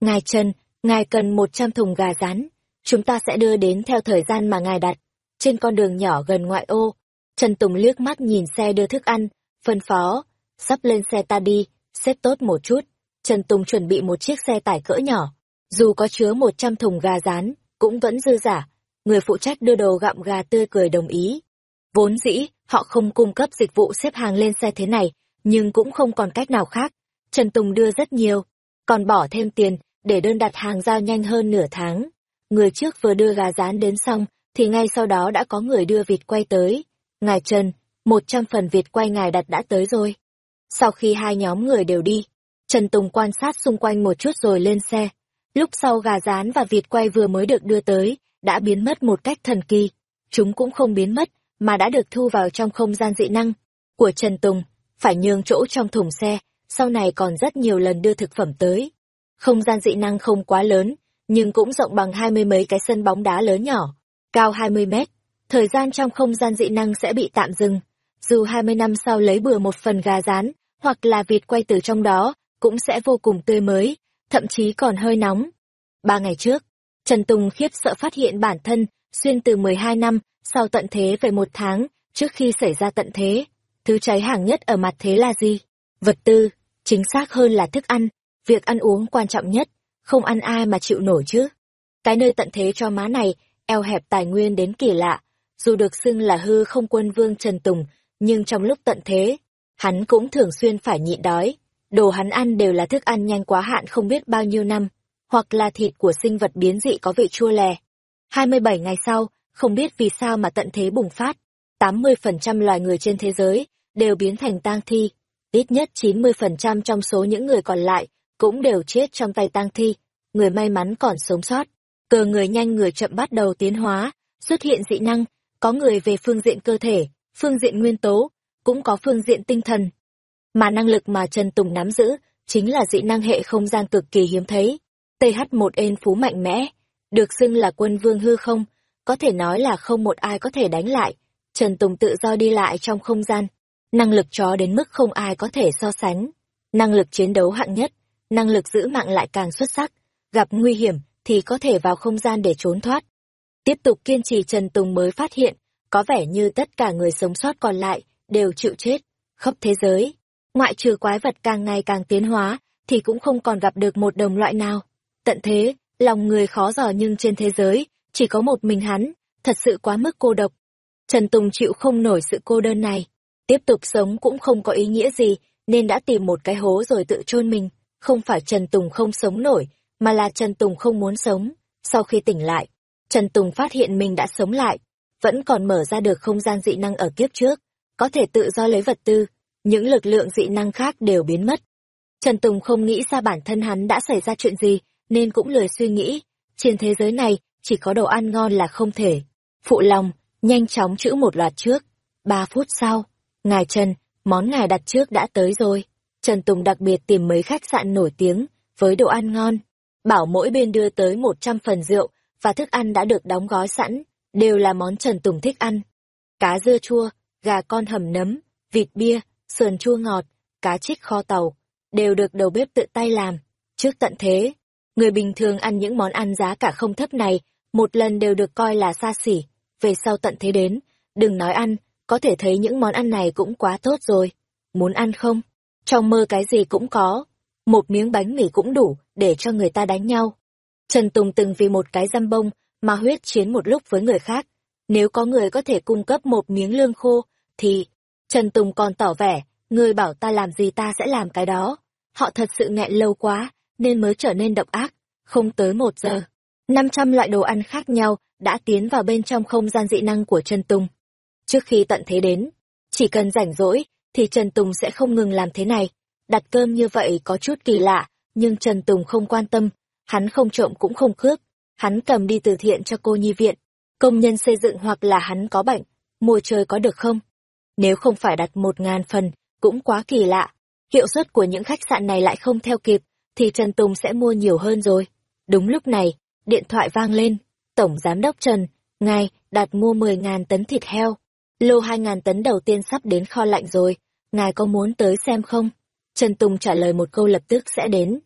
Ngài Trần, ngài cần một trăm thùng gà rán. Chúng ta sẽ đưa đến theo thời gian mà ngài đặt. Trên con đường nhỏ gần ngoại ô, Trần Tùng liếc mắt nhìn xe đưa thức ăn, phân phó, sắp lên xe ta đi, xếp tốt một chút. Trần Tùng chuẩn bị một chiếc xe tải cỡ nhỏ, dù có chứa một trăm thùng gà rán, cũng vẫn dư giả. Người phụ trách đưa đồ gặm gà tươi cười đồng ý. Vốn dĩ, họ không cung cấp dịch vụ xếp hàng lên xe thế này, nhưng cũng không còn cách nào khác. Trần Tùng đưa rất nhiều, còn bỏ thêm tiền để đơn đặt hàng giao nhanh hơn nửa tháng. Người trước vừa đưa gà rán đến xong, thì ngay sau đó đã có người đưa vịt quay tới. Ngài Trần, một trăm phần vịt quay ngài đặt đã tới rồi. Sau khi hai nhóm người đều đi, Trần Tùng quan sát xung quanh một chút rồi lên xe. Lúc sau gà rán và vịt quay vừa mới được đưa tới, đã biến mất một cách thần kỳ. Chúng cũng không biến mất, mà đã được thu vào trong không gian dị năng của Trần Tùng, phải nhường chỗ trong thùng xe, sau này còn rất nhiều lần đưa thực phẩm tới. Không gian dị năng không quá lớn, nhưng cũng rộng bằng hai mươi mấy cái sân bóng đá lớn nhỏ, cao hai mươi mét. Thời gian trong không gian dị năng sẽ bị tạm dừng. Dù hai mươi năm sau lấy bừa một phần gà rán, hoặc là vịt quay từ trong đó, cũng sẽ vô cùng tươi mới, thậm chí còn hơi nóng. Ba ngày trước, Trần Tùng khiếp sợ phát hiện bản thân, xuyên từ 12 năm, sau tận thế về một tháng, trước khi xảy ra tận thế. Thứ cháy hàng nhất ở mặt thế là gì? Vật tư, chính xác hơn là thức ăn, việc ăn uống quan trọng nhất, không ăn ai mà chịu nổi chứ. Cái nơi tận thế cho má này, eo hẹp tài nguyên đến kỳ lạ, dù được xưng là hư không quân vương Trần Tùng, nhưng trong lúc tận thế, hắn cũng thường xuyên phải nhịn đói. Đồ hắn ăn đều là thức ăn nhanh quá hạn không biết bao nhiêu năm, hoặc là thịt của sinh vật biến dị có vị chua lè. 27 ngày sau, không biết vì sao mà tận thế bùng phát, 80% loài người trên thế giới đều biến thành tang thi, ít nhất 90% trong số những người còn lại cũng đều chết trong tay tang thi, người may mắn còn sống sót. Cờ người nhanh người chậm bắt đầu tiến hóa, xuất hiện dị năng, có người về phương diện cơ thể, phương diện nguyên tố, cũng có phương diện tinh thần. Mà năng lực mà Trần Tùng nắm giữ, chính là dị năng hệ không gian cực kỳ hiếm thấy. TH1 ên phú mạnh mẽ, được xưng là quân vương hư không, có thể nói là không một ai có thể đánh lại. Trần Tùng tự do đi lại trong không gian, năng lực chó đến mức không ai có thể so sánh. Năng lực chiến đấu hạng nhất, năng lực giữ mạng lại càng xuất sắc, gặp nguy hiểm thì có thể vào không gian để trốn thoát. Tiếp tục kiên trì Trần Tùng mới phát hiện, có vẻ như tất cả người sống sót còn lại đều chịu chết, khắp thế giới. Ngoại trừ quái vật càng ngày càng tiến hóa, thì cũng không còn gặp được một đồng loại nào. Tận thế, lòng người khó dò nhưng trên thế giới, chỉ có một mình hắn, thật sự quá mức cô độc. Trần Tùng chịu không nổi sự cô đơn này, tiếp tục sống cũng không có ý nghĩa gì, nên đã tìm một cái hố rồi tự chôn mình. Không phải Trần Tùng không sống nổi, mà là Trần Tùng không muốn sống. Sau khi tỉnh lại, Trần Tùng phát hiện mình đã sống lại, vẫn còn mở ra được không gian dị năng ở kiếp trước, có thể tự do lấy vật tư, những lực lượng dị năng khác đều biến mất. Trần Tùng không nghĩ ra bản thân hắn đã xảy ra chuyện gì, nên cũng lười suy nghĩ, trên thế giới này, chỉ có đồ ăn ngon là không thể. Phụ lòng, nhanh chóng chữ một loạt trước. Ba phút sau, ngài Trần, món ngài đặt trước đã tới rồi. Trần Tùng đặc biệt tìm mấy khách sạn nổi tiếng, với đồ ăn ngon. Bảo mỗi bên đưa tới một trăm phần rượu, và thức ăn đã được đóng gói sẵn, đều là món Trần Tùng thích ăn. Cá dưa chua, gà con hầm nấm, vịt bia, sườn chua ngọt, cá trích kho tàu, đều được đầu bếp tự tay làm. Trước tận thế, người bình thường ăn những món ăn giá cả không thấp này, một lần đều được coi là xa xỉ. Về sau tận thế đến, đừng nói ăn, có thể thấy những món ăn này cũng quá tốt rồi. Muốn ăn không? Trong mơ cái gì cũng có. Một miếng bánh mì cũng đủ để cho người ta đánh nhau. Trần Tùng từng vì một cái răm bông mà huyết chiến một lúc với người khác. Nếu có người có thể cung cấp một miếng lương khô, thì Trần Tùng còn tỏ vẻ, người bảo ta làm gì ta sẽ làm cái đó. Họ thật sự nghẹn lâu quá, nên mới trở nên độc ác. Không tới một giờ, 500 loại đồ ăn khác nhau đã tiến vào bên trong không gian dị năng của Trần Tùng. Trước khi tận thế đến, chỉ cần rảnh rỗi, thì Trần Tùng sẽ không ngừng làm thế này. Đặt cơm như vậy có chút kỳ lạ, nhưng Trần Tùng không quan tâm, hắn không trộm cũng không cướp, hắn cầm đi từ thiện cho cô nhi viện, công nhân xây dựng hoặc là hắn có bệnh, mua trời có được không? Nếu không phải đặt một ngàn phần, cũng quá kỳ lạ. Hiệu suất của những khách sạn này lại không theo kịp, thì Trần Tùng sẽ mua nhiều hơn rồi. Đúng lúc này, điện thoại vang lên. Tổng Giám đốc Trần, ngài, đặt mua 10.000 tấn thịt heo. Lô 2.000 tấn đầu tiên sắp đến kho lạnh rồi, ngài có muốn tới xem không? Trần Tùng trả lời một câu lập tức sẽ đến.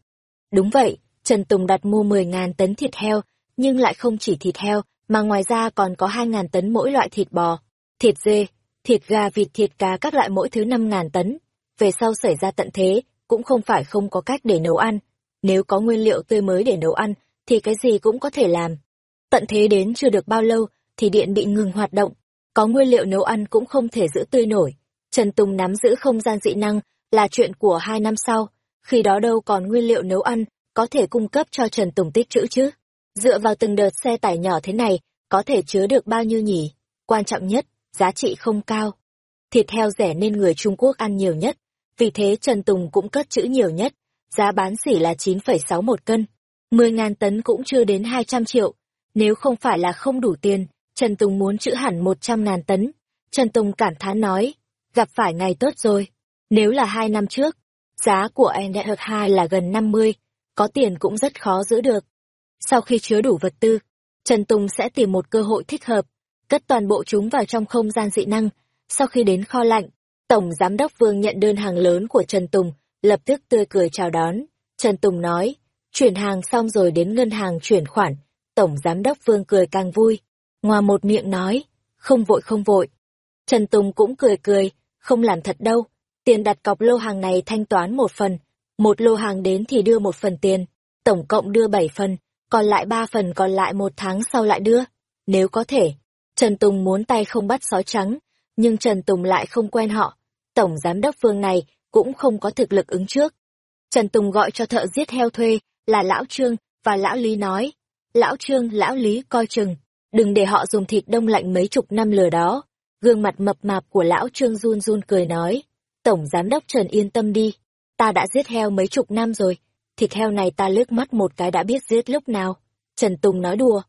Đúng vậy, Trần Tùng đặt mua 10.000 tấn thịt heo, nhưng lại không chỉ thịt heo, mà ngoài ra còn có 2.000 tấn mỗi loại thịt bò, thịt dê, thịt gà vịt thịt cá các loại mỗi thứ 5.000 tấn. Về sau xảy ra tận thế, cũng không phải không có cách để nấu ăn. Nếu có nguyên liệu tươi mới để nấu ăn, thì cái gì cũng có thể làm. Tận thế đến chưa được bao lâu, thì điện bị ngừng hoạt động. Có nguyên liệu nấu ăn cũng không thể giữ tươi nổi. Trần Tùng nắm giữ không gian dị năng là chuyện của hai năm sau. Khi đó đâu còn nguyên liệu nấu ăn, có thể cung cấp cho Trần Tùng tích trữ chứ. Dựa vào từng đợt xe tải nhỏ thế này, có thể chứa được bao nhiêu nhỉ? Quan trọng nhất, giá trị không cao. Thịt heo rẻ nên người Trung Quốc ăn nhiều nhất, vì thế Trần Tùng cũng cất trữ nhiều nhất, giá bán xỉ là 9,6 một cân. 10.000 tấn cũng chưa đến 200 triệu. Nếu không phải là không đủ tiền, Trần Tùng muốn trữ hẳn 100.000 tấn. Trần Tùng cảm thán nói, gặp phải ngày tốt rồi. Nếu là hai năm trước, giá của anh đã được hai là gần 50, có tiền cũng rất khó giữ được. Sau khi chứa đủ vật tư, Trần Tùng sẽ tìm một cơ hội thích hợp, cất toàn bộ chúng vào trong không gian dị năng. Sau khi đến kho lạnh, Tổng Giám đốc Vương nhận đơn hàng lớn của Trần Tùng, lập tức tươi cười chào đón. Trần Tùng nói, chuyển hàng xong rồi đến ngân hàng chuyển khoản. Tổng Giám đốc Vương cười càng vui. Ngoà một miệng nói, không vội không vội. Trần Tùng cũng cười cười, không làm thật đâu. Tiền đặt cọc lô hàng này thanh toán một phần. Một lô hàng đến thì đưa một phần tiền. Tổng cộng đưa bảy phần, còn lại ba phần còn lại một tháng sau lại đưa. Nếu có thể, Trần Tùng muốn tay không bắt sói trắng, nhưng Trần Tùng lại không quen họ. Tổng giám đốc phương này cũng không có thực lực ứng trước. Trần Tùng gọi cho thợ giết heo thuê, là Lão Trương, và Lão Lý nói. Lão Trương, Lão Lý coi chừng, đừng để họ dùng thịt đông lạnh mấy chục năm lừa đó. Gương mặt mập mạp của Lão Trương run run cười nói. Tổng giám đốc Trần yên tâm đi, ta đã giết heo mấy chục năm rồi, thịt heo này ta lướt mắt một cái đã biết giết lúc nào. Trần Tùng nói đùa.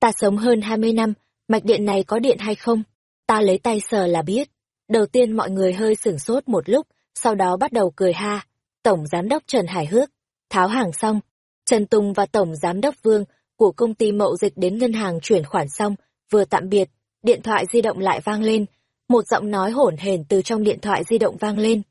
Ta sống hơn 20 năm, mạch điện này có điện hay không? Ta lấy tay sờ là biết. Đầu tiên mọi người hơi sửng sốt một lúc, sau đó bắt đầu cười ha. Tổng Giám đốc Trần Hải Hước, tháo hàng xong. Trần Tùng và Tổng Giám đốc Vương của công ty mậu dịch đến ngân hàng chuyển khoản xong, vừa tạm biệt, điện thoại di động lại vang lên. Một giọng nói hổn hển từ trong điện thoại di động vang lên.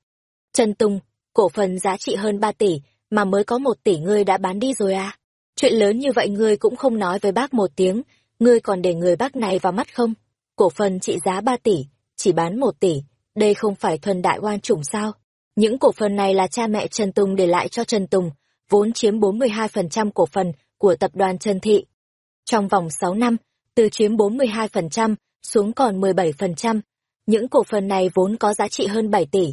Trần Tùng, cổ phần giá trị hơn 3 tỷ, mà mới có một tỷ ngươi đã bán đi rồi à? Chuyện lớn như vậy ngươi cũng không nói với bác một tiếng, ngươi còn để người bác này vào mắt không? Cổ phần trị giá 3 tỷ, chỉ bán 1 tỷ, đây không phải thuần đại oan chủng sao? Những cổ phần này là cha mẹ Trần Tùng để lại cho Trần Tùng, vốn chiếm 42% cổ phần của tập đoàn Trần Thị. Trong vòng 6 năm, từ chiếm 42% xuống còn 17%, những cổ phần này vốn có giá trị hơn 7 tỷ,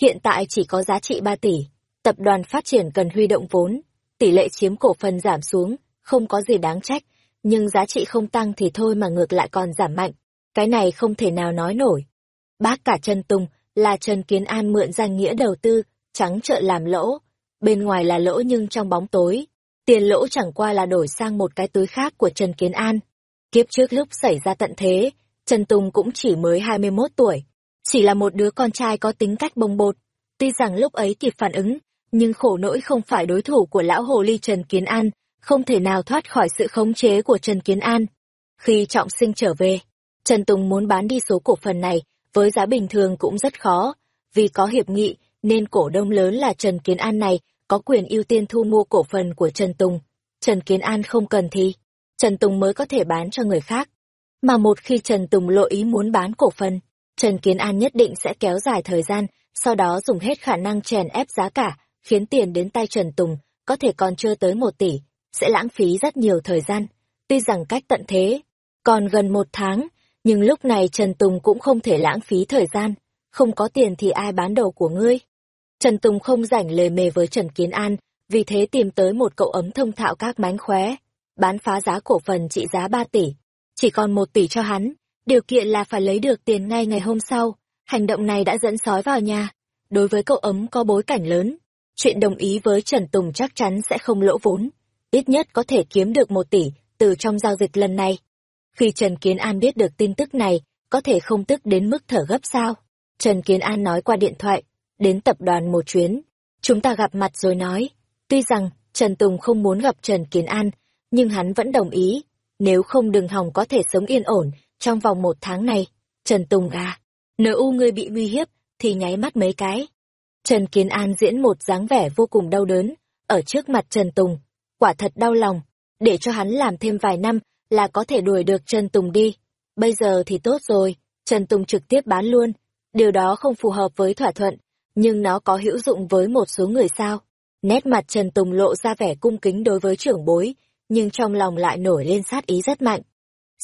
hiện tại chỉ có giá trị 3 tỷ tập đoàn phát triển cần huy động vốn, tỷ lệ chiếm cổ phần giảm xuống, không có gì đáng trách, nhưng giá trị không tăng thì thôi mà ngược lại còn giảm mạnh. Cái này không thể nào nói nổi. Bác cả Trần Tùng là Trần Kiến An mượn danh nghĩa đầu tư, trắng trợn làm lỗ. Bên ngoài là lỗ nhưng trong bóng tối, tiền lỗ chẳng qua là đổi sang một cái túi khác của Trần Kiến An. Kiếp trước lúc xảy ra tận thế, Trần Tùng cũng chỉ mới 21 tuổi, chỉ là một đứa con trai có tính cách bồng bột. Tuy rằng lúc ấy kịp phản ứng, nhưng khổ nỗi không phải đối thủ của lão hồ ly Trần Kiến An, không thể nào thoát khỏi sự khống chế của Trần Kiến An. Khi trọng sinh trở về, Trần Tùng muốn bán đi số cổ phần này với giá bình thường cũng rất khó, vì có hiệp nghị nên cổ đông lớn là Trần Kiến An này có quyền ưu tiên thu mua cổ phần của Trần Tùng. Trần Kiến An không cần thì, Trần Tùng mới có thể bán cho người khác. Mà một khi Trần Tùng lộ ý muốn bán cổ phần, Trần Kiến An nhất định sẽ kéo dài thời gian, sau đó dùng hết khả năng chèn ép giá cả khiến tiền đến tay Trần Tùng có thể còn chưa tới một tỷ, sẽ lãng phí rất nhiều thời gian. Tuy rằng cách tận thế, còn gần một tháng, nhưng lúc này Trần Tùng cũng không thể lãng phí thời gian, không có tiền thì ai bán đầu của ngươi. Trần Tùng không rảnh lề mề với Trần Kiến An, vì thế tìm tới một cậu ấm thông thạo các mánh khóe, bán phá giá cổ phần trị giá 3 tỷ, chỉ còn 1 tỷ cho hắn, điều kiện là phải lấy được tiền ngay ngày hôm sau. Hành động này đã dẫn sói vào nhà. Đối với cậu ấm có bối cảnh lớn, chuyện đồng ý với Trần Tùng chắc chắn sẽ không lỗ vốn, ít nhất có thể kiếm được một tỷ từ trong giao dịch lần này. Khi Trần Kiến An biết được tin tức này, có thể không tức đến mức thở gấp sao. Trần Kiến An nói qua điện thoại, đến tập đoàn một chuyến. Chúng ta gặp mặt rồi nói. Tuy rằng, Trần Tùng không muốn gặp Trần Kiến An, nhưng hắn vẫn đồng ý. Nếu không đừng hòng có thể sống yên ổn trong vòng một tháng này. Trần Tùng à, nếu u ngươi bị nguy hiếp, thì nháy mắt mấy cái. Trần Kiến An diễn một dáng vẻ vô cùng đau đớn, ở trước mặt Trần Tùng. quả thật đau lòng, để cho hắn làm thêm vài năm là có thể đuổi được Trần Tùng đi. Bây giờ thì tốt rồi, Trần Tùng trực tiếp bán luôn, điều đó không phù hợp với thỏa thuận, nhưng nó có hữu dụng với một số người sao. Nét mặt Trần Tùng lộ ra vẻ cung kính đối với trưởng bối, nhưng trong lòng lại nổi lên sát ý rất mạnh.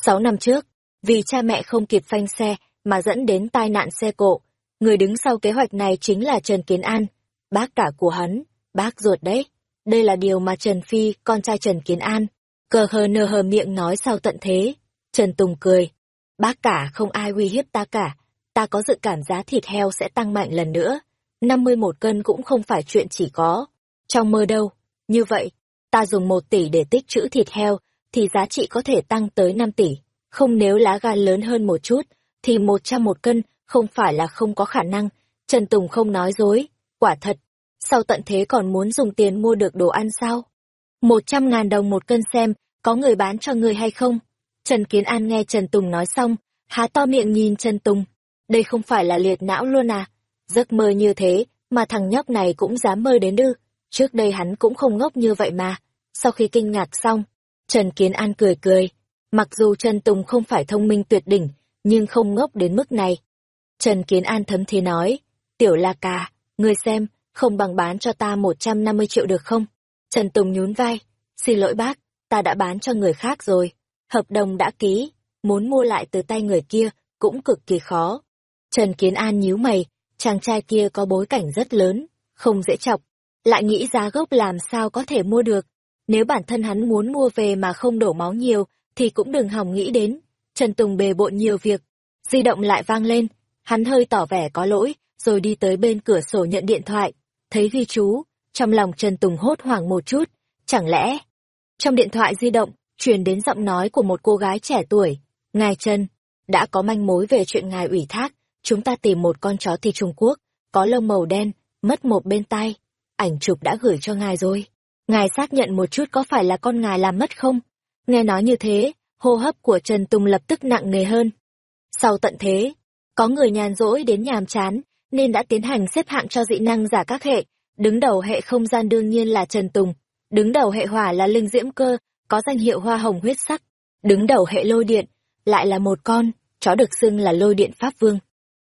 Sáu năm trước, vì cha mẹ không kịp phanh xe mà dẫn đến tai nạn xe cộ, người đứng sau kế hoạch này chính là Trần Kiến An, bác cả của hắn, bác ruột đấy. Đây là điều mà Trần Phi, con trai Trần Kiến An, cờ hờ nờ hờ miệng nói sau tận thế. Trần Tùng cười, bác cả không ai uy hiếp ta cả, ta có dự cảm giá thịt heo sẽ tăng mạnh lần nữa. 51 cân cũng không phải chuyện chỉ có. Trong mơ đâu, như vậy, ta dùng 1 tỷ để tích trữ thịt heo, thì giá trị có thể tăng tới 5 tỷ. Không nếu lá gan lớn hơn một chút, thì 100 một cân không phải là không có khả năng. Trần Tùng không nói dối, quả thật. Sau tận thế còn muốn dùng tiền mua được đồ ăn sao? 100 ngàn đồng một cân xem, có người bán cho người hay không? Trần Kiến An nghe Trần Tùng nói xong, há to miệng nhìn Trần Tùng. Đây không phải là liệt não luôn à? Giấc mơ như thế, mà thằng nhóc này cũng dám mơ đến ư. Trước đây hắn cũng không ngốc như vậy mà. Sau khi kinh ngạc xong, Trần Kiến An cười cười. Mặc dù Trần Tùng không phải thông minh tuyệt đỉnh, nhưng không ngốc đến mức này. Trần Kiến An thấm thế nói, tiểu la cà, người xem, không bằng bán cho ta 150 triệu được không? Trần Tùng nhún vai, xin lỗi bác, ta đã bán cho người khác rồi. Hợp đồng đã ký, muốn mua lại từ tay người kia cũng cực kỳ khó. Trần Kiến An nhíu mày, chàng trai kia có bối cảnh rất lớn, không dễ chọc, lại nghĩ giá gốc làm sao có thể mua được. Nếu bản thân hắn muốn mua về mà không đổ máu nhiều, thì cũng đừng hòng nghĩ đến. Trần Tùng bề bộn nhiều việc, di động lại vang lên, hắn hơi tỏ vẻ có lỗi, rồi đi tới bên cửa sổ nhận điện thoại, thấy ghi chú, trong lòng Trần Tùng hốt hoảng một chút, chẳng lẽ... Trong điện thoại di động, truyền đến giọng nói của một cô gái trẻ tuổi, Ngài Trần, đã có manh mối về chuyện ngài ủy thác, chúng ta tìm một con chó thi Trung Quốc, có lông màu đen, mất một bên tay. Ảnh chụp đã gửi cho ngài rồi. Ngài xác nhận một chút có phải là con ngài làm mất không? Nghe nói như thế, hô hấp của Trần Tùng lập tức nặng nề hơn. Sau tận thế, có người nhàn rỗi đến nhàm chán, nên đã tiến hành xếp hạng cho dị năng giả các hệ. Đứng đầu hệ không gian đương nhiên là Trần Tùng, đứng đầu hệ hỏa là Linh Diễm Cơ, có danh hiệu hoa hồng huyết sắc. Đứng đầu hệ lôi điện, lại là một con, chó được xưng là lôi điện pháp vương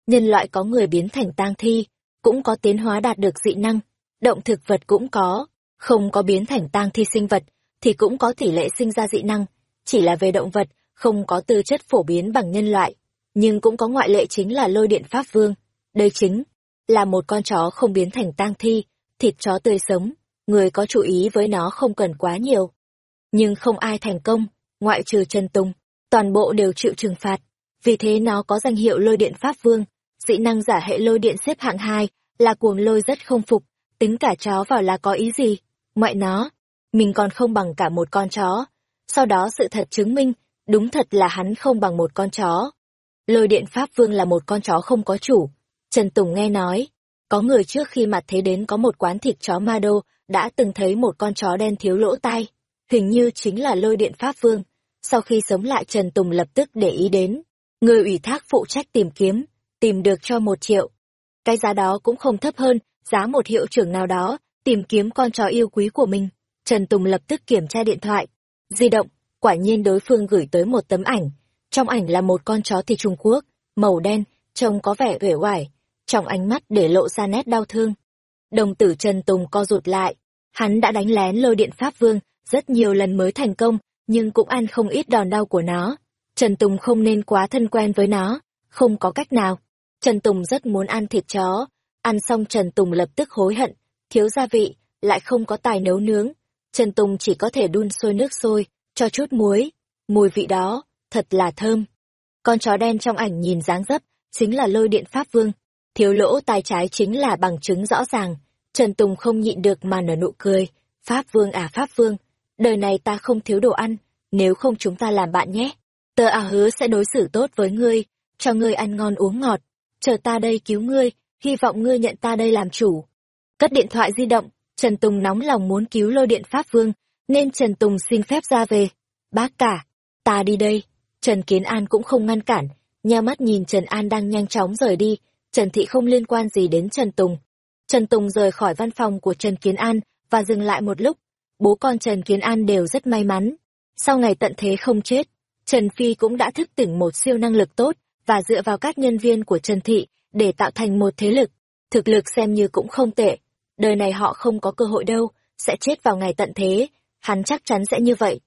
nhân loại có người biến thành tang thi, cũng có tiến hóa đạt được dị năng, động thực vật cũng có, không có biến thành tang thi sinh vật, thì cũng có tỷ lệ sinh ra dị năng, chỉ là về động vật, không có tư chất phổ biến bằng nhân loại, nhưng cũng có ngoại lệ chính là lôi điện pháp vương. Đây chính là một con chó không biến thành tang thi, thịt chó tươi sống, người có chú ý với nó không cần quá nhiều. Nhưng không ai thành công, ngoại trừ Trần Tùng, toàn bộ đều chịu trừng phạt, vì thế nó có danh hiệu lôi điện pháp vương, dị năng giả hệ lôi điện xếp hạng hai là cuồng lôi rất không phục tính cả chó vào là có ý gì? Ngoại nó mình còn không bằng cả một con chó. Sau đó sự thật chứng minh đúng thật là hắn không bằng một con chó. Lôi điện pháp vương là một con chó không có chủ. Trần tùng nghe nói có người trước khi mặt thế đến có một quán thịt chó ma đô đã từng thấy một con chó đen thiếu lỗ tai. Hình như chính là lôi điện pháp vương. Sau khi sống lại trần tùng lập tức để ý đến người ủy thác phụ trách tìm kiếm tìm được cho một triệu. Cái giá đó cũng không thấp hơn giá một hiệu trưởng nào đó tìm kiếm con chó yêu quý của mình. Trần Tùng lập tức kiểm tra điện thoại. Di động, quả nhiên đối phương gửi tới một tấm ảnh. Trong ảnh là một con chó thì Trung Quốc, màu đen, trông có vẻ uể oải, trong ánh mắt để lộ ra nét đau thương. Đồng tử Trần Tùng co rụt lại, hắn đã đánh lén lôi điện Pháp Vương rất nhiều lần mới thành công, nhưng cũng ăn không ít đòn đau của nó. Trần Tùng không nên quá thân quen với nó, không có cách nào. Trần Tùng rất muốn ăn thịt chó, ăn xong Trần Tùng lập tức hối hận, thiếu gia vị, lại không có tài nấu nướng. Trần Tùng chỉ có thể đun sôi nước sôi, cho chút muối, mùi vị đó, thật là thơm. Con chó đen trong ảnh nhìn dáng dấp, chính là lôi điện Pháp Vương. Thiếu lỗ tai trái chính là bằng chứng rõ ràng. Trần Tùng không nhịn được mà nở nụ cười. Pháp Vương à Pháp Vương, đời này ta không thiếu đồ ăn, nếu không chúng ta làm bạn nhé. Tờ ả hứa sẽ đối xử tốt với ngươi, cho ngươi ăn ngon uống ngọt chờ ta đây cứu ngươi, hy vọng ngươi nhận ta đây làm chủ. Cất điện thoại di động, Trần Tùng nóng lòng muốn cứu lôi điện Pháp Vương, nên Trần Tùng xin phép ra về. Bác cả, ta đi đây. Trần Kiến An cũng không ngăn cản, nha mắt nhìn Trần An đang nhanh chóng rời đi, Trần Thị không liên quan gì đến Trần Tùng. Trần Tùng rời khỏi văn phòng của Trần Kiến An và dừng lại một lúc. bố con Trần Kiến An đều rất may mắn. Sau ngày tận thế không chết, Trần Phi cũng đã thức tỉnh một siêu năng lực tốt và dựa vào các nhân viên của Trần Thị để tạo thành một thế lực. Thực lực xem như cũng không tệ. Đời này họ không có cơ hội đâu, sẽ chết vào ngày tận thế. Hắn chắc chắn sẽ như vậy.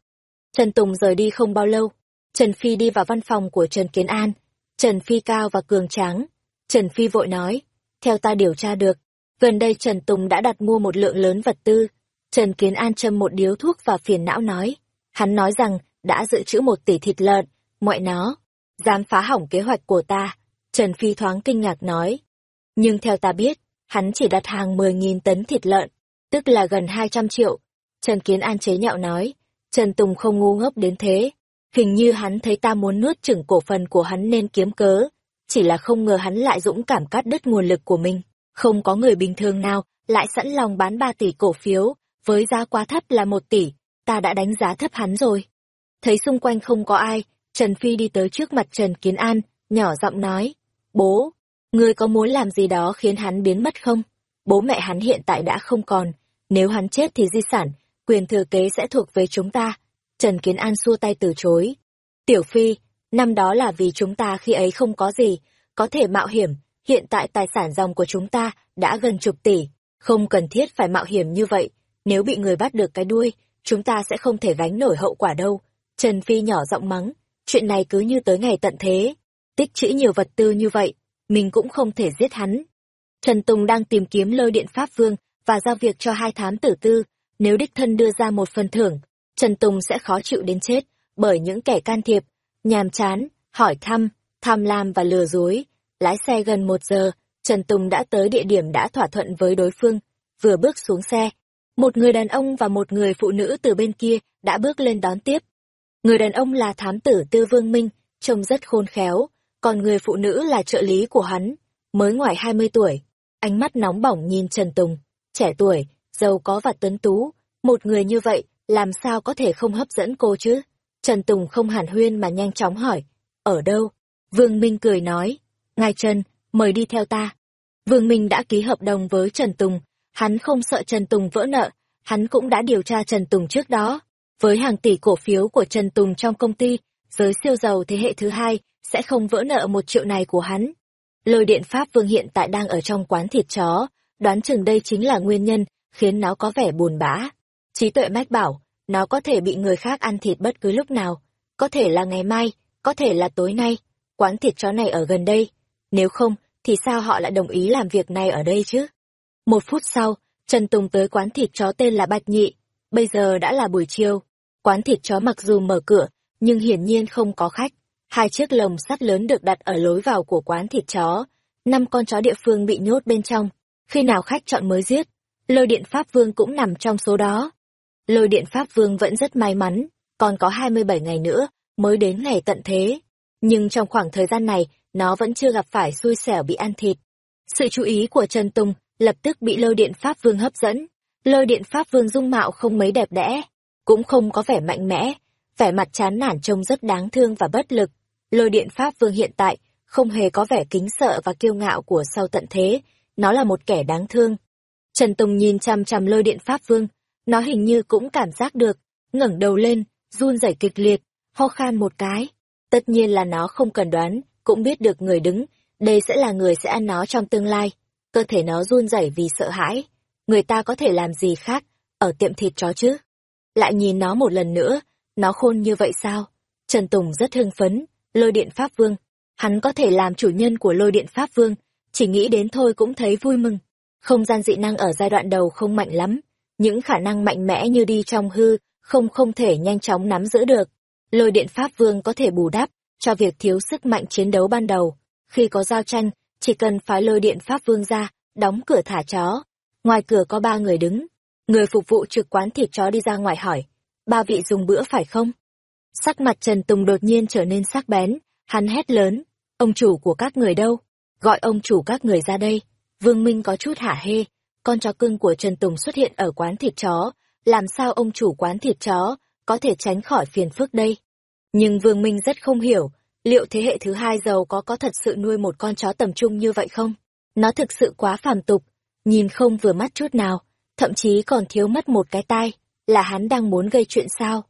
Trần Tùng rời đi không bao lâu. Trần Phi đi vào văn phòng của Trần Kiến An. Trần Phi cao và cường tráng. Trần Phi vội nói, theo ta điều tra được, gần đây Trần Tùng đã đặt mua một lượng lớn vật tư. Trần Kiến An châm một điếu thuốc và phiền não nói. Hắn nói rằng đã dự trữ một tỷ thịt lợn, mọi nó, dám phá hỏng kế hoạch của ta. Trần Phi thoáng kinh ngạc nói. Nhưng theo ta biết, hắn chỉ đặt hàng 10.000 tấn thịt lợn, tức là gần 200 triệu. Trần Kiến An chế nhạo nói, Trần Tùng không ngu ngốc đến thế. Hình như hắn thấy ta muốn nuốt chửng cổ phần của hắn nên kiếm cớ. Chỉ là không ngờ hắn lại dũng cảm cắt đứt nguồn lực của mình. Không có người bình thường nào lại sẵn lòng bán 3 tỷ cổ phiếu, với giá quá thấp là 1 tỷ. Ta đã đánh giá thấp hắn rồi. Thấy xung quanh không có ai, Trần Phi đi tới trước mặt Trần Kiến An, nhỏ giọng nói, bố, ngươi có muốn làm gì đó khiến hắn biến mất không? Bố mẹ hắn hiện tại đã không còn, nếu hắn chết thì di sản, quyền thừa kế sẽ thuộc về chúng ta. Trần Kiến An xua tay từ chối. Tiểu Phi, năm đó là vì chúng ta khi ấy không có gì, có thể mạo hiểm, hiện tại tài sản dòng của chúng ta đã gần chục tỷ, không cần thiết phải mạo hiểm như vậy, nếu bị người bắt được cái đuôi, chúng ta sẽ không thể gánh nổi hậu quả đâu. Trần Phi nhỏ giọng mắng, chuyện này cứ như tới ngày tận thế, tích trữ nhiều vật tư như vậy, mình cũng không thể giết hắn. Trần Tùng đang tìm kiếm lôi điện Pháp Vương và giao việc cho hai thám tử tư, nếu đích thân đưa ra một phần thưởng, Trần Tùng sẽ khó chịu đến chết bởi những kẻ can thiệp, nhàm chán, hỏi thăm, tham lam và lừa dối. Lái xe gần một giờ, Trần Tùng đã tới địa điểm đã thỏa thuận với đối phương, vừa bước xuống xe. Một người đàn ông và một người phụ nữ từ bên kia đã bước lên đón tiếp. Người đàn ông là thám tử Tư Vương Minh, trông rất khôn khéo, còn người phụ nữ là trợ lý của hắn, mới ngoài 20 tuổi. Ánh mắt nóng bỏng nhìn Trần Tùng, trẻ tuổi, giàu có và tuấn tú, một người như vậy, làm sao có thể không hấp dẫn cô chứ? Trần Tùng không hàn huyên mà nhanh chóng hỏi, ở đâu? Vương Minh cười nói, ngài Trần, mời đi theo ta. Vương Minh đã ký hợp đồng với Trần Tùng, hắn không sợ Trần Tùng vỡ nợ, hắn cũng đã điều tra Trần Tùng trước đó. Với hàng tỷ cổ phiếu của Trần Tùng trong công ty, giới siêu giàu thế hệ thứ hai sẽ không vỡ nợ một triệu này của hắn. Lôi điện Pháp Vương hiện tại đang ở trong quán thịt chó, đoán chừng đây chính là nguyên nhân khiến nó có vẻ buồn bã. Trí tuệ mách bảo, nó có thể bị người khác ăn thịt bất cứ lúc nào, có thể là ngày mai, có thể là tối nay, quán thịt chó này ở gần đây, nếu không, thì sao họ lại đồng ý làm việc này ở đây chứ? Một phút sau, Trần Tùng tới quán thịt chó tên là Bạch Nhị, bây giờ đã là buổi chiều, quán thịt chó mặc dù mở cửa, nhưng hiển nhiên không có khách. Hai chiếc lồng sắt lớn được đặt ở lối vào của quán thịt chó, năm con chó địa phương bị nhốt bên trong, khi nào khách chọn mới giết, lôi điện Pháp Vương cũng nằm trong số đó. Lôi điện Pháp Vương vẫn rất may mắn, còn có 27 ngày nữa, mới đến ngày tận thế. Nhưng trong khoảng thời gian này, nó vẫn chưa gặp phải xui xẻo bị ăn thịt. Sự chú ý của Trần Tùng lập tức bị lôi điện Pháp Vương hấp dẫn. Lôi điện Pháp Vương dung mạo không mấy đẹp đẽ, cũng không có vẻ mạnh mẽ, vẻ mặt chán nản trông rất đáng thương và bất lực. Lôi điện Pháp Vương hiện tại không hề có vẻ kính sợ và kiêu ngạo của sau tận thế, nó là một kẻ đáng thương. Trần Tùng nhìn chằm chằm lôi điện Pháp Vương, nó hình như cũng cảm giác được, ngẩng đầu lên, run rẩy kịch liệt, ho khan một cái. Tất nhiên là nó không cần đoán, cũng biết được người đứng, đây sẽ là người sẽ ăn nó trong tương lai. Cơ thể nó run rẩy vì sợ hãi. Người ta có thể làm gì khác, ở tiệm thịt chó chứ? Lại nhìn nó một lần nữa, nó khôn như vậy sao? Trần Tùng rất hưng phấn, lôi điện Pháp Vương. Hắn có thể làm chủ nhân của lôi điện Pháp Vương, chỉ nghĩ đến thôi cũng thấy vui mừng. Không gian dị năng ở giai đoạn đầu không mạnh lắm, những khả năng mạnh mẽ như đi trong hư, không không thể nhanh chóng nắm giữ được. Lôi điện Pháp Vương có thể bù đắp cho việc thiếu sức mạnh chiến đấu ban đầu. Khi có giao tranh, chỉ cần phái lôi điện Pháp Vương ra, đóng cửa thả chó. Ngoài cửa có ba người đứng. Người phục vụ trực quán thịt chó đi ra ngoài hỏi, ba vị dùng bữa phải không? Sắc mặt Trần Tùng đột nhiên trở nên sắc bén, hắn hét lớn, ông chủ của các người đâu? Gọi ông chủ các người ra đây. Vương Minh có chút hả hê, con chó cưng của Trần Tùng xuất hiện ở quán thịt chó, làm sao ông chủ quán thịt chó có thể tránh khỏi phiền phức đây? Nhưng Vương Minh rất không hiểu, liệu thế hệ thứ hai giàu có có thật sự nuôi một con chó tầm trung như vậy không? Nó thực sự quá phàm tục, nhìn không vừa mắt chút nào, thậm chí còn thiếu mất một cái tai. là hắn đang muốn gây chuyện sao?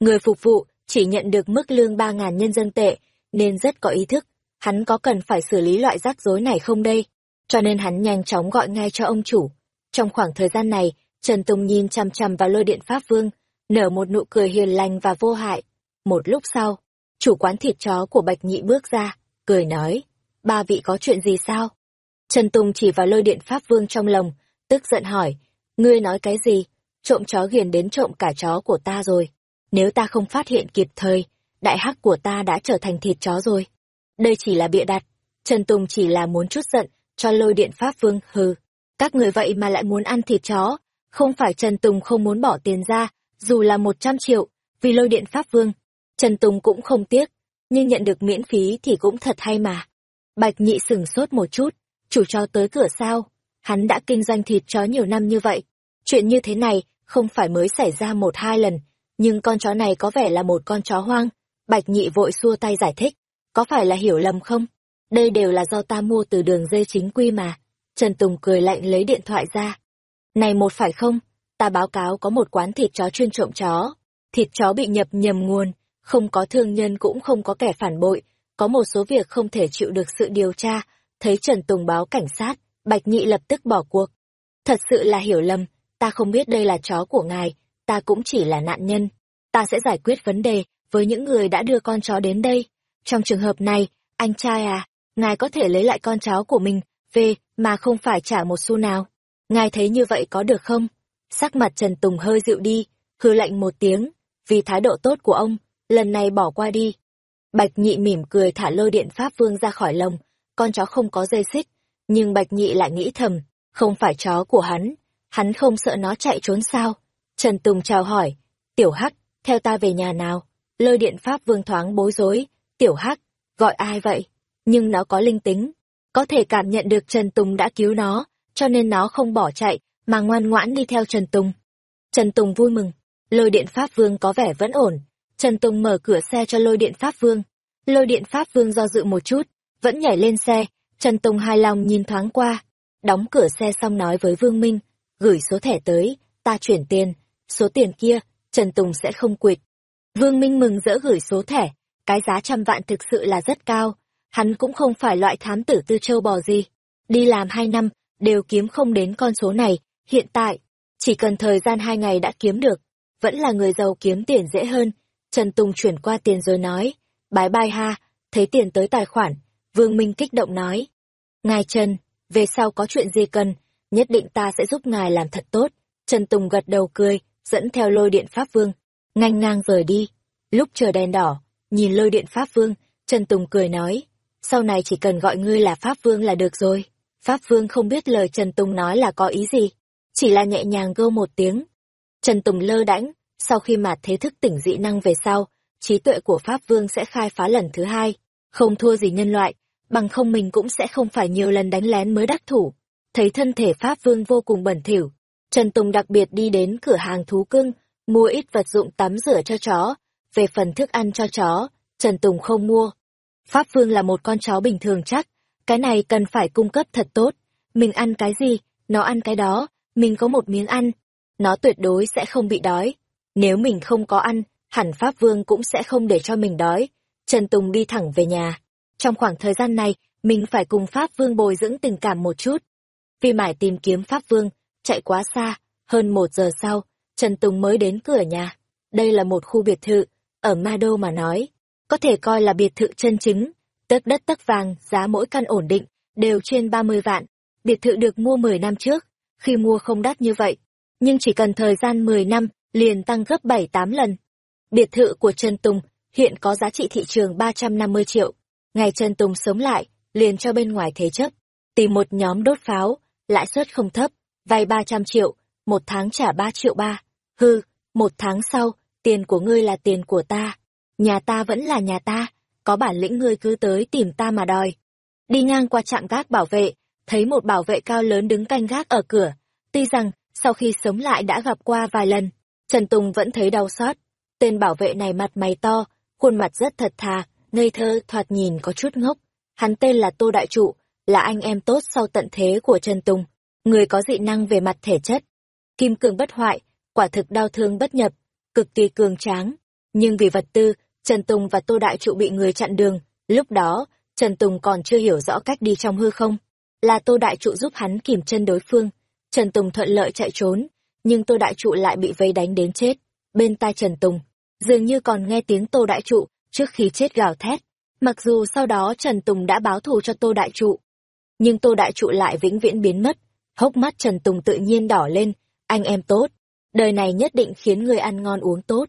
Người phục vụ chỉ nhận được mức lương ba ngàn nhân dân tệ, nên rất có ý thức. Hắn có cần phải xử lý loại rắc rối này không đây? Cho nên hắn nhanh chóng gọi ngay cho ông chủ. Trong khoảng thời gian này, Trần Tùng nhìn chằm chằm vào lôi điện Pháp Vương, nở một nụ cười hiền lành và vô hại. Một lúc sau, chủ quán thịt chó của Bạch Nhị bước ra, cười nói, ba vị có chuyện gì sao? Trần Tùng chỉ vào lôi điện Pháp Vương trong lòng, tức giận hỏi, ngươi nói cái gì? Trộm chó ghiền đến trộm cả chó của ta rồi. Nếu ta không phát hiện kịp thời, đại hắc của ta đã trở thành thịt chó rồi. Đây chỉ là bịa đặt, Trần Tùng chỉ là muốn chút giận, cho lôi điện Pháp Vương hừ. Các người vậy mà lại muốn ăn thịt chó, không phải Trần Tùng không muốn bỏ tiền ra, dù là một trăm triệu, vì lôi điện Pháp Vương. Trần Tùng cũng không tiếc, nhưng nhận được miễn phí thì cũng thật hay mà. Bạch nhị sửng sốt một chút, chủ cho tới cửa sao? Hắn đã kinh doanh thịt chó nhiều năm như vậy. Chuyện như thế này không phải mới xảy ra một hai lần, nhưng con chó này có vẻ là một con chó hoang. Bạch nhị vội xua tay giải thích, có phải là hiểu lầm không? Đây đều là do ta mua từ đường dây chính quy mà. Trần Tùng cười lạnh lấy điện thoại ra. Này một phải không? Ta báo cáo có một quán thịt chó chuyên trộm chó. Thịt chó bị nhập nhầm nguồn, không có thương nhân cũng không có kẻ phản bội. Có một số việc không thể chịu được sự điều tra. Thấy Trần Tùng báo cảnh sát, Bạch Nhị lập tức bỏ cuộc. Thật sự là hiểu lầm, ta không biết đây là chó của ngài, ta cũng chỉ là nạn nhân. Ta sẽ giải quyết vấn đề với những người đã đưa con chó đến đây. Trong trường hợp này, anh trai à, ngài có thể lấy lại con cháu của mình, về, mà không phải trả một xu nào. Ngài thấy như vậy có được không? Sắc mặt Trần Tùng hơi dịu đi, hư lạnh một tiếng, vì thái độ tốt của ông, lần này bỏ qua đi. Bạch nhị mỉm cười thả lôi điện Pháp Vương ra khỏi lồng, con chó không có dây xích, nhưng Bạch nhị lại nghĩ thầm, không phải chó của hắn, hắn không sợ nó chạy trốn sao? Trần Tùng chào hỏi, tiểu hắc, theo ta về nhà nào? Lôi điện Pháp Vương thoáng bối rối, tiểu hắc, gọi ai vậy? Nhưng nó có linh tính, có thể cảm nhận được Trần Tùng đã cứu nó, cho nên nó không bỏ chạy, mà ngoan ngoãn đi theo Trần Tùng. Trần Tùng vui mừng, lôi điện Pháp Vương có vẻ vẫn ổn. Trần Tùng mở cửa xe cho lôi điện Pháp Vương. Lôi điện Pháp Vương do dự một chút, vẫn nhảy lên xe. Trần Tùng hài lòng nhìn thoáng qua, đóng cửa xe xong nói với Vương Minh, gửi số thẻ tới, ta chuyển tiền, số tiền kia, Trần Tùng sẽ không quỵt. Vương Minh mừng rỡ gửi số thẻ, cái giá trăm vạn thực sự là rất cao, hắn cũng không phải loại thám tử tư châu bò gì. Đi làm hai năm, đều kiếm không đến con số này, hiện tại, chỉ cần thời gian hai ngày đã kiếm được, vẫn là người giàu kiếm tiền dễ hơn. Trần Tùng chuyển qua tiền rồi nói, bái bai ha, thấy tiền tới tài khoản, Vương Minh kích động nói. Ngài Trần, về sau có chuyện gì cần, nhất định ta sẽ giúp ngài làm thật tốt. Trần Tùng gật đầu cười, dẫn theo lôi điện Pháp Vương, nganh ngang rời đi. Lúc chờ đèn đỏ, nhìn lôi điện Pháp Vương, Trần Tùng cười nói, sau này chỉ cần gọi ngươi là Pháp Vương là được rồi. Pháp Vương không biết lời Trần Tùng nói là có ý gì, chỉ là nhẹ nhàng gâu một tiếng. Trần Tùng lơ đãng, sau khi mà thế thức tỉnh dị năng về sau, trí tuệ của Pháp Vương sẽ khai phá lần thứ hai, không thua gì nhân loại, bằng không mình cũng sẽ không phải nhiều lần đánh lén mới đắc thủ. Thấy thân thể Pháp Vương vô cùng bẩn thỉu, Trần Tùng đặc biệt đi đến cửa hàng thú cưng, mua ít vật dụng tắm rửa cho chó. Về phần thức ăn cho chó, Trần Tùng không mua. Pháp Vương là một con chó bình thường chắc, cái này cần phải cung cấp thật tốt. Mình ăn cái gì, nó ăn cái đó, mình có một miếng ăn. Nó tuyệt đối sẽ không bị đói. Nếu mình không có ăn, hẳn Pháp Vương cũng sẽ không để cho mình đói. Trần Tùng đi thẳng về nhà. Trong khoảng thời gian này, mình phải cùng Pháp Vương bồi dưỡng tình cảm một chút. Vì mải tìm kiếm Pháp Vương, chạy quá xa, hơn một giờ sau, Trần Tùng mới đến cửa nhà. Đây là một khu biệt thự, ở Ma Đô mà nói, có thể coi là biệt thự chân chính, tấc đất tấc vàng, giá mỗi căn ổn định, đều trên 30 vạn. Biệt thự được mua 10 năm trước, khi mua không đắt như vậy, nhưng chỉ cần thời gian 10 năm, liền tăng gấp 7-8 lần. Biệt thự của Trần Tùng hiện có giá trị thị trường 350 triệu. Ngày Trần Tùng sống lại, liền cho bên ngoài thế chấp, tìm một nhóm đốt pháo, lãi suất không thấp, vay 300 triệu, một tháng trả 3 triệu ba. Hư, một tháng sau, tiền của ngươi là tiền của ta, nhà ta vẫn là nhà ta, có bản lĩnh ngươi cứ tới tìm ta mà đòi. Đi ngang qua trạm gác bảo vệ, thấy một bảo vệ cao lớn đứng canh gác ở cửa. Tuy rằng, sau khi sống lại đã gặp qua vài lần, Trần Tùng vẫn thấy đau xót. Tên bảo vệ này mặt mày to, khuôn mặt rất thật thà, ngây thơ, thoạt nhìn có chút ngốc. Hắn tên là Tô Đại Trụ, là anh em tốt sau tận thế của Trần Tùng, người có dị năng về mặt thể chất. Kim cường bất hoại, quả thực đau thương bất nhập, cực kỳ cường tráng. Nhưng vì vật tư, Trần Tùng và Tô Đại Trụ bị người chặn đường, lúc đó, Trần Tùng còn chưa hiểu rõ cách đi trong hư không. Là Tô Đại Trụ giúp hắn kìm chân đối phương. Trần Tùng thuận lợi chạy trốn, nhưng Tô Đại Trụ lại bị vây đánh đến chết. Bên tai Trần Tùng, dường như còn nghe tiếng Tô Đại Trụ trước khi chết gào thét. Mặc dù sau đó Trần Tùng đã báo thù cho Tô Đại Trụ, nhưng Tô Đại Trụ lại vĩnh viễn biến mất. Hốc mắt Trần Tùng tự nhiên đỏ lên, anh em tốt. Đời này nhất định khiến người ăn ngon uống tốt.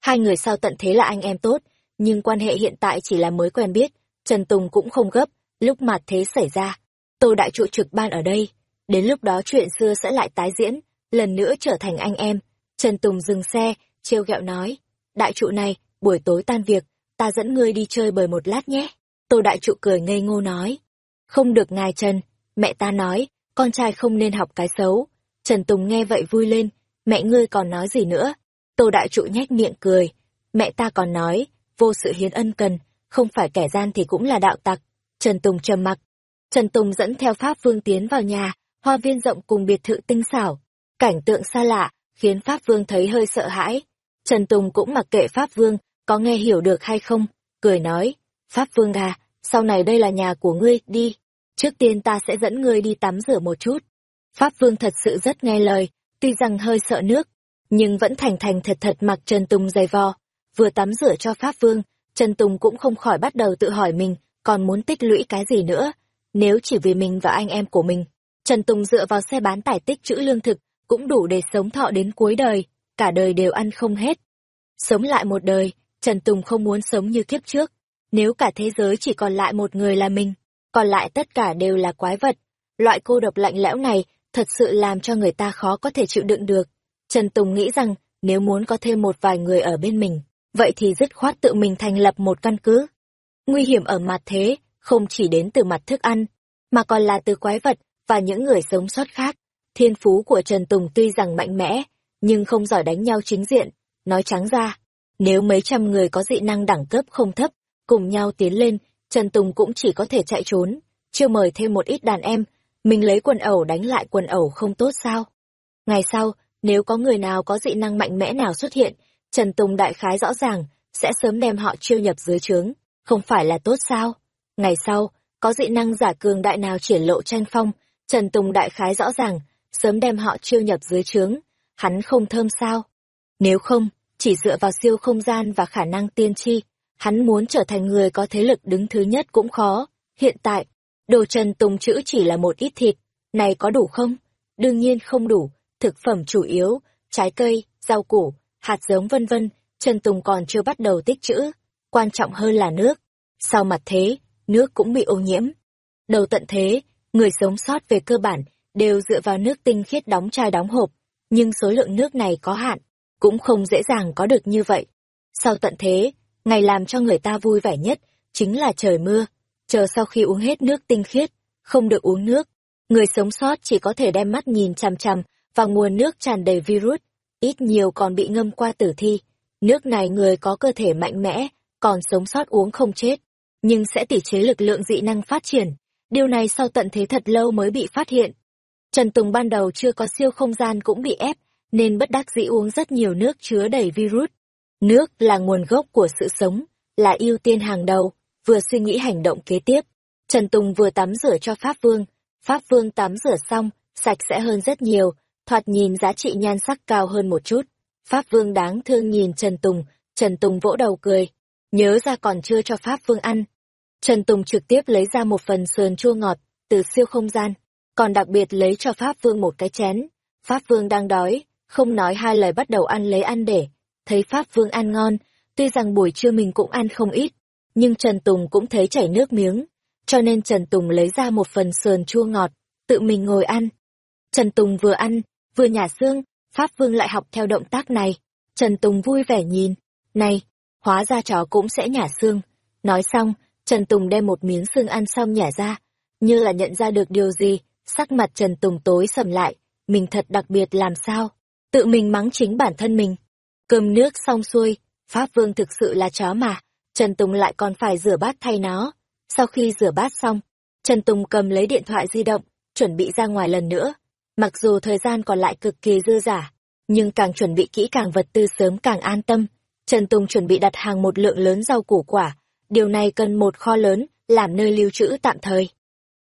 Hai người sau tận thế là anh em tốt, nhưng quan hệ hiện tại chỉ là mới quen biết. Trần Tùng cũng không gấp, lúc mặt thế xảy ra. Tô Đại Trụ trực ban ở đây. Đến lúc đó chuyện xưa sẽ lại tái diễn, lần nữa trở thành anh em. Trần Tùng dừng xe, trêu ghẹo nói. Đại trụ này, buổi tối tan việc, ta dẫn ngươi đi chơi bời một lát nhé. Tô Đại Trụ cười ngây ngô nói. Không được ngài Trần, mẹ ta nói, con trai không nên học cái xấu. Trần Tùng nghe vậy vui lên, mẹ ngươi còn nói gì nữa? Tô Đại Trụ nhếch miệng cười, mẹ ta còn nói, vô sự hiến ân cần, không phải kẻ gian thì cũng là đạo tặc. Trần Tùng trầm mặc. Trần Tùng dẫn theo Pháp Vương tiến vào nhà, hoa viên rộng cùng biệt thự tinh xảo. Cảnh tượng xa lạ, khiến Pháp Vương thấy hơi sợ hãi. Trần Tùng cũng mặc kệ Pháp Vương, có nghe hiểu được hay không, cười nói, Pháp Vương à, sau này đây là nhà của ngươi, đi. Trước tiên ta sẽ dẫn ngươi đi tắm rửa một chút. Pháp Vương thật sự rất nghe lời, tuy rằng hơi sợ nước, nhưng vẫn thành thành thật thật mặc Trần Tùng giày vò. Vừa tắm rửa cho Pháp Vương, Trần Tùng cũng không khỏi bắt đầu tự hỏi mình, còn muốn tích lũy cái gì nữa. Nếu chỉ vì mình và anh em của mình, Trần Tùng dựa vào xe bán tải tích trữ lương thực, cũng đủ để sống thọ đến cuối đời, cả đời đều ăn không hết. Sống lại một đời, Trần Tùng không muốn sống như kiếp trước. Nếu cả thế giới chỉ còn lại một người là mình, còn lại tất cả đều là quái vật. Loại cô độc lạnh lẽo này thật sự làm cho người ta khó có thể chịu đựng được. Trần Tùng nghĩ rằng nếu muốn có thêm một vài người ở bên mình, vậy thì dứt khoát tự mình thành lập một căn cứ. Nguy hiểm ở mặt thế, không chỉ đến từ mặt thức ăn, mà còn là từ quái vật và những người sống sót khác. Thiên phú của Trần Tùng tuy rằng mạnh mẽ, nhưng không giỏi đánh nhau chính diện. Nói trắng ra, nếu mấy trăm người có dị năng đẳng cấp không thấp, cùng nhau tiến lên, Trần Tùng cũng chỉ có thể chạy trốn, chưa mời thêm một ít đàn em, mình lấy quần ẩu đánh lại quần ẩu không tốt sao? Ngày sau, nếu có người nào có dị năng mạnh mẽ nào xuất hiện, Trần Tùng đại khái rõ ràng, sẽ sớm đem họ chiêu nhập dưới trướng, không phải là tốt sao? Ngày sau, có dị năng giả cường đại nào triển lộ tranh phong, Trần Tùng đại khái rõ ràng, sớm đem họ chiêu nhập dưới trướng, hắn không thơm sao? Nếu không, chỉ dựa vào siêu không gian và khả năng tiên tri, hắn muốn trở thành người có thế lực đứng thứ nhất cũng khó. Hiện tại, đồ Trần Tùng chữ chỉ là một ít thịt, này có đủ không? Đương nhiên không đủ, thực phẩm chủ yếu, trái cây, rau củ, hạt giống vân vân, Trần Tùng còn chưa bắt đầu tích trữ, quan trọng hơn là nước. Sau mặt thế, nước cũng bị ô nhiễm. Đầu tận thế, người sống sót về cơ bản đều dựa vào nước tinh khiết đóng chai đóng hộp, nhưng số lượng nước này có hạn, cũng không dễ dàng có được như vậy. Sau tận thế, ngày làm cho người ta vui vẻ nhất chính là trời mưa, chờ sau khi uống hết nước tinh khiết, không được uống nước, người sống sót chỉ có thể đem mắt nhìn chằm chằm vào nguồn nước tràn đầy virus, ít nhiều còn bị ngâm qua tử thi. Nước này người có cơ thể mạnh mẽ, còn sống sót uống không chết, nhưng sẽ tỉ chế lực lượng dị năng phát triển. Điều này sau tận thế thật lâu mới bị phát hiện. Trần Tùng ban đầu chưa có siêu không gian cũng bị ép, nên bất đắc dĩ uống rất nhiều nước chứa đầy virus. Nước là nguồn gốc của sự sống, là ưu tiên hàng đầu, vừa suy nghĩ hành động kế tiếp. Trần Tùng vừa tắm rửa cho Pháp Vương. Pháp Vương tắm rửa xong, sạch sẽ hơn rất nhiều, thoạt nhìn giá trị nhan sắc cao hơn một chút. Pháp Vương đáng thương nhìn Trần Tùng, Trần Tùng vỗ đầu cười. Nhớ ra còn chưa cho Pháp Vương ăn. Trần Tùng trực tiếp lấy ra một phần sườn chua ngọt, từ siêu không gian, còn đặc biệt lấy cho Pháp Vương một cái chén. Pháp Vương đang đói, không nói hai lời bắt đầu ăn lấy ăn để. Thấy Pháp Vương ăn ngon, tuy rằng buổi trưa mình cũng ăn không ít, nhưng Trần Tùng cũng thấy chảy nước miếng, cho nên Trần Tùng lấy ra một phần sườn chua ngọt, tự mình ngồi ăn. Trần Tùng vừa ăn, vừa nhả xương, Pháp Vương lại học theo động tác này. Trần Tùng vui vẻ nhìn, này, hóa ra chó cũng sẽ nhả xương. Nói xong, Trần Tùng đem một miếng xương ăn xong nhả ra, như là nhận ra được điều gì, sắc mặt Trần Tùng tối sầm lại, mình thật đặc biệt làm sao, tự mình mắng chính bản thân mình. Cơm nước xong xuôi, Pháp Vương thực sự là chó mà, Trần Tùng lại còn phải rửa bát thay nó. Sau khi rửa bát xong, Trần Tùng cầm lấy điện thoại di động, chuẩn bị ra ngoài lần nữa. Mặc dù thời gian còn lại cực kỳ dư giả, nhưng càng chuẩn bị kỹ càng vật tư sớm càng an tâm. Trần Tùng chuẩn bị đặt hàng một lượng lớn rau củ quả, điều này cần một kho lớn, làm nơi lưu trữ tạm thời.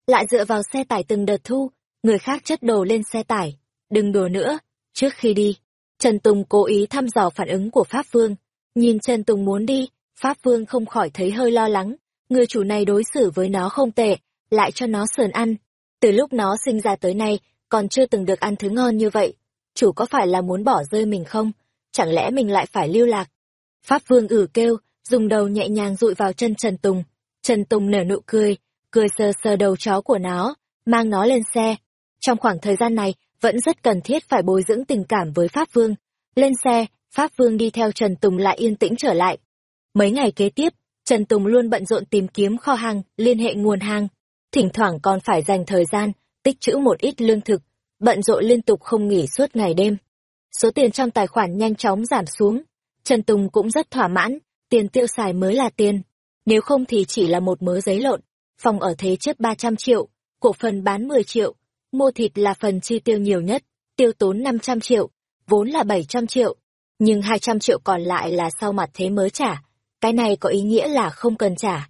Lại dựa vào xe tải từng đợt thu, người khác chất đồ lên xe tải. Đừng đùa nữa, trước khi đi, Trần Tùng cố ý thăm dò phản ứng của Pháp Vương. Nhìn Trần Tùng muốn đi, Pháp Vương không khỏi thấy hơi lo lắng, người chủ này đối xử với nó không tệ, lại cho nó sườn ăn. Từ lúc nó sinh ra tới nay, còn chưa từng được ăn thứ ngon như vậy. Chủ có phải là muốn bỏ rơi mình không? Chẳng lẽ mình lại phải lưu lạc? Pháp Vương ử kêu, dùng đầu nhẹ nhàng dụi vào chân Trần Tùng. Trần Tùng nở nụ cười, cười sờ sờ đầu chó của nó, mang nó lên xe. Trong khoảng thời gian này, vẫn rất cần thiết phải bồi dưỡng tình cảm với Pháp Vương. Lên xe, Pháp Vương đi theo Trần Tùng lại yên tĩnh trở lại. Mấy ngày kế tiếp, Trần Tùng luôn bận rộn tìm kiếm kho hàng, liên hệ nguồn hàng. Thỉnh thoảng còn phải dành thời gian, tích trữ một ít lương thực, bận rộn liên tục không nghỉ suốt ngày đêm. Số tiền trong tài khoản nhanh chóng giảm xuống. Trần Tùng cũng rất thỏa mãn, tiền tiêu xài mới là tiền. Nếu không thì chỉ là một mớ giấy lộn, phòng ở thế chấp 300 triệu, cổ phần bán 10 triệu, mua thịt là phần chi tiêu nhiều nhất, tiêu tốn 500 triệu, vốn là 700 triệu, nhưng 200 triệu còn lại là sau mặt thế mới trả. Cái này có ý nghĩa là không cần trả.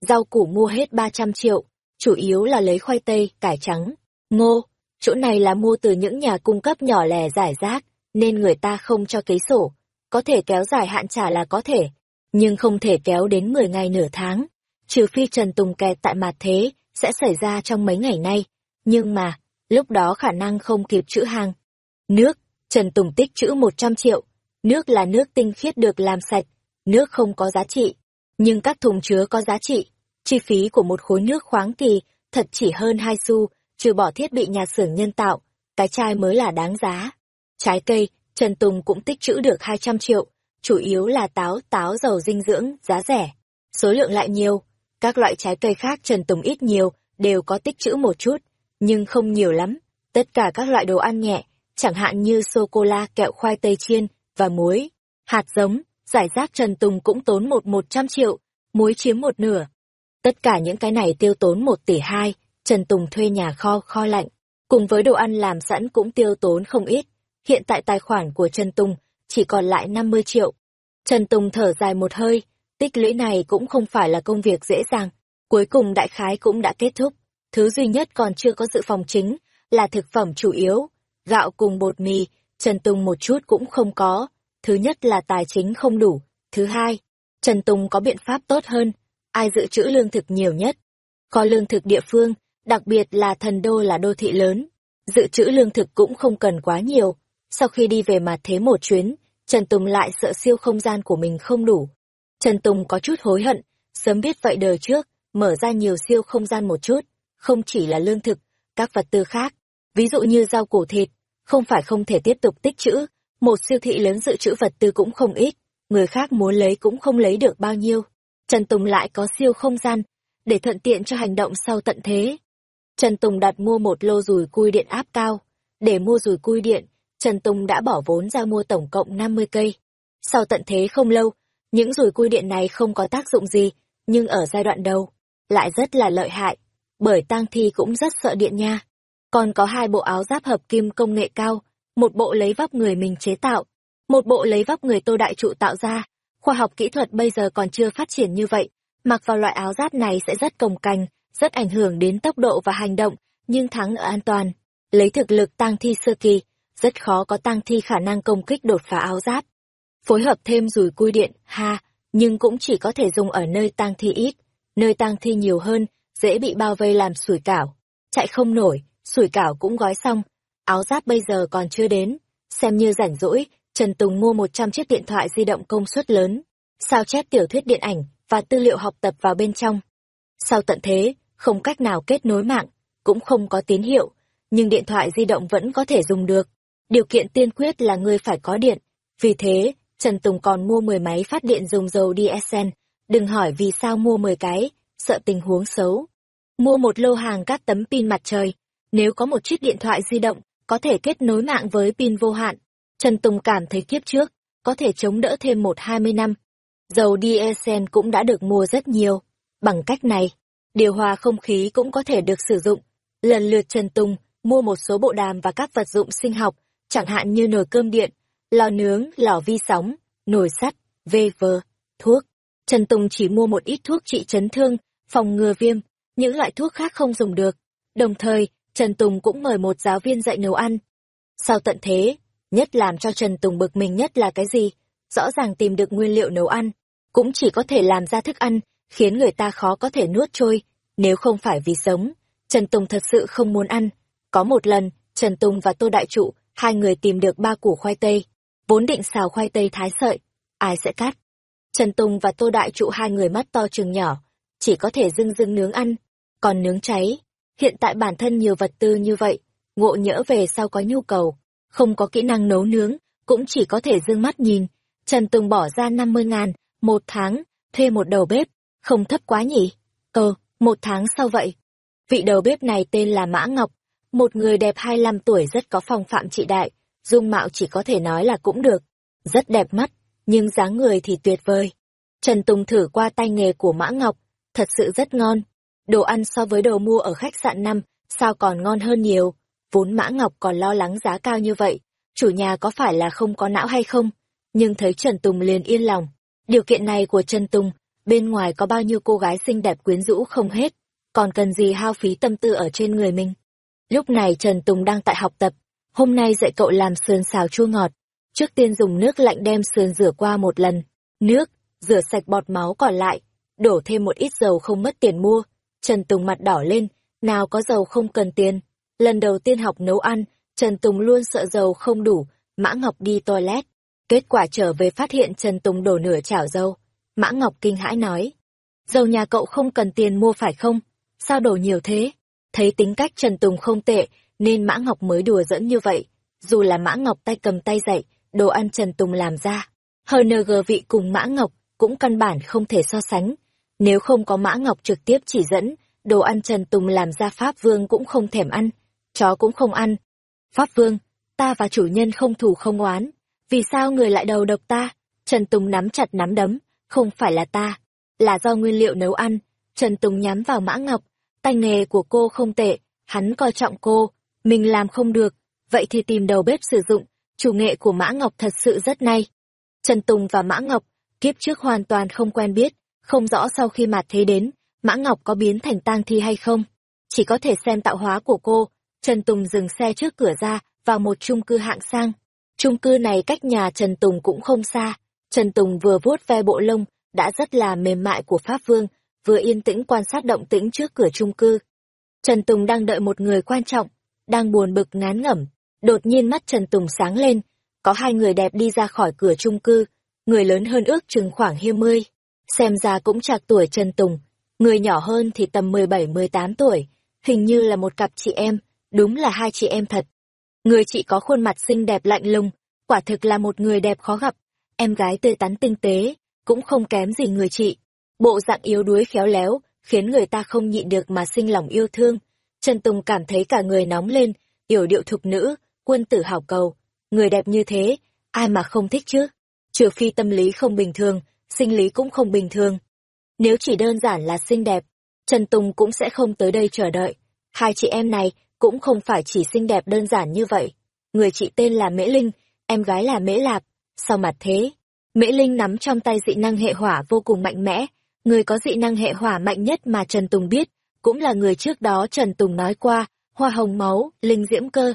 Rau củ mua hết 300 triệu, chủ yếu là lấy khoai tây, cải trắng, ngô. Chỗ này là mua từ những nhà cung cấp nhỏ lẻ giải rác, nên người ta không cho ký sổ. Có thể kéo dài hạn trả là có thể, nhưng không thể kéo đến 10 ngày nửa tháng. Trừ phi Trần Tùng kẹt tại mặt thế, sẽ xảy ra trong mấy ngày nay. Nhưng mà, lúc đó khả năng không kịp chữ hàng. Nước, Trần Tùng tích chữ 100 triệu. Nước là nước tinh khiết được làm sạch, nước không có giá trị. Nhưng các thùng chứa có giá trị. Chi phí của một khối nước khoáng kỳ thật chỉ hơn 2 xu, trừ bỏ thiết bị nhà xưởng nhân tạo, cái chai mới là đáng giá. Trái cây, Trần Tùng cũng tích trữ được 200 triệu, chủ yếu là táo, táo giàu dinh dưỡng, giá rẻ. Số lượng lại nhiều, các loại trái cây khác Trần Tùng ít nhiều, đều có tích trữ một chút, nhưng không nhiều lắm. Tất cả các loại đồ ăn nhẹ, chẳng hạn như sô-cô-la, kẹo khoai tây chiên và muối, hạt giống, giải rác Trần Tùng cũng tốn một một trăm triệu, muối chiếm một nửa. Tất cả những cái này tiêu tốn một tỷ hai, Trần Tùng thuê nhà kho kho lạnh, cùng với đồ ăn làm sẵn cũng tiêu tốn không ít. Hiện tại tài khoản của Trần Tùng chỉ còn lại 50 triệu. Trần Tùng thở dài một hơi, tích lũy này cũng không phải là công việc dễ dàng. Cuối cùng đại khái cũng đã kết thúc. Thứ duy nhất còn chưa có dự phòng chính là thực phẩm chủ yếu. Gạo cùng bột mì, Trần Tùng một chút cũng không có. Thứ nhất là tài chính không đủ. Thứ hai, Trần Tùng có biện pháp tốt hơn. Ai dự trữ lương thực nhiều nhất? Có lương thực địa phương, đặc biệt là thần đô là đô thị lớn. Dự trữ lương thực cũng không cần quá nhiều. Sau khi đi về mặt thế một chuyến, Trần Tùng lại sợ siêu không gian của mình không đủ. Trần Tùng có chút hối hận, sớm biết vậy đời trước, mở ra nhiều siêu không gian một chút, không chỉ là lương thực, các vật tư khác, ví dụ như rau củ thịt, không phải không thể tiếp tục tích trữ, một siêu thị lớn dự trữ vật tư cũng không ít, người khác muốn lấy cũng không lấy được bao nhiêu. Trần Tùng lại có siêu không gian, để thuận tiện cho hành động sau tận thế. Trần Tùng đặt mua một lô rùi cui điện áp cao. Để mua rùi cui điện, Trần Tùng đã bỏ vốn ra mua tổng cộng 50 cây. Sau tận thế không lâu, những rùi cui điện này không có tác dụng gì, nhưng ở giai đoạn đầu, lại rất là lợi hại, bởi tang thi cũng rất sợ điện nha. Còn có hai bộ áo giáp hợp kim công nghệ cao, một bộ lấy vóc người mình chế tạo, một bộ lấy vóc người tô đại trụ tạo ra. Khoa học kỹ thuật bây giờ còn chưa phát triển như vậy, mặc vào loại áo giáp này sẽ rất cồng cành, rất ảnh hưởng đến tốc độ và hành động, nhưng thắng ở an toàn. Lấy thực lực tang thi sơ kỳ, rất khó có tang thi khả năng công kích đột phá áo giáp. Phối hợp thêm rùi cui điện, ha, nhưng cũng chỉ có thể dùng ở nơi tang thi ít, nơi tang thi nhiều hơn, dễ bị bao vây làm sủi cảo. Chạy không nổi, sủi cảo cũng gói xong, áo giáp bây giờ còn chưa đến, xem như rảnh rỗi, Trần Tùng mua 100 chiếc điện thoại di động công suất lớn, sao chép tiểu thuyết điện ảnh và tư liệu học tập vào bên trong. Sau tận thế, không cách nào kết nối mạng, cũng không có tín hiệu, nhưng điện thoại di động vẫn có thể dùng được. Điều kiện tiên quyết là người phải có điện. Vì thế, Trần Tùng còn mua 10 máy phát điện dùng dầu DSN. Đừng hỏi vì sao mua 10 cái, sợ tình huống xấu. Mua một lô hàng các tấm pin mặt trời. Nếu có một chiếc điện thoại di động, có thể kết nối mạng với pin vô hạn. Trần Tùng cảm thấy kiếp trước, có thể chống đỡ thêm một hai mươi năm. Dầu diesel cũng đã được mua rất nhiều. Bằng cách này, điều hòa không khí cũng có thể được sử dụng. Lần lượt Trần Tùng mua một số bộ đàm và các vật dụng sinh học, chẳng hạn như nồi cơm điện, lò nướng, lò vi sóng, nồi sắt, vê vơ, thuốc. Trần Tùng chỉ mua một ít thuốc trị chấn thương, phòng ngừa viêm, những loại thuốc khác không dùng được. Đồng thời, Trần Tùng cũng mời một giáo viên dạy nấu ăn. Sao tận thế, nhất làm cho Trần Tùng bực mình nhất là cái gì? Rõ ràng tìm được nguyên liệu nấu ăn, cũng chỉ có thể làm ra thức ăn, khiến người ta khó có thể nuốt trôi, nếu không phải vì sống. Trần Tùng thật sự không muốn ăn. Có một lần, Trần Tùng và Tô Đại Trụ, hai người tìm được ba củ khoai tây, vốn định xào khoai tây thái sợi, ai sẽ cắt. Trần Tùng và Tô Đại Trụ hai người mắt to trừng nhỏ, chỉ có thể dưng dưng nướng ăn, còn nướng cháy. Hiện tại bản thân nhiều vật tư như vậy, ngộ nhỡ về sau có nhu cầu, không có kỹ năng nấu nướng, cũng chỉ có thể dương mắt nhìn. Trần Tùng bỏ ra 50 ngàn, một tháng, thuê một đầu bếp, không thấp quá nhỉ? Ờ, một tháng sau vậy. Vị đầu bếp này tên là Mã Ngọc, một người đẹp 25 tuổi rất có phong phạm trị đại, dung mạo chỉ có thể nói là cũng được. Rất đẹp mắt, nhưng dáng người thì tuyệt vời. Trần Tùng thử qua tay nghề của Mã Ngọc, thật sự rất ngon. Đồ ăn so với đồ mua ở khách sạn năm, sao còn ngon hơn nhiều. Vốn Mã Ngọc còn lo lắng giá cao như vậy, chủ nhà có phải là không có não hay không? Nhưng thấy Trần Tùng liền yên lòng. Điều kiện này của Trần Tùng, bên ngoài có bao nhiêu cô gái xinh đẹp quyến rũ không hết, còn cần gì hao phí tâm tư ở trên người mình. Lúc này Trần Tùng đang tại học tập, hôm nay dạy cậu làm sườn xào chua ngọt. Trước tiên dùng nước lạnh đem sườn rửa qua một lần, nước, rửa sạch bọt máu còn lại, đổ thêm một ít dầu không mất tiền mua. Trần Tùng mặt đỏ lên, nào có dầu không cần tiền. Lần đầu tiên học nấu ăn, Trần Tùng luôn sợ dầu không đủ, Mã Ngọc đi toilet. Kết quả trở về phát hiện Trần Tùng đổ nửa chảo dầu. Mã Ngọc kinh hãi nói. Dầu nhà cậu không cần tiền mua phải không? Sao đổ nhiều thế? Thấy tính cách Trần Tùng không tệ, nên Mã Ngọc mới đùa dẫn như vậy. Dù là Mã Ngọc tay cầm tay dạy, đồ ăn Trần Tùng làm ra. HNG vị cùng Mã Ngọc cũng căn bản không thể so sánh. Nếu không có Mã Ngọc trực tiếp chỉ dẫn, đồ ăn Trần Tùng làm ra Pháp Vương cũng không thèm ăn, chó cũng không ăn. Pháp Vương, ta và chủ nhân không thù không oán, vì sao người lại đầu độc ta? Trần Tùng nắm chặt nắm đấm, không phải là ta, là do nguyên liệu nấu ăn. Trần Tùng nhắm vào Mã Ngọc, tay nghề của cô không tệ, hắn coi trọng cô, mình làm không được, vậy thì tìm đầu bếp sử dụng, chủ nghệ của Mã Ngọc thật sự rất nay. Trần Tùng và Mã Ngọc, kiếp trước hoàn toàn không quen biết, không rõ sau khi mạt thế đến, Mã Ngọc có biến thành tang thi hay không. Chỉ có thể xem tạo hóa của cô, Trần Tùng dừng xe trước cửa ra, vào một chung cư hạng sang. Chung cư này cách nhà Trần Tùng cũng không xa, Trần Tùng vừa vuốt ve bộ lông, đã rất là mềm mại của Pháp Vương, vừa yên tĩnh quan sát động tĩnh trước cửa chung cư. Trần Tùng đang đợi một người quan trọng, đang buồn bực ngán ngẩm. Đột nhiên mắt Trần Tùng sáng lên, có hai người đẹp đi ra khỏi cửa chung cư, người lớn hơn ước chừng khoảng hai mươi. Xem ra cũng trạc tuổi Trần Tùng, người nhỏ hơn thì tầm 17-18 tuổi, hình như là một cặp chị em, đúng là hai chị em thật. Người chị có khuôn mặt xinh đẹp lạnh lùng, quả thực là một người đẹp khó gặp, em gái tươi tắn tinh tế, cũng không kém gì người chị. Bộ dạng yếu đuối khéo léo, khiến người ta không nhịn được mà sinh lòng yêu thương. Trần Tùng cảm thấy cả người nóng lên, yểu điệu thục nữ, quân tử hảo cầu. Người đẹp như thế, ai mà không thích chứ? Trừ phi tâm lý không bình thường, sinh lý cũng không bình thường. Nếu chỉ đơn giản là xinh đẹp, Trần Tùng cũng sẽ không tới đây chờ đợi. Hai chị em này cũng không phải chỉ xinh đẹp đơn giản như vậy. Người chị tên là Mễ Linh, em gái là Mễ Lạp. Sau mặt thế, Mễ Linh nắm trong tay dị năng hệ hỏa vô cùng mạnh mẽ, người có dị năng hệ hỏa mạnh nhất mà Trần Tùng biết, cũng là người trước đó Trần Tùng nói qua, hoa hồng máu, linh diễm cơ.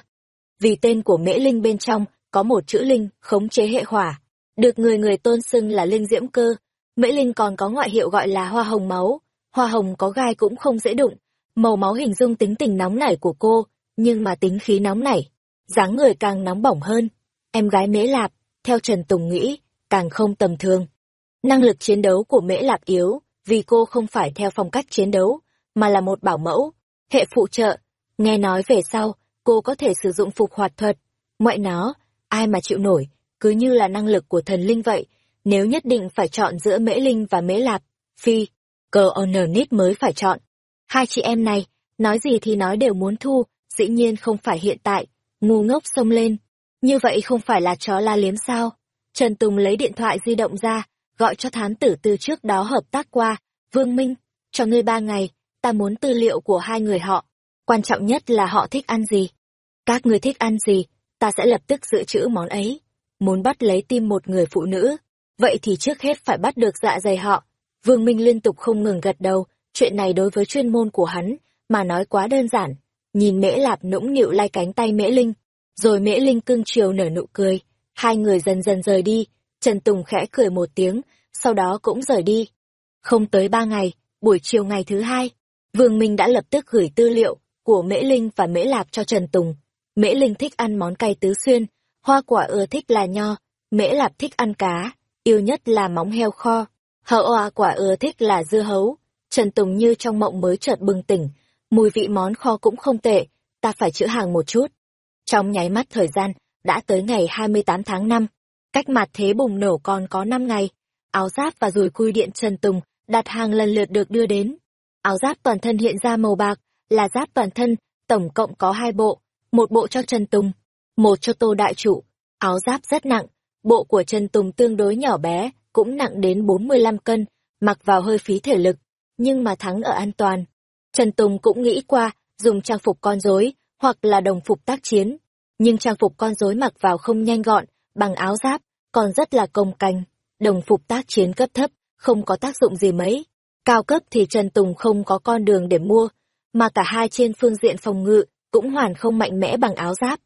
Vì tên của Mễ Linh bên trong có một chữ linh, khống chế hệ hỏa, được người người tôn xưng là linh diễm cơ. Mễ Linh còn có ngoại hiệu gọi là hoa hồng máu, hoa hồng có gai cũng không dễ đụng, màu máu hình dung tính tình nóng nảy của cô, nhưng mà tính khí nóng nảy, dáng người càng nóng bỏng hơn. Em gái Mễ Lạp, theo Trần Tùng nghĩ, càng không tầm thường. Năng lực chiến đấu của Mễ Lạp yếu, vì cô không phải theo phong cách chiến đấu, mà là một bảo mẫu, hệ phụ trợ. Nghe nói về sau, cô có thể sử dụng phục hoạt thuật. Ngoại nó, ai mà chịu nổi, cứ như là năng lực của thần linh vậy. Nếu nhất định phải chọn giữa Mễ Linh và Mễ Lạp, Phi, cờ honor nít mới phải chọn. Hai chị em này, nói gì thì nói đều muốn thu, dĩ nhiên không phải hiện tại, ngu ngốc xông lên. Như vậy không phải là chó la liếm sao? Trần Tùng lấy điện thoại di động ra, gọi cho thám tử từ trước đó hợp tác qua, Vương Minh, cho ngươi ba ngày, ta muốn tư liệu của hai người họ. Quan trọng nhất là họ thích ăn gì. Các ngươi thích ăn gì, ta sẽ lập tức dự trữ món ấy muốn bắt lấy tim một người phụ nữ, vậy thì trước hết phải bắt được dạ dày họ. Vương Minh liên tục không ngừng gật đầu, chuyện này đối với chuyên môn của hắn, mà nói quá đơn giản. Nhìn Mễ Lạp nũng nịu lai cánh tay Mễ Linh, rồi Mễ Linh cưng chiều nở nụ cười, hai người dần dần rời đi, Trần Tùng khẽ cười một tiếng, sau đó cũng rời đi. Không tới ba ngày, buổi chiều ngày thứ hai, Vương Minh đã lập tức gửi tư liệu của Mễ Linh và Mễ Lạp cho Trần Tùng. Mễ Linh thích ăn món cay tứ xuyên, hoa quả ưa thích là nho, Mễ Lạp thích ăn cá, yêu nhất là móng heo kho, hậu hoa quả ưa thích là dưa hấu. Trần Tùng như trong mộng mới chợt bừng tỉnh, mùi vị món kho cũng không tệ, ta phải chữa hàng một chút. Trong nháy mắt thời gian, đã tới ngày 28 tháng 5, cách mặt thế bùng nổ còn có 5 ngày, áo giáp và rùi cui điện Trần Tùng đặt hàng lần lượt được đưa đến. Áo giáp toàn thân hiện ra màu bạc, là giáp toàn thân, tổng cộng có hai bộ, một bộ cho Trần Tùng, một cho Tô Đại Trụ. Áo giáp rất nặng, bộ của Trần Tùng tương đối nhỏ bé, cũng nặng đến 45 cân, mặc vào hơi phí thể lực, nhưng mà thắng ở an toàn. Trần Tùng cũng nghĩ qua, dùng trang phục con rối hoặc là đồng phục tác chiến, nhưng trang phục con rối mặc vào không nhanh gọn, bằng áo giáp, còn rất là công canh. Đồng phục tác chiến cấp thấp, không có tác dụng gì mấy. Cao cấp thì Trần Tùng không có con đường để mua, mà cả hai trên phương diện phòng ngự cũng hoàn không mạnh mẽ bằng áo giáp.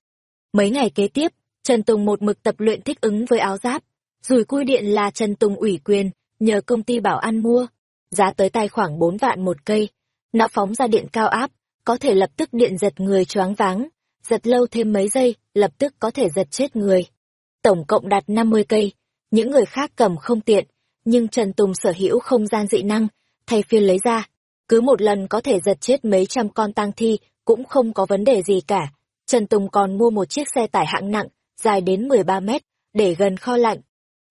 Mấy ngày kế tiếp, Trần Tùng một mực tập luyện thích ứng với áo giáp. Rùi cui điện là Trần Tùng ủy quyền, nhờ công ty bảo ăn mua. Giá tới tay khoảng 4 vạn một cây. Nó phóng ra điện cao áp, có thể lập tức điện giật người choáng váng. Giật lâu thêm mấy giây, lập tức có thể giật chết người. Tổng cộng đặt 50 cây. Những người khác cầm không tiện, nhưng Trần Tùng sở hữu không gian dị năng, thay phiên lấy ra. Cứ một lần có thể giật chết mấy trăm con tang thi, cũng không có vấn đề gì cả. Trần Tùng còn mua một chiếc xe tải hạng nặng, dài đến 13 mét, để gần kho lạnh.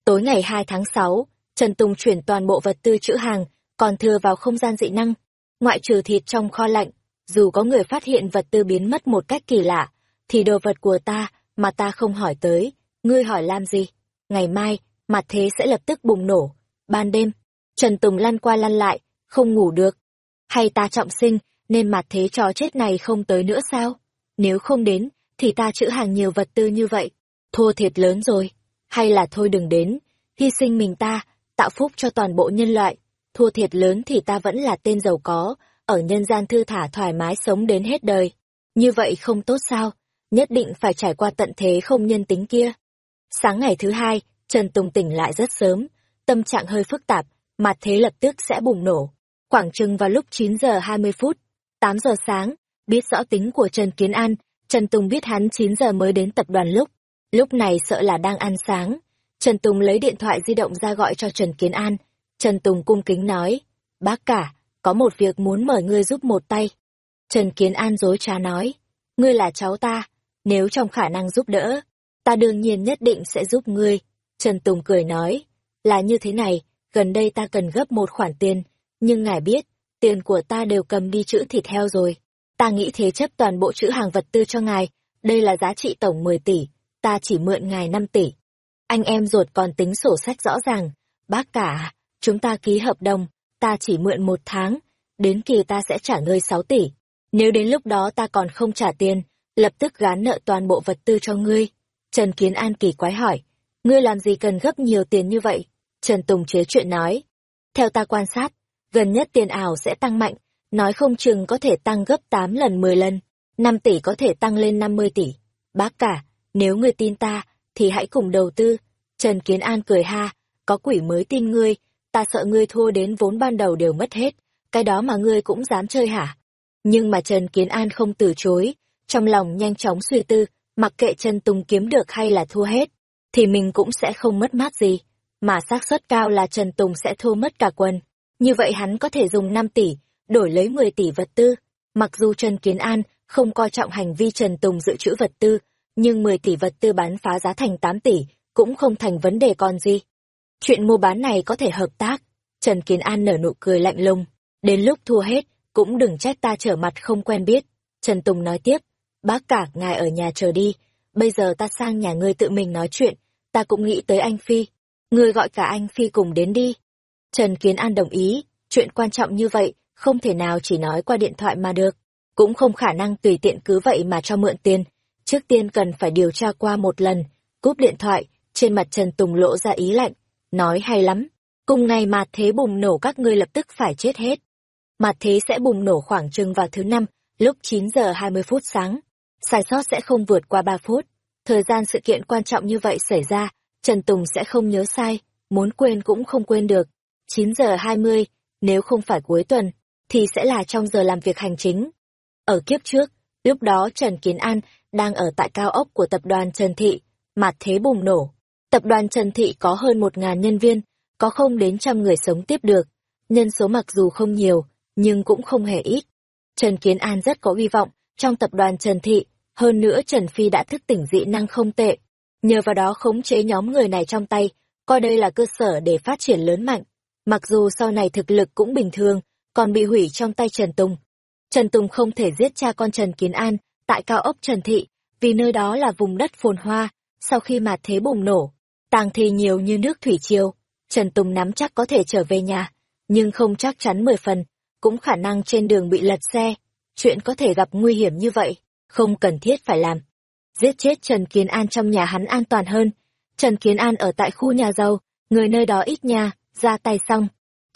Tối ngày 2 tháng 6, Trần Tùng chuyển toàn bộ vật tư chữ hàng, còn thừa vào không gian dị năng. Ngoại trừ thịt trong kho lạnh, dù có người phát hiện vật tư biến mất một cách kỳ lạ, thì đồ vật của ta mà ta không hỏi tới, ngươi hỏi làm gì? Ngày mai, mặt thế sẽ lập tức bùng nổ. Ban đêm, Trần Tùng lăn qua lăn lại, không ngủ được. Hay ta trọng sinh, nên mặt thế trò chết này không tới nữa sao? Nếu không đến, thì ta chữ hàng nhiều vật tư như vậy. Thua thiệt lớn rồi. Hay là thôi đừng đến, hy sinh mình ta, tạo phúc cho toàn bộ nhân loại. Thua thiệt lớn thì ta vẫn là tên giàu có, ở nhân gian thư thả thoải mái sống đến hết đời. Như vậy không tốt sao? Nhất định phải trải qua tận thế không nhân tính kia. Sáng ngày thứ hai, Trần Tùng tỉnh lại rất sớm, tâm trạng hơi phức tạp, mặt thế lập tức sẽ bùng nổ. Khoảng chừng vào lúc 9 giờ 20 phút, 8 giờ sáng, biết rõ tính của Trần Kiến An, Trần Tùng biết hắn 9 giờ mới đến tập đoàn lúc. Lúc này sợ là đang ăn sáng. Trần Tùng lấy điện thoại di động ra gọi cho Trần Kiến An. Trần Tùng cung kính nói, bác cả, có một việc muốn mời ngươi giúp một tay. Trần Kiến An dối trá nói, ngươi là cháu ta, nếu trong khả năng giúp đỡ, ta đương nhiên nhất định sẽ giúp ngươi. Trần Tùng cười nói, là như thế này, gần đây ta cần gấp một khoản tiền, nhưng ngài biết, tiền của ta đều cầm đi chữ thịt heo rồi. Ta nghĩ thế chấp toàn bộ chữ hàng vật tư cho ngài, đây là giá trị tổng 10 tỷ, ta chỉ mượn ngài 5 tỷ. Anh em ruột còn tính sổ sách rõ ràng, bác cả, chúng ta ký hợp đồng, ta chỉ mượn một tháng, đến kỳ ta sẽ trả ngươi 6 tỷ. Nếu đến lúc đó ta còn không trả tiền, lập tức gán nợ toàn bộ vật tư cho ngươi. Trần Kiến An kỳ quái hỏi, ngươi làm gì cần gấp nhiều tiền như vậy? Trần Tùng chế chuyện nói. Theo ta quan sát, gần nhất tiền ảo sẽ tăng mạnh, nói không chừng có thể tăng gấp 8 lần 10 lần, 5 tỷ có thể tăng lên 50 tỷ. Bác cả, nếu ngươi tin ta, thì hãy cùng đầu tư. Trần Kiến An cười ha, có quỷ mới tin ngươi, ta sợ ngươi thua đến vốn ban đầu đều mất hết, cái đó mà ngươi cũng dám chơi hả? Nhưng mà Trần Kiến An không từ chối, trong lòng nhanh chóng suy tư, mặc kệ Trần Tùng kiếm được hay là thua hết, thì mình cũng sẽ không mất mát gì, mà xác suất cao là Trần Tùng sẽ thua mất cả quần. Như vậy hắn có thể dùng 5 tỷ, đổi lấy 10 tỷ vật tư. Mặc dù Trần Kiến An không coi trọng hành vi Trần Tùng dự trữ vật tư, nhưng 10 tỷ vật tư bán phá giá thành 8 tỷ, cũng không thành vấn đề còn gì. Chuyện mua bán này có thể hợp tác. Trần Kiến An nở nụ cười lạnh lùng. Đến lúc thua hết, cũng đừng trách ta trở mặt không quen biết. Trần Tùng nói tiếp, bác cả ngài ở nhà chờ đi, bây giờ ta sang nhà ngươi tự mình nói chuyện, ta cũng nghĩ tới anh Phi. Ngươi gọi cả anh Phi cùng đến đi. Trần Kiến An đồng ý, chuyện quan trọng như vậy, không thể nào chỉ nói qua điện thoại mà được. Cũng không khả năng tùy tiện cứ vậy mà cho mượn tiền. Trước tiên cần phải điều tra qua một lần, cúp điện thoại, Trên mặt Trần Tùng lộ ra ý lạnh, nói hay lắm. Cùng ngày mà thế bùng nổ các ngươi lập tức phải chết hết. Mặt thế sẽ bùng nổ khoảng chừng vào thứ năm, lúc 9 giờ 20 phút sáng. Sai sót sẽ không vượt qua 3 phút. Thời gian sự kiện quan trọng như vậy xảy ra, Trần Tùng sẽ không nhớ sai, muốn quên cũng không quên được. 9 giờ 20, nếu không phải cuối tuần, thì sẽ là trong giờ làm việc hành chính. Ở kiếp trước, lúc đó Trần Kiến An đang ở tại cao ốc của tập đoàn Trần Thị, mặt thế bùng nổ. Tập đoàn Trần Thị có hơn 1.000 nhân viên, có không đến trăm người sống tiếp được. Nhân số mặc dù không nhiều, nhưng cũng không hề ít. Trần Kiến An rất có hy vọng trong tập đoàn Trần Thị, hơn nữa Trần Phi đã thức tỉnh dị năng không tệ. Nhờ vào đó khống chế nhóm người này trong tay, coi đây là cơ sở để phát triển lớn mạnh. Mặc dù sau này thực lực cũng bình thường, còn bị hủy trong tay Trần Tùng. Trần Tùng không thể giết cha con Trần Kiến An tại cao ốc Trần Thị, vì nơi đó là vùng đất phồn hoa, sau khi mà thế bùng nổ, tàng thì nhiều như nước thủy triều. Trần Tùng nắm chắc có thể trở về nhà, nhưng không chắc chắn mười phần, cũng khả năng trên đường bị lật xe. Chuyện có thể gặp nguy hiểm như vậy, không cần thiết phải làm. Giết chết Trần Kiến An trong nhà hắn an toàn hơn. Trần Kiến An ở tại khu nhà giàu, người nơi đó ít nhà, ra tay xong.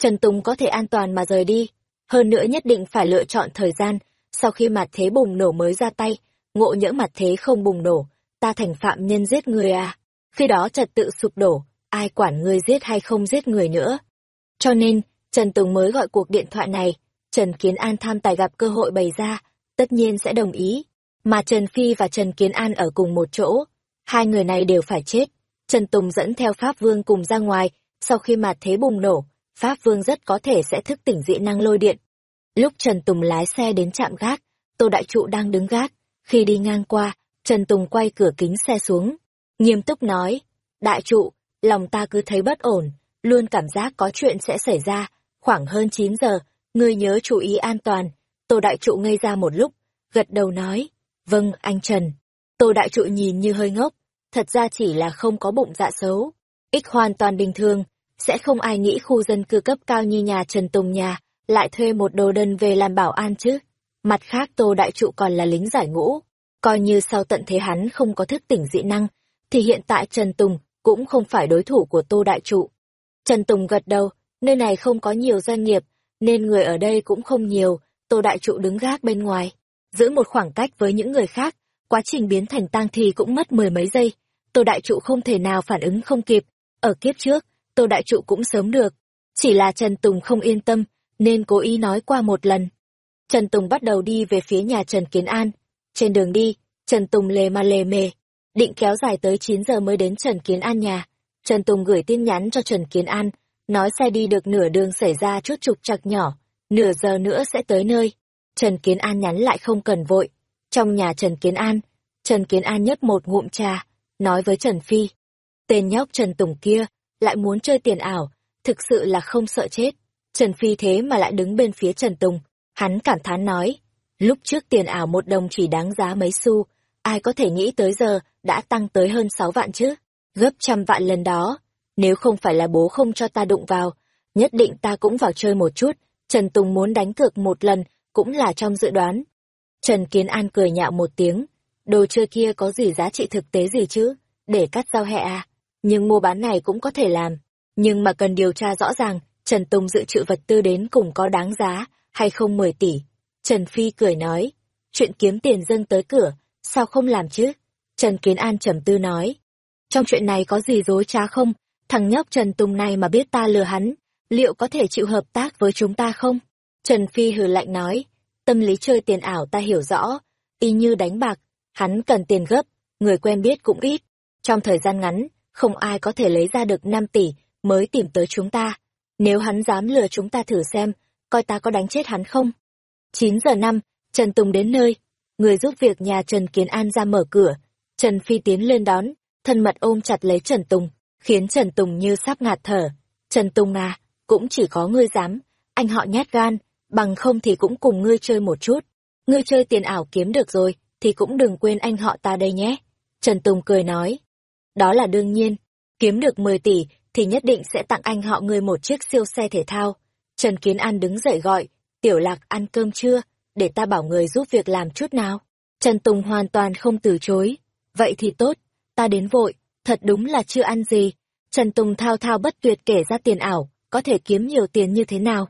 Trần Tùng có thể an toàn mà rời đi. Hơn nữa nhất định phải lựa chọn thời gian, sau khi mặt thế bùng nổ mới ra tay, ngộ nhỡ mặt thế không bùng nổ, ta thành phạm nhân giết người à. Khi đó trật tự sụp đổ, ai quản người giết hay không giết người nữa. Cho nên, Trần Tùng mới gọi cuộc điện thoại này, Trần Kiến An tham tài gặp cơ hội bày ra, tất nhiên sẽ đồng ý. Mà Trần Phi và Trần Kiến An ở cùng một chỗ, hai người này đều phải chết. Trần Tùng dẫn theo Pháp Vương cùng ra ngoài, sau khi mà thế bùng nổ, Pháp Vương rất có thể sẽ thức tỉnh dị năng lôi điện. Lúc Trần Tùng lái xe đến trạm gác, Tô Đại Trụ đang đứng gác, khi đi ngang qua, Trần Tùng quay cửa kính xe xuống, nghiêm túc nói, Đại Trụ, lòng ta cứ thấy bất ổn, luôn cảm giác có chuyện sẽ xảy ra, khoảng hơn 9 giờ, ngươi nhớ chú ý an toàn. Tô Đại Trụ ngây ra một lúc, gật đầu nói, vâng, anh Trần. Tô Đại Trụ nhìn như hơi ngốc, thật ra chỉ là không có bụng dạ xấu, ích hoàn toàn bình thường, sẽ không ai nghĩ khu dân cư cấp cao như nhà Trần Tùng nhà, lại thuê một đồ đơn về làm bảo an chứ. Mặt khác Tô Đại Trụ còn là lính giải ngũ, coi như sau tận thế hắn không có thức tỉnh dị năng, thì hiện tại Trần Tùng cũng không phải đối thủ của Tô Đại Trụ. Trần Tùng gật đầu, nơi này không có nhiều doanh nghiệp, nên người ở đây cũng không nhiều, Tô Đại Trụ đứng gác bên ngoài, giữ một khoảng cách với những người khác, quá trình biến thành tang thì cũng mất mười mấy giây. Tô Đại Trụ không thể nào phản ứng không kịp, ở kiếp trước, Tô Đại Trụ cũng sớm được, chỉ là Trần Tùng không yên tâm, nên cố ý nói qua một lần. Trần Tùng bắt đầu đi về phía nhà Trần Kiến An. Trên đường đi, Trần Tùng lề mà lề mề, định kéo dài tới 9 giờ mới đến Trần Kiến An nhà. Trần Tùng gửi tin nhắn cho Trần Kiến An, nói xe đi được nửa đường xảy ra chút trục trặc nhỏ, nửa giờ nữa sẽ tới nơi. Trần Kiến An nhắn lại không cần vội. Trong nhà Trần Kiến An, Trần Kiến An nhấp một ngụm trà, nói với Trần Phi. Tên nhóc Trần Tùng kia, lại muốn chơi tiền ảo, thực sự là không sợ chết. Trần Phi thế mà lại đứng bên phía Trần Tùng, hắn cảm thán nói, lúc trước tiền ảo một đồng chỉ đáng giá mấy xu, ai có thể nghĩ tới giờ đã tăng tới hơn sáu vạn chứ, gấp trăm vạn lần đó. Nếu không phải là bố không cho ta đụng vào, nhất định ta cũng vào chơi một chút, Trần Tùng muốn đánh cược một lần, cũng là trong dự đoán. Trần Kiến An cười nhạo một tiếng, đồ chơi kia có gì giá trị thực tế gì chứ, để cắt giao hẹ à, nhưng mua bán này cũng có thể làm. Nhưng mà cần điều tra rõ ràng, Trần Tùng dự trữ vật tư đến cùng có đáng giá, hay không 10 tỷ. Trần Phi cười nói, chuyện kiếm tiền dâng tới cửa, sao không làm chứ? Trần Kiến An trầm tư nói, trong chuyện này có gì dối trá không? Thằng nhóc Trần Tùng này mà biết ta lừa hắn, liệu có thể chịu hợp tác với chúng ta không? Trần Phi hừ lạnh nói, tâm lý chơi tiền ảo ta hiểu rõ, y như đánh bạc, hắn cần tiền gấp, người quen biết cũng ít. Trong thời gian ngắn, không ai có thể lấy ra được 5 tỷ mới tìm tới chúng ta. Nếu hắn dám lừa chúng ta thử xem, coi ta có đánh chết hắn không? 9 giờ năm, Trần Tùng đến nơi, người giúp việc nhà Trần Kiến An ra mở cửa. Trần Phi tiến lên đón, thân mật ôm chặt lấy Trần Tùng, khiến Trần Tùng như sắp ngạt thở. Trần Tùng à, cũng chỉ có ngươi dám, anh họ nhát gan, bằng không thì cũng cùng ngươi chơi một chút. Ngươi chơi tiền ảo kiếm được rồi, thì cũng đừng quên anh họ ta đây nhé. Trần Tùng cười nói. Đó là đương nhiên, kiếm được 10 tỷ thì nhất định sẽ tặng anh họ người một chiếc siêu xe thể thao. Trần Kiến An đứng dậy gọi, tiểu lạc ăn cơm chưa, để ta bảo người giúp việc làm chút nào. Trần Tùng hoàn toàn không từ chối. Vậy thì tốt, ta đến vội. thật đúng là chưa ăn gì. Trần Tùng thao thao bất tuyệt kể ra tiền ảo, có thể kiếm nhiều tiền như thế nào.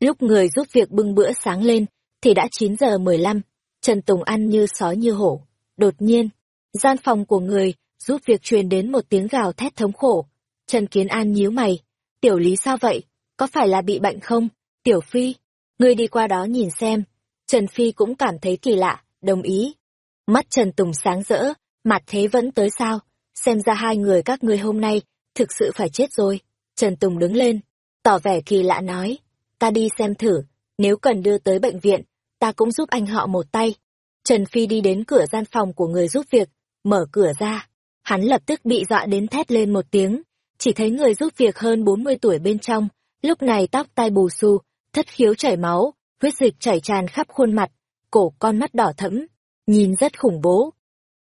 Lúc người giúp việc bưng bữa sáng lên, thì đã 9 giờ 15, Trần Tùng ăn như sói như hổ. Đột nhiên, gian phòng của người giúp việc truyền đến một tiếng gào thét thống khổ. Trần Kiến An nhíu mày. Tiểu lý sao vậy? Có phải là bị bệnh không? Tiểu Phi, ngươi đi qua đó nhìn xem. Trần Phi cũng cảm thấy kỳ lạ, đồng ý. Mắt Trần Tùng sáng rỡ, mặt thế vẫn tới sao? Xem ra hai người các ngươi hôm nay thực sự phải chết rồi. Trần Tùng đứng lên, tỏ vẻ kỳ lạ nói. Ta đi xem thử, nếu cần đưa tới bệnh viện, ta cũng giúp anh họ một tay. Trần Phi đi đến cửa gian phòng của người giúp việc, mở cửa ra. Hắn lập tức bị dọa đến thét lên một tiếng, chỉ thấy người giúp việc hơn 40 tuổi bên trong, lúc này tóc tai bù xù, thất khiếu chảy máu, huyết dịch chảy tràn khắp khuôn mặt, cổ con mắt đỏ thẫm, nhìn rất khủng bố.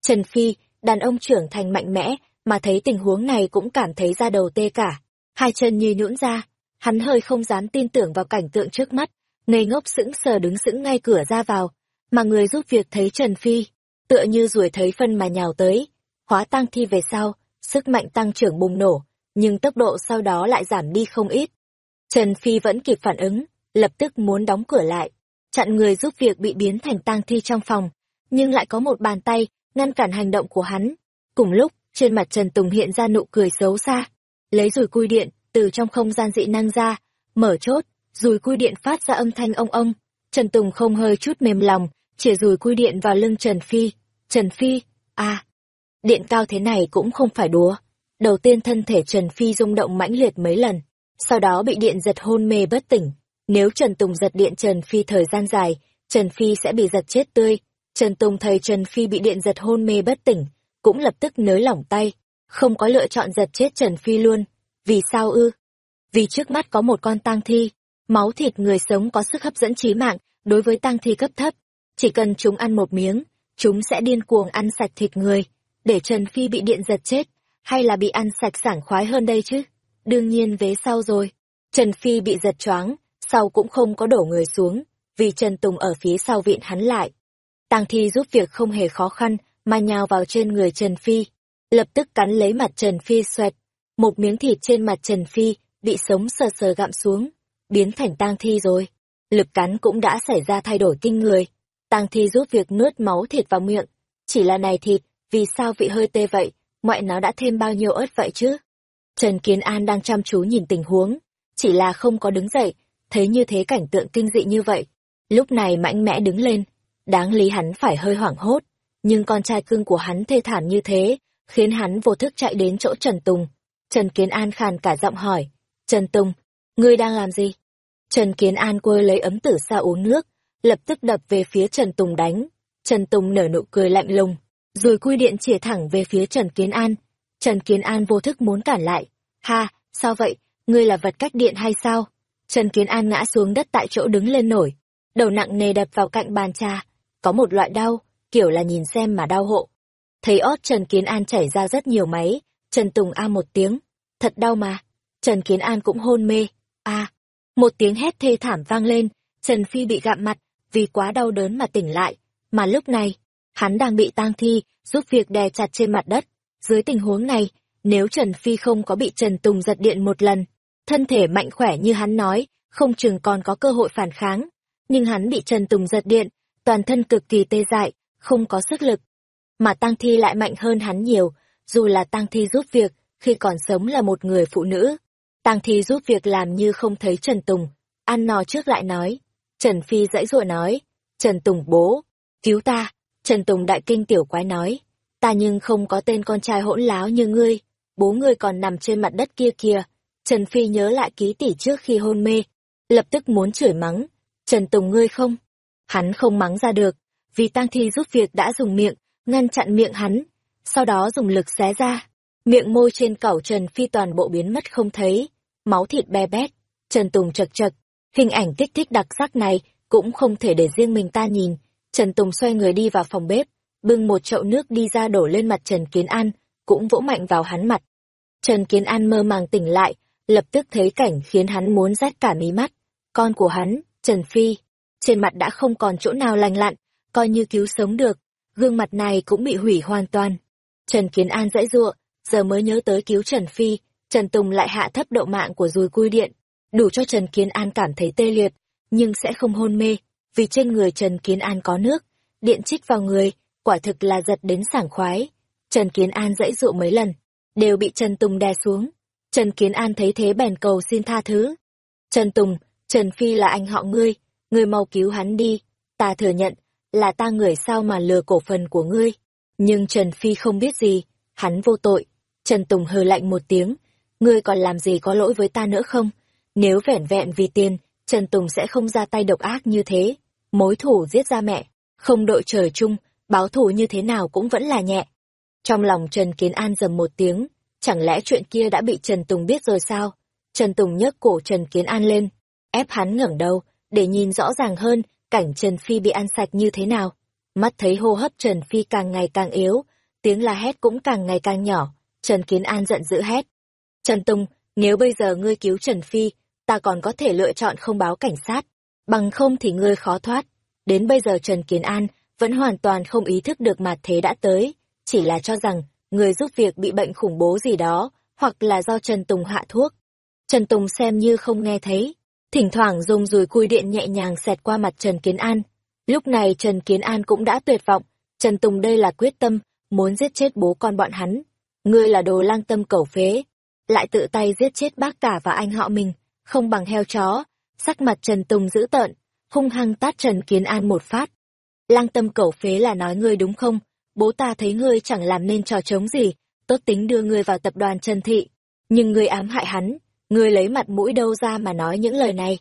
Trần Phi, đàn ông trưởng thành mạnh mẽ, mà thấy tình huống này cũng cảm thấy da đầu tê cả, hai chân như nhũn ra, hắn hơi không dám tin tưởng vào cảnh tượng trước mắt, ngây ngốc sững sờ đứng sững ngay cửa ra vào, mà người giúp việc thấy Trần Phi, tựa như ruồi thấy phân mà nhào tới, hóa tăng thi về sau, sức mạnh tăng trưởng bùng nổ, nhưng tốc độ sau đó lại giảm đi không ít. Trần Phi vẫn kịp phản ứng, lập tức muốn đóng cửa lại, chặn người giúp việc bị biến thành tang thi trong phòng, nhưng lại có một bàn tay ngăn cản hành động của hắn. Cùng lúc, trên mặt Trần Tùng hiện ra nụ cười xấu xa, lấy rùi cui điện từ trong không gian dị năng ra, mở chốt, rùi cui điện phát ra âm thanh ông ông. Trần Tùng không hơi chút mềm lòng, chỉ rùi cui điện vào lưng Trần Phi. Trần Phi, à, điện cao thế này cũng không phải đùa. Đầu tiên thân thể Trần Phi rung động mãnh liệt mấy lần, sau đó bị điện giật hôn mê bất tỉnh. Nếu Trần Tùng giật điện Trần Phi thời gian dài, Trần Phi sẽ bị giật chết tươi. Trần Tùng thấy Trần Phi bị điện giật hôn mê bất tỉnh, cũng lập tức nới lỏng tay, không có lựa chọn giật chết Trần Phi luôn. Vì sao ư? Vì trước mắt có một con tang thi, máu thịt người sống có sức hấp dẫn trí mạng đối với tang thi cấp thấp. Chỉ cần chúng ăn một miếng, chúng sẽ điên cuồng ăn sạch thịt người, để Trần Phi bị điện giật chết, hay là bị ăn sạch sảng khoái hơn đây chứ? Đương nhiên vế sau rồi. Trần Phi bị giật choáng, sau cũng không có đổ người xuống, vì Trần Tùng ở phía sau viện hắn lại. Tang thi giúp việc không hề khó khăn, mà nhào vào trên người Trần Phi, lập tức cắn lấy mặt Trần Phi xoẹt. Một miếng thịt trên mặt Trần Phi bị sống sờ sờ gặm xuống, biến thành tang thi rồi. Lực cắn cũng đã xảy ra thay đổi kinh người. Tang thi giúp việc nuốt máu thịt vào miệng. Chỉ là này thịt, vì sao vị hơi tê vậy, ngoại nó đã thêm bao nhiêu ớt vậy chứ? Trần Kiến An đang chăm chú nhìn tình huống, chỉ là không có đứng dậy, thấy như thế cảnh tượng kinh dị như vậy. Lúc này mạnh mẽ đứng lên, đáng lý hắn phải hơi hoảng hốt, nhưng con trai cưng của hắn thê thảm như thế, khiến hắn vô thức chạy đến chỗ Trần Tùng. Trần Kiến An khàn cả giọng hỏi, Trần Tùng, ngươi đang làm gì? Trần Kiến An quơ lấy ấm tử sa uống nước, lập tức đập về phía Trần Tùng đánh. Trần Tùng nở nụ cười lạnh lùng, rồi quy điện chỉa thẳng về phía Trần Kiến An. Trần Kiến An vô thức muốn cản lại. Ha, sao vậy, ngươi là vật cách điện hay sao? Trần Kiến An ngã xuống đất tại chỗ đứng lên nổi, đầu nặng nề đập vào cạnh bàn trà. Có một loại đau, kiểu là nhìn xem mà đau hộ. Thấy ót Trần Kiến An chảy ra rất nhiều máy, Trần Tùng a một tiếng, thật đau mà. Trần Kiến An cũng hôn mê, a một tiếng hét thê thảm vang lên, Trần Phi bị gạm mặt, vì quá đau đớn mà tỉnh lại, mà lúc này, hắn đang bị tang thi, giúp việc đè chặt trên mặt đất. Dưới tình huống này, nếu Trần Phi không có bị Trần Tùng giật điện một lần, thân thể mạnh khỏe như hắn nói, không chừng còn có cơ hội phản kháng. Nhưng hắn bị Trần Tùng giật điện, toàn thân cực kỳ tê dại, không có sức lực. Mà tang Thi lại mạnh hơn hắn nhiều, dù là tang Thi giúp việc, khi còn sống là một người phụ nữ. tang Thi giúp việc làm như không thấy Trần Tùng, ăn no trước lại nói. Trần Phi dãy dụa nói, Trần Tùng bố, cứu ta. Trần Tùng đại kinh tiểu quái nói, ta nhưng không có tên con trai hỗn láo như ngươi, bố ngươi còn nằm trên mặt đất kia kìa. Trần Phi nhớ lại ký tỉ trước khi hôn mê, lập tức muốn chửi mắng, Trần Tùng ngươi không? Hắn không mắng ra được, vì tang thi giúp việc đã dùng miệng, ngăn chặn miệng hắn, sau đó dùng lực xé ra. Miệng môi trên cẩu Trần Phi toàn bộ biến mất không thấy, máu thịt be bét, Trần Tùng chật chật. Hình ảnh kích thích đặc sắc này cũng không thể để riêng mình ta nhìn. Trần Tùng xoay người đi vào phòng bếp, bưng một chậu nước đi ra đổ lên mặt Trần Kiến An, cũng vỗ mạnh vào hắn mặt. Trần Kiến An mơ màng tỉnh lại, lập tức thấy cảnh khiến hắn muốn rách cả mí mắt. Con của hắn, Trần Phi, trên mặt đã không còn chỗ nào lành lặn, coi như cứu sống được, gương mặt này cũng bị hủy hoàn toàn. Trần Kiến An dãy giụa, giờ mới nhớ tới cứu Trần Phi, Trần Tùng lại hạ thấp độ mạng của dùi cui điện, đủ cho Trần Kiến An cảm thấy tê liệt, nhưng sẽ không hôn mê, vì trên người Trần Kiến An có nước, điện trích vào người, quả thực là giật đến sảng khoái. Trần Kiến An dãy dụ mấy lần, đều bị Trần Tùng đè xuống. Trần Kiến An thấy thế bèn cầu xin tha thứ. Trần Tùng, Trần Phi là anh họ ngươi, ngươi mau cứu hắn đi, ta thừa nhận, là ta người sao mà lừa cổ phần của ngươi. Nhưng Trần Phi không biết gì, hắn vô tội. Trần Tùng hừ lạnh một tiếng, ngươi còn làm gì có lỗi với ta nữa không? Nếu vẻn vẹn vì tiền, Trần Tùng sẽ không ra tay độc ác như thế. Mối thủ giết ra mẹ, không đội trời chung, báo thù như thế nào cũng vẫn là nhẹ. Trong lòng Trần Kiến An dầm một tiếng, chẳng lẽ chuyện kia đã bị Trần Tùng biết rồi sao? Trần Tùng nhấc cổ Trần Kiến An lên, ép hắn ngẩng đầu, để nhìn rõ ràng hơn cảnh Trần Phi bị ăn sạch như thế nào. Mắt thấy hô hấp Trần Phi càng ngày càng yếu, tiếng la hét cũng càng ngày càng nhỏ, Trần Kiến An giận dữ hét. Trần Tùng, nếu bây giờ ngươi cứu Trần Phi, ta còn có thể lựa chọn không báo cảnh sát, bằng không thì ngươi khó thoát. Đến bây giờ Trần Kiến An vẫn hoàn toàn không ý thức được mặt thế đã tới, chỉ là cho rằng người giúp việc bị bệnh khủng bố gì đó, hoặc là do Trần Tùng hạ thuốc. Trần Tùng xem như không nghe thấy, thỉnh thoảng dùng dùi cui điện nhẹ nhàng xẹt qua mặt Trần Kiến An. Lúc này Trần Kiến An cũng đã tuyệt vọng, Trần Tùng đây là quyết tâm, muốn giết chết bố con bọn hắn. Ngươi là đồ lang tâm cẩu phế, lại tự tay giết chết bác cả và anh họ mình, không bằng heo chó. Sắc mặt Trần Tùng dữ tợn, hung hăng tát Trần Kiến An một phát. Lang tâm cẩu phế là nói ngươi đúng không? Bố ta thấy ngươi chẳng làm nên trò trống gì, tốt tính đưa ngươi vào tập đoàn Trần Thị. Nhưng ngươi ám hại hắn, ngươi lấy mặt mũi đâu ra mà nói những lời này.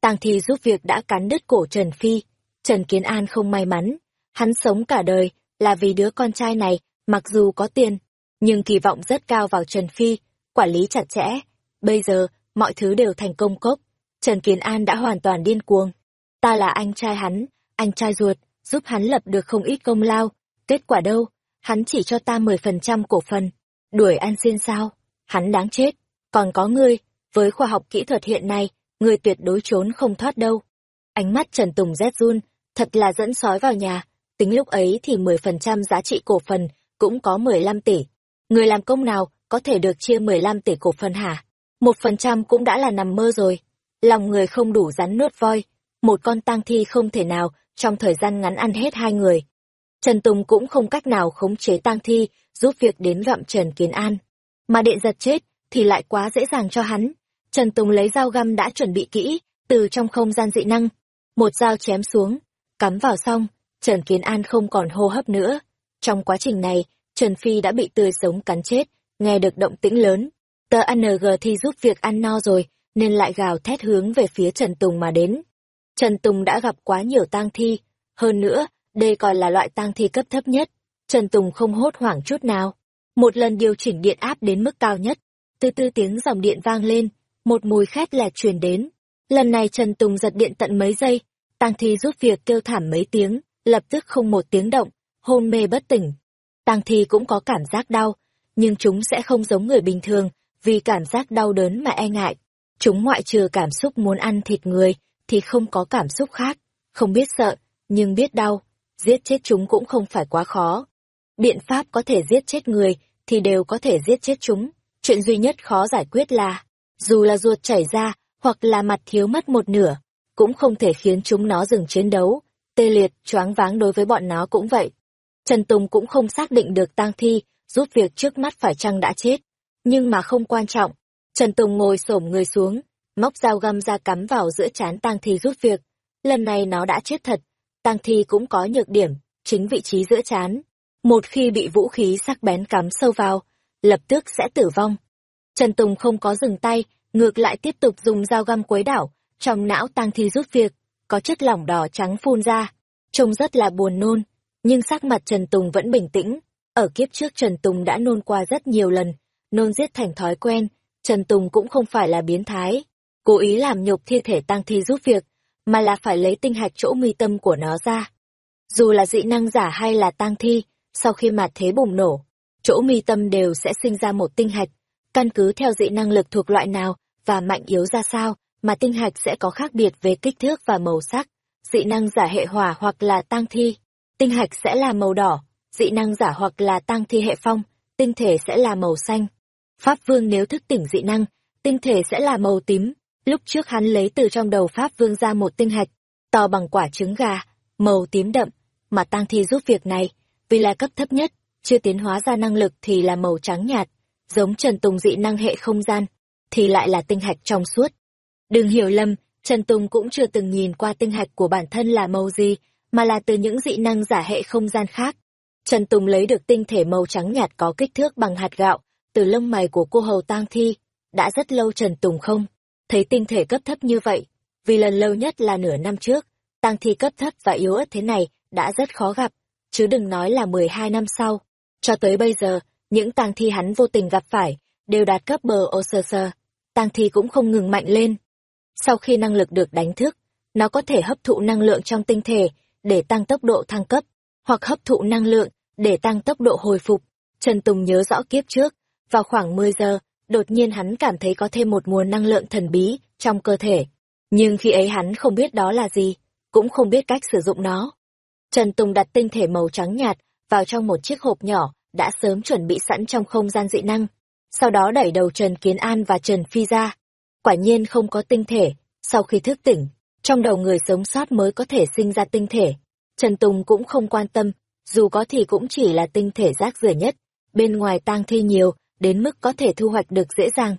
Tàng thi giúp việc đã cắn đứt cổ Trần Phi. Trần Kiến An không may mắn. Hắn sống cả đời, là vì đứa con trai này, mặc dù có tiền, nhưng kỳ vọng rất cao vào Trần Phi, quản lý chặt chẽ. Bây giờ, mọi thứ đều thành công cốc. Trần Kiến An đã hoàn toàn điên cuồng. Ta là anh trai hắn, anh trai ruột, giúp hắn lập được không ít công lao. Kết quả đâu? Hắn chỉ cho ta 10% cổ phần. Đuổi ăn xin sao? Hắn đáng chết. Còn có ngươi, với khoa học kỹ thuật hiện nay, ngươi tuyệt đối trốn không thoát đâu. Ánh mắt Trần Tùng rét run, thật là dẫn sói vào nhà. Tính lúc ấy thì 10% giá trị cổ phần cũng có 15 tỷ. Người làm công nào có thể được chia 15 tỷ cổ phần hả? Một phần trăm cũng đã là nằm mơ rồi. Lòng người không đủ rắn nuốt voi. Một con tang thi không thể nào trong thời gian ngắn ăn hết hai người. Trần Tùng cũng không cách nào khống chế tang thi, giúp việc đến gặm Trần Kiến An. Mà điện giật chết, thì lại quá dễ dàng cho hắn. Trần Tùng lấy dao găm đã chuẩn bị kỹ, từ trong không gian dị năng. Một dao chém xuống, cắm vào xong, Trần Kiến An không còn hô hấp nữa. Trong quá trình này, Trần Phi đã bị tươi sống cắn chết, nghe được động tĩnh lớn. Tờ ANG thì giúp việc ăn no rồi, nên lại gào thét hướng về phía Trần Tùng mà đến. Trần Tùng đã gặp quá nhiều tang thi, hơn nữa, đây còn là loại tang thi cấp thấp nhất. Trần Tùng không hốt hoảng chút nào. Một lần điều chỉnh điện áp đến mức cao nhất, từ từ tiếng dòng điện vang lên, một mùi khét lẹt truyền đến. Lần này Trần Tùng giật điện tận mấy giây, tang thi giúp việc kêu thảm mấy tiếng, lập tức không một tiếng động, hôn mê bất tỉnh. Tang thi cũng có cảm giác đau, nhưng chúng sẽ không giống người bình thường, vì cảm giác đau đớn mà e ngại. Chúng ngoại trừ cảm xúc muốn ăn thịt người, thì không có cảm xúc khác, không biết sợ, nhưng biết đau, giết chết chúng cũng không phải quá khó. Biện pháp có thể giết chết người, thì đều có thể giết chết chúng. Chuyện duy nhất khó giải quyết là, dù là ruột chảy ra, hoặc là mặt thiếu mất một nửa, cũng không thể khiến chúng nó dừng chiến đấu. Tê liệt, choáng váng đối với bọn nó cũng vậy. Trần Tùng cũng không xác định được tang thi, giúp việc trước mắt phải chăng đã chết. Nhưng mà không quan trọng. Trần Tùng ngồi xổm người xuống, móc dao găm ra cắm vào giữa chán tang thi rút việc. Lần này nó đã chết thật. Tang thi cũng có nhược điểm, chính vị trí giữa chán. Một khi bị vũ khí sắc bén cắm sâu vào, lập tức sẽ tử vong. Trần Tùng không có dừng tay, ngược lại tiếp tục dùng dao găm quấy đảo, trong não tang thi rút việc, có chất lỏng đỏ trắng phun ra, trông rất là buồn nôn, nhưng sắc mặt Trần Tùng vẫn bình tĩnh. Ở kiếp trước Trần Tùng đã nôn qua rất nhiều lần, nôn giết thành thói quen, Trần Tùng cũng không phải là biến thái, cố ý làm nhục thi thể tang thi giúp việc, mà là phải lấy tinh hạch chỗ mi tâm của nó ra. Dù là dị năng giả hay là tang thi, sau khi mặt thế bùng nổ, chỗ mi tâm đều sẽ sinh ra một tinh hạch, căn cứ theo dị năng lực thuộc loại nào và mạnh yếu ra sao, mà tinh hạch sẽ có khác biệt về kích thước và màu sắc. Dị năng giả hệ hỏa hoặc là tang thi, tinh hạch sẽ là màu đỏ, dị năng giả hoặc là tang thi hệ phong, tinh thể sẽ là màu xanh. Pháp Vương nếu thức tỉnh dị năng, tinh thể sẽ là màu tím. Lúc trước hắn lấy từ trong đầu Pháp Vương ra một tinh hạch, to bằng quả trứng gà, màu tím đậm, mà tăng thi giúp việc này, vì là cấp thấp nhất, chưa tiến hóa ra năng lực thì là màu trắng nhạt, giống Trần Tùng dị năng hệ không gian, thì lại là tinh hạch trong suốt. Đừng hiểu lầm, Trần Tùng cũng chưa từng nhìn qua tinh hạch của bản thân là màu gì, mà là từ những dị năng giả hệ không gian khác. Trần Tùng lấy được tinh thể màu trắng nhạt có kích thước bằng hạt gạo, từ lông mày của cô hầu tang thi. Đã rất lâu Trần Tùng không thấy tinh thể cấp thấp như vậy, vì lần lâu nhất là nửa năm trước, tang thi cấp thấp và yếu ớt thế này đã rất khó gặp, chứ đừng nói là 12 năm sau. Cho tới bây giờ, những tang thi hắn vô tình gặp phải, đều đạt cấp bờ ô sơ sơ. Tang thi cũng không ngừng mạnh lên. Sau khi năng lực được đánh thức, nó có thể hấp thụ năng lượng trong tinh thể để tăng tốc độ thăng cấp, hoặc hấp thụ năng lượng để tăng tốc độ hồi phục. Trần Tùng nhớ rõ kiếp trước, vào khoảng 10 giờ, đột nhiên hắn cảm thấy có thêm một nguồn năng lượng thần bí trong cơ thể. Nhưng khi ấy hắn không biết đó là gì, cũng không biết cách sử dụng nó. Trần Tùng đặt tinh thể màu trắng nhạt vào trong một chiếc hộp nhỏ đã sớm chuẩn bị sẵn trong không gian dị năng. Sau đó đẩy đầu Trần Kiến An và Trần Phi ra. Quả nhiên không có tinh thể, sau khi thức tỉnh, trong đầu người sống sót mới có thể sinh ra tinh thể. Trần Tùng cũng không quan tâm, dù có thì cũng chỉ là tinh thể rác rưởi nhất, bên ngoài tang thi nhiều, đến mức có thể thu hoạch được dễ dàng.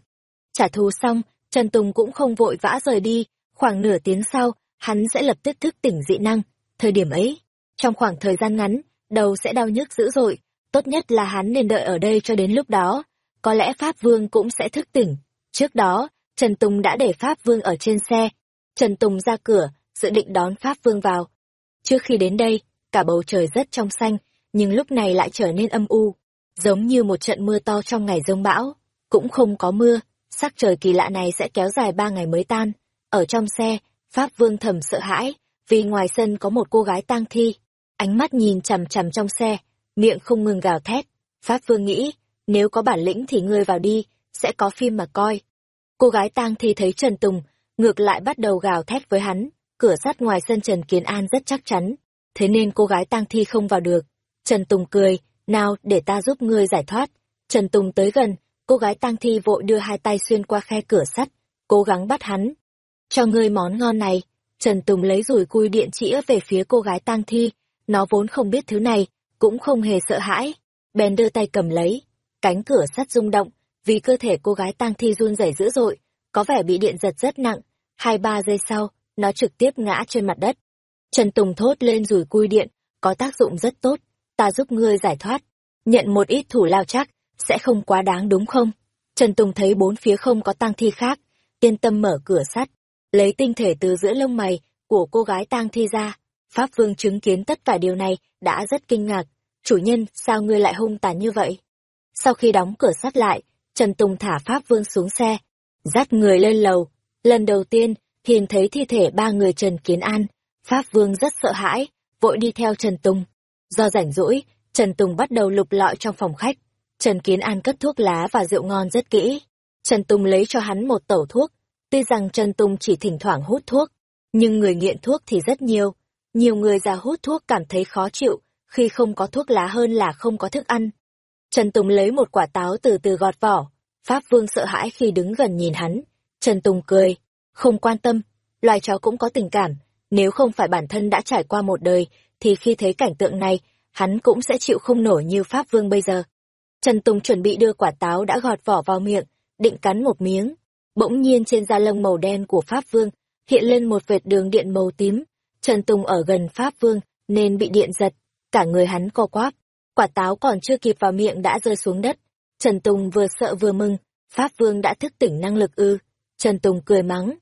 Trả thù xong, Trần Tùng cũng không vội vã rời đi, khoảng nửa tiếng sau, hắn sẽ lập tức thức tỉnh dị năng. Thời điểm ấy, trong khoảng thời gian ngắn, đầu sẽ đau nhức dữ dội, tốt nhất là hắn nên đợi ở đây cho đến lúc đó. Có lẽ Pháp Vương cũng sẽ thức tỉnh. Trước đó, Trần Tùng đã để Pháp Vương ở trên xe. Trần Tùng ra cửa, dự định đón Pháp Vương vào. Trước khi đến đây, cả bầu trời rất trong xanh, nhưng lúc này lại trở nên âm u, giống như một trận mưa to trong ngày rông bão. Cũng không có mưa, sắc trời kỳ lạ này sẽ kéo dài ba ngày mới tan. Ở trong xe, Pháp Vương thầm sợ hãi, vì ngoài sân có một cô gái tang thi. Ánh mắt nhìn chằm chằm trong xe, miệng không ngừng gào thét. Pháp Vương nghĩ, nếu có bản lĩnh thì ngươi vào đi, sẽ có phim mà coi. Cô gái tang thi thấy Trần Tùng, ngược lại bắt đầu gào thét với hắn, cửa sắt ngoài sân Trần Kiến An rất chắc chắn, thế nên cô gái tang thi không vào được. Trần Tùng cười, nào để ta giúp ngươi giải thoát. Trần Tùng tới gần, cô gái tang thi vội đưa hai tay xuyên qua khe cửa sắt, cố gắng bắt hắn. Cho ngươi món ngon này, Trần Tùng lấy rủi cui điện chĩa về phía cô gái tang thi, nó vốn không biết thứ này, cũng không hề sợ hãi, bèn đưa tay cầm lấy, cánh cửa sắt rung động, vì cơ thể cô gái tang thi run rẩy dữ dội, có vẻ bị điện giật rất nặng, hai ba giây sau, nó trực tiếp ngã trên mặt đất. Trần Tùng thốt lên rủi cui điện, có tác dụng rất tốt, ta giúp ngươi giải thoát, nhận một ít thủ lao chắc, sẽ không quá đáng đúng không? Trần Tùng thấy bốn phía không có tang thi khác, yên tâm mở cửa sắt, lấy tinh thể từ giữa lông mày của cô gái tang thi ra. Pháp Vương chứng kiến tất cả điều này, đã rất kinh ngạc. Chủ nhân, sao ngươi lại hung tàn như vậy? Sau khi đóng cửa sắt lại, Trần Tùng thả Pháp Vương xuống xe, dắt người lên lầu. Lần đầu tiên, Hiền thấy thi thể ba người Trần Kiến An. Pháp Vương rất sợ hãi, vội đi theo Trần Tùng. Do rảnh rỗi, Trần Tùng bắt đầu lục lọi trong phòng khách. Trần Kiến An cất thuốc lá và rượu ngon rất kỹ. Trần Tùng lấy cho hắn một tẩu thuốc. Tuy rằng Trần Tùng chỉ thỉnh thoảng hút thuốc, nhưng người nghiện thuốc thì rất nhiều. Nhiều người già hút thuốc cảm thấy khó chịu, khi không có thuốc lá hơn là không có thức ăn. Trần Tùng lấy một quả táo từ từ gọt vỏ. Pháp Vương sợ hãi khi đứng gần nhìn hắn. Trần Tùng cười, không quan tâm, loài chó cũng có tình cảm. Nếu không phải bản thân đã trải qua một đời, thì khi thấy cảnh tượng này, hắn cũng sẽ chịu không nổi như Pháp Vương bây giờ. Trần Tùng chuẩn bị đưa quả táo đã gọt vỏ vào miệng, định cắn một miếng. Bỗng nhiên trên da lông màu đen của Pháp Vương hiện lên một vệt đường điện màu tím. Trần Tùng ở gần Pháp Vương nên bị điện giật, cả người hắn co quắp. Quả táo còn chưa kịp vào miệng đã rơi xuống đất. Trần Tùng vừa sợ vừa mừng, Pháp Vương đã thức tỉnh năng lực ư. Trần Tùng cười mắng.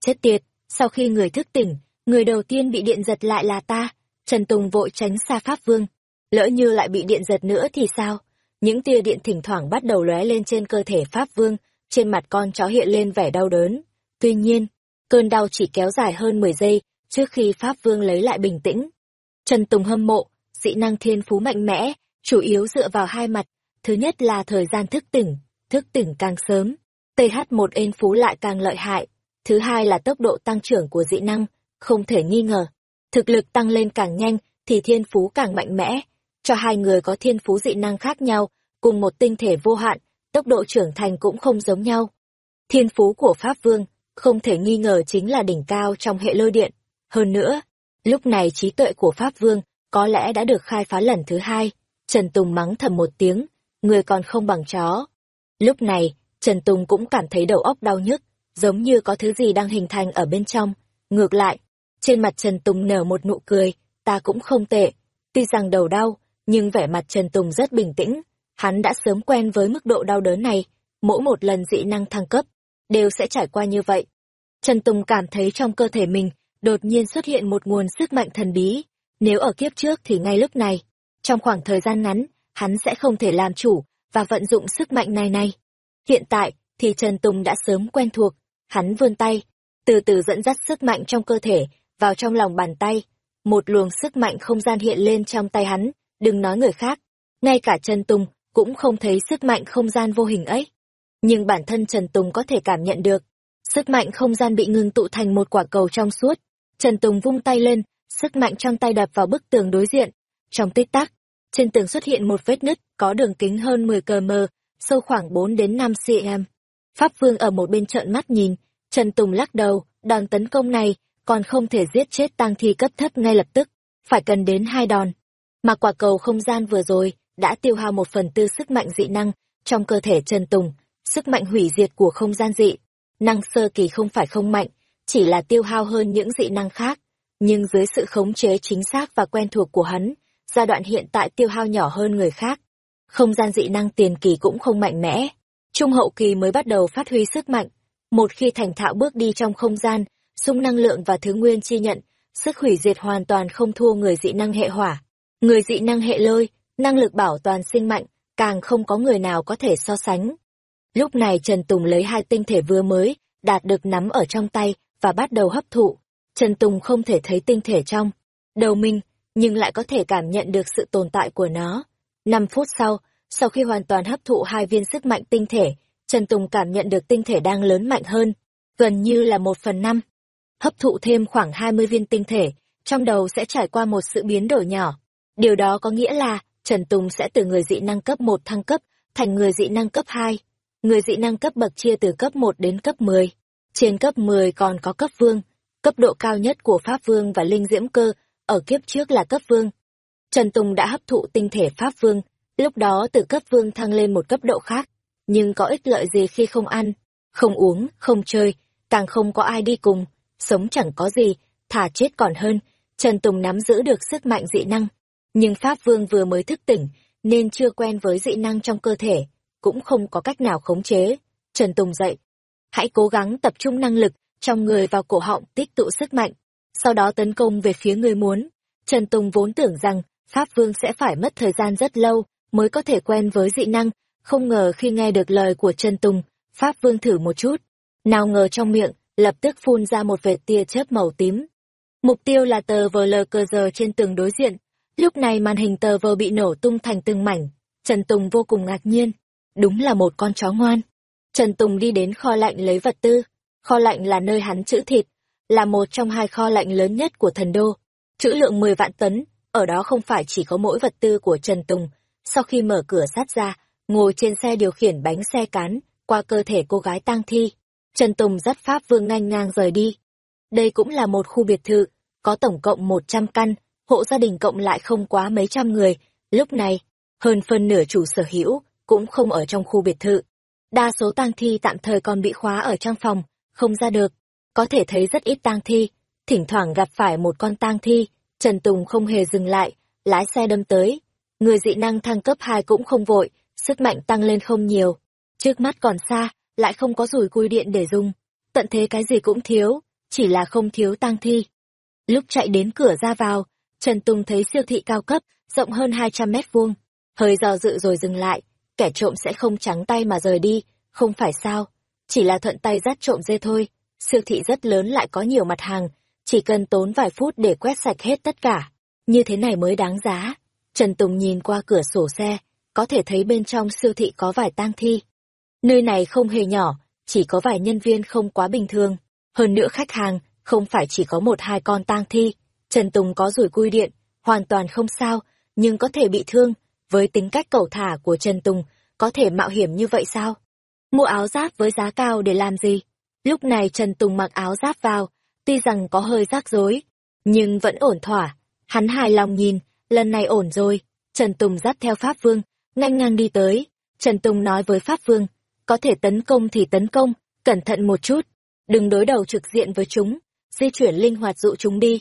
Chết tiệt, sau khi người thức tỉnh, người đầu tiên bị điện giật lại là ta. Trần Tùng vội tránh xa Pháp Vương. Lỡ như lại bị điện giật nữa thì sao? Những tia điện thỉnh thoảng bắt đầu lóe lên trên cơ thể Pháp Vương, trên mặt con chó hiện lên vẻ đau đớn. Tuy nhiên, cơn đau chỉ kéo dài hơn 10 giây trước khi Pháp Vương lấy lại bình tĩnh. Trần Tùng hâm mộ, dị năng thiên phú mạnh mẽ, chủ yếu dựa vào hai mặt. Thứ nhất là thời gian thức tỉnh, thức tỉnh càng sớm, TH1 ên phú lại càng lợi hại. Thứ hai là tốc độ tăng trưởng của dị năng, không thể nghi ngờ. Thực lực tăng lên càng nhanh thì thiên phú càng mạnh mẽ. Cho hai người có thiên phú dị năng khác nhau cùng một tinh thể vô hạn, tốc độ trưởng thành cũng không giống nhau. Thiên phú của Pháp Vương, không thể nghi ngờ chính là đỉnh cao trong hệ lôi điện. Hơn nữa, lúc này trí tuệ của Pháp Vương có lẽ đã được khai phá lần thứ hai. Trần Tùng mắng thầm một tiếng, người còn không bằng chó. Lúc này, Trần Tùng cũng cảm thấy đầu óc đau nhức, giống như có thứ gì đang hình thành ở bên trong. Ngược lại, trên mặt Trần Tùng nở một nụ cười, ta cũng không tệ. Tuy rằng đầu đau, nhưng vẻ mặt Trần Tùng rất bình tĩnh. Hắn đã sớm quen với mức độ đau đớn này, mỗi một lần dị năng thăng cấp, đều sẽ trải qua như vậy. Trần Tùng cảm thấy trong cơ thể mình đột nhiên xuất hiện một nguồn sức mạnh thần bí. Nếu ở kiếp trước thì ngay lúc này, trong khoảng thời gian ngắn, hắn sẽ không thể làm chủ và vận dụng sức mạnh này này. Hiện tại thì Trần Tùng đã sớm quen thuộc, hắn vươn tay, từ từ dẫn dắt sức mạnh trong cơ thể vào trong lòng bàn tay. Một luồng sức mạnh không gian hiện lên trong tay hắn, đừng nói người khác. Ngay cả Trần Tùng cũng không thấy sức mạnh không gian vô hình ấy. Nhưng bản thân Trần Tùng có thể cảm nhận được. Sức mạnh không gian bị ngưng tụ thành một quả cầu trong suốt. Trần Tùng vung tay lên, sức mạnh trong tay đập vào bức tường đối diện. Trong tích tắc, trên tường xuất hiện một vết nứt có đường kính hơn 10 cm, sâu khoảng 4 đến 5 cm. Pháp Vương ở một bên trợn mắt nhìn, Trần Tùng lắc đầu, đòn tấn công này còn không thể giết chết tang thi cấp thấp ngay lập tức, phải cần đến hai đòn. Mà quả cầu không gian vừa rồi đã tiêu hao một phần tư sức mạnh dị năng trong cơ thể Trần Tùng, sức mạnh hủy diệt của không gian dị. Năng sơ kỳ không phải không mạnh, chỉ là tiêu hao hơn những dị năng khác, nhưng dưới sự khống chế chính xác và quen thuộc của hắn, giai đoạn hiện tại tiêu hao nhỏ hơn người khác. Không gian dị năng tiền kỳ cũng không mạnh mẽ, trung hậu kỳ mới bắt đầu phát huy sức mạnh. Một khi thành thạo bước đi trong không gian, sung năng lượng và thứ nguyên chi nhận, sức hủy diệt hoàn toàn không thua người dị năng hệ hỏa. Người dị năng hệ lôi, năng lực bảo toàn sinh mạnh, càng không có người nào có thể so sánh. Lúc này Trần Tùng lấy hai tinh thể vừa mới, đạt được nắm ở trong tay, và bắt đầu hấp thụ. Trần Tùng không thể thấy tinh thể trong đầu mình, nhưng lại có thể cảm nhận được sự tồn tại của nó. Năm phút sau, sau khi hoàn toàn hấp thụ hai viên sức mạnh tinh thể, Trần Tùng cảm nhận được tinh thể đang lớn mạnh hơn, gần như là một phần năm. Hấp thụ thêm khoảng 20 viên tinh thể, trong đầu sẽ trải qua một sự biến đổi nhỏ. Điều đó có nghĩa là Trần Tùng sẽ từ người dị năng cấp 1 thăng cấp thành người dị năng cấp 2. Người dị năng cấp bậc chia từ cấp 1 đến cấp 10. Trên cấp 10 còn có cấp vương, cấp độ cao nhất của Pháp Vương và Linh Diễm Cơ, ở kiếp trước là cấp vương. Trần Tùng đã hấp thụ tinh thể Pháp Vương, lúc đó từ cấp vương thăng lên một cấp độ khác. Nhưng có ích lợi gì khi không ăn, không uống, không chơi, càng không có ai đi cùng, sống chẳng có gì, thả chết còn hơn. Trần Tùng nắm giữ được sức mạnh dị năng, nhưng Pháp Vương vừa mới thức tỉnh, nên chưa quen với dị năng trong cơ thể, cũng không có cách nào khống chế. Trần Tùng dậy. Hãy cố gắng tập trung năng lực trong người vào cổ họng tích tụ sức mạnh, sau đó tấn công về phía người muốn. Trần Tùng vốn tưởng rằng Pháp Vương sẽ phải mất thời gian rất lâu mới có thể quen với dị năng, không ngờ khi nghe được lời của Trần Tùng, Pháp Vương thử một chút. Nào ngờ trong miệng, lập tức phun ra một vệt tia chớp màu tím. Mục tiêu là tờ vờ lờ cờ giờ trên tường đối diện, Lúc này màn hình tờ vờ bị nổ tung thành từng mảnh, Trần Tùng vô cùng ngạc nhiên. Đúng là một con chó ngoan. Trần Tùng đi đến kho lạnh lấy vật tư. Kho lạnh là nơi hắn trữ thịt, là một trong hai kho lạnh lớn nhất của thần đô. Trữ lượng 10 vạn tấn, ở đó không phải chỉ có mỗi vật tư của Trần Tùng. Sau khi mở cửa sắt ra, ngồi trên xe điều khiển bánh xe cán, qua cơ thể cô gái tang thi. Trần Tùng dắt Pháp Vương ngang ngang rời đi. Đây cũng là một khu biệt thự, có tổng cộng 100 căn, hộ gia đình cộng lại không quá mấy trăm người, lúc này, hơn phân nửa chủ sở hữu cũng không ở trong khu biệt thự. Đa số tang thi tạm thời còn bị khóa ở trong phòng, không ra được. Có thể thấy rất ít tang thi, thỉnh thoảng gặp phải một con tang thi, Trần Tùng không hề dừng lại, lái xe đâm tới. Người dị năng thăng cấp 2 cũng không vội, sức mạnh tăng lên không nhiều. Trước mắt còn xa, lại không có rủi cui điện để dùng. Tận thế cái gì cũng thiếu, chỉ là không thiếu tang thi. Lúc chạy đến cửa ra vào, Trần Tùng thấy siêu thị cao cấp, rộng hơn 200 mét vuông, hơi do dự rồi dừng lại, kẻ trộm sẽ không trắng tay mà rời đi, không phải sao, chỉ là thuận tay dắt trộm dê thôi, siêu thị rất lớn lại có nhiều mặt hàng, chỉ cần tốn vài phút để quét sạch hết tất cả, như thế này mới đáng giá. Trần Tùng nhìn qua cửa sổ xe, có thể thấy bên trong siêu thị có vài tang thi. Nơi này không hề nhỏ, chỉ có vài nhân viên không quá bình thường, hơn nữa khách hàng, không phải chỉ có một hai con tang thi, Trần Tùng có rủi cui điện, hoàn toàn không sao, nhưng có thể bị thương. Với tính cách cầu thả của Trần Tùng, có thể mạo hiểm như vậy sao? Mua áo giáp với giá cao để làm gì? Lúc này Trần Tùng mặc áo giáp vào, tuy rằng có hơi rắc rối, nhưng vẫn ổn thỏa. Hắn hài lòng nhìn, lần này ổn rồi. Trần Tùng dắt theo Pháp Vương, ngang ngang đi tới. Trần Tùng nói với Pháp Vương, có thể tấn công thì tấn công, cẩn thận một chút, đừng đối đầu trực diện với chúng, di chuyển linh hoạt dụ chúng đi.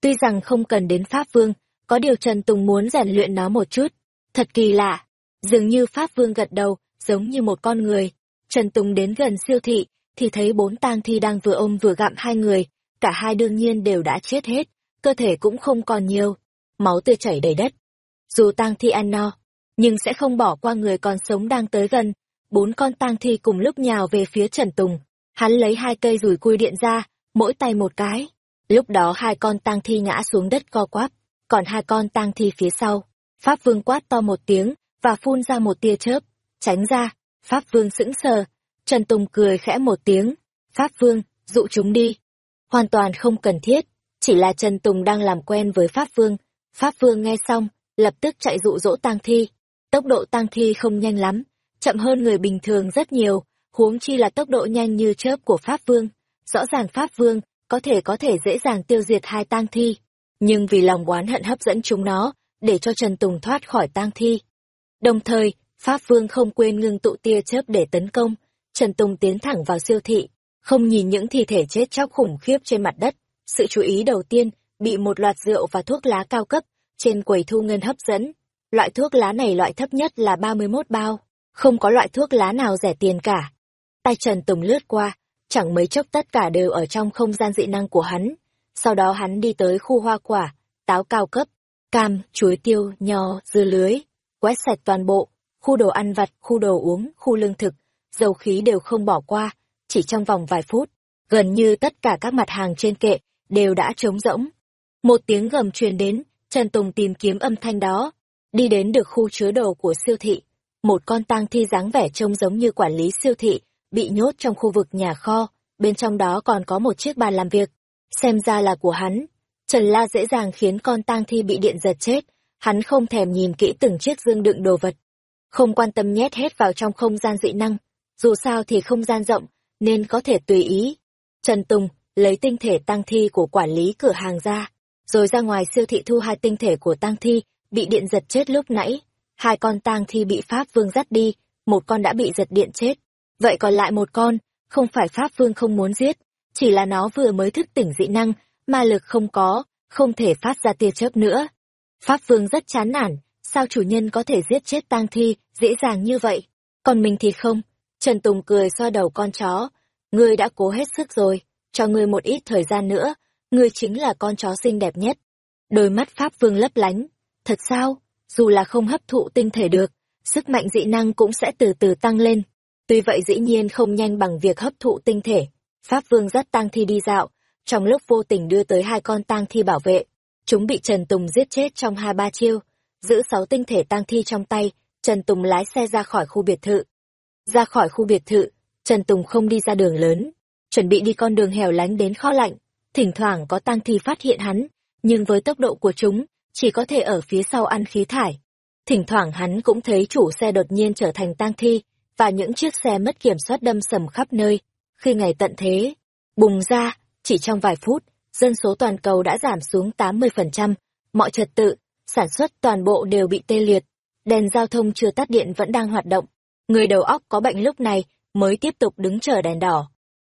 Tuy rằng không cần đến Pháp Vương, có điều Trần Tùng muốn rèn luyện nó một chút. Thật kỳ lạ, dường như Pháp Vương gật đầu, giống như một con người. Trần Tùng đến gần siêu thị, thì thấy bốn tang thi đang vừa ôm vừa gặm hai người, cả hai đương nhiên đều đã chết hết, cơ thể cũng không còn nhiều, máu tươi chảy đầy đất. Dù tang thi ăn no, nhưng sẽ không bỏ qua người còn sống đang tới gần. Bốn con tang thi cùng lúc nhào về phía Trần Tùng. Hắn lấy hai cây rùi cui điện ra, mỗi tay một cái. Lúc đó hai con tang thi ngã xuống đất co quắp, còn hai con tang thi phía sau. Pháp Vương quát to một tiếng và phun ra một tia chớp, tránh ra. Pháp Vương sững sờ, Trần Tùng cười khẽ một tiếng. Pháp Vương, dụ chúng đi. Hoàn toàn không cần thiết, chỉ là Trần Tùng đang làm quen với Pháp Vương. Pháp Vương nghe xong, lập tức chạy dụ dỗ tang thi. Tốc độ tang thi không nhanh lắm, chậm hơn người bình thường rất nhiều, huống chi là tốc độ nhanh như chớp của Pháp Vương. Rõ ràng Pháp Vương có thể có thể dễ dàng tiêu diệt hai tang thi, nhưng vì lòng oán hận hấp dẫn chúng nó, để cho Trần Tùng thoát khỏi tang thi. Đồng thời, Pháp Vương không quên ngưng tụ tia chớp để tấn công, Trần Tùng tiến thẳng vào siêu thị, không nhìn những thi thể chết chóc khủng khiếp trên mặt đất. Sự chú ý đầu tiên bị một loạt rượu và thuốc lá cao cấp trên quầy thu ngân hấp dẫn. Loại thuốc lá này loại thấp nhất là 31 bao, không có loại thuốc lá nào rẻ tiền cả. Tay Trần Tùng lướt qua, chẳng mấy chốc tất cả đều ở trong không gian dị năng của hắn. Sau đó hắn đi tới khu hoa quả, táo cao cấp, cam, chuối tiêu, nho, dưa lưới, quét sạch toàn bộ, khu đồ ăn vặt, khu đồ uống, khu lương thực, dầu khí đều không bỏ qua, chỉ trong vòng vài phút, gần như tất cả các mặt hàng trên kệ đều đã trống rỗng. Một tiếng gầm truyền đến, Trần Tùng tìm kiếm âm thanh đó, đi đến được khu chứa đồ của siêu thị. Một con tang thi dáng vẻ trông giống như quản lý siêu thị, bị nhốt trong khu vực nhà kho, bên trong đó còn có một chiếc bàn làm việc. Xem ra là của hắn. Trần La dễ dàng khiến con tang thi bị điện giật chết, hắn không thèm nhìn kỹ từng chiếc dương đựng đồ vật. Không quan tâm nhét hết vào trong không gian dị năng, dù sao thì không gian rộng, nên có thể tùy ý. Trần Tùng lấy tinh thể tang thi của quản lý cửa hàng ra, rồi ra ngoài siêu thị thu hai tinh thể của tang thi, bị điện giật chết lúc nãy. Hai con tang thi bị Pháp Vương dắt đi, một con đã bị giật điện chết. Vậy còn lại một con, không phải Pháp Vương không muốn giết, chỉ là nó vừa mới thức tỉnh dị năng, ma lực không có, không thể phát ra tia chớp nữa. Pháp Vương rất chán nản, sao chủ nhân có thể giết chết tang thi dễ dàng như vậy, còn mình thì không. Trần Tùng cười xoa đầu con chó. Ngươi đã cố hết sức rồi, cho ngươi một ít thời gian nữa, ngươi chính là con chó xinh đẹp nhất. Đôi mắt Pháp Vương lấp lánh. Thật sao? Dù là không hấp thụ tinh thể được, sức mạnh dị năng cũng sẽ từ từ tăng lên. Tuy vậy dĩ nhiên không nhanh bằng việc hấp thụ tinh thể. Pháp Vương dắt tang thi đi dạo, trong lúc vô tình đưa tới hai con tang thi bảo vệ. Chúng bị Trần Tùng giết chết trong hai ba chiêu. Giữ sáu tinh thể tang thi trong tay, Trần Tùng lái xe ra khỏi khu biệt thự. Ra khỏi khu biệt thự, Trần Tùng không đi ra đường lớn, chuẩn bị đi con đường hẻo lánh đến kho lạnh. Thỉnh thoảng có tang thi phát hiện hắn, nhưng với tốc độ của chúng, chỉ có thể ở phía sau ăn khí thải. Thỉnh thoảng hắn cũng thấy chủ xe đột nhiên trở thành tang thi, và những chiếc xe mất kiểm soát đâm sầm khắp nơi. Khi ngày tận thế, bùng ra, chỉ trong vài phút, dân số toàn cầu đã giảm xuống 80%, mọi trật tự, sản xuất toàn bộ đều bị tê liệt, đèn giao thông chưa tắt điện vẫn đang hoạt động. Người đầu óc có bệnh lúc này mới tiếp tục đứng chờ đèn đỏ.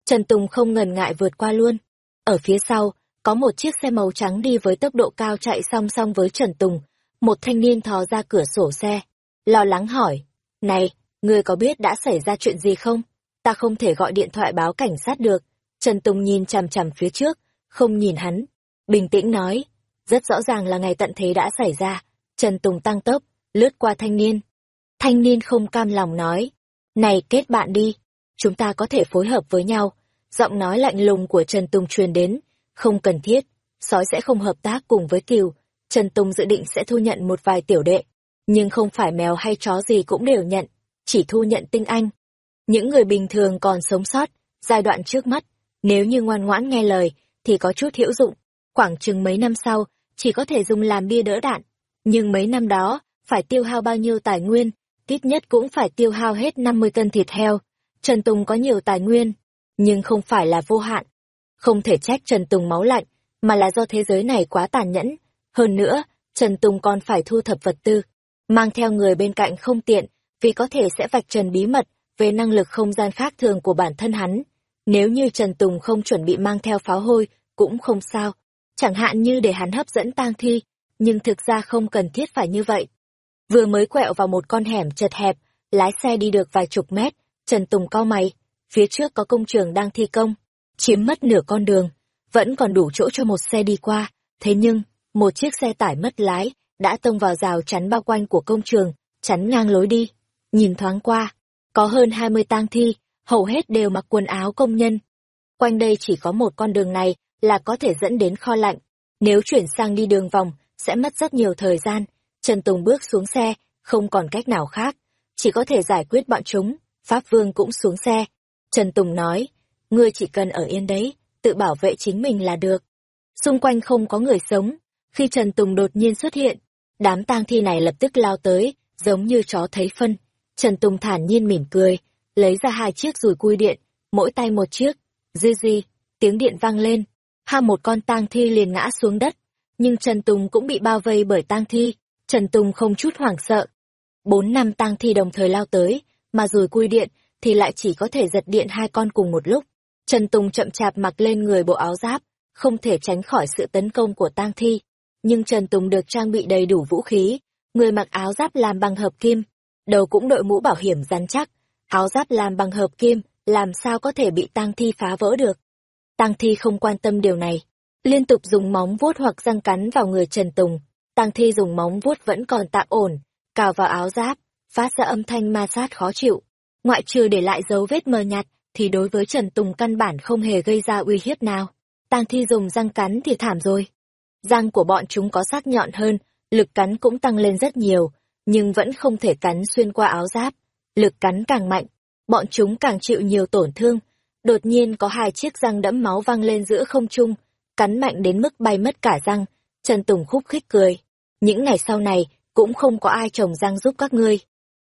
Trần Tùng không ngần ngại vượt qua luôn. Ở phía sau, có một chiếc xe màu trắng đi với tốc độ cao chạy song song với Trần Tùng. Một thanh niên thò ra cửa sổ xe, lo lắng hỏi, Này, ngươi có biết đã xảy ra chuyện gì không? Ta không thể gọi điện thoại báo cảnh sát được. Trần Tùng nhìn chằm chằm phía trước, không nhìn hắn. Bình tĩnh nói, rất rõ ràng là ngày tận thế đã xảy ra. Trần Tùng tăng tốc, lướt qua thanh niên. Thanh niên không cam lòng nói, này kết bạn đi, chúng ta có thể phối hợp với nhau. Giọng nói lạnh lùng của Trần Tùng truyền đến, không cần thiết, sói sẽ không hợp tác cùng với kiều. Trần Tùng dự định sẽ thu nhận một vài tiểu đệ, nhưng không phải mèo hay chó gì cũng đều nhận, chỉ thu nhận tinh anh. Những người bình thường còn sống sót, giai đoạn trước mắt, nếu như ngoan ngoãn nghe lời, thì có chút hữu dụng. Khoảng chừng mấy năm sau, chỉ có thể dùng làm bia đỡ đạn. Nhưng mấy năm đó, phải tiêu hao bao nhiêu tài nguyên, ít nhất cũng phải tiêu hao hết 50 cân thịt heo. Trần Tùng có nhiều tài nguyên, nhưng không phải là vô hạn. Không thể trách Trần Tùng máu lạnh, mà là do thế giới này quá tàn nhẫn. Hơn nữa, Trần Tùng còn phải thu thập vật tư, mang theo người bên cạnh không tiện, vì có thể sẽ vạch trần bí mật về năng lực không gian khác thường của bản thân hắn. Nếu như Trần Tùng không chuẩn bị mang theo pháo hôi, cũng không sao. Chẳng hạn như để hắn hấp dẫn tang thi, nhưng thực ra không cần thiết phải như vậy. Vừa mới quẹo vào một con hẻm chật hẹp, lái xe đi được vài chục mét, Trần Tùng cau mày, phía trước có công trường đang thi công, chiếm mất nửa con đường, vẫn còn đủ chỗ cho một xe đi qua, thế nhưng, một chiếc xe tải mất lái, đã tông vào rào chắn bao quanh của công trường, chắn ngang lối đi. Nhìn thoáng qua, có hơn 20 tang thi, hầu hết đều mặc quần áo công nhân. Quanh đây chỉ có một con đường này là có thể dẫn đến kho lạnh. Nếu chuyển sang đi đường vòng, sẽ mất rất nhiều thời gian. Trần Tùng bước xuống xe, không còn cách nào khác, chỉ có thể giải quyết bọn chúng. Pháp Vương cũng xuống xe. Trần Tùng nói, ngươi chỉ cần ở yên đấy, tự bảo vệ chính mình là được. Xung quanh không có người sống. Khi Trần Tùng đột nhiên xuất hiện, đám tang thi này lập tức lao tới, giống như chó thấy phân. Trần Tùng thản nhiên mỉm cười, lấy ra hai chiếc rùi cui điện, mỗi tay một chiếc. Dư di, tiếng điện vang lên. Ha một con tang thi liền ngã xuống đất. Nhưng Trần Tùng cũng bị bao vây bởi tang thi. Trần Tùng không chút hoảng sợ. Bốn năm tang thi đồng thời lao tới, mà rùi cui điện thì lại chỉ có thể giật điện hai con cùng một lúc. Trần Tùng chậm chạp mặc lên người bộ áo giáp, không thể tránh khỏi sự tấn công của tang thi. Nhưng Trần Tùng được trang bị đầy đủ vũ khí, người mặc áo giáp làm bằng hợp kim, đầu cũng đội mũ bảo hiểm rắn chắc, áo giáp làm bằng hợp kim, làm sao có thể bị tang thi phá vỡ được. Tang thi không quan tâm điều này, liên tục dùng móng vuốt hoặc răng cắn vào người Trần Tùng. Tang thi dùng móng vuốt vẫn còn tạm ổn, cào vào áo giáp, phát ra âm thanh ma sát khó chịu. Ngoại trừ để lại dấu vết mờ nhạt, thì đối với Trần Tùng căn bản không hề gây ra uy hiếp nào. Tang thi dùng răng cắn thì thảm rồi. Răng của bọn chúng có sắc nhọn hơn, lực cắn cũng tăng lên rất nhiều, nhưng vẫn không thể cắn xuyên qua áo giáp. Lực cắn càng mạnh, bọn chúng càng chịu nhiều tổn thương. Đột nhiên có hai chiếc răng đẫm máu văng lên giữa không trung, cắn mạnh đến mức bay mất cả răng. Trần Tùng khúc khích cười. Những ngày sau này, cũng không có ai trồng răng giúp các ngươi.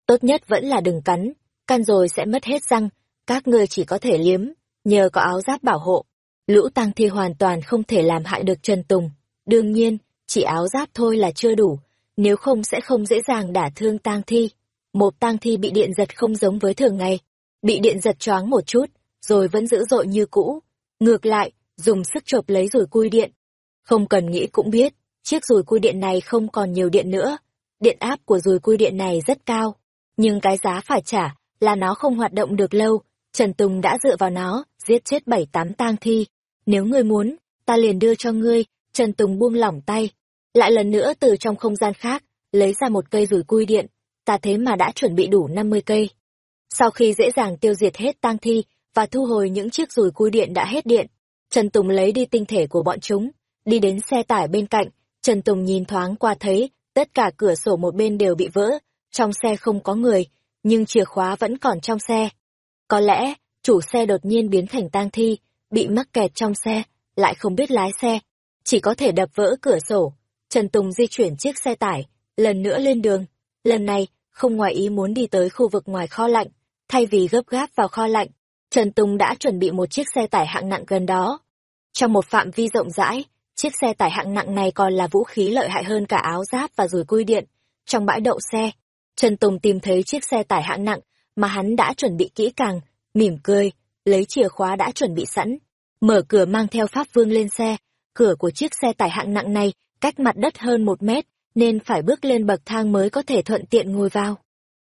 Tốt nhất vẫn là đừng cắn, căn rồi sẽ mất hết răng, các ngươi chỉ có thể liếm, nhờ có áo giáp bảo hộ. Lũ tăng thi hoàn toàn không thể làm hại được Trần Tùng. Đương nhiên, chỉ áo giáp thôi là chưa đủ, nếu không sẽ không dễ dàng đả thương tang thi. Một tang thi bị điện giật không giống với thường ngày, bị điện giật choáng một chút, rồi vẫn dữ dội như cũ. Ngược lại, dùng sức chộp lấy rùi cui điện. Không cần nghĩ cũng biết, chiếc rùi cui điện này không còn nhiều điện nữa. Điện áp của rùi cui điện này rất cao, nhưng cái giá phải trả là nó không hoạt động được lâu. Trần Tùng đã dựa vào nó, giết chết bảy tám tang thi. Nếu ngươi muốn, ta liền đưa cho ngươi, Trần Tùng buông lỏng tay, lại lần nữa từ trong không gian khác, lấy ra một cây rùi cui điện, ta thế mà đã chuẩn bị đủ 50 cây. Sau khi dễ dàng tiêu diệt hết tang thi và thu hồi những chiếc rùi cui điện đã hết điện, Trần Tùng lấy đi tinh thể của bọn chúng, đi đến xe tải bên cạnh, Trần Tùng nhìn thoáng qua thấy, tất cả cửa sổ một bên đều bị vỡ, trong xe không có người, nhưng chìa khóa vẫn còn trong xe. Có lẽ, chủ xe đột nhiên biến thành tang thi, bị mắc kẹt trong xe, lại không biết lái xe, chỉ có thể đập vỡ cửa sổ. Trần Tùng di chuyển chiếc xe tải, lần nữa lên đường. Lần này, không ngoài ý muốn đi tới khu vực ngoài kho lạnh, thay vì gấp gáp vào kho lạnh, Trần Tùng đã chuẩn bị một chiếc xe tải hạng nặng gần đó. Trong một phạm vi rộng rãi, chiếc xe tải hạng nặng này còn là vũ khí lợi hại hơn cả áo giáp và rùi cui điện. Trong bãi đậu xe, Trần Tùng tìm thấy chiếc xe tải hạng nặng mà hắn đã chuẩn bị kỹ càng, mỉm cười, lấy chìa khóa đã chuẩn bị sẵn, mở cửa mang theo Pháp Vương lên xe. Cửa của chiếc xe tải hạng nặng này cách mặt đất hơn một mét, nên phải bước lên bậc thang mới có thể thuận tiện ngồi vào.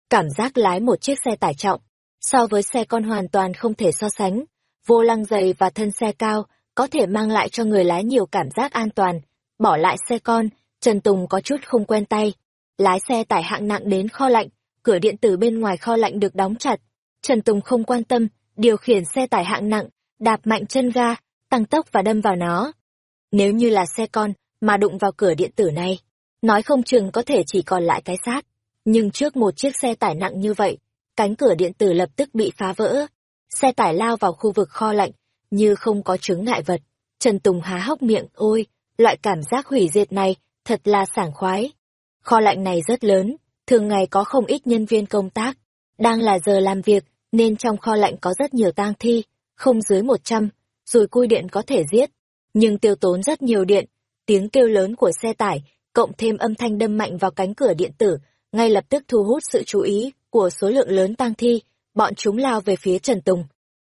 Cảm giác lái một chiếc xe tải trọng, so với xe con hoàn toàn không thể so sánh. Vô lăng dày và thân xe cao, có thể mang lại cho người lái nhiều cảm giác an toàn. Bỏ lại xe con, Trần Tùng có chút không quen tay. Lái xe tải hạng nặng đến kho lạnh, cửa điện tử bên ngoài kho lạnh được đóng chặt. Trần Tùng không quan tâm, điều khiển xe tải hạng nặng, đạp mạnh chân ga, tăng tốc và đâm vào nó. Nếu như là xe con, mà đụng vào cửa điện tử này, nói không chừng có thể chỉ còn lại cái xác. Nhưng trước một chiếc xe tải nặng như vậy, cánh cửa điện tử lập tức bị phá vỡ. Xe tải lao vào khu vực kho lạnh, như không có chứng ngại vật. Trần Tùng há hốc miệng, ôi, loại cảm giác hủy diệt này, thật là sảng khoái. Kho lạnh này rất lớn, thường ngày có không ít nhân viên công tác. Đang là giờ làm việc, nên trong kho lạnh có rất nhiều tang thi, không dưới một trăm, rồi cui điện có thể giết. Nhưng tiêu tốn rất nhiều điện, tiếng kêu lớn của xe tải, cộng thêm âm thanh đâm mạnh vào cánh cửa điện tử, ngay lập tức thu hút sự chú ý của số lượng lớn tang thi, bọn chúng lao về phía Trần Tùng.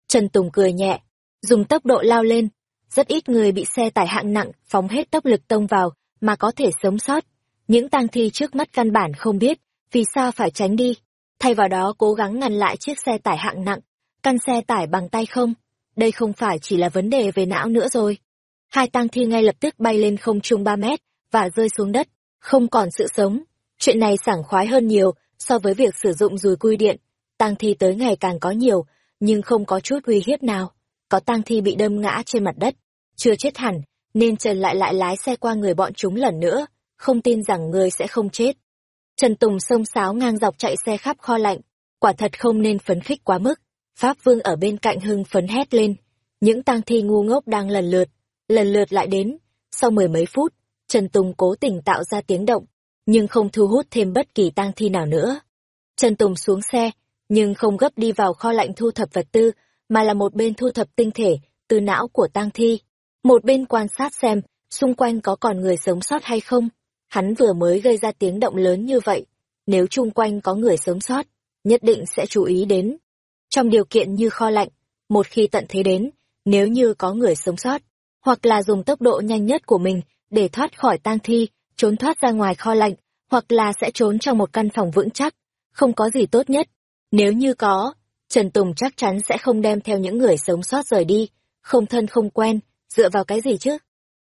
Trần Tùng cười nhẹ, dùng tốc độ lao lên, rất ít người bị xe tải hạng nặng phóng hết tốc lực tông vào mà có thể sống sót. Những tang thi trước mắt căn bản không biết vì sao phải tránh đi, thay vào đó cố gắng ngăn lại chiếc xe tải hạng nặng, căn xe tải bằng tay không. Đây không phải chỉ là vấn đề về não nữa rồi. Hai tang thi ngay lập tức bay lên không trung ba mét và rơi xuống đất, không còn sự sống. Chuyện này sảng khoái hơn nhiều so với việc sử dụng dùi cui điện. Tang thi tới ngày càng có nhiều, nhưng không có chút uy hiếp nào. Có tang thi bị đâm ngã trên mặt đất, chưa chết hẳn, nên Trần lại lại lái xe qua người bọn chúng lần nữa, không tin rằng người sẽ không chết. Trần Tùng sông sáo ngang dọc chạy xe khắp kho lạnh, quả thật không nên phấn khích quá mức. Pháp Vương ở bên cạnh hưng phấn hét lên, những tang thi ngu ngốc đang lần lượt, lần lượt lại đến. Sau mười mấy phút, Trần Tùng cố tình tạo ra tiếng động, nhưng không thu hút thêm bất kỳ tang thi nào nữa. Trần Tùng xuống xe, nhưng không gấp đi vào kho lạnh thu thập vật tư, mà là một bên thu thập tinh thể từ não của tang thi, một bên quan sát xem xung quanh có còn người sống sót hay không. Hắn vừa mới gây ra tiếng động lớn như vậy, nếu chung quanh có người sống sót, nhất định sẽ chú ý đến. Trong điều kiện như kho lạnh, một khi tận thế đến, nếu như có người sống sót, hoặc là dùng tốc độ nhanh nhất của mình để thoát khỏi tang thi, trốn thoát ra ngoài kho lạnh, hoặc là sẽ trốn trong một căn phòng vững chắc, không có gì tốt nhất. Nếu như có, Trần Tùng chắc chắn sẽ không đem theo những người sống sót rời đi, không thân không quen, dựa vào cái gì chứ?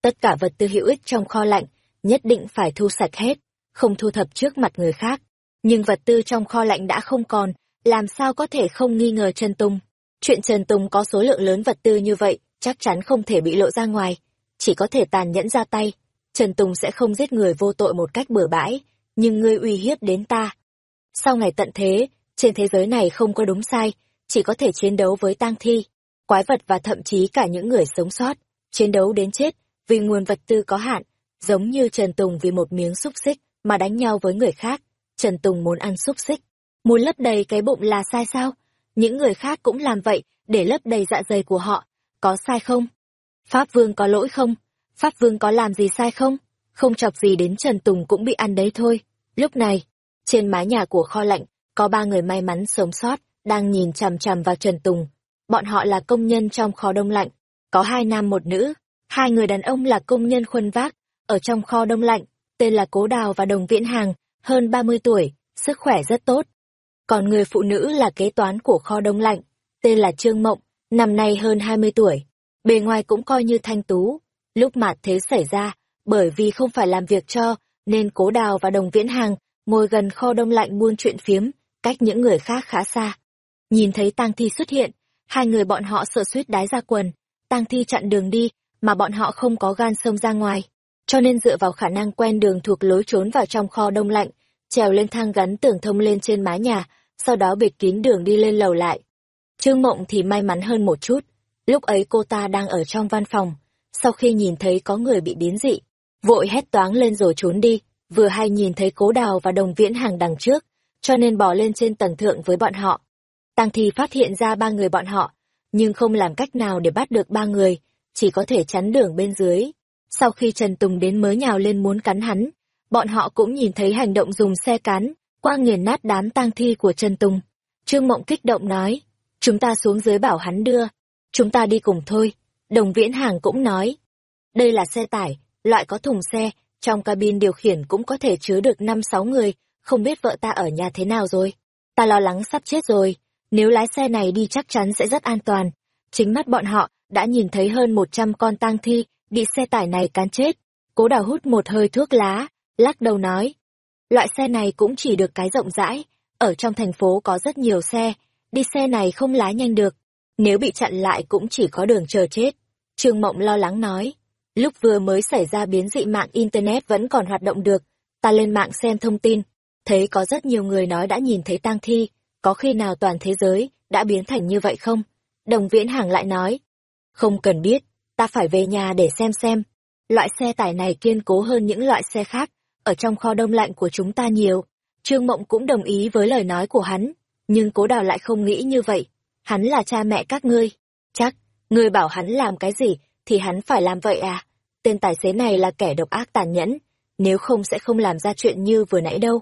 Tất cả vật tư hữu ích trong kho lạnh, nhất định phải thu sạch hết, không thu thập trước mặt người khác. Nhưng vật tư trong kho lạnh đã không còn, làm sao có thể không nghi ngờ Trần Tùng. Chuyện Trần Tùng có số lượng lớn vật tư như vậy, chắc chắn không thể bị lộ ra ngoài, chỉ có thể tàn nhẫn ra tay. Trần Tùng sẽ không giết người vô tội một cách bừa bãi, nhưng ngươi uy hiếp đến ta. Sau ngày tận thế, trên thế giới này không có đúng sai, chỉ có thể chiến đấu với tang thi, quái vật và thậm chí cả những người sống sót, chiến đấu đến chết, vì nguồn vật tư có hạn, giống như Trần Tùng vì một miếng xúc xích mà đánh nhau với người khác. Trần Tùng muốn ăn xúc xích, muốn lấp đầy cái bụng là sai sao? Những người khác cũng làm vậy để lấp đầy dạ dày của họ, có sai không? Pháp Vương có lỗi không? Pháp Vương có làm gì sai không? Không chọc gì đến Trần Tùng cũng bị ăn đấy thôi. Lúc này, trên mái nhà của kho lạnh, có ba người may mắn sống sót, đang nhìn chằm chằm vào Trần Tùng. Bọn họ là công nhân trong kho đông lạnh, có hai nam một nữ, hai người đàn ông là công nhân khuân vác, ở trong kho đông lạnh, tên là Cố Đào và Đồng Viễn Hàng, hơn 30 tuổi, sức khỏe rất tốt. Còn người phụ nữ là kế toán của kho đông lạnh, tên là Trương Mộng, năm nay hơn 20 tuổi, bề ngoài cũng coi như thanh tú. Lúc mạt thế xảy ra, bởi vì không phải làm việc cho, nên Cố Đào và Đồng Viễn Hàng ngồi gần kho đông lạnh buôn chuyện phiếm, cách những người khác khá xa. Nhìn thấy tang thi xuất hiện, hai người bọn họ sợ suýt đái ra quần, tang thi chặn đường đi, mà bọn họ không có gan xông ra ngoài. Cho nên dựa vào khả năng quen đường thuộc lối trốn vào trong kho đông lạnh, trèo lên thang gắn tường thông lên trên mái nhà, sau đó bịt kín đường đi lên lầu lại. Trương Mộng thì may mắn hơn một chút, lúc ấy cô ta đang ở trong văn phòng, sau khi nhìn thấy có người bị biến dị, vội hét toáng lên rồi trốn đi, vừa hay nhìn thấy cố đào và đồng viễn hàng đằng trước, cho nên bỏ lên trên tầng thượng với bọn họ. Tăng Thi phát hiện ra ba người bọn họ, nhưng không làm cách nào để bắt được ba người, chỉ có thể chắn đường bên dưới. Sau khi Trần Tùng đến mới nhào lên muốn cắn hắn, bọn họ cũng nhìn thấy hành động dùng xe cán, qua nghiền nát đám tang thi của Trần Tùng. Trương Mộng kích động nói, chúng ta xuống dưới bảo hắn đưa, chúng ta đi cùng thôi. Đồng Viễn Hàng cũng nói, đây là xe tải, loại có thùng xe, trong cabin điều khiển cũng có thể chứa được năm sáu người, không biết vợ ta ở nhà thế nào rồi. Ta lo lắng sắp chết rồi, nếu lái xe này đi chắc chắn sẽ rất an toàn. Chính mắt bọn họ đã nhìn thấy hơn một trăm con tang thi bị xe tải này cán chết. Cố đào hút một hơi thuốc lá, lắc đầu nói. Loại xe này cũng chỉ được cái rộng rãi, ở trong thành phố có rất nhiều xe, đi xe này không lái nhanh được. Nếu bị chặn lại cũng chỉ có đường chờ chết. Trương Mộng lo lắng nói. Lúc vừa mới xảy ra biến dị mạng Internet vẫn còn hoạt động được, ta lên mạng xem thông tin, thấy có rất nhiều người nói đã nhìn thấy tang thi, có khi nào toàn thế giới đã biến thành như vậy không? Đồng Viễn Hàng lại nói, không cần biết, ta phải về nhà để xem xem. Loại xe tải này kiên cố hơn những loại xe khác, ở trong kho đông lạnh của chúng ta nhiều. Trương Mộng cũng đồng ý với lời nói của hắn, nhưng cố đào lại không nghĩ như vậy. Hắn là cha mẹ các ngươi. Chắc, ngươi bảo hắn làm cái gì, thì hắn phải làm vậy à? Tên tài xế này là kẻ độc ác tàn nhẫn, nếu không sẽ không làm ra chuyện như vừa nãy đâu.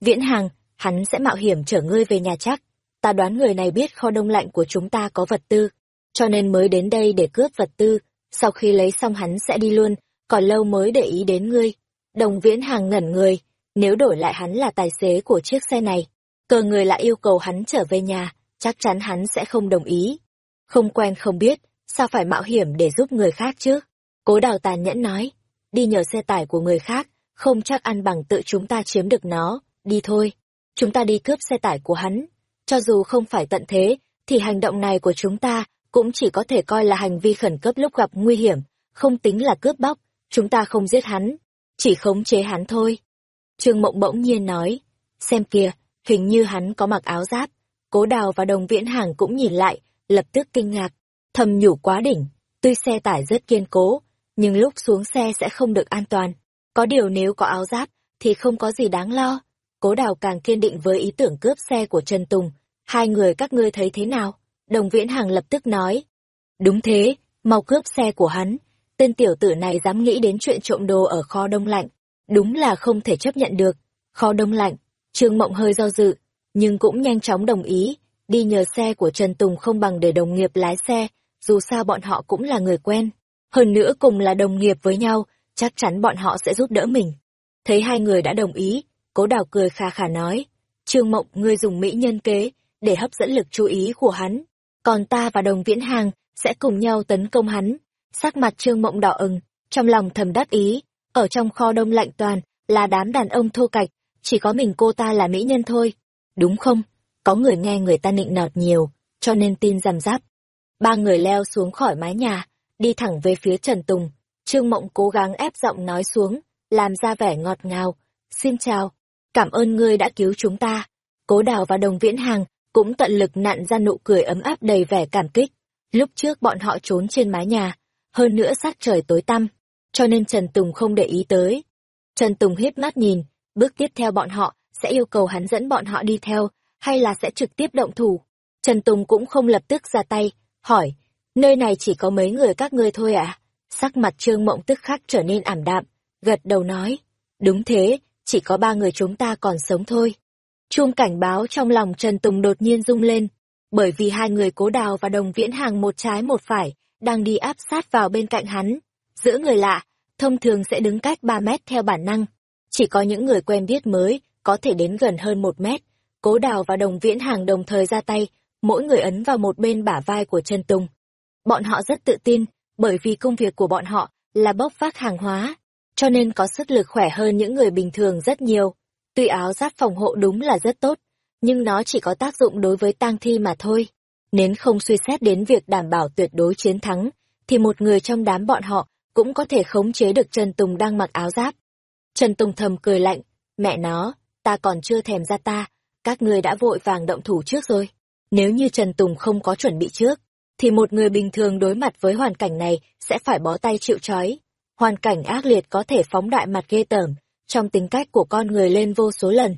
Viễn Hằng, hắn sẽ mạo hiểm chở ngươi về nhà chắc. Ta đoán người này biết kho đông lạnh của chúng ta có vật tư, cho nên mới đến đây để cướp vật tư, sau khi lấy xong hắn sẽ đi luôn, còn lâu mới để ý đến ngươi. Đồng Viễn hàng ngẩn người, nếu đổi lại hắn là tài xế của chiếc xe này, cờ người lại yêu cầu hắn trở về nhà, chắc chắn hắn sẽ không đồng ý. Không quen không biết, sao phải mạo hiểm để giúp người khác chứ? Cố đào tàn nhẫn nói, đi nhờ xe tải của người khác, không chắc ăn bằng tự chúng ta chiếm được nó, đi thôi. Chúng ta đi cướp xe tải của hắn. Cho dù không phải tận thế, thì hành động này của chúng ta cũng chỉ có thể coi là hành vi khẩn cấp lúc gặp nguy hiểm, không tính là cướp bóc, chúng ta không giết hắn, chỉ khống chế hắn thôi. Trương Mộng bỗng nhiên nói, xem kìa, hình như hắn có mặc áo giáp. Cố đào và đồng viễn hàng cũng nhìn lại, lập tức kinh ngạc, thầm nhủ quá đỉnh, tuy xe tải rất kiên cố, nhưng lúc xuống xe sẽ không được an toàn. Có điều nếu có áo giáp, thì không có gì đáng lo. Cố đào càng kiên định với ý tưởng cướp xe của Trần Tùng. Hai người các ngươi thấy thế nào? Đồng Viễn Hằng lập tức nói. Đúng thế, mau cướp xe của hắn. Tên tiểu tử này dám nghĩ đến chuyện trộm đồ ở kho đông lạnh. Đúng là không thể chấp nhận được. Kho đông lạnh, Trương Mộng hơi do dự, nhưng cũng nhanh chóng đồng ý. Đi nhờ xe của Trần Tùng không bằng để đồng nghiệp lái xe, dù sao bọn họ cũng là người quen. Hơn nữa cùng là đồng nghiệp với nhau, chắc chắn bọn họ sẽ giúp đỡ mình. Thấy hai người đã đồng ý, cố đào cười khà khà nói. Trương Mộng, ngươi dùng mỹ nhân kế, để hấp dẫn lực chú ý của hắn còn ta và đồng viễn hàng sẽ cùng nhau tấn công hắn. Sắc mặt trương mộng đỏ ửng, trong lòng thầm đắc ý, ở trong kho đông lạnh toàn, là đám đàn ông thô cạch, chỉ có mình cô ta là mỹ nhân thôi. Đúng không? Có người nghe người ta nịnh nọt nhiều, cho nên tin rằm giáp. Ba người leo xuống khỏi mái nhà, đi thẳng về phía Trần Tùng. Trương Mộng cố gắng ép giọng nói xuống, làm ra vẻ ngọt ngào. Xin chào, cảm ơn ngươi đã cứu chúng ta. Cố đào và đồng viễn hàng cũng tận lực nặn ra nụ cười ấm áp đầy vẻ cảm kích. Lúc trước bọn họ trốn trên mái nhà, hơn nữa sát trời tối tăm, cho nên Trần Tùng không để ý tới. Trần Tùng hiếp mắt nhìn, bước tiếp theo bọn họ sẽ yêu cầu hắn dẫn bọn họ đi theo, hay là sẽ trực tiếp động thủ. Trần Tùng cũng không lập tức ra tay, hỏi, nơi này chỉ có mấy người các ngươi thôi à? Sắc mặt Trương Mộng tức khắc trở nên ảm đạm, gật đầu nói, đúng thế, chỉ có ba người chúng ta còn sống thôi. Chuông cảnh báo trong lòng Trần Tùng đột nhiên rung lên, bởi vì hai người cố đào và đồng viễn hàng một trái một phải, đang đi áp sát vào bên cạnh hắn. Giữa người lạ, thông thường sẽ đứng cách 3 mét theo bản năng. Chỉ có những người quen biết mới, có thể đến gần hơn một mét. Cố đào và đồng viễn hàng đồng thời ra tay, mỗi người ấn vào một bên bả vai của Trần Tùng. Bọn họ rất tự tin, bởi vì công việc của bọn họ là bốc vác hàng hóa, cho nên có sức lực khỏe hơn những người bình thường rất nhiều. Tuy áo giáp phòng hộ đúng là rất tốt, nhưng nó chỉ có tác dụng đối với tang thi mà thôi. Nếu không suy xét đến việc đảm bảo tuyệt đối chiến thắng, thì một người trong đám bọn họ cũng có thể khống chế được Trần Tùng đang mặc áo giáp. Trần Tùng thầm cười lạnh, mẹ nó, ta còn chưa thèm ra ta, các người đã vội vàng động thủ trước rồi. Nếu như Trần Tùng không có chuẩn bị trước, thì một người bình thường đối mặt với hoàn cảnh này sẽ phải bó tay chịu trói. Hoàn cảnh ác liệt có thể phóng đại mặt ghê tởm, trong tính cách của con người lên vô số lần.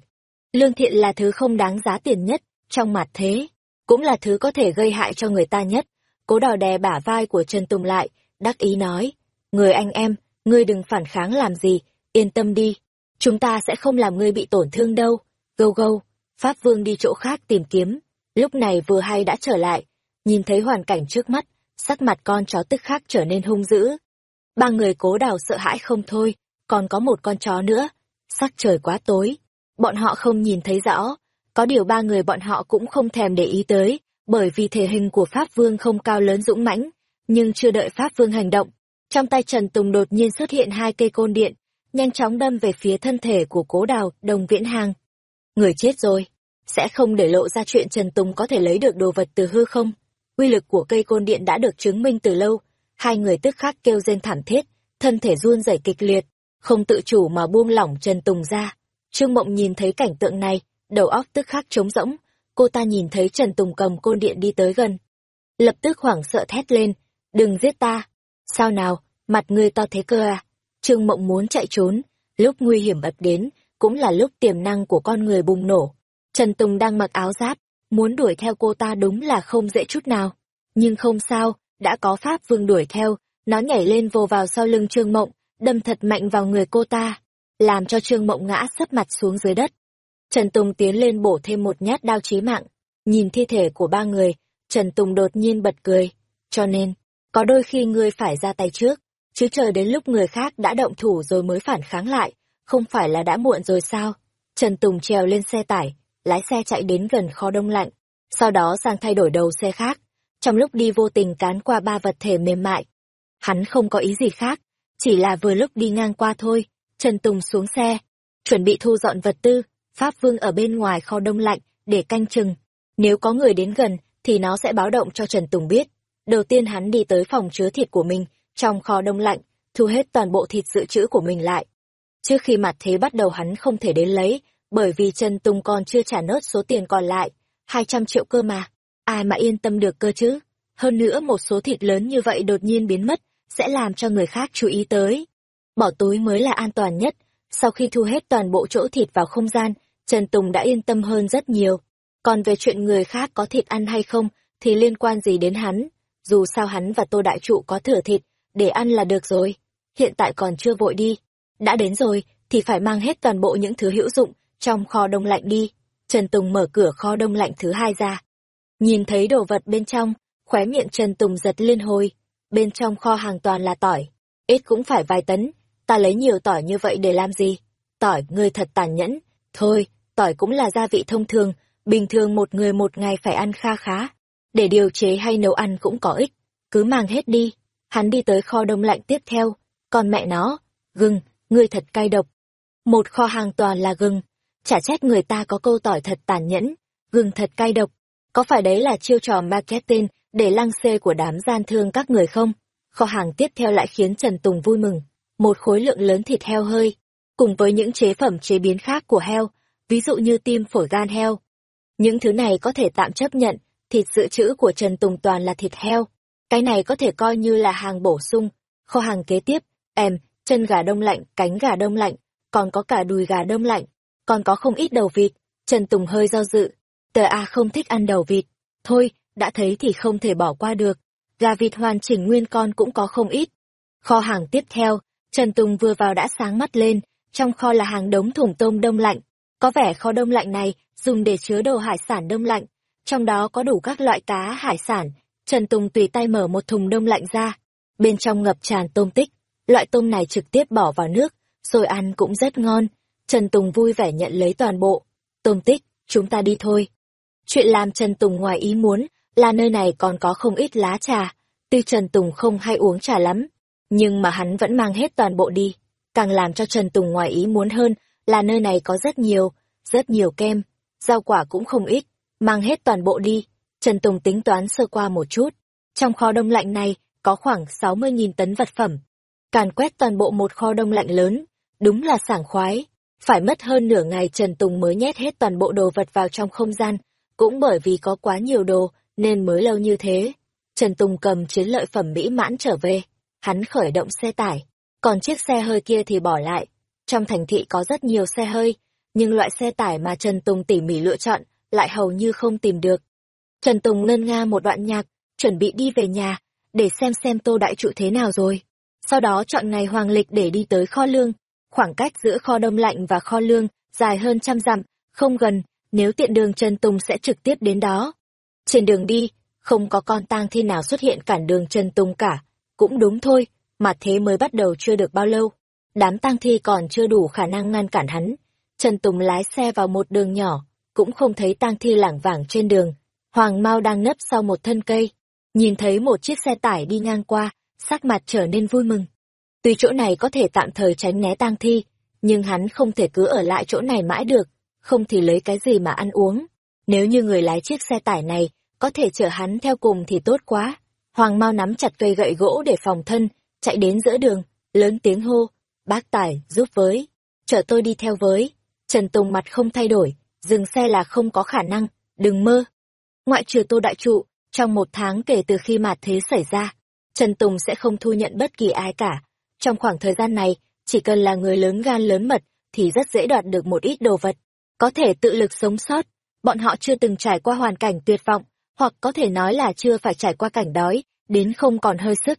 Lương thiện là thứ không đáng giá tiền nhất, trong mặt thế, cũng là thứ có thể gây hại cho người ta nhất. Cố đào đè bả vai của Trần Tùng lại, đắc ý nói, người anh em, ngươi đừng phản kháng làm gì, yên tâm đi, chúng ta sẽ không làm ngươi bị tổn thương đâu. Gâu gâu, Pháp Vương đi chỗ khác tìm kiếm, lúc này vừa hay đã trở lại, nhìn thấy hoàn cảnh trước mắt, sắc mặt con chó tức khắc trở nên hung dữ. Ba người cố đào sợ hãi không thôi, còn có một con chó nữa. Sắc trời quá tối, bọn họ không nhìn thấy rõ, có điều ba người bọn họ cũng không thèm để ý tới, bởi vì thể hình của Pháp Vương không cao lớn dũng mãnh, nhưng chưa đợi Pháp Vương hành động, trong tay Trần Tùng đột nhiên xuất hiện hai cây côn điện, nhanh chóng đâm về phía thân thể của cố đào, đồng viễn hàng. Người chết rồi, sẽ không để lộ ra chuyện Trần Tùng có thể lấy được đồ vật từ hư không. Uy lực của cây côn điện đã được chứng minh từ lâu, hai người tức khắc kêu rên thảm thiết, thân thể run rẩy kịch liệt, không tự chủ mà buông lỏng Trần Tùng ra. Trương Mộng nhìn thấy cảnh tượng này, đầu óc tức khắc trống rỗng, cô ta nhìn thấy Trần Tùng cầm côn điện đi tới gần. Lập tức hoảng sợ thét lên, đừng giết ta. Sao nào, mặt ngươi to thế cơ à? Trương Mộng muốn chạy trốn, lúc nguy hiểm ập đến, cũng là lúc tiềm năng của con người bùng nổ. Trần Tùng đang mặc áo giáp, muốn đuổi theo cô ta đúng là không dễ chút nào. Nhưng không sao, đã có Pháp Vương đuổi theo, nó nhảy lên vồ vào sau lưng Trương Mộng, đâm thật mạnh vào người cô ta, làm cho Trương Mộng ngã sấp mặt xuống dưới đất. Trần Tùng tiến lên bổ thêm một nhát đao chí mạng, nhìn thi thể của ba người, Trần Tùng đột nhiên bật cười, cho nên, có đôi khi ngươi phải ra tay trước, chứ chờ đến lúc người khác đã động thủ rồi mới phản kháng lại, không phải là đã muộn rồi sao? Trần Tùng trèo lên xe tải, lái xe chạy đến gần kho đông lạnh, sau đó sang thay đổi đầu xe khác, trong lúc đi vô tình cán qua ba vật thể mềm mại. Hắn không có ý gì khác, chỉ là vừa lúc đi ngang qua thôi, Trần Tùng xuống xe, chuẩn bị thu dọn vật tư, Pháp Vương ở bên ngoài kho đông lạnh, để canh chừng. Nếu có người đến gần, thì nó sẽ báo động cho Trần Tùng biết. Đầu tiên hắn đi tới phòng chứa thịt của mình, trong kho đông lạnh, thu hết toàn bộ thịt dự trữ của mình lại. Trước khi mặt thế bắt đầu hắn không thể đến lấy, bởi vì Trần Tùng còn chưa trả nốt số tiền còn lại, 200 triệu cơ mà, ai mà yên tâm được cơ chứ. Hơn nữa một số thịt lớn như vậy đột nhiên biến mất, sẽ làm cho người khác chú ý tới. Bỏ túi mới là an toàn nhất, sau khi thu hết toàn bộ chỗ thịt vào không gian, Trần Tùng đã yên tâm hơn rất nhiều. Còn về chuyện người khác có thịt ăn hay không, thì liên quan gì đến hắn, dù sao hắn và Tô Đại Trụ có thừa thịt, để ăn là được rồi. Hiện tại còn chưa vội đi. Đã đến rồi, thì phải mang hết toàn bộ những thứ hữu dụng trong kho đông lạnh đi. Trần Tùng mở cửa kho đông lạnh thứ hai ra. Nhìn thấy đồ vật bên trong, khóe miệng Trần Tùng giật liên hồi. Bên trong kho hàng toàn là tỏi. Ít cũng phải vài tấn. Ta lấy nhiều tỏi như vậy để làm gì? Tỏi, ngươi thật tàn nhẫn. Thôi, tỏi cũng là gia vị thông thường. Bình thường một người một ngày phải ăn kha khá. Để điều chế hay nấu ăn cũng có ích. Cứ mang hết đi. Hắn đi tới kho đông lạnh tiếp theo. Còn mẹ nó, gừng, ngươi thật cay độc. Một kho hàng toàn là gừng. Chả trách người ta có câu tỏi thật tàn nhẫn. Gừng thật cay độc. Có phải đấy là chiêu trò marketing để lăng xê của đám gian thương các người không? Kho hàng tiếp theo lại khiến Trần Tùng vui mừng. Một khối lượng lớn thịt heo hơi, cùng với những chế phẩm chế biến khác của heo, ví dụ như tim phổi gan heo. Những thứ này có thể tạm chấp nhận, thịt dự trữ của Trần Tùng toàn là thịt heo. Cái này có thể coi như là hàng bổ sung. Kho hàng kế tiếp, em, chân gà đông lạnh, cánh gà đông lạnh, còn có cả đùi gà đông lạnh, còn có không ít đầu vịt. Trần Tùng hơi do dự. Tờ A không thích ăn đầu vịt. Thôi, đã thấy thì không thể bỏ qua được. Gà vịt hoàn chỉnh nguyên con cũng có không ít. Kho hàng tiếp theo, Trần Tùng vừa vào đã sáng mắt lên, trong kho là hàng đống thùng tôm đông lạnh. Có vẻ kho đông lạnh này dùng để chứa đồ hải sản đông lạnh, trong đó có đủ các loại cá hải sản. Trần Tùng tùy tay mở một thùng đông lạnh ra, bên trong ngập tràn tôm tích. Loại tôm này trực tiếp bỏ vào nước, rồi ăn cũng rất ngon. Trần Tùng vui vẻ nhận lấy toàn bộ. Tôm tích, chúng ta đi thôi. Chuyện làm Trần Tùng ngoài ý muốn là nơi này còn có không ít lá trà. Tuy Trần Tùng không hay uống trà lắm, nhưng mà hắn vẫn mang hết toàn bộ đi. Càng làm cho Trần Tùng ngoài ý muốn hơn là nơi này có rất nhiều, rất nhiều kem, rau quả cũng không ít, mang hết toàn bộ đi. Trần Tùng tính toán sơ qua một chút. Trong kho đông lạnh này có khoảng 60.000 tấn vật phẩm. Càn quét toàn bộ một kho đông lạnh lớn, đúng là sảng khoái. Phải mất hơn nửa ngày Trần Tùng mới nhét hết toàn bộ đồ vật vào trong không gian, cũng bởi vì có quá nhiều đồ, nên mới lâu như thế. Trần Tùng cầm chiến lợi phẩm mỹ mãn trở về, hắn khởi động xe tải, còn chiếc xe hơi kia thì bỏ lại. Trong thành thị có rất nhiều xe hơi, nhưng loại xe tải mà Trần Tùng tỉ mỉ lựa chọn lại hầu như không tìm được. Trần Tùng ngân nga một đoạn nhạc, chuẩn bị đi về nhà, để xem xem tô đại trụ thế nào rồi. Sau đó chọn ngày hoàng lịch để đi tới kho lương. Khoảng cách giữa kho đông lạnh và kho lương dài hơn trăm dặm, không gần, nếu tiện đường Trần Tùng sẽ trực tiếp đến đó. Trên đường đi, không có con tang thi nào xuất hiện cản đường Trần Tùng cả. Cũng đúng thôi, mà thế mới bắt đầu chưa được bao lâu. Đám tang thi còn chưa đủ khả năng ngăn cản hắn. Trần Tùng lái xe vào một đường nhỏ, cũng không thấy tang thi lảng vảng trên đường. Hoàng Mao đang nấp sau một thân cây, nhìn thấy một chiếc xe tải đi ngang qua, sắc mặt trở nên vui mừng. Tuy chỗ này có thể tạm thời tránh né tang thi, nhưng hắn không thể cứ ở lại chỗ này mãi được, không thì lấy cái gì mà ăn uống. Nếu như người lái chiếc xe tải này có thể chở hắn theo cùng thì tốt quá. Hoàng Mao nắm chặt cây gậy gỗ để phòng thân, chạy đến giữa đường, lớn tiếng hô, bác tải, giúp với, chở tôi đi theo với. Trần Tùng mặt không thay đổi, dừng xe là không có khả năng, đừng mơ. Ngoại trừ Tô Đại Trụ, trong một tháng kể từ khi mà thế xảy ra, Trần Tùng sẽ không thu nhận bất kỳ ai cả. Trong khoảng thời gian này, chỉ cần là người lớn gan lớn mật, thì rất dễ đoạt được một ít đồ vật, có thể tự lực sống sót. Bọn họ chưa từng trải qua hoàn cảnh tuyệt vọng, hoặc có thể nói là chưa phải trải qua cảnh đói, đến không còn hơi sức.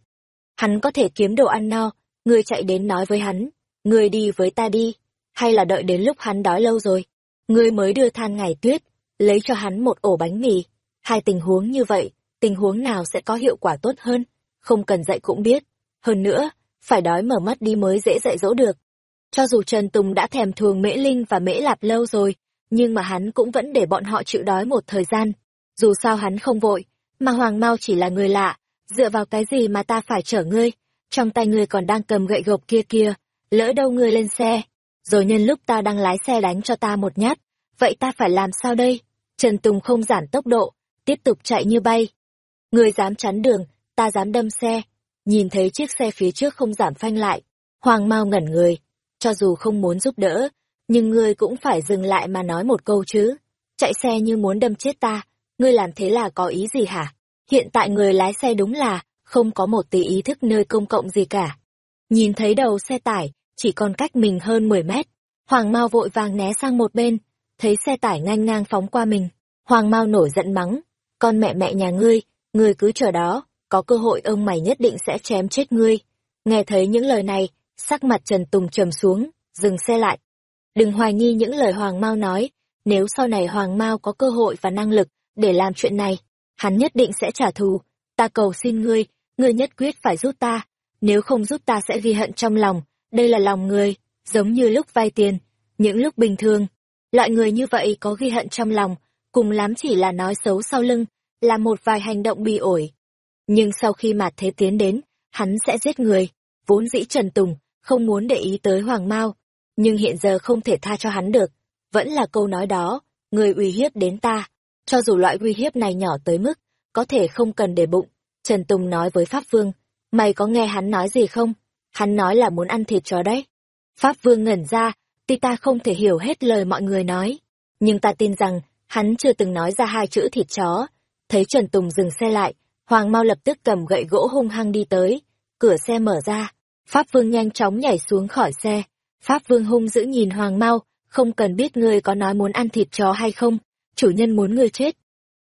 Hắn có thể kiếm đồ ăn no, người chạy đến nói với hắn, người đi với ta đi, hay là đợi đến lúc hắn đói lâu rồi, người mới đưa than ngày tuyết, lấy cho hắn một ổ bánh mì. Hai tình huống như vậy, tình huống nào sẽ có hiệu quả tốt hơn, không cần dạy cũng biết. Hơn nữa, phải đói mở mắt đi mới dễ dạy dỗ được. Cho dù Trần Tùng đã thèm thuồng Mễ Linh và Mễ Lạp lâu rồi, nhưng mà hắn cũng vẫn để bọn họ chịu đói một thời gian. Dù sao hắn không vội, mà Hoàng Mao chỉ là người lạ, dựa vào cái gì mà ta phải chở ngươi, trong tay ngươi còn đang cầm gậy gộc kia kia, lỡ đâu ngươi lên xe, rồi nhân lúc ta đang lái xe đánh cho ta một nhát, vậy ta phải làm sao đây? Trần Tùng không giảm tốc độ, tiếp tục chạy như bay. Ngươi dám chắn đường, ta dám đâm xe. Nhìn thấy chiếc xe phía trước không giảm phanh lại, Hoàng Mao ngẩn người, cho dù không muốn giúp đỡ, nhưng ngươi cũng phải dừng lại mà nói một câu chứ. Chạy xe như muốn đâm chết ta, ngươi làm thế là có ý gì hả? Hiện tại người lái xe đúng là không có một tí ý thức nơi công cộng gì cả. Nhìn thấy đầu xe tải, chỉ còn cách mình hơn 10 mét. Hoàng Mao vội vàng né sang một bên, thấy xe tải ngang ngang phóng qua mình. Hoàng Mao nổi giận mắng, con mẹ mẹ nhà ngươi, ngươi cứ chờ đó, có cơ hội ông mày nhất định sẽ chém chết ngươi. Nghe thấy những lời này, sắc mặt Trần Tùng trầm xuống, dừng xe lại. Đừng hoài nghi những lời Hoàng Mao nói, nếu sau này Hoàng Mao có cơ hội và năng lực để làm chuyện này, hắn nhất định sẽ trả thù. Ta cầu xin ngươi, ngươi nhất quyết phải giúp ta, nếu không giúp ta sẽ ghi hận trong lòng, đây là lòng người, giống như lúc vay tiền, những lúc bình thường. Loại người như vậy có ghi hận trong lòng, cùng lắm chỉ là nói xấu sau lưng, là một vài hành động bị ổi. Nhưng sau khi mạt thế tiến đến, hắn sẽ giết người, vốn dĩ Trần Tùng, không muốn để ý tới Hoàng Mao, nhưng hiện giờ không thể tha cho hắn được. Vẫn là câu nói đó, người uy hiếp đến ta, cho dù loại uy hiếp này nhỏ tới mức, có thể không cần để bụng. Trần Tùng nói với Pháp Vương, mày có nghe hắn nói gì không? Hắn nói là muốn ăn thịt chó đấy. Pháp Vương ngẩn ra, tuy ta không thể hiểu hết lời mọi người nói, nhưng ta tin rằng hắn chưa từng nói ra hai chữ thịt chó. Thấy Trần Tùng dừng xe lại, Hoàng Mao lập tức cầm gậy gỗ hung hăng đi tới, cửa xe mở ra, Pháp Vương nhanh chóng nhảy xuống khỏi xe. Pháp Vương hung dữ nhìn Hoàng Mao, không cần biết ngươi có nói muốn ăn thịt chó hay không, chủ nhân muốn ngươi chết,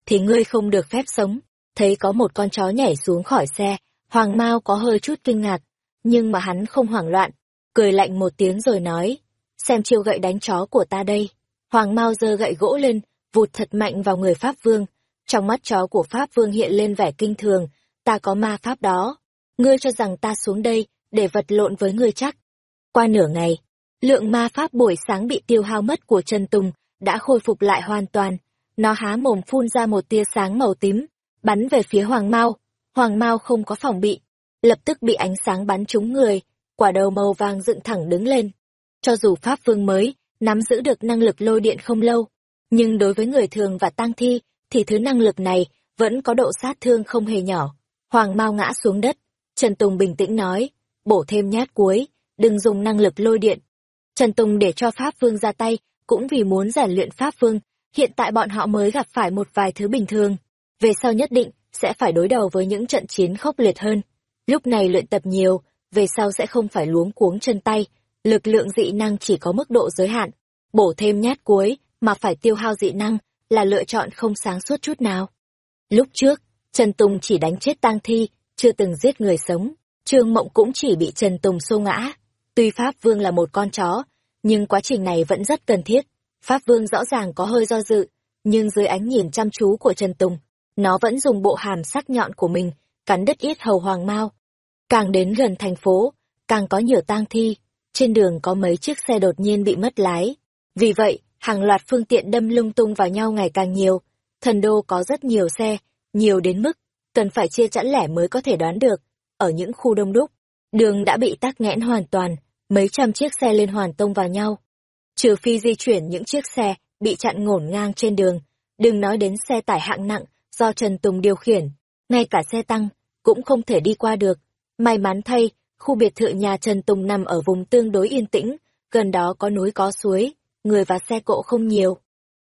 thì ngươi không được phép sống. Thấy có một con chó nhảy xuống khỏi xe, Hoàng Mao có hơi chút kinh ngạc, nhưng mà hắn không hoảng loạn, cười lạnh một tiếng rồi nói, xem chiêu gậy đánh chó của ta đây. Hoàng Mao giơ gậy gỗ lên, vụt thật mạnh vào người Pháp Vương. Trong mắt chó của Pháp Vương hiện lên vẻ kinh thường, ta có ma pháp đó. Ngươi cho rằng ta xuống đây, để vật lộn với ngươi chắc. Qua nửa ngày, lượng ma pháp buổi sáng bị tiêu hao mất của Trần Tùng đã khôi phục lại hoàn toàn. Nó há mồm phun ra một tia sáng màu tím, bắn về phía Hoàng Mao. Hoàng Mao không có phòng bị, lập tức bị ánh sáng bắn trúng người, quả đầu màu vàng dựng thẳng đứng lên. Cho dù Pháp Vương mới nắm giữ được năng lực lôi điện không lâu, nhưng đối với người thường và tăng thi, thì thứ năng lực này vẫn có độ sát thương không hề nhỏ. Hoàng Mao ngã xuống đất, Trần Tùng bình tĩnh nói, bổ thêm nhát cuối, đừng dùng năng lực lôi điện. Trần Tùng để cho Pháp Vương ra tay, cũng vì muốn rèn luyện Pháp Vương, hiện tại bọn họ mới gặp phải một vài thứ bình thường, về sau nhất định sẽ phải đối đầu với những trận chiến khốc liệt hơn. Lúc này luyện tập nhiều, về sau sẽ không phải luống cuống chân tay, lực lượng dị năng chỉ có mức độ giới hạn, bổ thêm nhát cuối mà phải tiêu hao dị năng là lựa chọn không sáng suốt chút nào. Lúc trước, Trần Tùng chỉ đánh chết tang thi, chưa từng giết người sống. Trương Mộng cũng chỉ bị Trần Tùng xô ngã. Tuy Pháp Vương là một con chó, nhưng quá trình này vẫn rất cần thiết. Pháp Vương rõ ràng có hơi do dự, nhưng dưới ánh nhìn chăm chú của Trần Tùng, nó vẫn dùng bộ hàm sắc nhọn của mình, cắn đứt yết hầu hoàng mau. Càng đến gần thành phố, càng có nhiều tang thi, trên đường có mấy chiếc xe đột nhiên bị mất lái. Vì vậy, hàng loạt phương tiện đâm lung tung vào nhau ngày càng nhiều. Thần đô có rất nhiều xe, nhiều đến mức, cần phải chia chẵn lẻ mới có thể đoán được ở những khu đông đúc, đường đã bị tắc nghẽn hoàn toàn, mấy trăm chiếc xe liên hoàn tông vào nhau. Trừ phi di chuyển những chiếc xe bị chặn ngổn ngang trên đường, đừng nói đến xe tải hạng nặng do Trần Tùng điều khiển, ngay cả xe tăng cũng không thể đi qua được. May mắn thay, khu biệt thự nhà Trần Tùng nằm ở vùng tương đối yên tĩnh, gần đó có núi có suối, người và xe cộ không nhiều.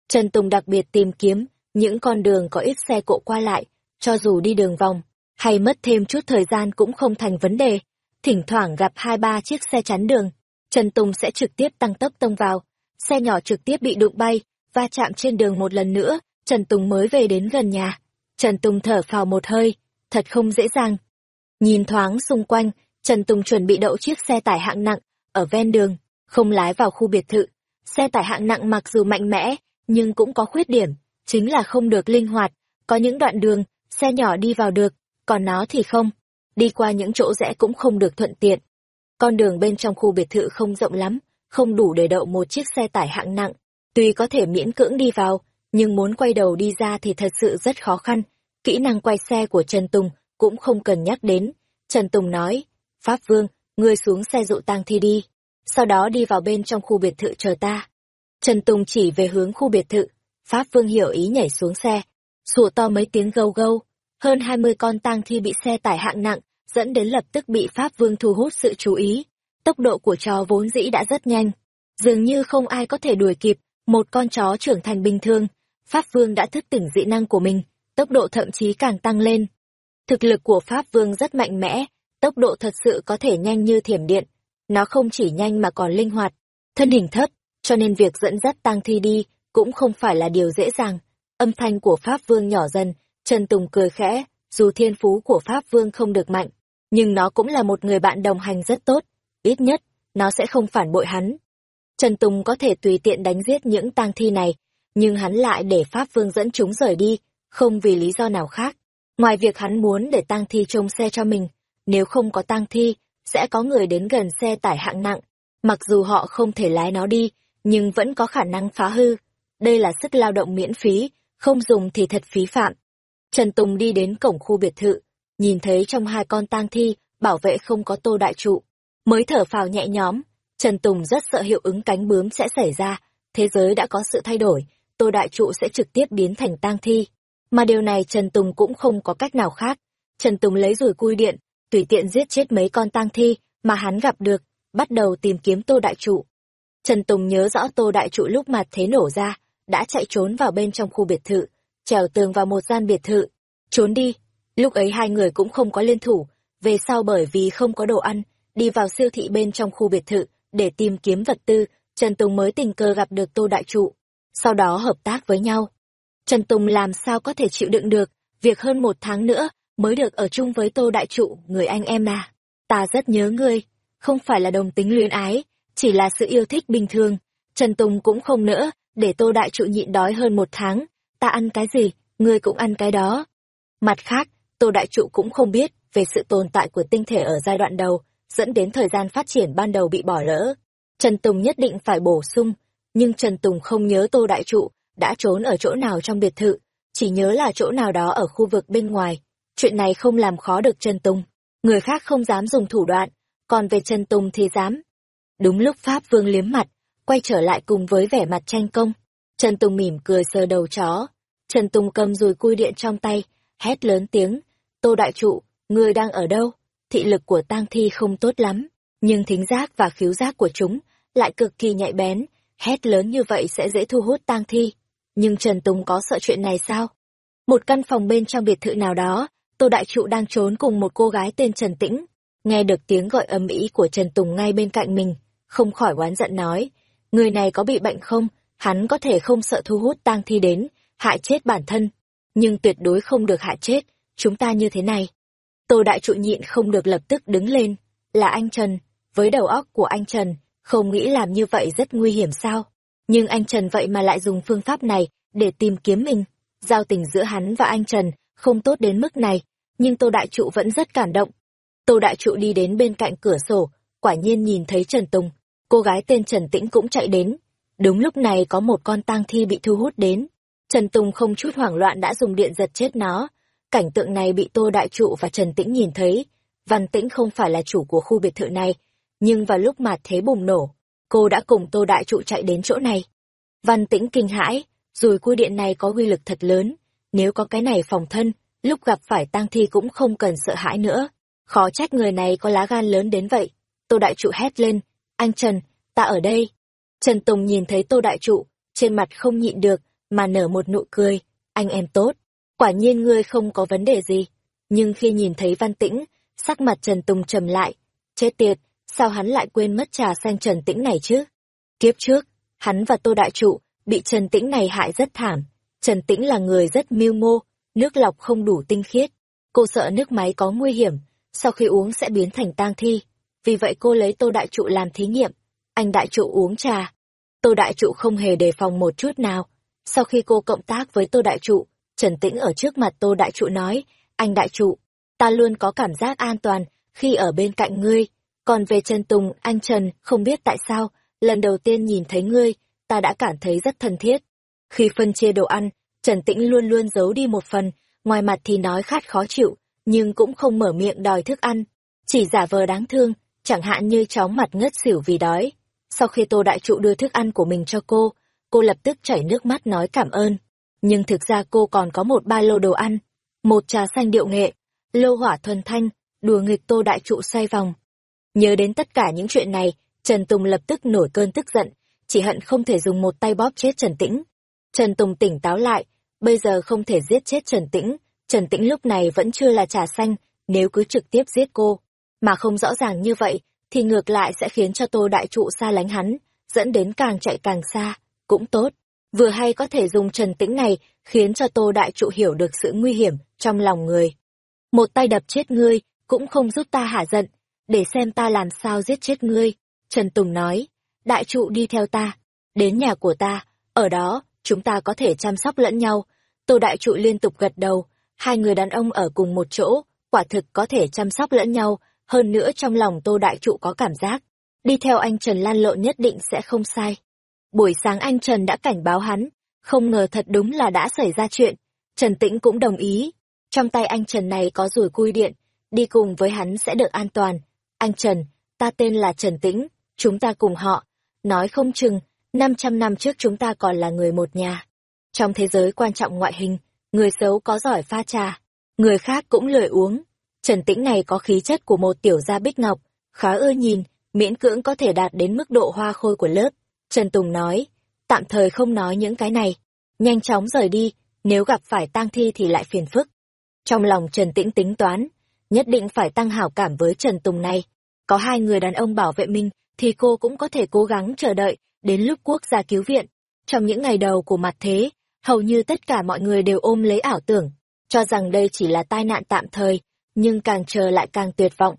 Trần Tùng đặc biệt tìm kiếm những con đường có ít xe cộ qua lại, cho dù đi đường vòng, hay mất thêm chút thời gian cũng không thành vấn đề. Thỉnh thoảng gặp hai ba chiếc xe chắn đường, Trần Tùng sẽ trực tiếp tăng tốc tông vào. Xe nhỏ trực tiếp bị đụng bay, va chạm trên đường một lần nữa, Trần Tùng mới về đến gần nhà. Trần Tùng thở phào một hơi, thật không dễ dàng. Nhìn thoáng xung quanh, Trần Tùng chuẩn bị đậu chiếc xe tải hạng nặng, ở ven đường, không lái vào khu biệt thự. Xe tải hạng nặng mặc dù mạnh mẽ, nhưng cũng có khuyết điểm, chính là không được linh hoạt. Có những đoạn đường, xe nhỏ đi vào được, còn nó thì không. Đi qua những chỗ rẽ cũng không được thuận tiện. Con đường bên trong khu biệt thự không rộng lắm, không đủ để đậu một chiếc xe tải hạng nặng. Tuy có thể miễn cưỡng đi vào, nhưng muốn quay đầu đi ra thì thật sự rất khó khăn. Kỹ năng quay xe của Trần Tùng cũng không cần nhắc đến. Trần Tùng nói, Pháp Vương, ngươi xuống xe dụ tang thi đi, sau đó đi vào bên trong khu biệt thự chờ ta. Trần Tùng chỉ về hướng khu biệt thự, Pháp Vương hiểu ý nhảy xuống xe, sủa to mấy tiếng gâu gâu, hơn hai mươi con tang thi bị xe tải hạng nặng, dẫn đến lập tức bị Pháp Vương thu hút sự chú ý. Tốc độ của chó vốn dĩ đã rất nhanh, dường như không ai có thể đuổi kịp một con chó trưởng thành bình thường. Pháp Vương đã thức tỉnh dị năng của mình, tốc độ thậm chí càng tăng lên. Thực lực của Pháp Vương rất mạnh mẽ, tốc độ thật sự có thể nhanh như thiểm điện. Nó không chỉ nhanh mà còn linh hoạt, thân hình thấp, cho nên việc dẫn dắt tang thi đi cũng không phải là điều dễ dàng. Âm thanh của Pháp Vương nhỏ dần, Trần Tùng cười khẽ, dù thiên phú của Pháp Vương không được mạnh, nhưng nó cũng là một người bạn đồng hành rất tốt, ít nhất, nó sẽ không phản bội hắn. Trần Tùng có thể tùy tiện đánh giết những tang thi này, nhưng hắn lại để Pháp Vương dẫn chúng rời đi, không vì lý do nào khác. Ngoài việc hắn muốn để tang thi trông xe cho mình, nếu không có tang thi, sẽ có người đến gần xe tải hạng nặng. Mặc dù họ không thể lái nó đi, nhưng vẫn có khả năng phá hư. Đây là sức lao động miễn phí, không dùng thì thật phí phạm. Trần Tùng đi đến cổng khu biệt thự, nhìn thấy trong hai con tang thi, bảo vệ không có tô đại trụ. Mới thở phào nhẹ nhõm, Trần Tùng rất sợ hiệu ứng cánh bướm sẽ xảy ra, thế giới đã có sự thay đổi, tô đại trụ sẽ trực tiếp biến thành tang thi. Mà điều này Trần Tùng cũng không có cách nào khác. Trần Tùng lấy rùi cui điện, tùy tiện giết chết mấy con tang thi mà hắn gặp được, bắt đầu tìm kiếm Tô Đại Trụ. Trần Tùng nhớ rõ Tô Đại Trụ lúc mặt thế nổ ra, đã chạy trốn vào bên trong khu biệt thự, trèo tường vào một gian biệt thự, trốn đi. Lúc ấy hai người cũng không có liên thủ, về sau bởi vì không có đồ ăn, đi vào siêu thị bên trong khu biệt thự để tìm kiếm vật tư, Trần Tùng mới tình cờ gặp được Tô Đại Trụ, sau đó hợp tác với nhau. Trần Tùng làm sao có thể chịu đựng được, việc hơn một tháng nữa mới được ở chung với Tô Đại Trụ, người anh em à. Ta rất nhớ ngươi, không phải là đồng tính luyến ái, chỉ là sự yêu thích bình thường. Trần Tùng cũng không nữa, để Tô Đại Trụ nhịn đói hơn một tháng, ta ăn cái gì, ngươi cũng ăn cái đó. Mặt khác, Tô Đại Trụ cũng không biết về sự tồn tại của tinh thể ở giai đoạn đầu, dẫn đến thời gian phát triển ban đầu bị bỏ lỡ. Trần Tùng nhất định phải bổ sung, nhưng Trần Tùng không nhớ Tô Đại Trụ đã trốn ở chỗ nào trong biệt thự, chỉ nhớ là chỗ nào đó ở khu vực bên ngoài. Chuyện này không làm khó được Trần Tùng. Người khác không dám dùng thủ đoạn, còn về Trần Tùng thì dám. Đúng lúc Pháp Vương liếm mặt, quay trở lại cùng với vẻ mặt tranh công. Trần Tùng mỉm cười sờ đầu chó. Trần Tùng cầm dùi cui điện trong tay, hét lớn tiếng. Tô Đại Trụ, ngươi đang ở đâu? Thị lực của tang thi không tốt lắm, nhưng thính giác và khiếu giác của chúng lại cực kỳ nhạy bén. Hét lớn như vậy sẽ dễ thu hút tang thi. Nhưng Trần Tùng có sợ chuyện này sao? Một căn phòng bên trong biệt thự nào đó, Tô Đại Trụ đang trốn cùng một cô gái tên Trần Tĩnh. Nghe được tiếng gọi âm ý của Trần Tùng ngay bên cạnh mình, không khỏi oán giận nói, người này có bị bệnh không? Hắn có thể không sợ thu hút tang thi đến, hại chết bản thân, nhưng tuyệt đối không được hại chết, chúng ta như thế này. Tô Đại Trụ nhịn không được lập tức đứng lên, là anh Trần, với đầu óc của anh Trần, không nghĩ làm như vậy rất nguy hiểm sao? Nhưng anh Trần vậy mà lại dùng phương pháp này để tìm kiếm mình. Giao tình giữa hắn và anh Trần không tốt đến mức này, nhưng Tô Đại Trụ vẫn rất cảm động. Tô Đại Trụ đi đến bên cạnh cửa sổ, quả nhiên nhìn thấy Trần Tùng. Cô gái tên Trần Tĩnh cũng chạy đến. Đúng lúc này có một con tang thi bị thu hút đến. Trần Tùng không chút hoảng loạn đã dùng điện giật chết nó. Cảnh tượng này bị Tô Đại Trụ và Trần Tĩnh nhìn thấy. Văn Tĩnh không phải là chủ của khu biệt thự này, nhưng vào lúc mà thế bùng nổ, cô đã cùng Tô Đại Trụ chạy đến chỗ này. Văn Tĩnh kinh hãi, rồi cua điện này có uy lực thật lớn, nếu có cái này phòng thân, lúc gặp phải tang thi cũng không cần sợ hãi nữa. Khó trách người này có lá gan lớn đến vậy. Tô Đại Trụ hét lên, anh Trần, ta ở đây. Trần Tùng nhìn thấy Tô Đại Trụ, trên mặt không nhịn được, mà nở một nụ cười, anh em tốt. Quả nhiên ngươi không có vấn đề gì. Nhưng khi nhìn thấy Văn Tĩnh, sắc mặt Trần Tùng trầm lại. Chết tiệt, sao hắn lại quên mất trà xanh Trần Tĩnh này chứ? Kiếp trước, hắn và Tô Đại Trụ bị Trần Tĩnh này hại rất thảm. Trần Tĩnh là người rất mưu mô, nước lọc không đủ tinh khiết. Cô sợ nước máy có nguy hiểm, sau khi uống sẽ biến thành tang thi. Vì vậy cô lấy Tô Đại Trụ làm thí nghiệm. Anh Đại Trụ uống trà. Tô Đại Trụ không hề đề phòng một chút nào. Sau khi cô cộng tác với Tô Đại Trụ, Trần Tĩnh ở trước mặt Tô Đại Trụ nói, anh Đại Trụ, ta luôn có cảm giác an toàn khi ở bên cạnh ngươi. Còn về Trần Tùng, anh Trần, không biết tại sao, lần đầu tiên nhìn thấy ngươi, ta đã cảm thấy rất thân thiết. Khi phân chia đồ ăn, Trần Tĩnh luôn luôn giấu đi một phần, ngoài mặt thì nói khát khó chịu, nhưng cũng không mở miệng đòi thức ăn, chỉ giả vờ đáng thương, chẳng hạn như chóng mặt ngất xỉu vì đói. Sau khi Tô Đại Trụ đưa thức ăn của mình cho cô, cô lập tức chảy nước mắt nói cảm ơn. Nhưng thực ra cô còn có một ba lô đồ ăn, một trà xanh điệu nghệ, lô hỏa thuần thanh, đùa nghịch Tô Đại Trụ xoay vòng. Nhớ đến tất cả những chuyện này, Trần Tùng lập tức nổi cơn tức giận, chỉ hận không thể dùng một tay bóp chết Trần Tĩnh. Trần Tùng tỉnh táo lại, bây giờ không thể giết chết Trần Tĩnh, Trần Tĩnh lúc này vẫn chưa là trà xanh, nếu cứ trực tiếp giết cô, mà không rõ ràng như vậy, thì ngược lại sẽ khiến cho Tô Đại Trụ xa lánh hắn, dẫn đến càng chạy càng xa, cũng tốt. Vừa hay có thể dùng Trần Tĩnh này khiến cho Tô Đại Trụ hiểu được sự nguy hiểm trong lòng người. Một tay đập chết ngươi, cũng không giúp ta hả giận, để xem ta làm sao giết chết ngươi. Trần Tùng nói, Đại Trụ đi theo ta, đến nhà của ta, ở đó, chúng ta có thể chăm sóc lẫn nhau. Tô Đại Trụ liên tục gật đầu, hai người đàn ông ở cùng một chỗ, quả thực có thể chăm sóc lẫn nhau, hơn nữa trong lòng Tô Đại Trụ có cảm giác, đi theo anh Trần lan lộn nhất định sẽ không sai. Buổi sáng anh Trần đã cảnh báo hắn, không ngờ thật đúng là đã xảy ra chuyện. Trần Tĩnh cũng đồng ý, trong tay anh Trần này có rùi cui điện, đi cùng với hắn sẽ được an toàn. Anh Trần, ta tên là Trần Tĩnh, chúng ta cùng họ. Nói không chừng, 500 năm trước chúng ta còn là người một nhà. Trong thế giới quan trọng ngoại hình, người xấu có giỏi pha trà, người khác cũng lười uống. Trần Tĩnh này có khí chất của một tiểu gia bích ngọc, khá ưa nhìn, miễn cưỡng có thể đạt đến mức độ hoa khôi của lớp. Trần Tùng nói, tạm thời không nói những cái này, nhanh chóng rời đi, nếu gặp phải tang thi thì lại phiền phức. Trong lòng Trần Tĩnh tính toán, nhất định phải tăng hảo cảm với Trần Tùng này. Có hai người đàn ông bảo vệ mình, thì cô cũng có thể cố gắng chờ đợi, đến lúc quốc gia cứu viện. Trong những ngày đầu của mặt thế, hầu như tất cả mọi người đều ôm lấy ảo tưởng, cho rằng đây chỉ là tai nạn tạm thời, nhưng càng chờ lại càng tuyệt vọng.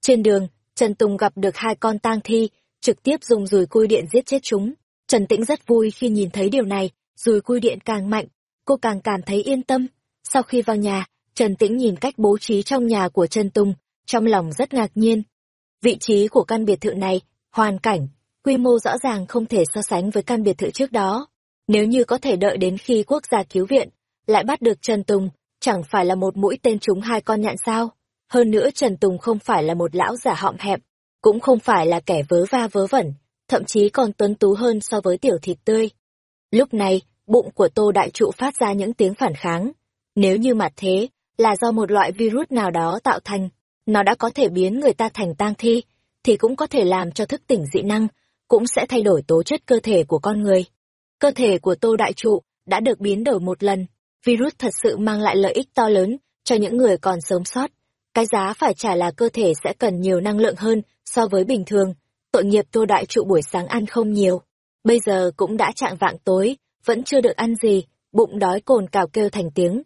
Trên đường, Trần Tùng gặp được hai con tang thi, trực tiếp dùng dùi cui điện giết chết chúng. Trần Tĩnh rất vui khi nhìn thấy điều này, dùi cui điện càng mạnh, cô càng cảm thấy yên tâm. Sau khi vào nhà, Trần Tĩnh nhìn cách bố trí trong nhà của Trần Tùng, trong lòng rất ngạc nhiên. Vị trí của căn biệt thự này, hoàn cảnh, quy mô rõ ràng không thể so sánh với căn biệt thự trước đó. Nếu như có thể đợi đến khi quốc gia cứu viện, lại bắt được Trần Tùng, chẳng phải là một mũi tên trúng hai con nhạn sao. Hơn nữa Trần Tùng không phải là một lão giả họng hẹp, cũng không phải là kẻ vớ va vớ vẩn, thậm chí còn tuấn tú hơn so với tiểu thịt tươi. Lúc này, bụng của Tô Đại Trụ phát ra những tiếng phản kháng. Nếu như mặt thế, là do một loại virus nào đó tạo thành, nó đã có thể biến người ta thành tang thi, thì cũng có thể làm cho thức tỉnh dị năng, cũng sẽ thay đổi tố chất cơ thể của con người. Cơ thể của Tô Đại Trụ đã được biến đổi một lần, virus thật sự mang lại lợi ích to lớn cho những người còn sống sót. Cái giá phải trả là cơ thể sẽ cần nhiều năng lượng hơn so với bình thường. Tội nghiệp Tô Đại Trụ buổi sáng ăn không nhiều. Bây giờ cũng đã trạng vạng tối, vẫn chưa được ăn gì, bụng đói cồn cào kêu thành tiếng.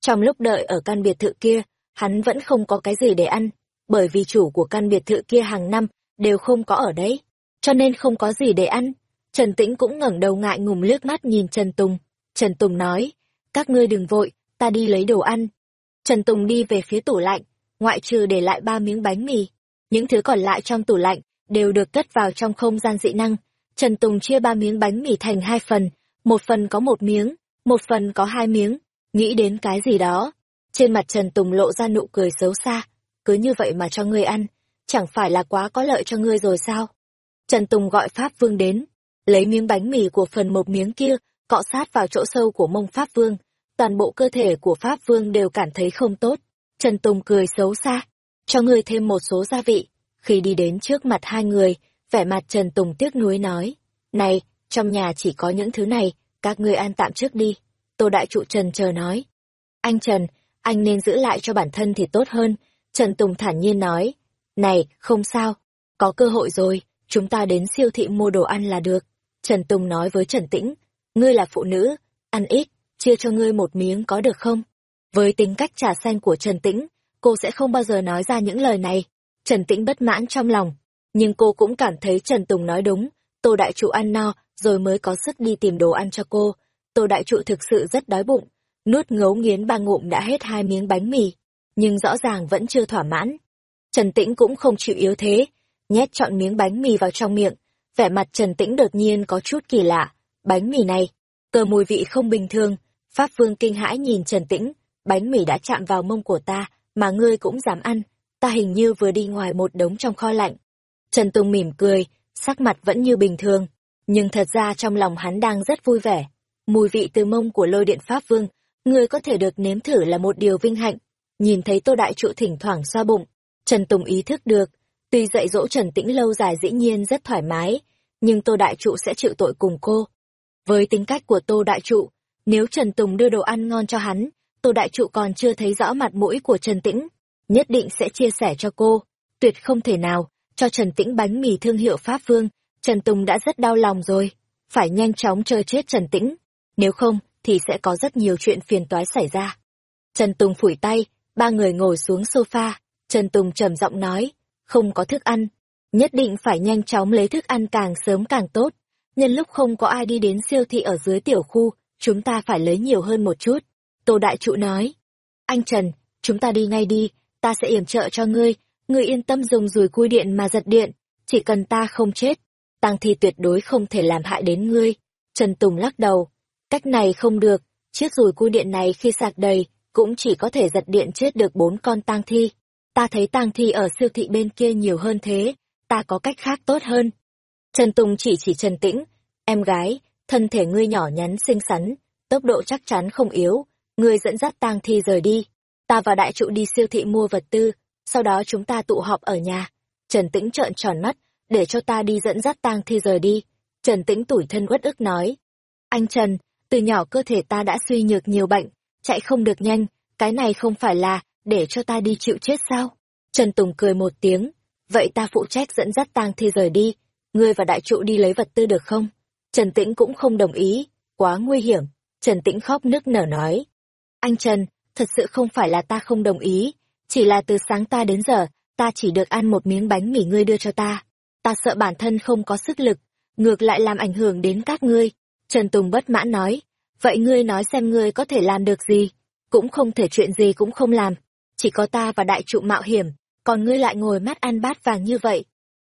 Trong lúc đợi ở căn biệt thự kia, hắn vẫn không có cái gì để ăn, bởi vì chủ của căn biệt thự kia hàng năm đều không có ở đấy, cho nên không có gì để ăn. Trần Tĩnh cũng ngẩng đầu ngại ngùng liếc mắt nhìn Trần Tùng. Trần Tùng nói, các ngươi đừng vội, ta đi lấy đồ ăn. Trần Tùng đi về phía tủ lạnh, ngoại trừ để lại ba miếng bánh mì. Những thứ còn lại trong tủ lạnh đều được cất vào trong không gian dị năng. Trần Tùng chia ba miếng bánh mì thành hai phần, một phần có một miếng, một phần có hai miếng, nghĩ đến cái gì đó. Trên mặt Trần Tùng lộ ra nụ cười xấu xa, cứ như vậy mà cho ngươi ăn, chẳng phải là quá có lợi cho ngươi rồi sao? Trần Tùng gọi Pháp Vương đến, lấy miếng bánh mì của phần một miếng kia, cọ sát vào chỗ sâu của mông Pháp Vương. Toàn bộ cơ thể của Pháp Vương đều cảm thấy không tốt. Trần Tùng cười xấu xa, cho ngươi thêm một số gia vị. Khi đi đến trước mặt hai người, vẻ mặt Trần Tùng tiếc nuối nói, Này, trong nhà chỉ có những thứ này, các ngươi ăn tạm trước đi. Tô Đại Trụ Trần chờ nói. Anh Trần, anh nên giữ lại cho bản thân thì tốt hơn. Trần Tùng thản nhiên nói. Này, không sao. Có cơ hội rồi, chúng ta đến siêu thị mua đồ ăn là được. Trần Tùng nói với Trần Tĩnh, ngươi là phụ nữ, ăn ít, chia cho ngươi một miếng có được không? Với tính cách trà xanh của Trần Tĩnh, cô sẽ không bao giờ nói ra những lời này. Trần Tĩnh bất mãn trong lòng, nhưng cô cũng cảm thấy Trần Tùng nói đúng, Tô Đại Trụ ăn no, rồi mới có sức đi tìm đồ ăn cho cô. Tô Đại Trụ thực sự rất đói bụng, nuốt ngấu nghiến ba ngụm đã hết hai miếng bánh mì, nhưng rõ ràng vẫn chưa thỏa mãn. Trần Tĩnh cũng không chịu yếu thế, nhét chọn miếng bánh mì vào trong miệng, vẻ mặt Trần Tĩnh đột nhiên có chút kỳ lạ, bánh mì này, cơ mùi vị không bình thường, Pháp Vương kinh hãi nhìn Trần Tĩnh, bánh mì đã chạm vào mông của ta, mà ngươi cũng dám ăn, ta hình như vừa đi ngoài một đống trong kho lạnh. Trần Tùng mỉm cười, sắc mặt vẫn như bình thường, nhưng thật ra trong lòng hắn đang rất vui vẻ. Mùi vị từ mông của lôi điện Pháp Vương, ngươi có thể được nếm thử là một điều vinh hạnh. Nhìn thấy Tô Đại Trụ thỉnh thoảng xoa bụng, Trần Tùng ý thức được, tuy dạy dỗ Trần Tĩnh lâu dài dĩ nhiên rất thoải mái, nhưng Tô Đại Trụ sẽ chịu tội cùng cô. Với tính cách của Tô Đại Trụ, nếu Trần Tùng đưa đồ ăn ngon cho hắn, Tô Đại Trụ còn chưa thấy rõ mặt mũi của Trần Tĩnh, nhất định sẽ chia sẻ cho cô. Tuyệt không thể nào, cho Trần Tĩnh bánh mì thương hiệu Pháp Vương, Trần Tùng đã rất đau lòng rồi. Phải nhanh chóng chơi chết Trần Tĩnh, nếu không thì sẽ có rất nhiều chuyện phiền toái xảy ra. Trần Tùng phủi tay, ba người ngồi xuống sofa, Trần Tùng trầm giọng nói, không có thức ăn, nhất định phải nhanh chóng lấy thức ăn càng sớm càng tốt. Nhân lúc không có ai đi đến siêu thị ở dưới tiểu khu, chúng ta phải lấy nhiều hơn một chút. Tô Đại Trụ nói, anh Trần, chúng ta đi ngay đi, ta sẽ yểm trợ cho ngươi, ngươi yên tâm dùng rùi cui điện mà giật điện, chỉ cần ta không chết, tăng thi tuyệt đối không thể làm hại đến ngươi. Trần Tùng lắc đầu, cách này không được, chiếc rùi cui điện này khi sạc đầy, cũng chỉ có thể giật điện chết được bốn con tang thi. Ta thấy tang thi ở siêu thị bên kia nhiều hơn thế, ta có cách khác tốt hơn. Trần Tùng chỉ chỉ Trần Tĩnh, em gái, thân thể ngươi nhỏ nhắn xinh xắn, tốc độ chắc chắn không yếu, ngươi dẫn dắt tang thi rời đi. Ta và đại trụ đi siêu thị mua vật tư, sau đó chúng ta tụ họp ở nhà. Trần Tĩnh trợn tròn mắt, để cho ta đi dẫn dắt tang thi rời đi. Trần Tĩnh tủi thân uất ức nói. Anh Trần, từ nhỏ cơ thể ta đã suy nhược nhiều bệnh, chạy không được nhanh, cái này không phải là để cho ta đi chịu chết sao? Trần Tùng cười một tiếng, vậy ta phụ trách dẫn dắt tang thi rời đi, ngươi và đại trụ đi lấy vật tư được không? Trần Tĩnh cũng không đồng ý, quá nguy hiểm. Trần Tĩnh khóc nức nở nói. Anh Trần, thật sự không phải là ta không đồng ý, chỉ là từ sáng ta đến giờ, ta chỉ được ăn một miếng bánh mì ngươi đưa cho ta. Ta sợ bản thân không có sức lực, ngược lại làm ảnh hưởng đến các ngươi. Trần Tùng bất mãn nói, vậy ngươi nói xem ngươi có thể làm được gì? Cũng không thể chuyện gì cũng không làm, chỉ có ta và đại trụ mạo hiểm, còn ngươi lại ngồi mắt ăn bát vàng như vậy.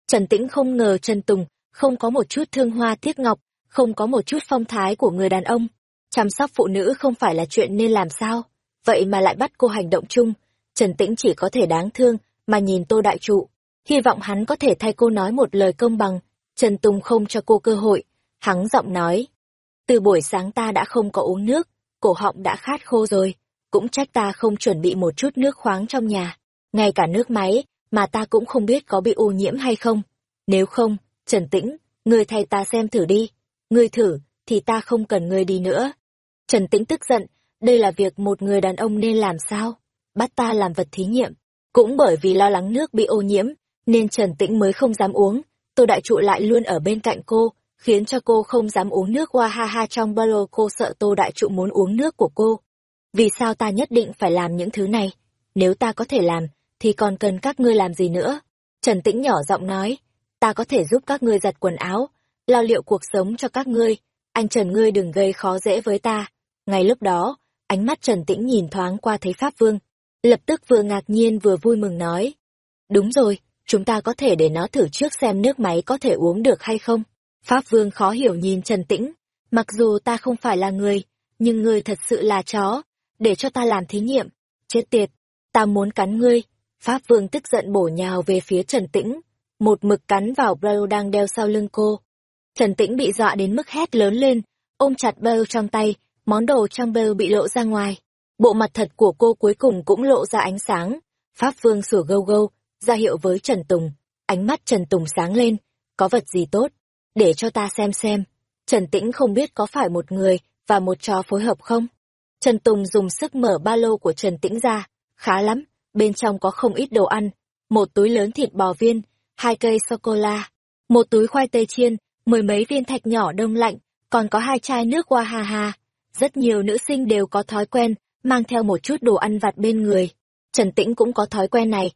Trần Tĩnh không ngờ Trần Tùng không có một chút thương hoa tiếc ngọc, không có một chút phong thái của người đàn ông. Chăm sóc phụ nữ không phải là chuyện nên làm sao, vậy mà lại bắt cô hành động chung. Trần Tĩnh chỉ có thể đáng thương, mà nhìn Tô Đại Trụ. Hy vọng hắn có thể thay cô nói một lời công bằng. Trần Tùng không cho cô cơ hội. Hắn giọng nói. Từ buổi sáng ta đã không có uống nước, cổ họng đã khát khô rồi. Cũng trách ta không chuẩn bị một chút nước khoáng trong nhà. Ngay cả nước máy, mà ta cũng không biết có bị ô nhiễm hay không. Nếu không, Trần Tĩnh, người thay ta xem thử đi. người thử, thì ta không cần người đi nữa. Trần Tĩnh tức giận, đây là việc một người đàn ông nên làm sao? Bắt ta làm vật thí nghiệm. Cũng bởi vì lo lắng nước bị ô nhiễm, nên Trần Tĩnh mới không dám uống. Tô Đại Trụ lại luôn ở bên cạnh cô, khiến cho cô không dám uống nước qua ha ha trong ba lô cô sợ Tô Đại Trụ muốn uống nước của cô. Vì sao ta nhất định phải làm những thứ này? Nếu ta có thể làm, thì còn cần các ngươi làm gì nữa? Trần Tĩnh nhỏ giọng nói, ta có thể giúp các ngươi giặt quần áo, lo liệu cuộc sống cho các ngươi, anh Trần ngươi đừng gây khó dễ với ta. Ngay lúc đó, ánh mắt Trần Tĩnh nhìn thoáng qua thấy Pháp Vương, lập tức vừa ngạc nhiên vừa vui mừng nói. Đúng rồi, chúng ta có thể để nó thử trước xem nước máy có thể uống được hay không. Pháp Vương khó hiểu nhìn Trần Tĩnh, mặc dù ta không phải là người, nhưng ngươi thật sự là chó, để cho ta làm thí nghiệm. Chết tiệt, ta muốn cắn ngươi. Pháp Vương tức giận bổ nhào về phía Trần Tĩnh, một mực cắn vào Bell đang đeo sau lưng cô. Trần Tĩnh bị dọa đến mức hét lớn lên, ôm chặt Bell trong tay, món đồ trong Bell bị lộ ra ngoài. Bộ mặt thật của cô cuối cùng cũng lộ ra ánh sáng. Pháp Vương sủa gâu gâu, ra hiệu với Trần Tùng. Ánh mắt Trần Tùng sáng lên, có vật gì tốt, để cho ta xem xem. Trần Tĩnh không biết có phải một người và một chó phối hợp không? Trần Tùng dùng sức mở ba lô của Trần Tĩnh ra, khá lắm, bên trong có không ít đồ ăn, một túi lớn thịt bò viên, hai cây sô-cô-la, một túi khoai tây chiên, mười mấy viên thạch nhỏ đông lạnh, còn có hai chai nước qua ha ha. Rất nhiều nữ sinh đều có thói quen, mang theo một chút đồ ăn vặt bên người. Trần Tĩnh cũng có thói quen này.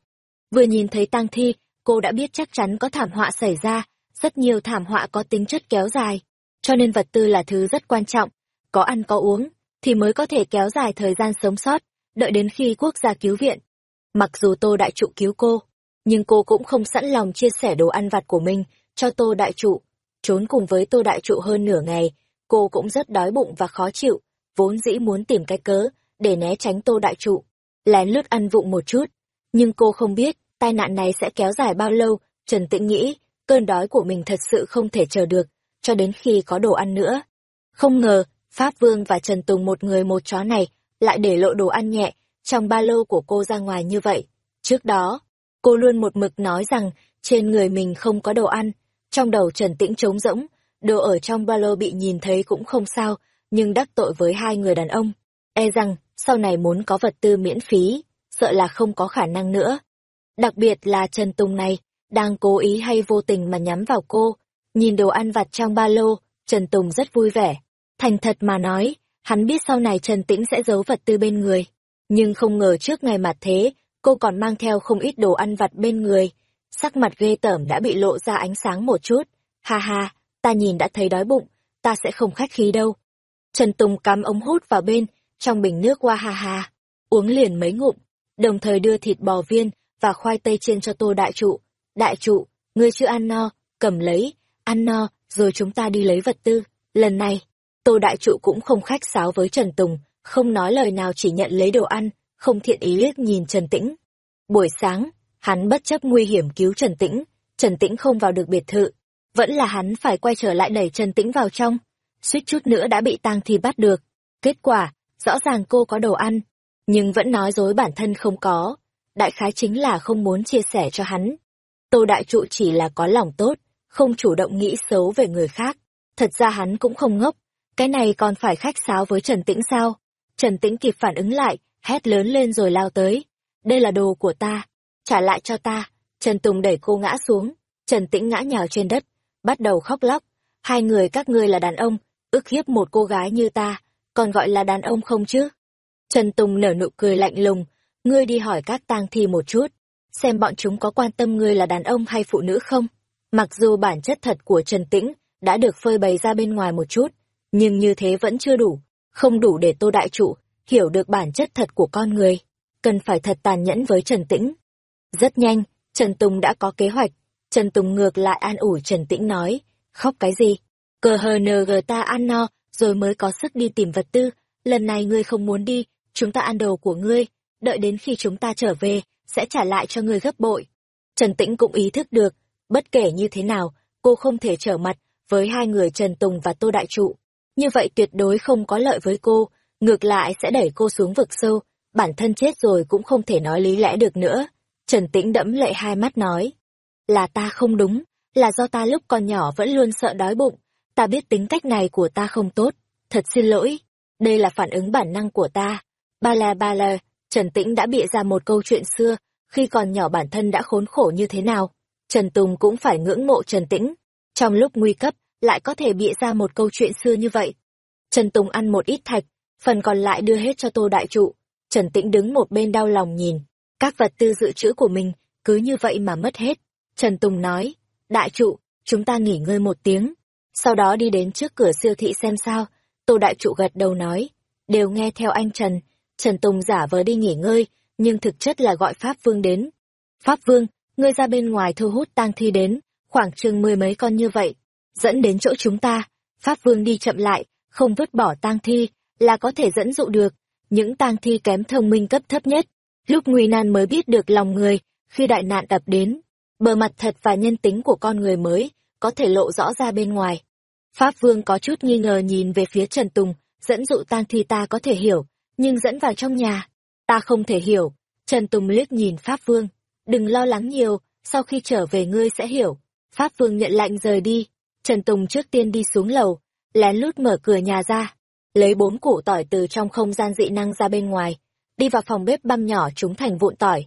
Vừa nhìn thấy tang thi, cô đã biết chắc chắn có thảm họa xảy ra, rất nhiều thảm họa có tính chất kéo dài. Cho nên vật tư là thứ rất quan trọng, có ăn có uống, thì mới có thể kéo dài thời gian sống sót, đợi đến khi quốc gia cứu viện. Mặc dù Tô Đại Trụ cứu cô, nhưng cô cũng không sẵn lòng chia sẻ đồ ăn vặt của mình cho Tô Đại Trụ. Trốn cùng với Tô Đại Trụ hơn nửa ngày, cô cũng rất đói bụng và khó chịu, vốn dĩ muốn tìm cái cớ để né tránh Tô Đại Trụ, lén lút ăn vụng một chút. Nhưng cô không biết, tai nạn này sẽ kéo dài bao lâu, Trần Tĩnh nghĩ, cơn đói của mình thật sự không thể chờ được, cho đến khi có đồ ăn nữa. Không ngờ, Pháp Vương và Trần Tùng một người một chó này lại để lộ đồ ăn nhẹ trong ba lô của cô ra ngoài như vậy. Trước đó, cô luôn một mực nói rằng trên người mình không có đồ ăn, trong đầu Trần Tĩnh trống rỗng, đồ ở trong ba lô bị nhìn thấy cũng không sao, nhưng đắc tội với hai người đàn ông. E rằng, sau này muốn có vật tư miễn phí, sợ là không có khả năng nữa. Đặc biệt là Trần Tùng này, đang cố ý hay vô tình mà nhắm vào cô. Nhìn đồ ăn vặt trong ba lô, Trần Tùng rất vui vẻ. Thành thật mà nói, hắn biết sau này Trần Tĩnh sẽ giấu vật tư bên người. Nhưng không ngờ trước ngày mặt thế, cô còn mang theo không ít đồ ăn vặt bên người. Sắc mặt ghê tởm đã bị lộ ra ánh sáng một chút. Ha ha, ta nhìn đã thấy đói bụng, ta sẽ không khách khí đâu. Trần Tùng cắm ống hút vào bên, trong bình nước qua ha ha, uống liền mấy ngụm, đồng thời đưa thịt bò viên và khoai tây chiên cho tô đại trụ. Đại trụ, ngươi chưa ăn no, cầm lấy, ăn no, rồi chúng ta đi lấy vật tư. Lần này, tô đại trụ cũng không khách sáo với Trần Tùng, không nói lời nào chỉ nhận lấy đồ ăn, không thiện ý liếc nhìn Trần Tĩnh. Buổi sáng, hắn bất chấp nguy hiểm cứu Trần Tĩnh, Trần Tĩnh không vào được biệt thự, vẫn là hắn phải quay trở lại đẩy Trần Tĩnh vào trong, suýt chút nữa đã bị tang thi bắt được. Kết quả, rõ ràng cô có đồ ăn, nhưng vẫn nói dối bản thân không có. Đại khái chính là không muốn chia sẻ cho hắn. Tô Đại Trụ chỉ là có lòng tốt, không chủ động nghĩ xấu về người khác. Thật ra hắn cũng không ngốc, cái này còn phải khách sáo với Trần Tĩnh sao? Trần Tĩnh kịp phản ứng lại, hét lớn lên rồi lao tới. Đây là đồ của ta, trả lại cho ta. Trần Tùng đẩy cô ngã xuống, Trần Tĩnh ngã nhào trên đất, bắt đầu khóc lóc. Hai người các ngươi là đàn ông, ức hiếp một cô gái như ta, còn gọi là đàn ông không chứ? Trần Tùng nở nụ cười lạnh lùng, ngươi đi hỏi các tang thi một chút, xem bọn chúng có quan tâm ngươi là đàn ông hay phụ nữ không? Mặc dù bản chất thật của Trần Tĩnh đã được phơi bày ra bên ngoài một chút, nhưng như thế vẫn chưa đủ, không đủ để Tô Đại Trụ hiểu được bản chất thật của con người, cần phải thật tàn nhẫn với Trần Tĩnh. Rất nhanh, Trần Tùng đã có kế hoạch, Trần Tùng ngược lại an ủi Trần Tĩnh nói, khóc cái gì? Cờ hờ nờ gờ ta ăn no, rồi mới có sức đi tìm vật tư, lần này ngươi không muốn đi, chúng ta ăn đồ của ngươi, đợi đến khi chúng ta trở về, sẽ trả lại cho ngươi gấp bội. Trần Tĩnh cũng ý thức được, bất kể như thế nào, cô không thể trở mặt với hai người Trần Tùng và Tô Đại Trụ. Như vậy tuyệt đối không có lợi với cô, ngược lại sẽ đẩy cô xuống vực sâu, bản thân chết rồi cũng không thể nói lý lẽ được nữa. Trần Tĩnh đẫm lệ hai mắt nói, là ta không đúng, là do ta lúc còn nhỏ vẫn luôn sợ đói bụng, ta biết tính cách này của ta không tốt, thật xin lỗi, đây là phản ứng bản năng của ta. Ba la ba la, Trần Tĩnh đã bịa ra một câu chuyện xưa, khi còn nhỏ bản thân đã khốn khổ như thế nào. Trần Tùng cũng phải ngưỡng mộ Trần Tĩnh, trong lúc nguy cấp, lại có thể bịa ra một câu chuyện xưa như vậy. Trần Tùng ăn một ít thạch, phần còn lại đưa hết cho Tô Đại Trụ. Trần Tĩnh đứng một bên đau lòng nhìn, các vật tư dự trữ của mình, cứ như vậy mà mất hết. Trần Tùng nói, Đại Trụ, chúng ta nghỉ ngơi một tiếng, sau đó đi đến trước cửa siêu thị xem sao. Tô Đại Trụ gật đầu nói, đều nghe theo anh Trần. Trần Tùng giả vờ đi nghỉ ngơi, nhưng thực chất là gọi Pháp Vương đến. Pháp Vương, ngươi ra bên ngoài thu hút tang thi đến, khoảng chừng mười mấy con như vậy, dẫn đến chỗ chúng ta. Pháp Vương đi chậm lại, không vứt bỏ tang thi, là có thể dẫn dụ được. Những tang thi kém thông minh cấp thấp nhất, lúc nguy nan mới biết được lòng người, khi đại nạn ập đến. Bờ mặt thật và nhân tính của con người mới, có thể lộ rõ ra bên ngoài. Pháp Vương có chút nghi ngờ nhìn về phía Trần Tùng, dẫn dụ tang thi ta có thể hiểu, nhưng dẫn vào trong nhà, ta không thể hiểu. Trần Tùng liếc nhìn Pháp Vương, đừng lo lắng nhiều, sau khi trở về ngươi sẽ hiểu. Pháp Vương nhận lạnh rời đi, Trần Tùng trước tiên đi xuống lầu, lén lút mở cửa nhà ra, lấy bốn củ tỏi từ trong không gian dị năng ra bên ngoài, đi vào phòng bếp băm nhỏ chúng thành vụn tỏi.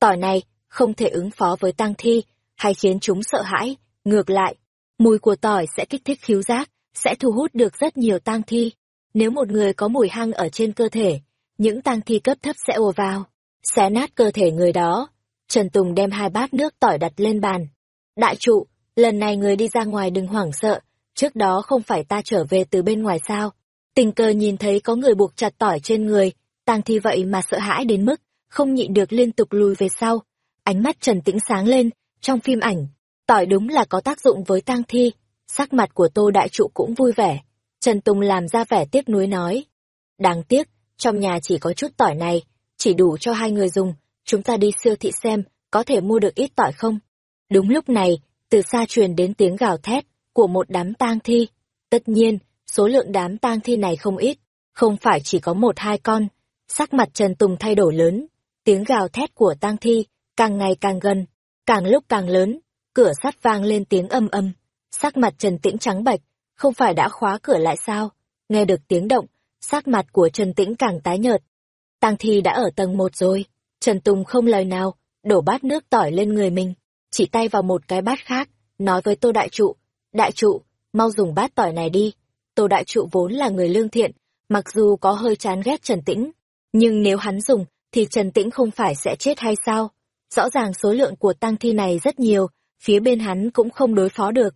Tỏi này không thể ứng phó với tang thi, hay khiến chúng sợ hãi. Ngược lại, mùi của tỏi sẽ kích thích khiếu giác, sẽ thu hút được rất nhiều tang thi. Nếu một người có mùi hăng ở trên cơ thể, những tang thi cấp thấp sẽ ùa vào, xé nát cơ thể người đó. Trần Tùng đem hai bát nước tỏi đặt lên bàn. Đại trụ, lần này người đi ra ngoài đừng hoảng sợ, trước đó không phải ta trở về từ bên ngoài sao. Tình cờ nhìn thấy có người buộc chặt tỏi trên người, tang thi vậy mà sợ hãi đến mức, không nhịn được liên tục lùi về sau. Ánh mắt Trần Tĩnh sáng lên, trong phim ảnh, tỏi đúng là có tác dụng với tang thi. Sắc mặt của Tô Đại Trụ cũng vui vẻ. Trần Tùng làm ra vẻ tiếc nuối nói. Đáng tiếc, trong nhà chỉ có chút tỏi này, chỉ đủ cho hai người dùng, chúng ta đi siêu thị xem, có thể mua được ít tỏi không? Đúng lúc này, từ xa truyền đến tiếng gào thét của một đám tang thi. Tất nhiên, số lượng đám tang thi này không ít, không phải chỉ có một hai con. Sắc mặt Trần Tùng thay đổi lớn, tiếng gào thét của tang thi càng ngày càng gần, càng lúc càng lớn, cửa sắt vang lên tiếng âm âm. Sắc mặt Trần Tĩnh trắng bệch, không phải đã khóa cửa lại sao? Nghe được tiếng động, sắc mặt của Trần Tĩnh càng tái nhợt. Tang thi đã ở tầng một rồi, Trần Tùng không lời nào, đổ bát nước tỏi lên người mình, chỉ tay vào một cái bát khác, nói với Tô Đại Trụ, Đại Trụ, mau dùng bát tỏi này đi. Tô Đại Trụ vốn là người lương thiện, mặc dù có hơi chán ghét Trần Tĩnh, nhưng nếu hắn dùng, thì Trần Tĩnh không phải sẽ chết hay sao? Rõ ràng số lượng của tăng thi này rất nhiều, phía bên hắn cũng không đối phó được.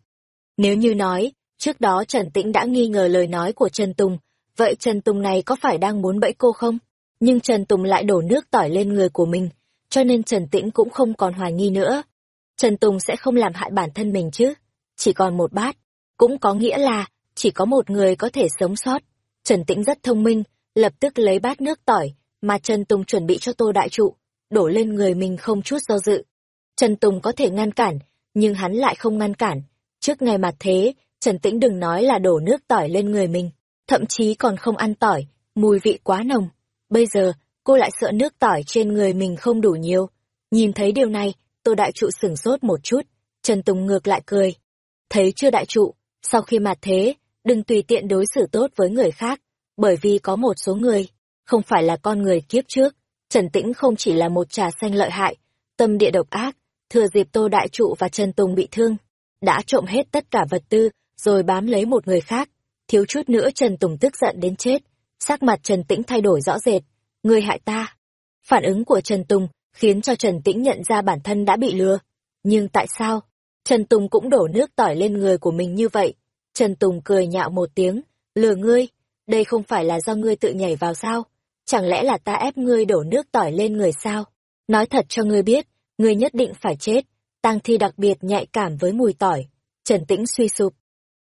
Nếu như nói, trước đó Trần Tĩnh đã nghi ngờ lời nói của Trần Tùng, vậy Trần Tùng này có phải đang muốn bẫy cô không? Nhưng Trần Tùng lại đổ nước tỏi lên người của mình, cho nên Trần Tĩnh cũng không còn hoài nghi nữa. Trần Tùng sẽ không làm hại bản thân mình chứ? Chỉ còn một bát, cũng có nghĩa là chỉ có một người có thể sống sót. Trần Tĩnh rất thông minh, lập tức lấy bát nước tỏi mà Trần Tùng chuẩn bị cho Tô Đại Trụ, đổ lên người mình không chút do dự. Trần Tùng có thể ngăn cản, nhưng hắn lại không ngăn cản. Trước ngày mặt thế, Trần Tĩnh đừng nói là đổ nước tỏi lên người mình, thậm chí còn không ăn tỏi, mùi vị quá nồng. Bây giờ, cô lại sợ nước tỏi trên người mình không đủ nhiều. Nhìn thấy điều này, Tô Đại Trụ sửng sốt một chút, Trần Tùng ngược lại cười. Thấy chưa Đại Trụ, sau khi mặt thế, đừng tùy tiện đối xử tốt với người khác, bởi vì có một số người, không phải là con người kiếp trước. Trần Tĩnh không chỉ là một trà xanh lợi hại, tâm địa độc ác, thừa dịp Tô Đại Trụ và Trần Tùng bị thương, đã trộm hết tất cả vật tư, rồi bám lấy một người khác. Thiếu chút nữa Trần Tùng tức giận đến chết, sắc mặt Trần Tĩnh thay đổi rõ rệt. Người hại ta. Phản ứng của Trần Tùng khiến cho Trần Tĩnh nhận ra bản thân đã bị lừa. Nhưng tại sao? Trần Tùng cũng đổ nước tỏi lên người của mình như vậy. Trần Tùng cười nhạo một tiếng, lừa ngươi, đây không phải là do ngươi tự nhảy vào sao? Chẳng lẽ là ta ép ngươi đổ nước tỏi lên người sao? Nói thật cho ngươi biết, ngươi nhất định phải chết. Tang thi đặc biệt nhạy cảm với mùi tỏi. Trần Tĩnh suy sụp.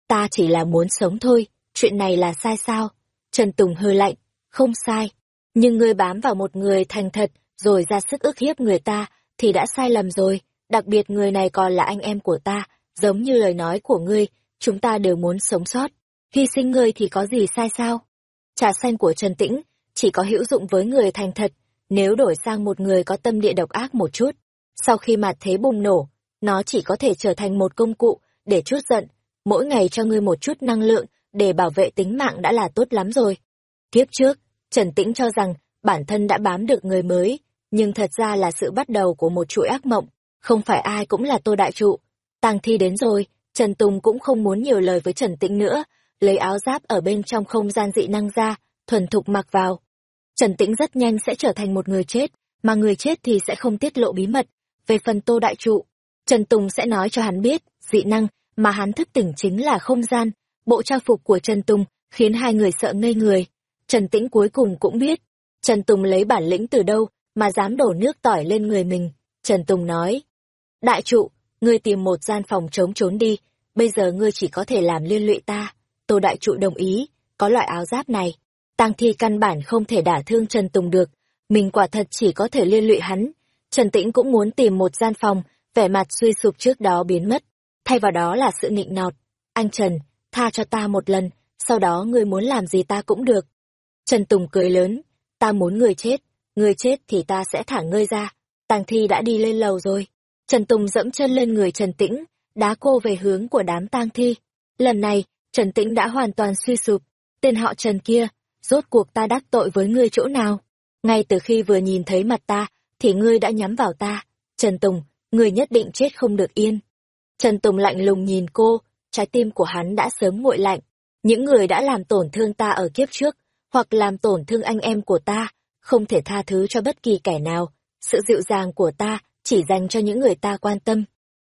Ta chỉ là muốn sống thôi, chuyện này là sai sao? Trần Tùng hơi lạnh, không sai. Nhưng ngươi bám vào một người thành thật, rồi ra sức ức hiếp người ta, thì đã sai lầm rồi. Đặc biệt người này còn là anh em của ta, giống như lời nói của ngươi, chúng ta đều muốn sống sót. Hy sinh ngươi thì có gì sai sao? Trà xanh của Trần Tĩnh chỉ có hữu dụng với người thành thật, nếu đổi sang một người có tâm địa độc ác một chút. Sau khi mặt thế bùng nổ, nó chỉ có thể trở thành một công cụ để chút giận, mỗi ngày cho ngươi một chút năng lượng để bảo vệ tính mạng đã là tốt lắm rồi. Kiếp trước, Trần Tĩnh cho rằng bản thân đã bám được người mới, nhưng thật ra là sự bắt đầu của một chuỗi ác mộng, không phải ai cũng là Tô Đại Trụ. Tang thi đến rồi, Trần Tùng cũng không muốn nhiều lời với Trần Tĩnh nữa, lấy áo giáp ở bên trong không gian dị năng ra, thuần thục mặc vào. Trần Tĩnh rất nhanh sẽ trở thành một người chết, mà người chết thì sẽ không tiết lộ bí mật. Về phần Tô Đại Trụ, Trần Tùng sẽ nói cho hắn biết, dị năng mà hắn thức tỉnh chính là không gian. Bộ trang phục của Trần Tùng khiến hai người sợ ngây người. Trần Tĩnh cuối cùng cũng biết, Trần Tùng lấy bản lĩnh từ đâu mà dám đổ nước tỏi lên người mình. Trần Tùng nói, Đại Trụ, ngươi tìm một gian phòng trống trốn đi, bây giờ ngươi chỉ có thể làm liên lụy ta. Tô Đại Trụ đồng ý, có loại áo giáp này, Tang thi căn bản không thể đả thương Trần Tùng được, mình quả thật chỉ có thể liên lụy hắn. Trần Tĩnh cũng muốn tìm một gian phòng, vẻ mặt suy sụp trước đó biến mất, thay vào đó là sự nịnh nọt. Anh Trần, tha cho ta một lần, sau đó ngươi muốn làm gì ta cũng được. Trần Tùng cười lớn, ta muốn người chết, người chết thì ta sẽ thả ngươi ra. Tang thi đã đi lên lầu rồi. Trần Tùng dẫm chân lên người Trần Tĩnh, đá cô về hướng của đám tang thi. Lần này, Trần Tĩnh đã hoàn toàn suy sụp. Tên họ Trần kia, rốt cuộc ta đắc tội với ngươi chỗ nào? Ngay từ khi vừa nhìn thấy mặt ta, thì ngươi đã nhắm vào ta. Trần Tùng, người nhất định chết không được yên. Trần Tùng lạnh lùng nhìn cô, trái tim của hắn đã sớm nguội lạnh. Những người đã làm tổn thương ta ở kiếp trước, hoặc làm tổn thương anh em của ta, không thể tha thứ cho bất kỳ kẻ nào. Sự dịu dàng của ta chỉ dành cho những người ta quan tâm.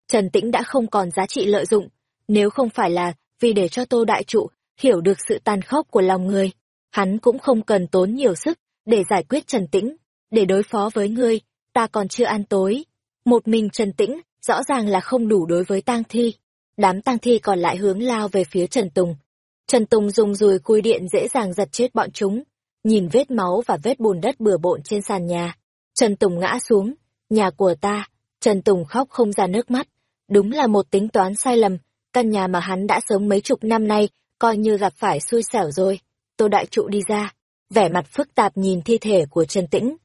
Trần Tĩnh đã không còn giá trị lợi dụng, nếu không phải là vì để cho Tô Đại Trụ hiểu được sự tàn khốc của lòng người, hắn cũng không cần tốn nhiều sức để giải quyết Trần Tĩnh, để đối phó với ngươi, ta còn chưa ăn tối. Một mình Trần Tĩnh, rõ ràng là không đủ đối với tang thi. Đám tang thi còn lại hướng lao về phía Trần Tùng. Trần Tùng dùng dùi cui điện dễ dàng giật chết bọn chúng, nhìn vết máu và vết bùn đất bừa bộn trên sàn nhà. Trần Tùng ngã xuống, nhà của ta, Trần Tùng khóc không ra nước mắt. Đúng là một tính toán sai lầm, căn nhà mà hắn đã sống mấy chục năm nay, coi như gặp phải xui xẻo rồi. Tô Đại Trụ đi ra, vẻ mặt phức tạp nhìn thi thể của Trần Tĩnh.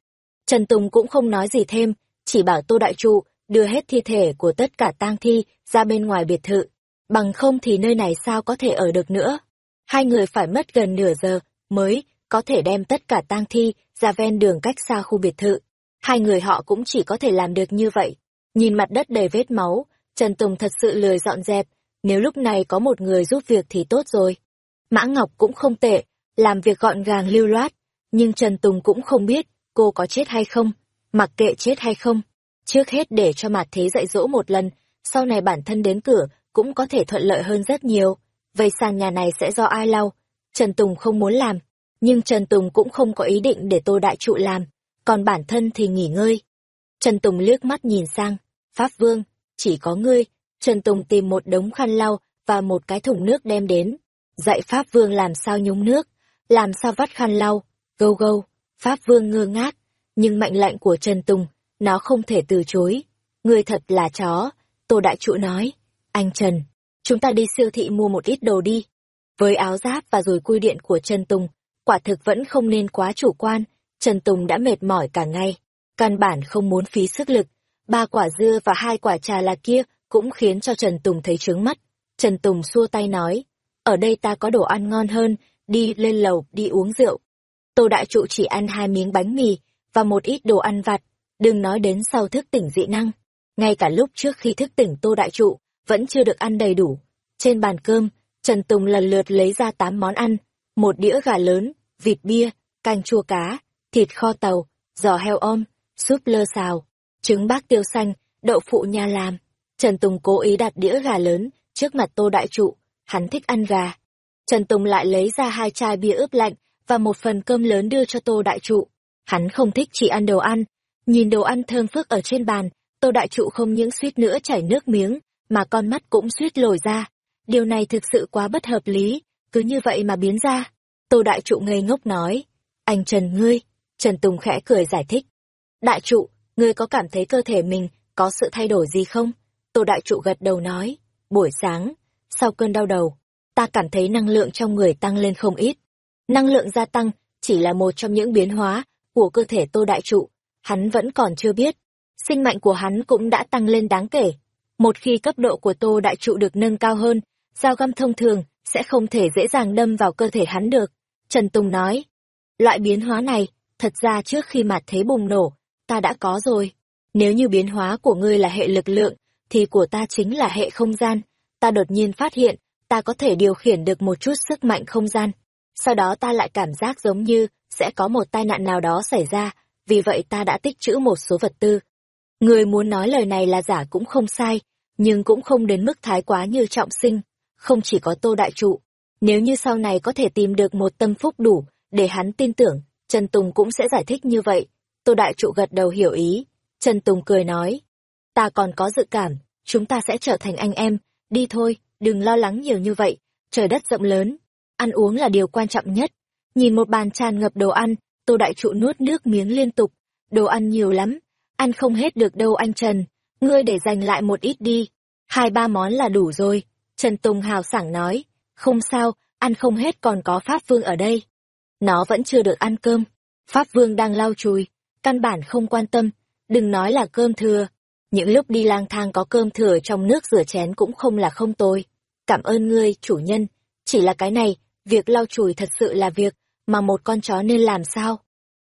Trần Tùng cũng không nói gì thêm, chỉ bảo Tô Đại Trụ đưa hết thi thể của tất cả tang thi ra bên ngoài biệt thự. Bằng không thì nơi này sao có thể ở được nữa. Hai người phải mất gần nửa giờ mới có thể đem tất cả tang thi ra ven đường cách xa khu biệt thự. Hai người họ cũng chỉ có thể làm được như vậy. Nhìn mặt đất đầy vết máu, Trần Tùng thật sự lười dọn dẹp, nếu lúc này có một người giúp việc thì tốt rồi. Mã Ngọc cũng không tệ, làm việc gọn gàng lưu loát, nhưng Trần Tùng cũng không biết cô có chết hay không, mặc kệ chết hay không. Trước hết để cho mặt thế dạy dỗ một lần, sau này bản thân đến cửa cũng có thể thuận lợi hơn rất nhiều. Vậy sàn nhà này sẽ do ai lau? Trần Tùng không muốn làm, nhưng Trần Tùng cũng không có ý định để Tô Đại Trụ làm, còn bản thân thì nghỉ ngơi. Trần Tùng liếc mắt nhìn sang, Pháp Vương, chỉ có ngươi, Trần Tùng tìm một đống khăn lau và một cái thùng nước đem đến. Dạy Pháp Vương làm sao nhúng nước, làm sao vắt khăn lau, gâu gâu. Pháp Vương ngơ ngác, nhưng mệnh lệnh của Trần Tùng, nó không thể từ chối. Người thật là chó, Tô Đại Trụ nói. Anh Trần, chúng ta đi siêu thị mua một ít đồ đi. Với áo giáp và rồi cui điện của Trần Tùng, quả thực vẫn không nên quá chủ quan, Trần Tùng đã mệt mỏi cả ngày. Căn bản không muốn phí sức lực, ba quả dưa và hai quả trà là kia cũng khiến cho Trần Tùng thấy trướng mắt. Trần Tùng xua tay nói, ở đây ta có đồ ăn ngon hơn, đi lên lầu, đi uống rượu. Tô Đại Trụ chỉ ăn hai miếng bánh mì và một ít đồ ăn vặt, đừng nói đến sau thức tỉnh dị năng. Ngay cả lúc trước khi thức tỉnh Tô Đại Trụ, vẫn chưa được ăn đầy đủ. Trên bàn cơm, Trần Tùng lần lượt lấy ra tám món ăn, một đĩa gà lớn, vịt bia, canh chua cá, thịt kho tàu, giò heo om, súp lơ xào, trứng bác tiêu xanh, đậu phụ nha làm. Trần Tùng cố ý đặt đĩa gà lớn trước mặt Tô Đại Trụ, hắn thích ăn gà. Trần Tùng lại lấy ra hai chai bia ướp lạnh và một phần cơm lớn đưa cho Tô Đại Trụ. Hắn không thích chỉ ăn đồ ăn, nhìn đồ ăn thơm phức ở trên bàn, Tô Đại Trụ không những suýt nữa chảy nước miếng, mà con mắt cũng suýt lồi ra. Điều này thực sự quá bất hợp lý, cứ như vậy mà biến ra. Tô Đại Trụ ngây ngốc nói, anh Trần ngươi, Trần Tùng khẽ cười giải thích. Đại Trụ, ngươi có cảm thấy cơ thể mình có sự thay đổi gì không? Tô Đại Trụ gật đầu nói, buổi sáng, sau cơn đau đầu, ta cảm thấy năng lượng trong người tăng lên không ít. Năng lượng gia tăng chỉ là một trong những biến hóa của cơ thể Tô Đại Trụ, hắn vẫn còn chưa biết. Sinh mệnh của hắn cũng đã tăng lên đáng kể. Một khi cấp độ của Tô Đại Trụ được nâng cao hơn, dao găm thông thường sẽ không thể dễ dàng đâm vào cơ thể hắn được. Trần Tùng nói, loại biến hóa này, thật ra trước khi mặt thế bùng nổ, ta đã có rồi. Nếu như biến hóa của ngươi là hệ lực lượng, thì của ta chính là hệ không gian. Ta đột nhiên phát hiện, ta có thể điều khiển được một chút sức mạnh không gian. Sau đó ta lại cảm giác giống như sẽ có một tai nạn nào đó xảy ra, vì vậy ta đã tích trữ một số vật tư. Người muốn nói lời này là giả cũng không sai, nhưng cũng không đến mức thái quá như trọng sinh, không chỉ có tô đại trụ. Nếu như sau này có thể tìm được một tâm phúc đủ, để hắn tin tưởng, Trần Tùng cũng sẽ giải thích như vậy. Tô đại trụ gật đầu hiểu ý. Trần Tùng cười nói, ta còn có dự cảm, chúng ta sẽ trở thành anh em, đi thôi, đừng lo lắng nhiều như vậy, trời đất rộng lớn, ăn uống là điều quan trọng nhất. Nhìn một bàn tràn ngập đồ ăn, Tô Đại Trụ nuốt nước miếng liên tục, đồ ăn nhiều lắm, ăn không hết được đâu anh Trần, ngươi để dành lại một ít đi, hai ba món là đủ rồi. Trần Tùng hào sảng nói, không sao, ăn không hết còn có Pháp Vương ở đây. Nó vẫn chưa được ăn cơm, Pháp Vương đang lau chùi, căn bản không quan tâm, đừng nói là cơm thừa. Những lúc đi lang thang có cơm thừa trong nước rửa chén cũng không là không tồi. Cảm ơn ngươi, chủ nhân, chỉ là cái này, việc lau chùi thật sự là việc mà một con chó nên làm sao?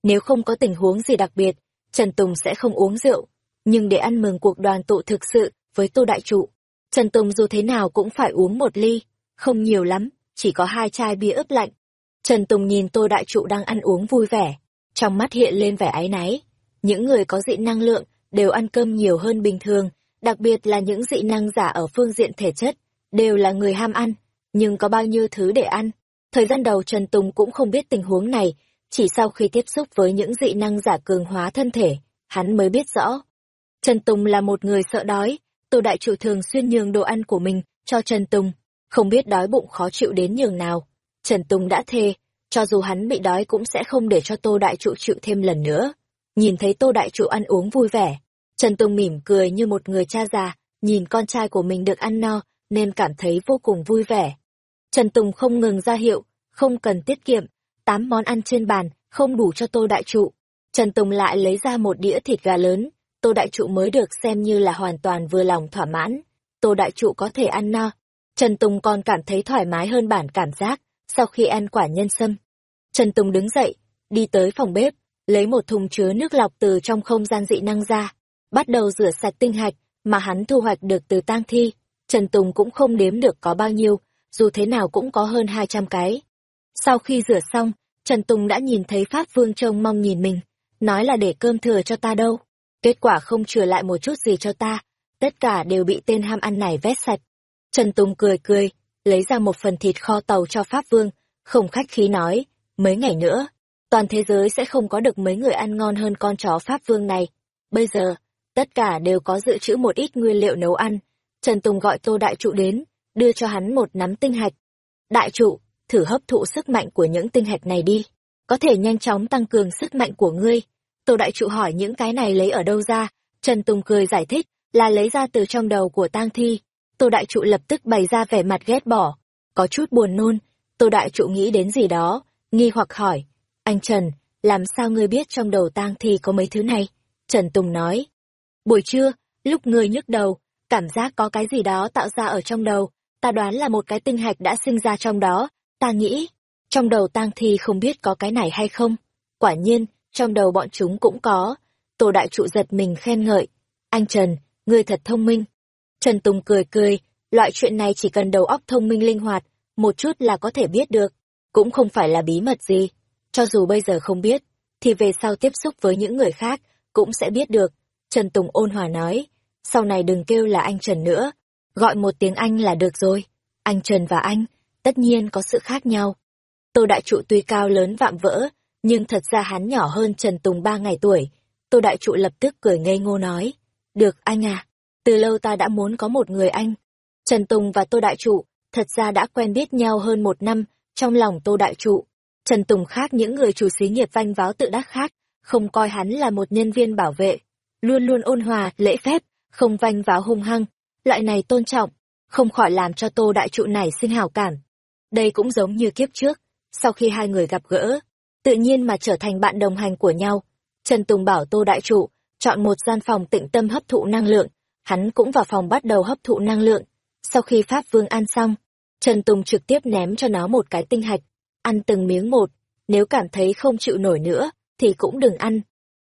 Nếu không có tình huống gì đặc biệt, Trần Tùng sẽ không uống rượu. nhưng để ăn mừng cuộc đoàn tụ thực sự với Tô Đại Trụ, Trần Tùng dù thế nào cũng phải uống một ly, không nhiều lắm, chỉ có hai chai bia ướp lạnh. Trần Tùng nhìn Tô Đại Trụ đang ăn uống vui vẻ, trong mắt hiện lên vẻ áy náy. Những người có dị năng lượng đều ăn cơm nhiều hơn bình thường, đặc biệt là những dị năng giả ở phương diện thể chất, đều là người ham ăn, nhưng có bao nhiêu thứ để ăn. Thời gian đầu Trần Tùng cũng không biết tình huống này, chỉ sau khi tiếp xúc với những dị năng giả cường hóa thân thể, hắn mới biết rõ. Trần Tùng là một người sợ đói, Tô Đại Trụ thường xuyên nhường đồ ăn của mình cho Trần Tùng, không biết đói bụng khó chịu đến nhường nào. Trần Tùng đã thề, cho dù hắn bị đói cũng sẽ không để cho Tô Đại Trụ chịu thêm lần nữa. Nhìn thấy Tô Đại Trụ ăn uống vui vẻ, Trần Tùng mỉm cười như một người cha già, nhìn con trai của mình được ăn no, nên cảm thấy vô cùng vui vẻ. Trần Tùng không ngừng ra hiệu, không cần tiết kiệm, tám món ăn trên bàn, không đủ cho Tô Đại Trụ. Trần Tùng lại lấy ra một đĩa thịt gà lớn, Tô Đại Trụ mới được xem như là hoàn toàn vừa lòng thỏa mãn. Tô Đại Trụ có thể ăn no. Trần Tùng còn cảm thấy thoải mái hơn bản cảm giác, sau khi ăn quả nhân sâm. Trần Tùng đứng dậy, đi tới phòng bếp, lấy một thùng chứa nước lọc từ trong không gian dị năng ra, bắt đầu rửa sạch tinh hạch mà hắn thu hoạch được từ tang thi. Trần Tùng cũng không đếm được có bao nhiêu, dù thế nào cũng có hơn 200 cái. Sau khi rửa xong, Trần Tùng đã nhìn thấy Pháp Vương trông mong nhìn mình, nói là để cơm thừa cho ta đâu. Kết quả không chừa lại một chút gì cho ta, tất cả đều bị tên ham ăn này vét sạch. Trần Tùng cười cười, lấy ra một phần thịt kho tàu cho Pháp Vương, không khách khí nói, mấy ngày nữa, toàn thế giới sẽ không có được mấy người ăn ngon hơn con chó Pháp Vương này. Bây giờ, tất cả đều có dự trữ một ít nguyên liệu nấu ăn. Trần Tùng gọi Tô Đại Trụ đến, đưa cho hắn một nắm tinh hạch. Đại Trụ, thử hấp thụ sức mạnh của những tinh hạch này đi. Có thể nhanh chóng tăng cường sức mạnh của ngươi. Tô Đại Trụ hỏi những cái này lấy ở đâu ra, Trần Tùng cười giải thích, là lấy ra từ trong đầu của tang thi. Tô Đại Trụ lập tức bày ra vẻ mặt ghét bỏ, có chút buồn nôn. Tô Đại Trụ nghĩ đến gì đó, nghi hoặc hỏi, anh Trần, làm sao ngươi biết trong đầu tang thi có mấy thứ này? Trần Tùng nói, buổi trưa, lúc ngươi nhức đầu, cảm giác có cái gì đó tạo ra ở trong đầu, ta đoán là một cái tinh hạch đã sinh ra trong đó, ta nghĩ, trong đầu tang thi không biết có cái này hay không. Quả nhiên, trong đầu bọn chúng cũng có. Tổ đại trụ giật mình khen ngợi. Anh Trần, ngươi thật thông minh. Trần Tùng cười cười, loại chuyện này chỉ cần đầu óc thông minh linh hoạt, một chút là có thể biết được. Cũng không phải là bí mật gì. Cho dù bây giờ không biết, thì về sau tiếp xúc với những người khác, cũng sẽ biết được. Trần Tùng ôn hòa nói, sau này đừng kêu là anh Trần nữa, gọi một tiếng anh là được rồi. Anh Trần và anh, tất nhiên có sự khác nhau. Tô Đại Trụ tuy cao lớn vạm vỡ, nhưng thật ra hắn nhỏ hơn Trần Tùng ba ngày tuổi. Tô Đại Trụ lập tức cười ngây ngô nói, được anh à, từ lâu ta đã muốn có một người anh. Trần Tùng và Tô Đại Trụ thật ra đã quen biết nhau hơn một năm trong lòng Tô Đại Trụ. Trần Tùng khác những người chủ xí nghiệp vanh váo tự đắc khác, không coi hắn là một nhân viên bảo vệ, luôn luôn ôn hòa, lễ phép, không vanh váo hung hăng, loại này tôn trọng, không khỏi làm cho Tô Đại Trụ này sinh hảo cảm. Đây cũng giống như kiếp trước, sau khi hai người gặp gỡ, tự nhiên mà trở thành bạn đồng hành của nhau. Trần Tùng bảo Tô Đại Trụ, chọn một gian phòng tịnh tâm hấp thụ năng lượng, hắn cũng vào phòng bắt đầu hấp thụ năng lượng. Sau khi Pháp Vương ăn xong, Trần Tùng trực tiếp ném cho nó một cái tinh hạch, ăn từng miếng một, nếu cảm thấy không chịu nổi nữa, thì cũng đừng ăn.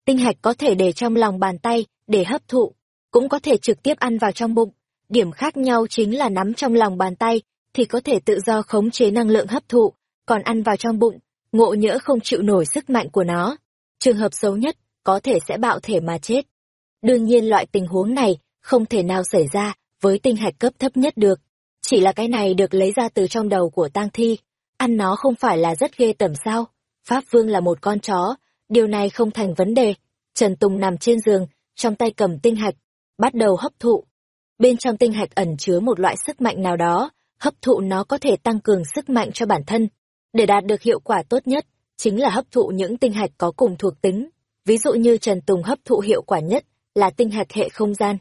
Tinh hạch có thể để trong lòng bàn tay, để hấp thụ, cũng có thể trực tiếp ăn vào trong bụng. Điểm khác nhau chính là nắm trong lòng bàn tay, thì có thể tự do khống chế năng lượng hấp thụ, còn ăn vào trong bụng, ngộ nhỡ không chịu nổi sức mạnh của nó. Trường hợp xấu nhất, có thể sẽ bạo thể mà chết. Đương nhiên loại tình huống này không thể nào xảy ra với tinh hạch cấp thấp nhất được. Chỉ là cái này được lấy ra từ trong đầu của tang thi. Ăn nó không phải là rất ghê tởm sao. Pháp Vương là một con chó, điều này không thành vấn đề. Trần Tùng nằm trên giường, trong tay cầm tinh hạch, bắt đầu hấp thụ. Bên trong tinh hạch ẩn chứa một loại sức mạnh nào đó, hấp thụ nó có thể tăng cường sức mạnh cho bản thân. Để đạt được hiệu quả tốt nhất, chính là hấp thụ những tinh hạch có cùng thuộc tính. Ví dụ như Trần Tùng hấp thụ hiệu quả nhất là tinh hạch hệ không gian.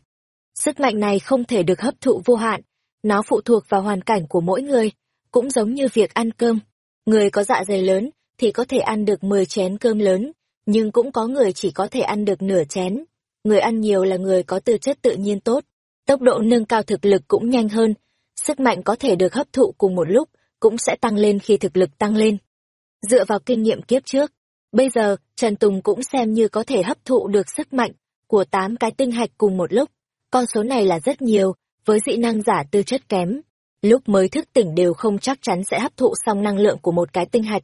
Sức mạnh này không thể được hấp thụ vô hạn, nó phụ thuộc vào hoàn cảnh của mỗi người, cũng giống như việc ăn cơm. Người có dạ dày lớn thì có thể ăn được 10 chén cơm lớn, nhưng cũng có người chỉ có thể ăn được nửa chén. Người ăn nhiều là người có tư chất tự nhiên tốt, tốc độ nâng cao thực lực cũng nhanh hơn, sức mạnh có thể được hấp thụ cùng một lúc, cũng sẽ tăng lên khi thực lực tăng lên. Dựa vào kinh nghiệm kiếp trước, bây giờ Trần Tùng cũng xem như có thể hấp thụ được sức mạnh của tám cái tinh hạch cùng một lúc. Con số này là rất nhiều, với dị năng giả tư chất kém. Lúc mới thức tỉnh đều không chắc chắn sẽ hấp thụ xong năng lượng của một cái tinh hạch.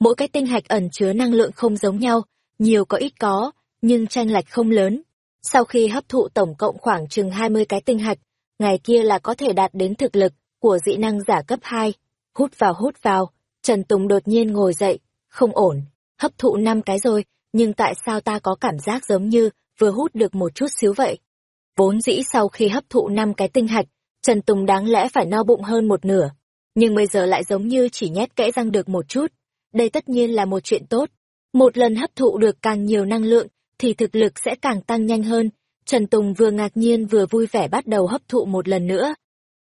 Mỗi cái tinh hạch ẩn chứa năng lượng không giống nhau, nhiều có ít có, nhưng tranh lệch không lớn. Sau khi hấp thụ tổng cộng khoảng chừng 20 cái tinh hạch, ngày kia là có thể đạt đến thực lực của dị năng giả cấp 2. Hút vào hút vào, Trần Tùng đột nhiên ngồi dậy, không ổn, hấp thụ năm cái rồi, nhưng tại sao ta có cảm giác giống như vừa hút được một chút xíu vậy? Vốn dĩ sau khi hấp thụ năm cái tinh hạch, Trần Tùng đáng lẽ phải no bụng hơn một nửa, nhưng bây giờ lại giống như chỉ nhét kẽ răng được một chút. Đây tất nhiên là một chuyện tốt. Một lần hấp thụ được càng nhiều năng lượng, thì thực lực sẽ càng tăng nhanh hơn. Trần Tùng vừa ngạc nhiên vừa vui vẻ bắt đầu hấp thụ một lần nữa.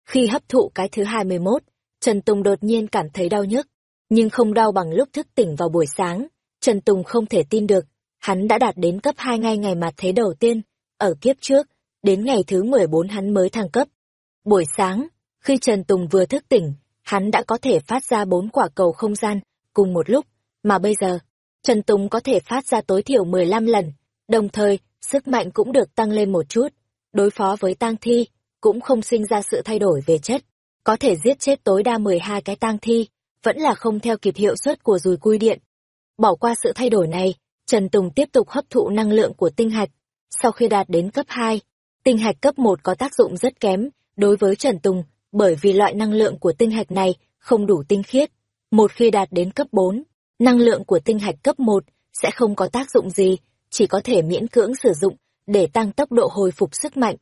Khi hấp thụ cái thứ 21, Trần Tùng đột nhiên cảm thấy đau nhức, nhưng không đau bằng lúc thức tỉnh vào buổi sáng. Trần Tùng không thể tin được, hắn đã đạt đến cấp 2 ngay ngày mặt thế đầu tiên, ở kiếp trước, đến ngày thứ 14 hắn mới thăng cấp. Buổi sáng, khi Trần Tùng vừa thức tỉnh, hắn đã có thể phát ra bốn quả cầu không gian, cùng một lúc, mà bây giờ, Trần Tùng có thể phát ra tối thiểu 15 lần, đồng thời, sức mạnh cũng được tăng lên một chút, đối phó với tang thi, cũng không sinh ra sự thay đổi về chất, có thể giết chết tối đa 12 cái tang thi, vẫn là không theo kịp hiệu suất của rùi cui điện. Bỏ qua sự thay đổi này, Trần Tùng tiếp tục hấp thụ năng lượng của tinh hạch. Sau khi đạt đến cấp 2, tinh hạch cấp 1 có tác dụng rất kém đối với Trần Tùng, bởi vì loại năng lượng của tinh hạch này không đủ tinh khiết. Một khi đạt đến cấp 4, năng lượng của tinh hạch cấp 1 sẽ không có tác dụng gì, chỉ có thể miễn cưỡng sử dụng để tăng tốc độ hồi phục sức mạnh.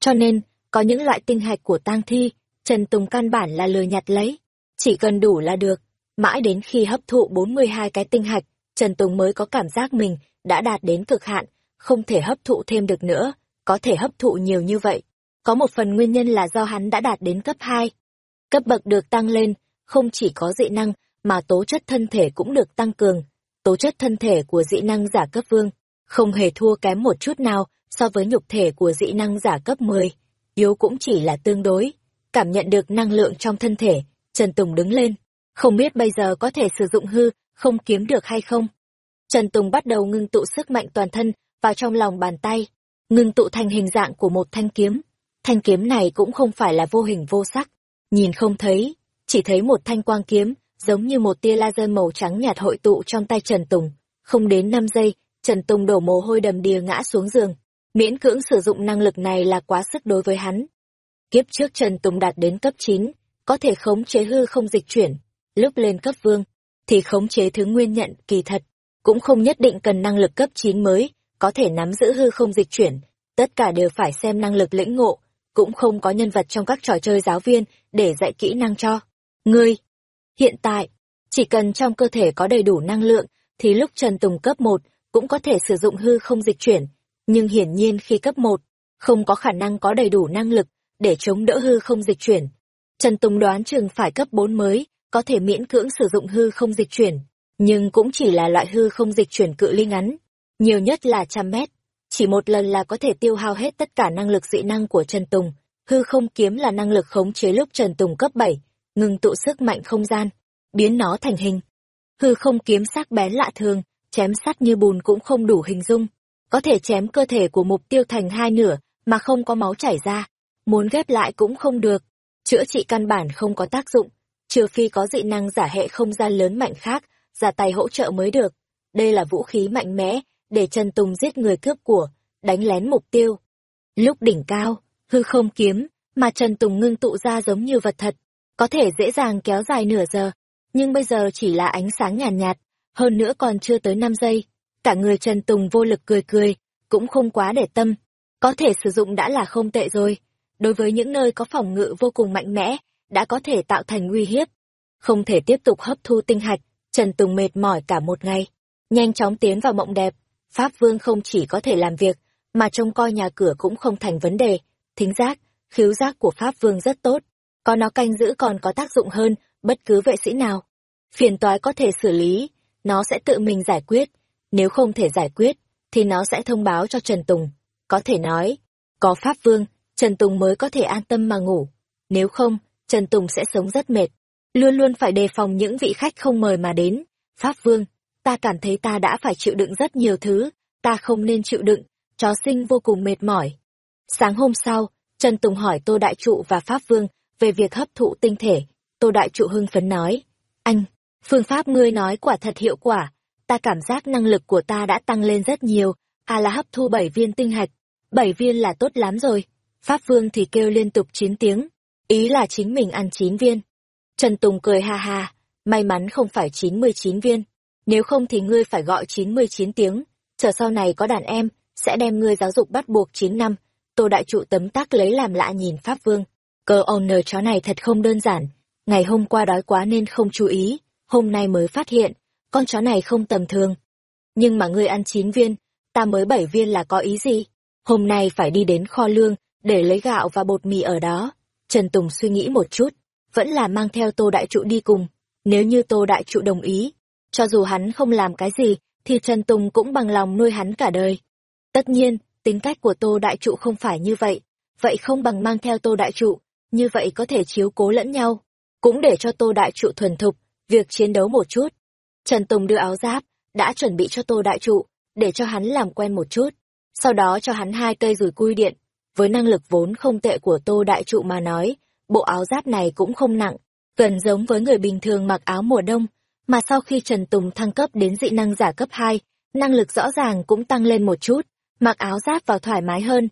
Cho nên, có những loại tinh hạch của tang thi, Trần Tùng căn bản là lừa nhặt lấy. Chỉ cần đủ là được. Mãi đến khi hấp thụ 42 cái tinh hạch, Trần Tùng mới có cảm giác mình đã đạt đến cực hạn, không thể hấp thụ thêm được nữa, có thể hấp thụ nhiều như vậy. Có một phần nguyên nhân là do hắn đã đạt đến cấp 2. Cấp bậc được tăng lên, không chỉ có dị năng, mà tố chất thân thể cũng được tăng cường. Tố chất thân thể của dị năng giả cấp vương, không hề thua kém một chút nào so với nhục thể của dị năng giả cấp 10. Yếu cũng chỉ là tương đối. Cảm nhận được năng lượng trong thân thể, Trần Tùng đứng lên. Không biết bây giờ có thể sử dụng hư, không kiếm được hay không. Trần Tùng bắt đầu ngưng tụ sức mạnh toàn thân vào trong lòng bàn tay, ngưng tụ thành hình dạng của một thanh kiếm. Thanh kiếm này cũng không phải là vô hình vô sắc, nhìn không thấy, chỉ thấy một thanh quang kiếm, giống như một tia laser màu trắng nhạt hội tụ trong tay Trần Tùng. Không đến 5 giây, Trần Tùng đổ mồ hôi đầm đìa ngã xuống giường. Miễn cưỡng sử dụng năng lực này là quá sức đối với hắn. Kiếp trước Trần Tùng đạt đến cấp 9, có thể khống chế hư không dịch chuyển. Lúc lên cấp vương, thì khống chế thứ nguyên nhận kỳ thật, cũng không nhất định cần năng lực cấp 9 mới, có thể nắm giữ hư không dịch chuyển. Tất cả đều phải xem năng lực lĩnh ngộ, cũng không có nhân vật trong các trò chơi giáo viên để dạy kỹ năng cho. Ngươi, hiện tại, chỉ cần trong cơ thể có đầy đủ năng lượng, thì lúc Trần Tùng cấp 1 cũng có thể sử dụng hư không dịch chuyển. Nhưng hiển nhiên khi cấp 1, không có khả năng có đầy đủ năng lực để chống đỡ hư không dịch chuyển. Trần Tùng đoán chừng phải cấp 4 mới, có thể miễn cưỡng sử dụng hư không dịch chuyển, nhưng cũng chỉ là loại hư không dịch chuyển cự ly ngắn, nhiều nhất là trăm mét. Chỉ một lần là có thể tiêu hao hết tất cả năng lực dị năng của Trần Tùng. Hư không kiếm là năng lực khống chế lúc Trần Tùng cấp 7, ngừng tụ sức mạnh không gian, biến nó thành hình. Hư không kiếm sắc bén lạ thường, chém sắt như bùn cũng không đủ hình dung. Có thể chém cơ thể của mục tiêu thành hai nửa mà không có máu chảy ra. Muốn ghép lại cũng không được. Chữa trị căn bản không có tác dụng, trừ phi có dị năng giả hệ không gian lớn mạnh khác, ra tay hỗ trợ mới được. Đây là vũ khí mạnh mẽ, để Trần Tùng giết người cướp của, đánh lén mục tiêu. Lúc đỉnh cao, hư không kiếm, mà Trần Tùng ngưng tụ ra giống như vật thật, có thể dễ dàng kéo dài nửa giờ, nhưng bây giờ chỉ là ánh sáng nhàn nhạt, nhạt, hơn nữa còn chưa tới 5 giây. Cả người Trần Tùng vô lực cười cười, cũng không quá để tâm, có thể sử dụng đã là không tệ rồi. Đối với những nơi có phòng ngự vô cùng mạnh mẽ, đã có thể tạo thành nguy hiếp. Không thể tiếp tục hấp thu tinh hạch, Trần Tùng mệt mỏi cả một ngày. Nhanh chóng tiến vào mộng đẹp, Pháp Vương không chỉ có thể làm việc, mà trông coi nhà cửa cũng không thành vấn đề. Thính giác, khiếu giác của Pháp Vương rất tốt, có nó canh giữ còn có tác dụng hơn bất cứ vệ sĩ nào. Phiền toái có thể xử lý, nó sẽ tự mình giải quyết. Nếu không thể giải quyết, thì nó sẽ thông báo cho Trần Tùng. Có thể nói, có Pháp Vương, Trần Tùng mới có thể an tâm mà ngủ. Nếu không, Trần Tùng sẽ sống rất mệt. Luôn luôn phải đề phòng những vị khách không mời mà đến. Pháp Vương, ta cảm thấy ta đã phải chịu đựng rất nhiều thứ, ta không nên chịu đựng. chó sinh vô cùng mệt mỏi. Sáng hôm sau, Trần Tùng hỏi Tô Đại Trụ và Pháp Vương về việc hấp thụ tinh thể. Tô Đại Trụ hưng phấn nói, anh, phương pháp ngươi nói quả thật hiệu quả, ta cảm giác năng lực của ta đã tăng lên rất nhiều, à là hấp thu bảy viên tinh hạch, bảy viên là tốt lắm rồi. Pháp Vương thì kêu liên tục chín tiếng, ý là chính mình ăn chín viên. Trần Tùng cười ha ha, may mắn không phải chín mươi chín viên, nếu không thì ngươi phải gọi chín mươi chín tiếng, chờ sau này có đàn em, sẽ đem ngươi giáo dục bắt buộc chín năm. Tô Đại Trụ tấm tắc lấy làm lạ nhìn Pháp Vương. Cơ owner chó này thật không đơn giản. Ngày hôm qua đói quá nên không chú ý, hôm nay mới phát hiện, con chó này không tầm thường. Nhưng mà ngươi ăn chín viên, ta mới bảy viên là có ý gì? Hôm nay phải đi đến kho lương, để lấy gạo và bột mì ở đó. Trần Tùng suy nghĩ một chút, vẫn là mang theo Tô Đại Trụ đi cùng. Nếu như Tô Đại Trụ đồng ý, cho dù hắn không làm cái gì, thì Trần Tùng cũng bằng lòng nuôi hắn cả đời. Tất nhiên, tính cách của Tô Đại Trụ không phải như vậy, vậy không bằng mang theo Tô Đại Trụ, như vậy có thể chiếu cố lẫn nhau, cũng để cho Tô Đại Trụ thuần thục, việc chiến đấu một chút. Trần Tùng đưa áo giáp, đã chuẩn bị cho Tô Đại Trụ, để cho hắn làm quen một chút, sau đó cho hắn hai cây rùi cui điện. Với năng lực vốn không tệ của Tô Đại Trụ mà nói, bộ áo giáp này cũng không nặng, gần giống với người bình thường mặc áo mùa đông, mà sau khi Trần Tùng thăng cấp đến dị năng giả cấp 2, năng lực rõ ràng cũng tăng lên một chút, mặc áo giáp vào thoải mái hơn.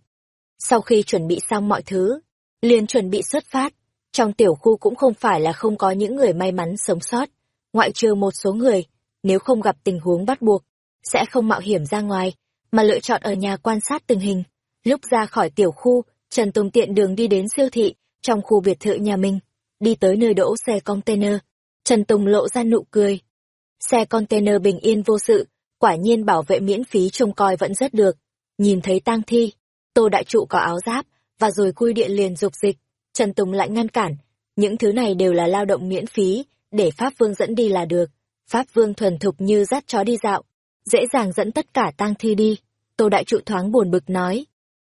Sau khi chuẩn bị xong mọi thứ, liền chuẩn bị xuất phát, trong tiểu khu cũng không phải là không có những người may mắn sống sót, ngoại trừ một số người, nếu không gặp tình huống bắt buộc, sẽ không mạo hiểm ra ngoài, mà lựa chọn ở nhà quan sát tình hình. Lúc ra khỏi tiểu khu, Trần Tùng tiện đường đi đến siêu thị, trong khu biệt thự nhà mình, đi tới nơi đỗ xe container. Trần Tùng lộ ra nụ cười. Xe container bình yên vô sự, quả nhiên bảo vệ miễn phí trông coi vẫn rất được. Nhìn thấy tang thi, Tô Đại Trụ có áo giáp, và rồi cui điện liền dục dịch. Trần Tùng lại ngăn cản. Những thứ này đều là lao động miễn phí, để Pháp Vương dẫn đi là được. Pháp Vương thuần thục như dắt chó đi dạo, dễ dàng dẫn tất cả tang thi đi. Tô Đại Trụ thoáng buồn bực nói.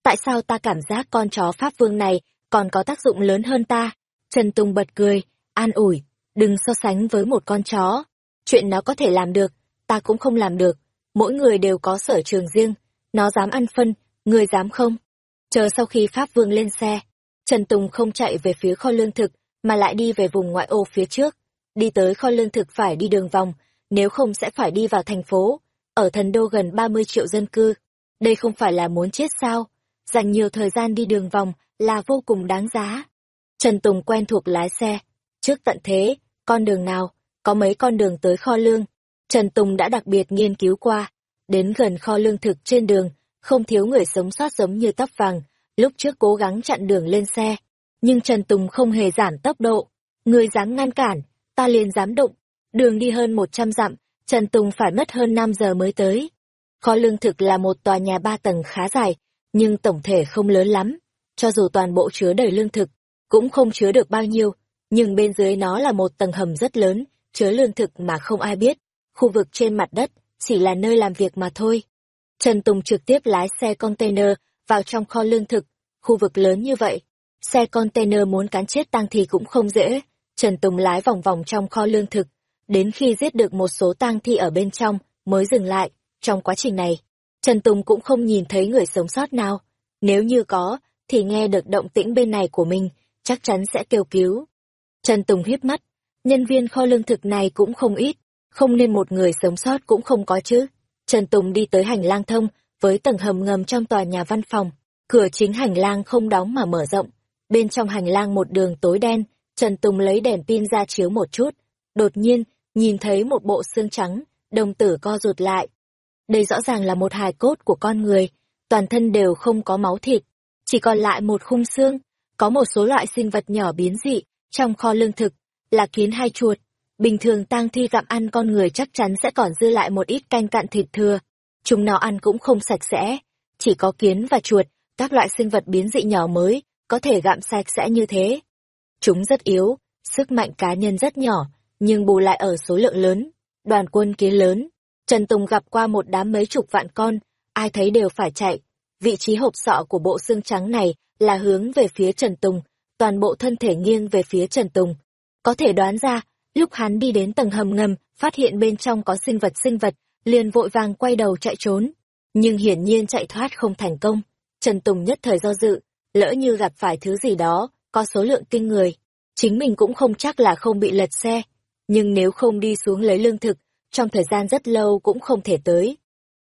Tại sao ta cảm giác con chó Pháp Vương này còn có tác dụng lớn hơn ta? Trần Tùng bật cười, an ủi, đừng so sánh với một con chó. Chuyện nó có thể làm được, ta cũng không làm được. Mỗi người đều có sở trường riêng, nó dám ăn phân, người dám không? Chờ sau khi Pháp Vương lên xe, Trần Tùng không chạy về phía kho lương thực, mà lại đi về vùng ngoại ô phía trước. Đi tới kho lương thực phải đi đường vòng, nếu không sẽ phải đi vào thành phố. Ở thần đô gần 30 triệu dân cư. Đây không phải là muốn chết sao? Dành nhiều thời gian đi đường vòng là vô cùng đáng giá. Trần Tùng quen thuộc lái xe. Trước tận thế, con đường nào, có mấy con đường tới kho lương. Trần Tùng đã đặc biệt nghiên cứu qua. Đến gần kho lương thực trên đường, không thiếu người sống sót giống như tóc vàng, lúc trước cố gắng chặn đường lên xe. Nhưng Trần Tùng không hề giảm tốc độ. Người dám ngăn cản, ta liền dám đụng. Đường đi hơn 100 dặm, Trần Tùng phải mất hơn 5 giờ mới tới. Kho lương thực là một tòa nhà ba tầng khá dài, nhưng tổng thể không lớn lắm. Cho dù toàn bộ chứa đầy lương thực, cũng không chứa được bao nhiêu, nhưng bên dưới nó là một tầng hầm rất lớn, chứa lương thực mà không ai biết. Khu vực trên mặt đất chỉ là nơi làm việc mà thôi. Trần Tùng trực tiếp lái xe container vào trong kho lương thực, khu vực lớn như vậy. Xe container muốn cán chết tang thì cũng không dễ. Trần Tùng lái vòng vòng trong kho lương thực, đến khi giết được một số tang thi ở bên trong, mới dừng lại. Trong quá trình này, Trần Tùng cũng không nhìn thấy người sống sót nào. Nếu như có, thì nghe được động tĩnh bên này của mình, chắc chắn sẽ kêu cứu. Trần Tùng hiếp mắt, nhân viên kho lương thực này cũng không ít, không nên một người sống sót cũng không có chứ. Trần Tùng đi tới hành lang thông, với tầng hầm ngầm trong tòa nhà văn phòng, cửa chính hành lang không đóng mà mở rộng. Bên trong hành lang một đường tối đen, Trần Tùng lấy đèn pin ra chiếu một chút. Đột nhiên, nhìn thấy một bộ xương trắng, đồng tử co rụt lại. Đây rõ ràng là một hài cốt của con người, toàn thân đều không có máu thịt, chỉ còn lại một khung xương, có một số loại sinh vật nhỏ biến dị trong kho lương thực, là kiến hay chuột. Bình thường tang thi gặm ăn con người chắc chắn sẽ còn dư lại một ít canh cạn thịt thừa. Chúng nó ăn cũng không sạch sẽ, chỉ có kiến và chuột, các loại sinh vật biến dị nhỏ mới, có thể gặm sạch sẽ như thế. Chúng rất yếu, sức mạnh cá nhân rất nhỏ, nhưng bù lại ở số lượng lớn. Đoàn quân kiến lớn, Trần Tùng gặp qua một đám mấy chục vạn con, ai thấy đều phải chạy. Vị trí hộp sọ của bộ xương trắng này là hướng về phía Trần Tùng, toàn bộ thân thể nghiêng về phía Trần Tùng. Có thể đoán ra, lúc hắn đi đến tầng hầm ngầm, phát hiện bên trong có sinh vật sinh vật, liền vội vàng quay đầu chạy trốn. Nhưng hiển nhiên chạy thoát không thành công. Trần Tùng nhất thời do dự, lỡ như gặp phải thứ gì đó, có số lượng kinh người. Chính mình cũng không chắc là không bị lật xe. Nhưng nếu không đi xuống lấy lương thực, trong thời gian rất lâu cũng không thể tới.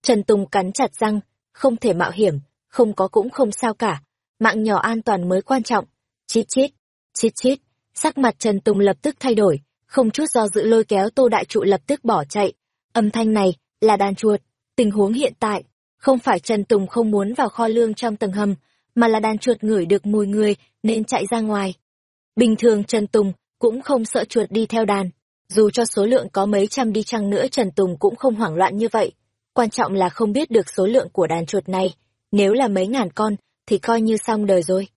Trần Tùng cắn chặt răng, không thể mạo hiểm, không có cũng không sao cả. Mạng nhỏ an toàn mới quan trọng. Chít chít, chít chít, sắc mặt Trần Tùng lập tức thay đổi, không chút do dự lôi kéo Tô Đại Trụ lập tức bỏ chạy. Âm thanh này là đàn chuột. Tình huống hiện tại, không phải Trần Tùng không muốn vào kho lương trong tầng hầm, mà là đàn chuột ngửi được mùi người nên chạy ra ngoài. Bình thường Trần Tùng cũng không sợ chuột đi theo đàn. Dù cho số lượng có mấy trăm đi chăng nữa Trần Tùng cũng không hoảng loạn như vậy. Quan trọng là không biết được số lượng của đàn chuột này. Nếu là mấy ngàn con, thì coi như xong đời rồi.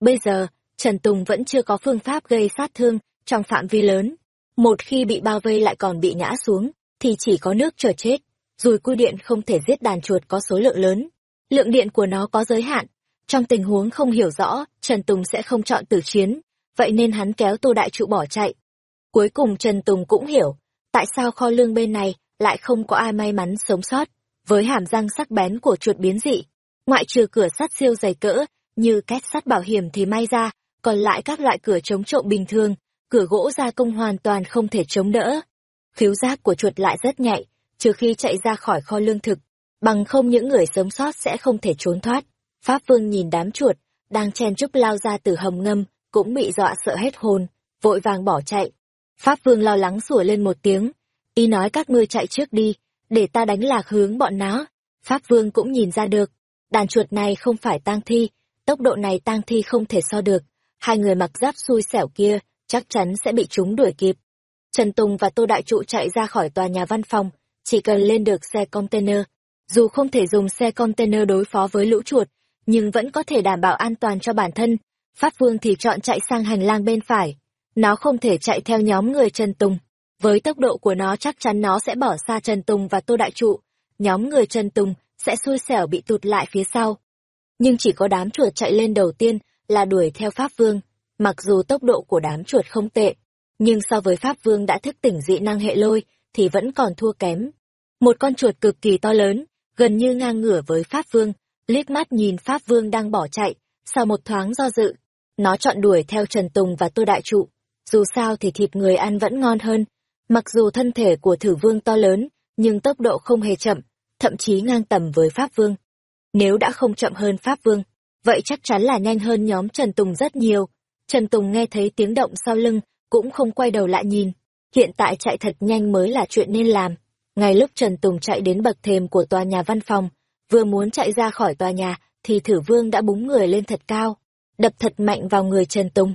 Bây giờ, Trần Tùng vẫn chưa có phương pháp gây sát thương trong phạm vi lớn. Một khi bị bao vây lại còn bị ngã xuống, thì chỉ có nước chờ chết. Rùi cui điện không thể giết đàn chuột có số lượng lớn. Lượng điện của nó có giới hạn. Trong tình huống không hiểu rõ, Trần Tùng sẽ không chọn tử chiến. Vậy nên hắn kéo Tô Đại Trụ bỏ chạy. Cuối cùng Trần Tùng cũng hiểu, tại sao kho lương bên này lại không có ai may mắn sống sót. Với hàm răng sắc bén của chuột biến dị, ngoại trừ cửa sắt siêu dày cỡ, như két sắt bảo hiểm thì may ra, còn lại các loại cửa chống trộm bình thường, cửa gỗ gia công hoàn toàn không thể chống đỡ. Khiếu giác của chuột lại rất nhạy, trừ khi chạy ra khỏi kho lương thực, bằng không những người sống sót sẽ không thể trốn thoát. Pháp Vương nhìn đám chuột, đang chen chúc lao ra từ hầm ngâm, cũng bị dọa sợ hết hồn, vội vàng bỏ chạy. Pháp Vương lo lắng sủa lên một tiếng, y nói các ngươi chạy trước đi, để ta đánh lạc hướng bọn nó. Pháp Vương cũng nhìn ra được, đàn chuột này không phải tang thi, tốc độ này tang thi không thể so được, hai người mặc giáp xui xẻo kia chắc chắn sẽ bị chúng đuổi kịp. Trần Tùng và Tô Đại Trụ chạy ra khỏi tòa nhà văn phòng, chỉ cần lên được xe container. Dù không thể dùng xe container đối phó với lũ chuột, nhưng vẫn có thể đảm bảo an toàn cho bản thân. Pháp Vương thì chọn chạy sang hành lang bên phải. Nó không thể chạy theo nhóm người Trần Tùng. Với tốc độ của nó chắc chắn nó sẽ bỏ xa Trần Tùng và Tô Đại Trụ. Nhóm người Trần Tùng sẽ xui xẻo bị tụt lại phía sau. Nhưng chỉ có đám chuột chạy lên đầu tiên là đuổi theo Pháp Vương. Mặc dù tốc độ của đám chuột không tệ, nhưng so với Pháp Vương đã thức tỉnh dị năng hệ lôi thì vẫn còn thua kém. Một con chuột cực kỳ to lớn, gần như ngang ngửa với Pháp Vương, liếc mắt nhìn Pháp Vương đang bỏ chạy, sau một thoáng do dự, nó chọn đuổi theo Trần Tùng và Tô Đại Trụ. Dù sao thì thịt người ăn vẫn ngon hơn, mặc dù thân thể của thử vương to lớn, nhưng tốc độ không hề chậm, thậm chí ngang tầm với Pháp Vương. Nếu đã không chậm hơn Pháp Vương, vậy chắc chắn là nhanh hơn nhóm Trần Tùng rất nhiều. Trần Tùng nghe thấy tiếng động sau lưng, cũng không quay đầu lại nhìn. Hiện tại chạy thật nhanh mới là chuyện nên làm. Ngay lúc Trần Tùng chạy đến bậc thềm của tòa nhà văn phòng, vừa muốn chạy ra khỏi tòa nhà, thì thử vương đã búng người lên thật cao, đập thật mạnh vào người Trần Tùng.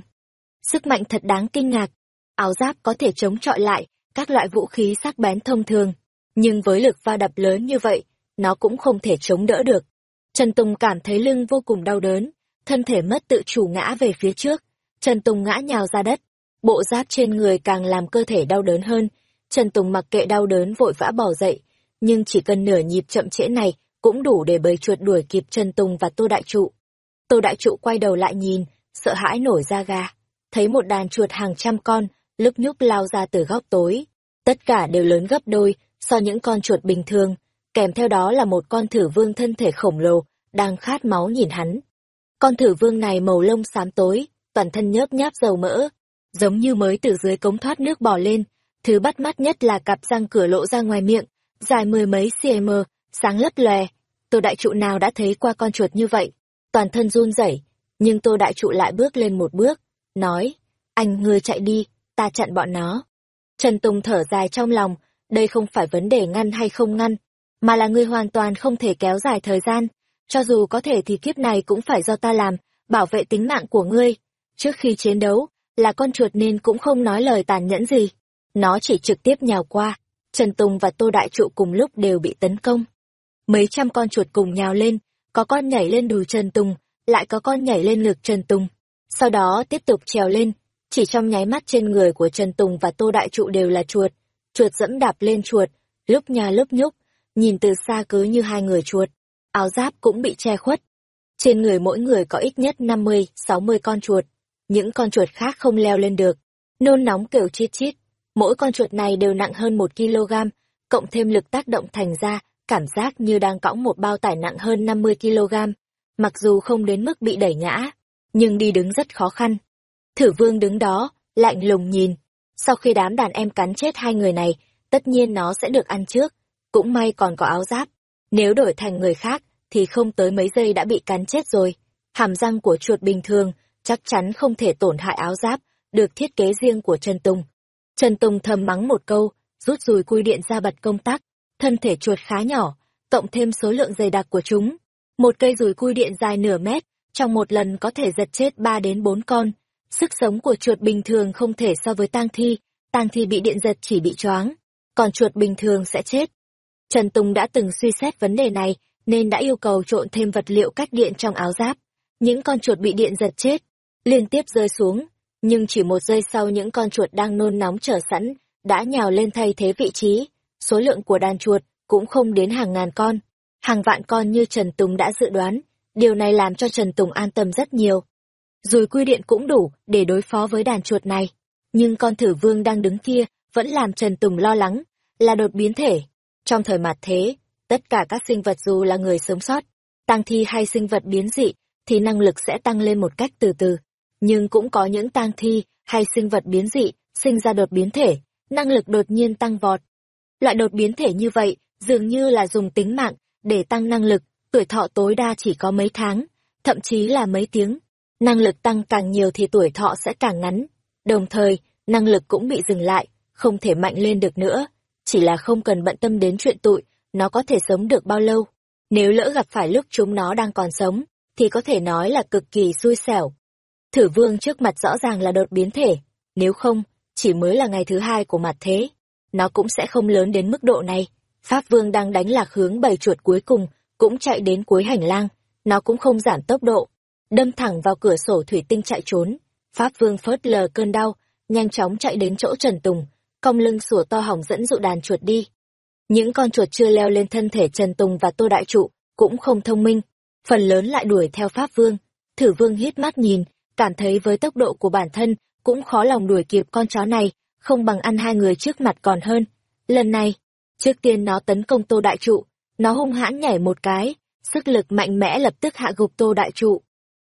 Sức mạnh thật đáng kinh ngạc. Áo giáp có thể chống trọi lại các loại vũ khí sắc bén thông thường, nhưng với lực va đập lớn như vậy, nó cũng không thể chống đỡ được. Trần Tùng cảm thấy lưng vô cùng đau đớn, thân thể mất tự chủ ngã về phía trước. Trần Tùng ngã nhào ra đất, bộ giáp trên người càng làm cơ thể đau đớn hơn. Trần Tùng mặc kệ đau đớn vội vã bỏ dậy, nhưng chỉ cần nửa nhịp chậm trễ này cũng đủ để bầy chuột đuổi kịp Trần Tùng và Tô Đại Trụ. Tô Đại Trụ quay đầu lại nhìn, sợ hãi nổi da gà, thấy một đàn chuột hàng trăm con, lúc nhúc lao ra từ góc tối. Tất cả đều lớn gấp đôi so những con chuột bình thường, kèm theo đó là một con thử vương thân thể khổng lồ, đang khát máu nhìn hắn. Con thử vương này màu lông xám tối, toàn thân nhớp nháp dầu mỡ, giống như mới từ dưới cống thoát nước bò lên. Thứ bắt mắt nhất là cặp răng cửa lộ ra ngoài miệng, dài mười mấy cm, sáng lấp lòe. Tô đại trụ nào đã thấy qua con chuột như vậy, toàn thân run rẩy, nhưng Tô đại trụ lại bước lên một bước, nói, anh ngươi chạy đi, ta chặn bọn nó. Trần Tùng thở dài trong lòng, đây không phải vấn đề ngăn hay không ngăn, mà là ngươi hoàn toàn không thể kéo dài thời gian, cho dù có thể thì kiếp này cũng phải do ta làm, bảo vệ tính mạng của ngươi. Trước khi chiến đấu, là con chuột nên cũng không nói lời tàn nhẫn gì. Nó chỉ trực tiếp nhào qua, Trần Tùng và Tô Đại Trụ cùng lúc đều bị tấn công. Mấy trăm con chuột cùng nhào lên, có con nhảy lên đùi Trần Tùng, lại có con nhảy lên ngực Trần Tùng. Sau đó tiếp tục trèo lên, chỉ trong nháy mắt trên người của Trần Tùng và Tô Đại Trụ đều là chuột. Chuột dẫm đạp lên chuột, lúc nhà lúc nhúc, nhìn từ xa cứ như hai người chuột. Áo giáp cũng bị che khuất. Trên người mỗi người có ít nhất năm mươi, sáu mươi con chuột. Những con chuột khác không leo lên được. Nôn nóng kêu chít chít. Mỗi con chuột này đều nặng hơn một kg, cộng thêm lực tác động thành ra, cảm giác như đang cõng một bao tải nặng hơn 50 kg. Mặc dù không đến mức bị đẩy ngã, nhưng đi đứng rất khó khăn. Thử vương đứng đó, lạnh lùng nhìn. Sau khi đám đàn em cắn chết hai người này, tất nhiên nó sẽ được ăn trước. Cũng may còn có áo giáp. Nếu đổi thành người khác, thì không tới mấy giây đã bị cắn chết rồi. Hàm răng của chuột bình thường, chắc chắn không thể tổn hại áo giáp, được thiết kế riêng của Trần Tùng. Trần Tùng thầm mắng một câu, rút rùi cui điện ra bật công tắc, thân thể chuột khá nhỏ, cộng thêm số lượng dày đặc của chúng. Một cây rùi cui điện dài nửa mét, trong một lần có thể giật chết ba đến bốn con. Sức sống của chuột bình thường không thể so với tang thi, tang thi bị điện giật chỉ bị choáng, còn chuột bình thường sẽ chết. Trần Tùng đã từng suy xét vấn đề này, nên đã yêu cầu trộn thêm vật liệu cách điện trong áo giáp. Những con chuột bị điện giật chết, liên tiếp rơi xuống, nhưng chỉ một giây sau những con chuột đang nôn nóng chờ sẵn, đã nhào lên thay thế vị trí. Số lượng của đàn chuột cũng không đến hàng ngàn con, hàng vạn con như Trần Tùng đã dự đoán, điều này làm cho Trần Tùng an tâm rất nhiều. Rồi quy điện cũng đủ để đối phó với đàn chuột này, nhưng con thử vương đang đứng kia vẫn làm Trần Tùng lo lắng, là đột biến thể. Trong thời mặt thế, tất cả các sinh vật dù là người sống sót, tăng thi hay sinh vật biến dị, thì năng lực sẽ tăng lên một cách từ từ. Nhưng cũng có những tang thi hay sinh vật biến dị, sinh ra đột biến thể, năng lực đột nhiên tăng vọt. Loại đột biến thể như vậy, dường như là dùng tính mạng để tăng năng lực, tuổi thọ tối đa chỉ có mấy tháng, thậm chí là mấy tiếng. Năng lực tăng càng nhiều thì tuổi thọ sẽ càng ngắn. Đồng thời, năng lực cũng bị dừng lại, không thể mạnh lên được nữa. Chỉ là không cần bận tâm đến chuyện tụi, nó có thể sống được bao lâu. Nếu lỡ gặp phải lúc chúng nó đang còn sống, thì có thể nói là cực kỳ xui xẻo. Thử vương trước mặt rõ ràng là đột biến thể, nếu không, chỉ mới là ngày thứ hai của mặt thế, nó cũng sẽ không lớn đến mức độ này. Pháp vương đang đánh lạc hướng bầy chuột cuối cùng, cũng chạy đến cuối hành lang, nó cũng không giảm tốc độ, đâm thẳng vào cửa sổ thủy tinh chạy trốn. Pháp vương phớt lờ cơn đau, nhanh chóng chạy đến chỗ Trần Tùng, cong lưng sủa to hỏng dẫn dụ đàn chuột đi. Những con chuột chưa leo lên thân thể Trần Tùng và Tô Đại Trụ, cũng không thông minh, phần lớn lại đuổi theo Pháp Vương. Thử Vương hít mắt nhìn, cảm thấy với tốc độ của bản thân, cũng khó lòng đuổi kịp con chó này, không bằng ăn hai người trước mặt còn hơn. Lần này, trước tiên nó tấn công Tô Đại Trụ, nó hung hãn nhảy một cái, sức lực mạnh mẽ lập tức hạ gục Tô Đại Trụ.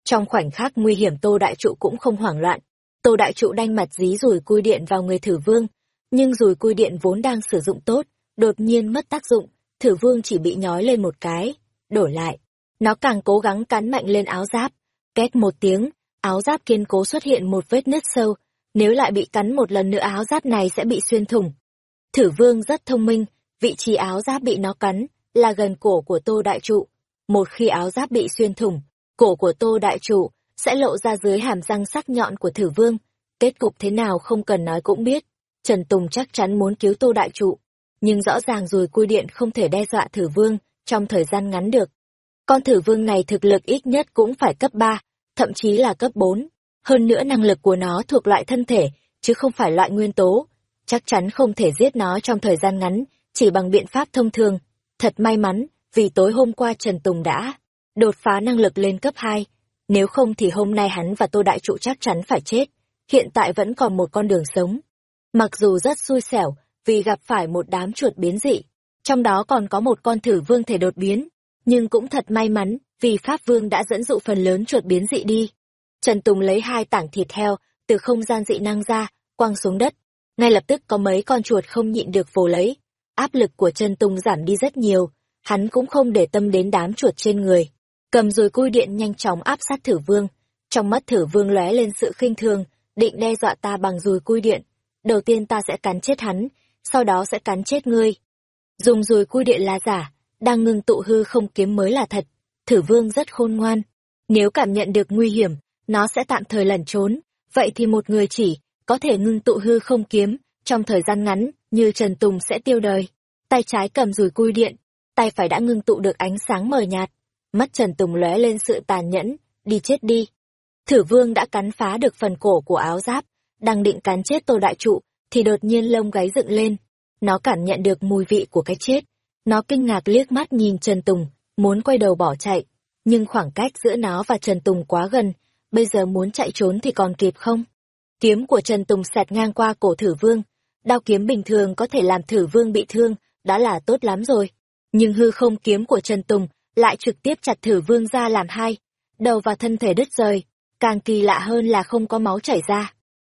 Trong khoảnh khắc nguy hiểm Tô Đại Trụ cũng không hoảng loạn, Tô Đại Trụ đanh mặt dí rùi cui điện vào người thử vương, nhưng rùi cui điện vốn đang sử dụng tốt, đột nhiên mất tác dụng, thử vương chỉ bị nhói lên một cái, đổi lại. Nó càng cố gắng cắn mạnh lên áo giáp, két một tiếng, áo giáp kiên cố xuất hiện một vết nứt sâu, nếu lại bị cắn một lần nữa áo giáp này sẽ bị xuyên thủng. Thử vương rất thông minh, vị trí áo giáp bị nó cắn, là gần cổ của tô đại trụ. Một khi áo giáp bị xuyên thủng, cổ của tô đại trụ sẽ lộ ra dưới hàm răng sắc nhọn của thử vương. Kết cục thế nào không cần nói cũng biết. Trần Tùng chắc chắn muốn cứu tô đại trụ, nhưng rõ ràng rồi cui điện không thể đe dọa thử vương trong thời gian ngắn được. Con thử vương này thực lực ít nhất cũng phải cấp 3, thậm chí là cấp 4. Hơn nữa năng lực của nó thuộc loại thân thể, chứ không phải loại nguyên tố. Chắc chắn không thể giết nó trong thời gian ngắn, chỉ bằng biện pháp thông thường. Thật may mắn, vì tối hôm qua Trần Tùng đã đột phá năng lực lên cấp 2. Nếu không thì hôm nay hắn và Tô Đại Trụ chắc chắn phải chết. Hiện tại vẫn còn một con đường sống. Mặc dù rất xui xẻo, vì gặp phải một đám chuột biến dị, trong đó còn có một con thử vương thể đột biến, nhưng cũng thật may mắn, vì Pháp Vương đã dẫn dụ phần lớn chuột biến dị đi. Trần Tùng lấy hai tảng thịt heo từ không gian dị năng ra, quăng xuống đất. Ngay lập tức có mấy con chuột không nhịn được vồ lấy. Áp lực của Trần Tùng giảm đi rất nhiều, hắn cũng không để tâm đến đám chuột trên người. Cầm rồi cui điện nhanh chóng áp sát thử vương. Trong mắt thử vương lóe lên sự khinh thường, định đe dọa ta bằng dùi cui điện. Đầu tiên ta sẽ cắn chết hắn, sau đó sẽ cắn chết ngươi. Dùng dùi cui điện là giả, đang ngưng tụ hư không kiếm mới là thật. Thử vương rất khôn ngoan. Nếu cảm nhận được nguy hiểm, nó sẽ tạm thời lẩn trốn. Vậy thì một người chỉ có thể ngưng tụ hư không kiếm trong thời gian ngắn như Trần Tùng sẽ tiêu đời. Tay trái cầm rùi cui điện, tay phải đã ngưng tụ được ánh sáng mờ nhạt. Mắt Trần Tùng lóe lên sự tàn nhẫn, đi chết đi. Thử vương đã cắn phá được phần cổ của áo giáp, đang định cắn chết Tô Đại Trụ, thì đột nhiên lông gáy dựng lên. Nó cảm nhận được mùi vị của cái chết. Nó kinh ngạc liếc mắt nhìn Trần Tùng, muốn quay đầu bỏ chạy. Nhưng khoảng cách giữa nó và Trần Tùng quá gần, bây giờ muốn chạy trốn thì còn kịp không? Kiếm của Trần Tùng xẹt ngang qua cổ thử vương. Đao kiếm bình thường có thể làm thử vương bị thương, đã là tốt lắm rồi. Nhưng hư không kiếm của Trần Tùng lại trực tiếp chặt thử vương ra làm hai, đầu và thân thể đứt rời, càng kỳ lạ hơn là không có máu chảy ra.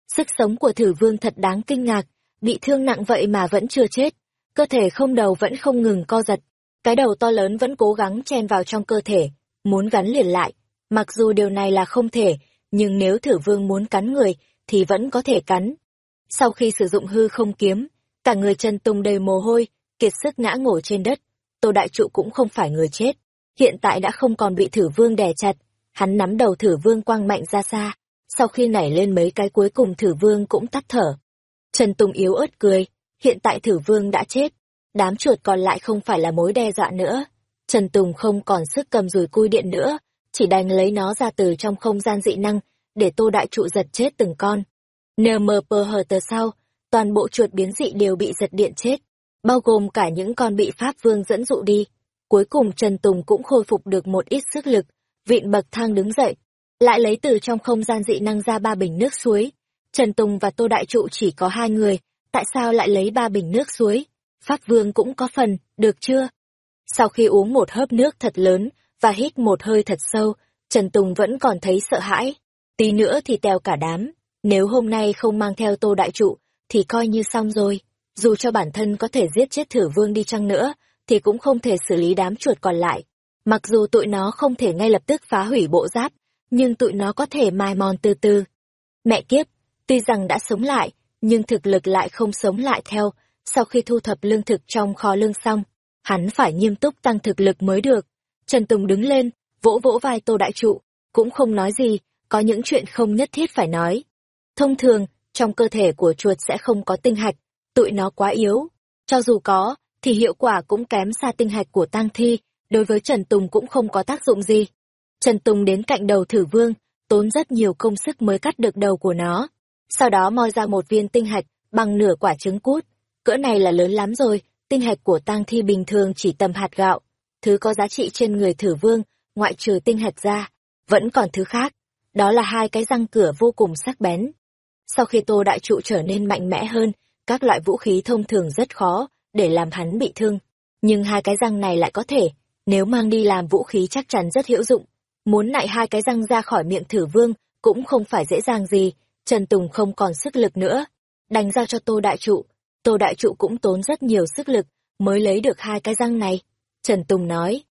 Sức sống của thử vương thật đáng kinh ngạc, bị thương nặng vậy mà vẫn chưa chết, cơ thể không đầu vẫn không ngừng co giật, cái đầu to lớn vẫn cố gắng chen vào trong cơ thể, muốn gắn liền lại. Mặc dù điều này là không thể, nhưng nếu thử vương muốn cắn người, thì vẫn có thể cắn. Sau khi sử dụng hư không kiếm, cả người chân tung đầy mồ hôi, kiệt sức ngã ngổ trên đất. Tô Đại Trụ cũng không phải người chết, hiện tại đã không còn bị thử vương đè chặt. Hắn nắm đầu thử vương quang mạnh ra xa, sau khi nảy lên mấy cái cuối cùng thử vương cũng tắt thở. Trần Tùng yếu ớt cười, hiện tại thử vương đã chết, đám chuột còn lại không phải là mối đe dọa nữa. Trần Tùng không còn sức cầm rùi cui điện nữa, chỉ đành lấy nó ra từ trong không gian dị năng, để tô đại trụ giật chết từng con. nờ mờ pờ hờ tờ sau, toàn bộ chuột biến dị đều bị giật điện chết, bao gồm cả những con bị Pháp Vương dẫn dụ đi. Cuối cùng Trần Tùng cũng khôi phục được một ít sức lực, vịn bậc thang đứng dậy, lại lấy từ trong không gian dị năng ra ba bình nước suối. Trần Tùng và Tô Đại Trụ chỉ có hai người, tại sao lại lấy ba bình nước suối? Pháp Vương cũng có phần, được chưa? Sau khi uống một hớp nước thật lớn và hít một hơi thật sâu, Trần Tùng vẫn còn thấy sợ hãi. Tí nữa thì tèo cả đám, nếu hôm nay không mang theo Tô Đại Trụ, thì coi như xong rồi. Dù cho bản thân có thể giết chết thử vương đi chăng nữa, thì cũng không thể xử lý đám chuột còn lại. Mặc dù tụi nó không thể ngay lập tức phá hủy bộ giáp, nhưng tụi nó có thể mai mòn từ từ. Mẹ kiếp, tuy rằng đã sống lại, nhưng thực lực lại không sống lại theo, sau khi thu thập lương thực trong kho lương xong, hắn phải nghiêm túc tăng thực lực mới được. Trần Tùng đứng lên, vỗ vỗ vai Tô Đại Trụ, cũng không nói gì, có những chuyện không nhất thiết phải nói. Thông thường, trong cơ thể của chuột sẽ không có tinh hạch, tụi nó quá yếu. Cho dù có, thì hiệu quả cũng kém xa tinh hạch của tang thi, đối với Trần Tùng cũng không có tác dụng gì. Trần Tùng đến cạnh đầu thử vương, tốn rất nhiều công sức mới cắt được đầu của nó. Sau đó moi ra một viên tinh hạch, bằng nửa quả trứng cút. Cỡ này là lớn lắm rồi, tinh hạch của tang thi bình thường chỉ tầm hạt gạo. Thứ có giá trị trên người thử vương, ngoại trừ tinh hạch ra, vẫn còn thứ khác. Đó là hai cái răng cửa vô cùng sắc bén. Sau khi tô đại trụ trở nên mạnh mẽ hơn, các loại vũ khí thông thường rất khó để làm hắn bị thương. Nhưng hai cái răng này lại có thể, nếu mang đi làm vũ khí chắc chắn rất hữu dụng. Muốn nại hai cái răng ra khỏi miệng thử vương cũng không phải dễ dàng gì, Trần Tùng không còn sức lực nữa. Đánh ra cho Tô Đại Trụ, Tô Đại Trụ cũng tốn rất nhiều sức lực mới lấy được hai cái răng này. Trần Tùng nói,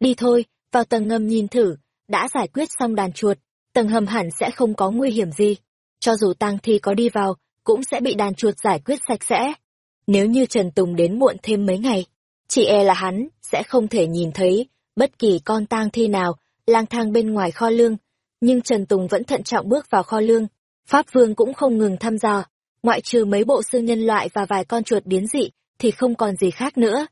đi thôi, vào tầng ngầm nhìn thử, đã giải quyết xong đàn chuột, tầng hầm hẳn sẽ không có nguy hiểm gì. Cho dù tang thi có đi vào, cũng sẽ bị đàn chuột giải quyết sạch sẽ. Nếu như Trần Tùng đến muộn thêm mấy ngày, chỉ e là hắn sẽ không thể nhìn thấy bất kỳ con tang thi nào lang thang bên ngoài kho lương. Nhưng Trần Tùng vẫn thận trọng bước vào kho lương. Pháp Vương cũng không ngừng thăm dò. Ngoại trừ mấy bộ xương nhân loại và vài con chuột biến dị, thì không còn gì khác nữa.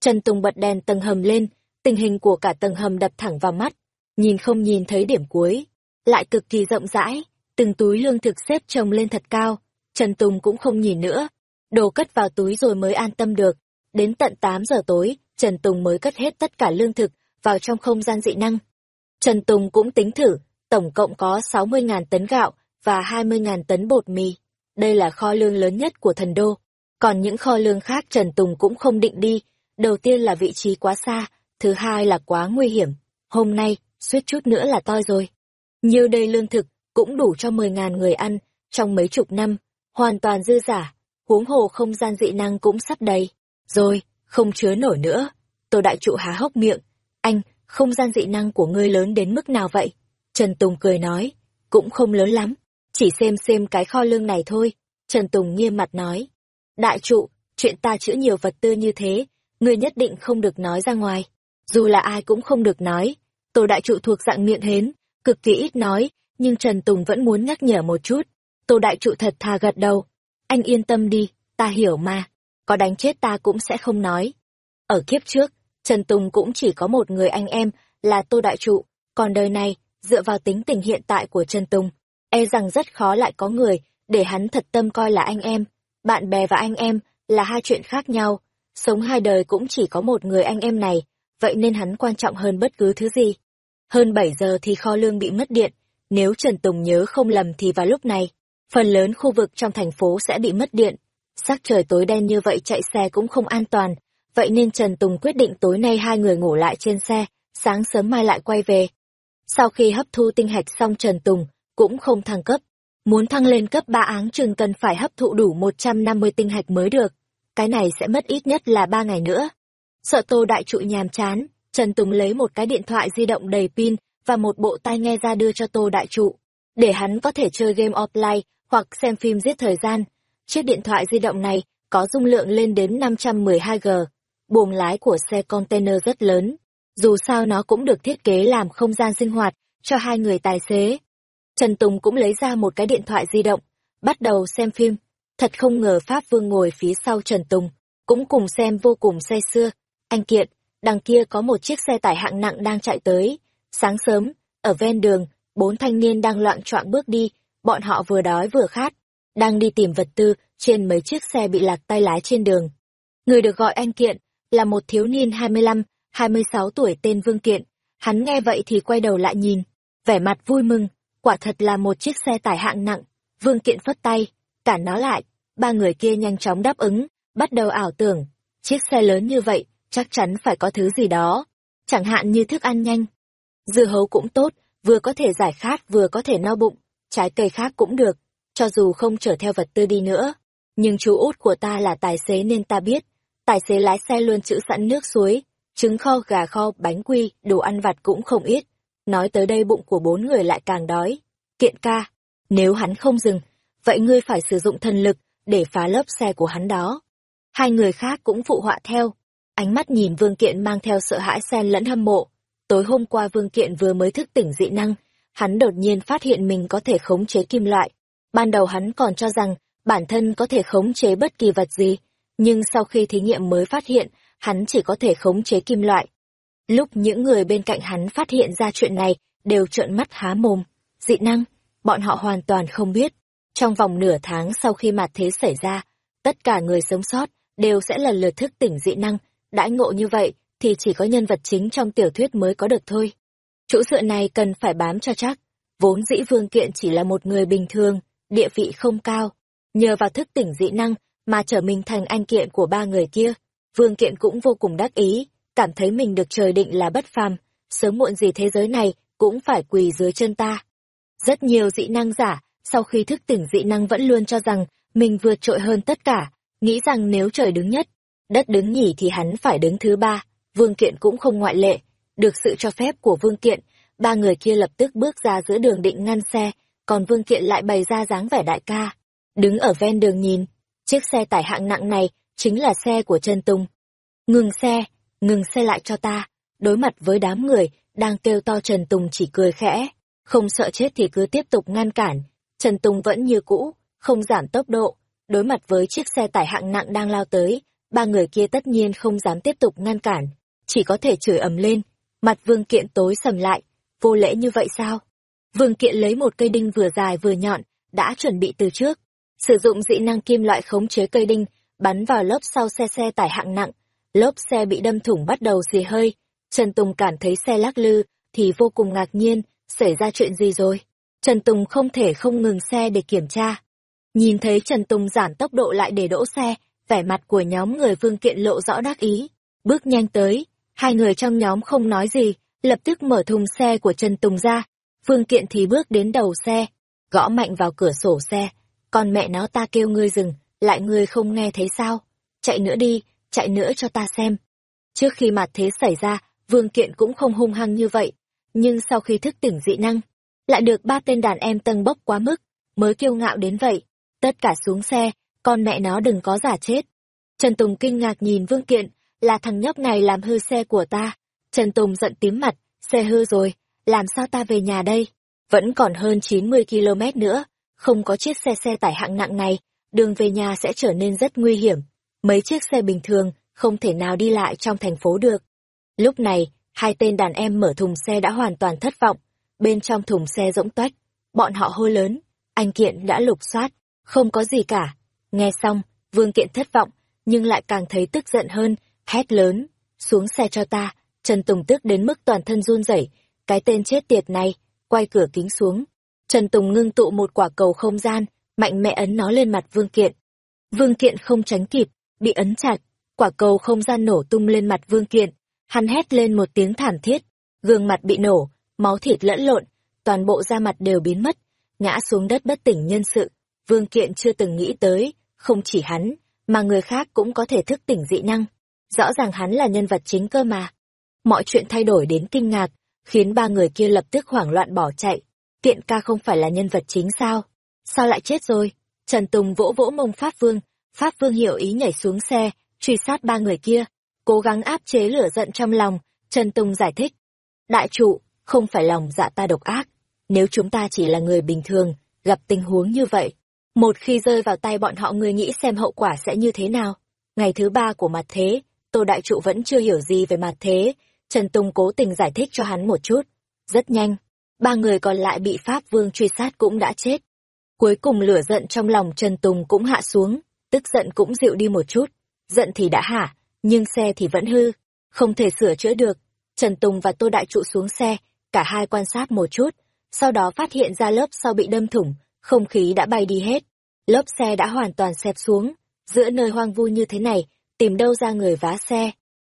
Trần Tùng bật đèn tầng hầm lên, tình hình của cả tầng hầm đập thẳng vào mắt. Nhìn không nhìn thấy điểm cuối. Lại cực kỳ rộng rãi, từng túi lương thực xếp chồng lên thật cao. Trần Tùng cũng không nhìn nữa. Đồ cất vào túi rồi mới an tâm được. Đến tận 8 giờ tối, Trần Tùng mới cất hết tất cả lương thực vào trong không gian dị năng. Trần Tùng cũng tính thử, tổng cộng có 60.000 tấn gạo và 20.000 tấn bột mì. Đây là kho lương lớn nhất của thần đô. Còn những kho lương khác Trần Tùng cũng không định đi. Đầu tiên là vị trí quá xa, thứ hai là quá nguy hiểm. Hôm nay, suýt chút nữa là toi rồi. Như đây lương thực, cũng đủ cho 10.000 người ăn, trong mấy chục năm, hoàn toàn dư giả. Huống hồ không gian dị năng cũng sắp đầy. Rồi, không chứa nổi nữa. Tô Đại Trụ há hốc miệng. Anh, không gian dị năng của ngươi lớn đến mức nào vậy? Trần Tùng cười nói, cũng không lớn lắm, chỉ xem xem cái kho lương này thôi. Trần Tùng nghiêm mặt nói, đại trụ, chuyện ta chữa nhiều vật tư như thế, ngươi nhất định không được nói ra ngoài. Dù là ai cũng không được nói. Tổ đại trụ thuộc dạng miệng hến, cực kỳ ít nói, nhưng Trần Tùng vẫn muốn nhắc nhở một chút. Tổ đại trụ thật thà gật đầu. Anh yên tâm đi, ta hiểu mà. Có đánh chết ta cũng sẽ không nói. Ở kiếp trước, Trần Tùng cũng chỉ có một người anh em, là Tô Đại Trụ, còn đời này, dựa vào tính tình hiện tại của Trần Tùng, e rằng rất khó lại có người để hắn thật tâm coi là anh em. Bạn bè và anh em là hai chuyện khác nhau, sống hai đời cũng chỉ có một người anh em này, vậy nên hắn quan trọng hơn bất cứ thứ gì. Hơn 7 giờ thì kho lương bị mất điện, nếu Trần Tùng nhớ không lầm thì vào lúc này, phần lớn khu vực trong thành phố sẽ bị mất điện. Sắc trời tối đen như vậy chạy xe cũng không an toàn, vậy nên Trần Tùng quyết định tối nay hai người ngủ lại trên xe, sáng sớm mai lại quay về. Sau khi hấp thu tinh hạch xong Trần Tùng cũng không thăng cấp. Muốn thăng lên cấp 3 áng trường cần phải hấp thụ đủ 150 tinh hạch mới được. Cái này sẽ mất ít nhất là 3 ngày nữa. Sợ Tô Đại Trụ nhàm chán, Trần Tùng lấy một cái điện thoại di động đầy pin và một bộ tai nghe ra đưa cho Tô Đại Trụ, để hắn có thể chơi game offline hoặc xem phim giết thời gian. Chiếc điện thoại di động này có dung lượng lên đến 512G, buồng lái của xe container rất lớn. Dù sao nó cũng được thiết kế làm không gian sinh hoạt cho hai người tài xế. Trần Tùng cũng lấy ra một cái điện thoại di động, bắt đầu xem phim. Thật không ngờ Pháp Vương ngồi phía sau Trần Tùng, cũng cùng xem vô cùng say xưa. Anh Kiện, đằng kia có một chiếc xe tải hạng nặng đang chạy tới. Sáng sớm, ở ven đường, bốn thanh niên đang loạn choạng bước đi, bọn họ vừa đói vừa khát, đang đi tìm vật tư trên mấy chiếc xe bị lạc tay lái trên đường. Người được gọi anh Kiện là một thiếu niên 25, 26 tuổi tên Vương Kiện. Hắn nghe vậy thì quay đầu lại nhìn, vẻ mặt vui mừng, quả thật là một chiếc xe tải hạng nặng. Vương Kiện phất tay, cản nó lại, ba người kia nhanh chóng đáp ứng, bắt đầu ảo tưởng, chiếc xe lớn như vậy, chắc chắn phải có thứ gì đó, chẳng hạn như thức ăn nhanh. Dưa hấu cũng tốt, vừa có thể giải khát vừa có thể no bụng, trái cây khác cũng được, cho dù không chở theo vật tư đi nữa. Nhưng chú út của ta là tài xế nên ta biết, tài xế lái xe luôn chữ sẵn nước suối, trứng kho, gà kho, bánh quy, đồ ăn vặt cũng không ít. Nói tới đây bụng của bốn người lại càng đói. Kiện ca, nếu hắn không dừng, vậy ngươi phải sử dụng thần lực để phá lớp xe của hắn đó. Hai người khác cũng phụ họa theo. Ánh mắt nhìn Vương Kiện mang theo sợ hãi xen lẫn hâm mộ. Tối hôm qua Vương Kiện vừa mới thức tỉnh dị năng, hắn đột nhiên phát hiện mình có thể khống chế kim loại. Ban đầu hắn còn cho rằng bản thân có thể khống chế bất kỳ vật gì, nhưng sau khi thí nghiệm mới phát hiện hắn chỉ có thể khống chế kim loại. Lúc những người bên cạnh hắn phát hiện ra chuyện này, đều trợn mắt há mồm. Dị năng, bọn họ hoàn toàn không biết. Trong vòng nửa tháng sau khi mặt thế xảy ra, tất cả người sống sót đều sẽ lần lượt thức tỉnh dị năng. Đãi ngộ như vậy thì chỉ có nhân vật chính trong tiểu thuyết mới có được thôi. Chỗ dựa này cần phải bám cho chắc. Vốn dĩ Vương Kiện chỉ là một người bình thường, địa vị không cao. Nhờ vào thức tỉnh dị năng mà trở mình thành anh kiện của ba người kia. Vương Kiện cũng vô cùng đắc ý, cảm thấy mình được trời định là bất phàm, sớm muộn gì thế giới này cũng phải quỳ dưới chân ta. Rất nhiều dị năng giả, sau khi thức tỉnh dị năng vẫn luôn cho rằng mình vượt trội hơn tất cả, nghĩ rằng nếu trời đứng nhất, đất đứng nhỉ thì hắn phải đứng thứ ba, Vương Kiện cũng không ngoại lệ. Được sự cho phép của Vương Kiện, ba người kia lập tức bước ra giữa đường định ngăn xe, còn Vương Kiện lại bày ra dáng vẻ đại ca. Đứng ở ven đường nhìn, chiếc xe tải hạng nặng này chính là xe của Trần Tùng. Ngừng xe, ngừng xe lại cho ta. Đối mặt với đám người, đang kêu to Trần Tùng chỉ cười khẽ. Không sợ chết thì cứ tiếp tục ngăn cản. Trần Tùng vẫn như cũ, không giảm tốc độ. Đối mặt với chiếc xe tải hạng nặng đang lao tới, ba người kia tất nhiên không dám tiếp tục ngăn cản. Chỉ có thể chửi ầm lên. Mặt vương kiện tối sầm lại. Vô lễ như vậy sao? Vương kiện lấy một cây đinh vừa dài vừa nhọn, đã chuẩn bị từ trước. Sử dụng dị năng kim loại khống chế cây đinh, bắn vào lớp sau xe xe tải hạng nặng. Lốp xe bị đâm thủng bắt đầu xì hơi. Trần Tùng cảm thấy xe lắc lư, thì vô cùng ngạc nhiên, xảy ra chuyện gì rồi? Trần Tùng không thể không ngừng xe để kiểm tra. Nhìn thấy Trần Tùng giảm tốc độ lại để đỗ xe, vẻ mặt của nhóm người vương kiện lộ rõ đắc ý. Bước nhanh tới, hai người trong nhóm không nói gì, lập tức mở thùng xe của Trần Tùng ra. Vương kiện thì bước đến đầu xe, gõ mạnh vào cửa sổ xe. Còn mẹ nó ta kêu ngươi dừng, lại ngươi không nghe thấy sao? Chạy nữa đi, chạy nữa cho ta xem. Trước khi mặt thế xảy ra, Vương Kiện cũng không hung hăng như vậy. Nhưng sau khi thức tỉnh dị năng, lại được ba tên đàn em tâng bốc quá mức, mới kiêu ngạo đến vậy. Tất cả xuống xe, con mẹ nó đừng có giả chết. Trần Tùng kinh ngạc nhìn Vương Kiện, là thằng nhóc này làm hư xe của ta. Trần Tùng giận tím mặt, xe hư rồi, làm sao ta về nhà đây? Vẫn còn hơn 90 km nữa, không có chiếc xe xe tải hạng nặng này, đường về nhà sẽ trở nên rất nguy hiểm. Mấy chiếc xe bình thường không thể nào đi lại trong thành phố được. Lúc này, hai tên đàn em mở thùng xe đã hoàn toàn thất vọng. Bên trong thùng xe rỗng toách, bọn họ hô lớn, anh Kiện đã lục soát, không có gì cả. Nghe xong, Vương Kiện thất vọng, nhưng lại càng thấy tức giận hơn, hét lớn, xuống xe cho ta, Trần Tùng tức đến mức toàn thân run rẩy, cái tên chết tiệt này, quay cửa kính xuống. Trần Tùng ngưng tụ một quả cầu không gian, mạnh mẽ ấn nó lên mặt Vương Kiện. Vương Kiện không tránh kịp, bị ấn chặt, quả cầu không gian nổ tung lên mặt Vương Kiện, hắn hét lên một tiếng thảm thiết, gương mặt bị nổ, máu thịt lẫn lộn, toàn bộ da mặt đều biến mất, ngã xuống đất bất tỉnh nhân sự. Vương Kiện chưa từng nghĩ tới, không chỉ hắn, mà người khác cũng có thể thức tỉnh dị năng. Rõ ràng hắn là nhân vật chính cơ mà. Mọi chuyện thay đổi đến kinh ngạc, khiến ba người kia lập tức hoảng loạn bỏ chạy. Tiện ca không phải là nhân vật chính sao? Sao lại chết rồi? Trần Tùng vỗ vỗ mông Pháp Vương, Pháp Vương hiểu ý nhảy xuống xe, truy sát ba người kia, cố gắng áp chế lửa giận trong lòng, Trần Tùng giải thích. Đại trụ, không phải lòng dạ ta độc ác, nếu chúng ta chỉ là người bình thường, gặp tình huống như vậy, một khi rơi vào tay bọn họ người nghĩ xem hậu quả sẽ như thế nào. Ngày thứ ba của mặt thế, Tô Đại Trụ vẫn chưa hiểu gì về mặt thế, Trần Tùng cố tình giải thích cho hắn một chút. Rất nhanh, ba người còn lại bị Pháp Vương truy sát cũng đã chết. Cuối cùng lửa giận trong lòng Trần Tùng cũng hạ xuống, tức giận cũng dịu đi một chút. Giận thì đã hả, nhưng xe thì vẫn hư, không thể sửa chữa được. Trần Tùng và Tô Đại Trụ xuống xe, cả hai quan sát một chút, sau đó phát hiện ra lớp sau bị đâm thủng, không khí đã bay đi hết. Lớp xe đã hoàn toàn xẹp xuống, giữa nơi hoang vu như thế này, tìm đâu ra người vá xe.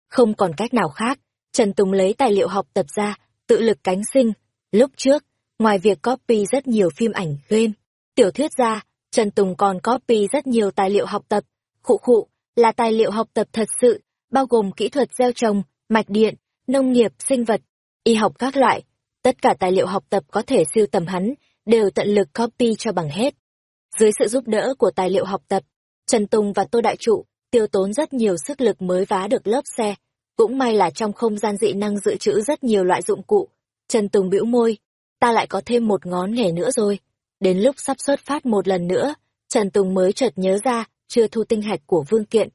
Không còn cách nào khác, Trần Tùng lấy tài liệu học tập ra, tự lực cánh sinh. Lúc trước, ngoài việc copy rất nhiều phim ảnh, game, tiểu thuyết ra, Trần Tùng còn copy rất nhiều tài liệu học tập. Khụ khụ, là tài liệu học tập thật sự, bao gồm kỹ thuật gieo trồng, mạch điện, nông nghiệp, sinh vật, y học các loại. Tất cả tài liệu học tập có thể siêu tầm hắn, đều tận lực copy cho bằng hết. Dưới sự giúp đỡ của tài liệu học tập, Trần Tùng và Tô Đại Trụ tiêu tốn rất nhiều sức lực mới vá được lớp xe. Cũng may là trong không gian dị năng dự trữ rất nhiều loại dụng cụ. Trần Tùng bĩu môi, ta lại có thêm một ngón nghề nữa rồi. Đến lúc sắp xuất phát một lần nữa, Trần Tùng mới chợt nhớ ra, chưa thu tinh hạch của Vương Kiện.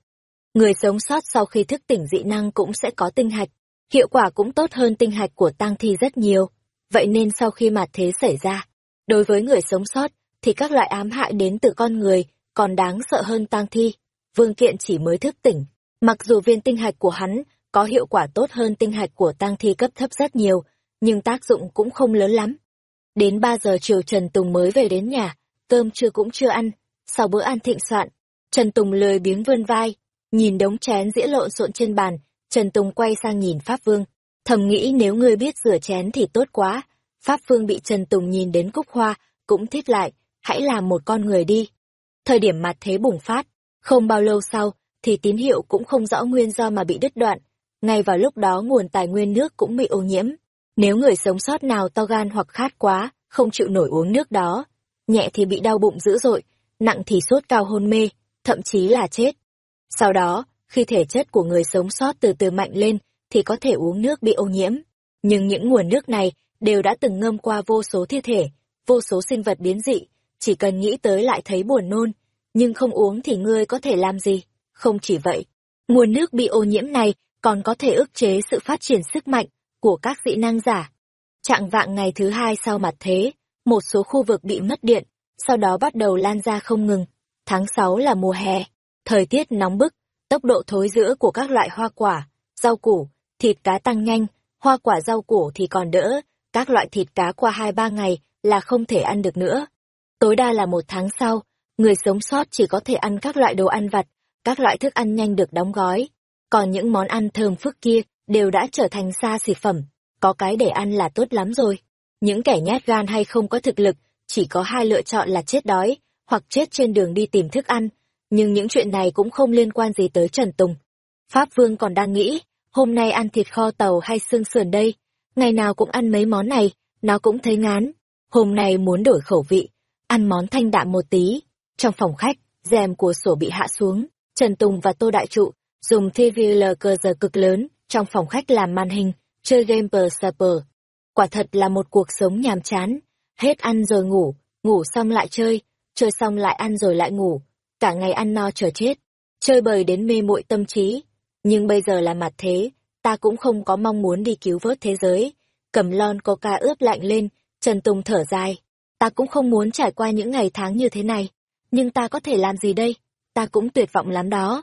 Người sống sót sau khi thức tỉnh dị năng cũng sẽ có tinh hạch, hiệu quả cũng tốt hơn tinh hạch của tang thi rất nhiều. Vậy nên sau khi mà thế xảy ra, đối với người sống sót, thì các loại ám hại đến từ con người còn đáng sợ hơn tang thi. Vương Kiện chỉ mới thức tỉnh, mặc dù viên tinh hạch của hắn có hiệu quả tốt hơn tinh hạch của tang thi cấp thấp rất nhiều, nhưng tác dụng cũng không lớn lắm. Đến 3 giờ chiều Trần Tùng mới về đến nhà, cơm trưa cũng chưa ăn, sau bữa ăn thịnh soạn, Trần Tùng lười biếng vươn vai, nhìn đống chén dĩa lộn xộn trên bàn, Trần Tùng quay sang nhìn Pháp Vương, thầm nghĩ nếu ngươi biết rửa chén thì tốt quá. Pháp Vương bị Trần Tùng nhìn đến cúc hoa, cũng thiết lại, hãy làm một con người đi. Thời điểm mặt thế bùng phát, không bao lâu sau, thì tín hiệu cũng không rõ nguyên do mà bị đứt đoạn. Ngay vào lúc đó nguồn tài nguyên nước cũng bị ô nhiễm. Nếu người sống sót nào to gan hoặc khát quá, không chịu nổi uống nước đó, nhẹ thì bị đau bụng dữ dội, nặng thì sốt cao hôn mê, thậm chí là chết. Sau đó, khi thể chất của người sống sót từ từ mạnh lên, thì có thể uống nước bị ô nhiễm. Nhưng những nguồn nước này đều đã từng ngâm qua vô số thi thể, vô số sinh vật biến dị, chỉ cần nghĩ tới lại thấy buồn nôn, nhưng không uống thì ngươi có thể làm gì? Không chỉ vậy, nguồn nước bị ô nhiễm này còn có thể ức chế sự phát triển sức mạnh của các dị năng giả. Trạng vạng ngày thứ hai sau mặt thế, một số khu vực bị mất điện, sau đó bắt đầu lan ra không ngừng. Tháng 6 là mùa hè, thời tiết nóng bức, tốc độ thối giữa của các loại hoa quả, rau củ, thịt cá tăng nhanh, hoa quả rau củ thì còn đỡ, các loại thịt cá qua 2-3 ngày là không thể ăn được nữa. Tối đa là một tháng sau, người sống sót chỉ có thể ăn các loại đồ ăn vặt, các loại thức ăn nhanh được đóng gói. Còn những món ăn thơm phức kia đều đã trở thành xa xỉ phẩm, có cái để ăn là tốt lắm rồi. Những kẻ nhát gan hay không có thực lực, chỉ có hai lựa chọn là chết đói, hoặc chết trên đường đi tìm thức ăn. Nhưng những chuyện này cũng không liên quan gì tới Trần Tùng. Pháp Vương còn đang nghĩ, hôm nay ăn thịt kho tàu hay xương sườn đây, ngày nào cũng ăn mấy món này, nó cũng thấy ngán. Hôm nay muốn đổi khẩu vị, ăn món thanh đạm một tí. Trong phòng khách, rèm của sổ bị hạ xuống, Trần Tùng và Tô Đại Trụ dùng TVL cơ giờ cực lớn trong phòng khách làm màn hình, chơi game per supper. Quả thật là một cuộc sống nhàm chán, hết ăn rồi ngủ, ngủ xong lại chơi, chơi xong lại ăn rồi lại ngủ, cả ngày ăn no chờ chết, chơi bời đến mê muội tâm trí. Nhưng bây giờ là mặt thế, ta cũng không có mong muốn đi cứu vớt thế giới. Cầm lon coca ướp lạnh lên, Trần Tùng thở dài. Ta cũng không muốn trải qua những ngày tháng như thế này. Nhưng ta có thể làm gì đây? Ta cũng tuyệt vọng lắm đó.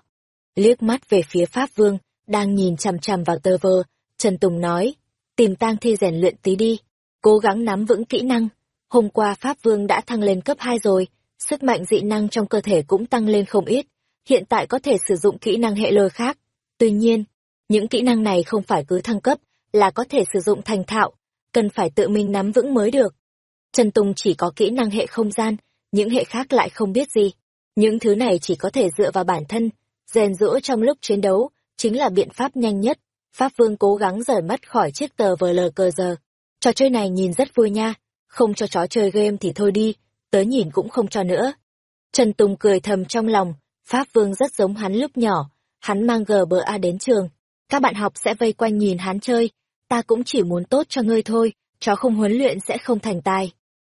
Liếc mắt về phía Pháp Vương, đang nhìn chằm chằm vào tơ vơ, Trần Tùng nói, tìm tang thi rèn luyện tí đi, cố gắng nắm vững kỹ năng. Hôm qua Pháp Vương đã thăng lên cấp 2 rồi, sức mạnh dị năng trong cơ thể cũng tăng lên không ít, hiện tại có thể sử dụng kỹ năng hệ lôi khác. Tuy nhiên, những kỹ năng này không phải cứ thăng cấp, là có thể sử dụng thành thạo, cần phải tự mình nắm vững mới được. Trần Tùng chỉ có kỹ năng hệ không gian, những hệ khác lại không biết gì. Những thứ này chỉ có thể dựa vào bản thân, rèn rũa trong lúc chiến đấu, chính là biện pháp nhanh nhất. Pháp Vương cố gắng rời mắt khỏi chiếc tờ vờ lờ cờ giờ. Trò chơi này nhìn rất vui nha, không cho chó chơi game thì thôi đi, tới nhìn cũng không cho nữa. Trần Tùng cười thầm trong lòng, Pháp Vương rất giống hắn lúc nhỏ, hắn mang GBA đến trường. Các bạn học sẽ vây quanh nhìn hắn chơi, ta cũng chỉ muốn tốt cho ngươi thôi, chó không huấn luyện sẽ không thành tài.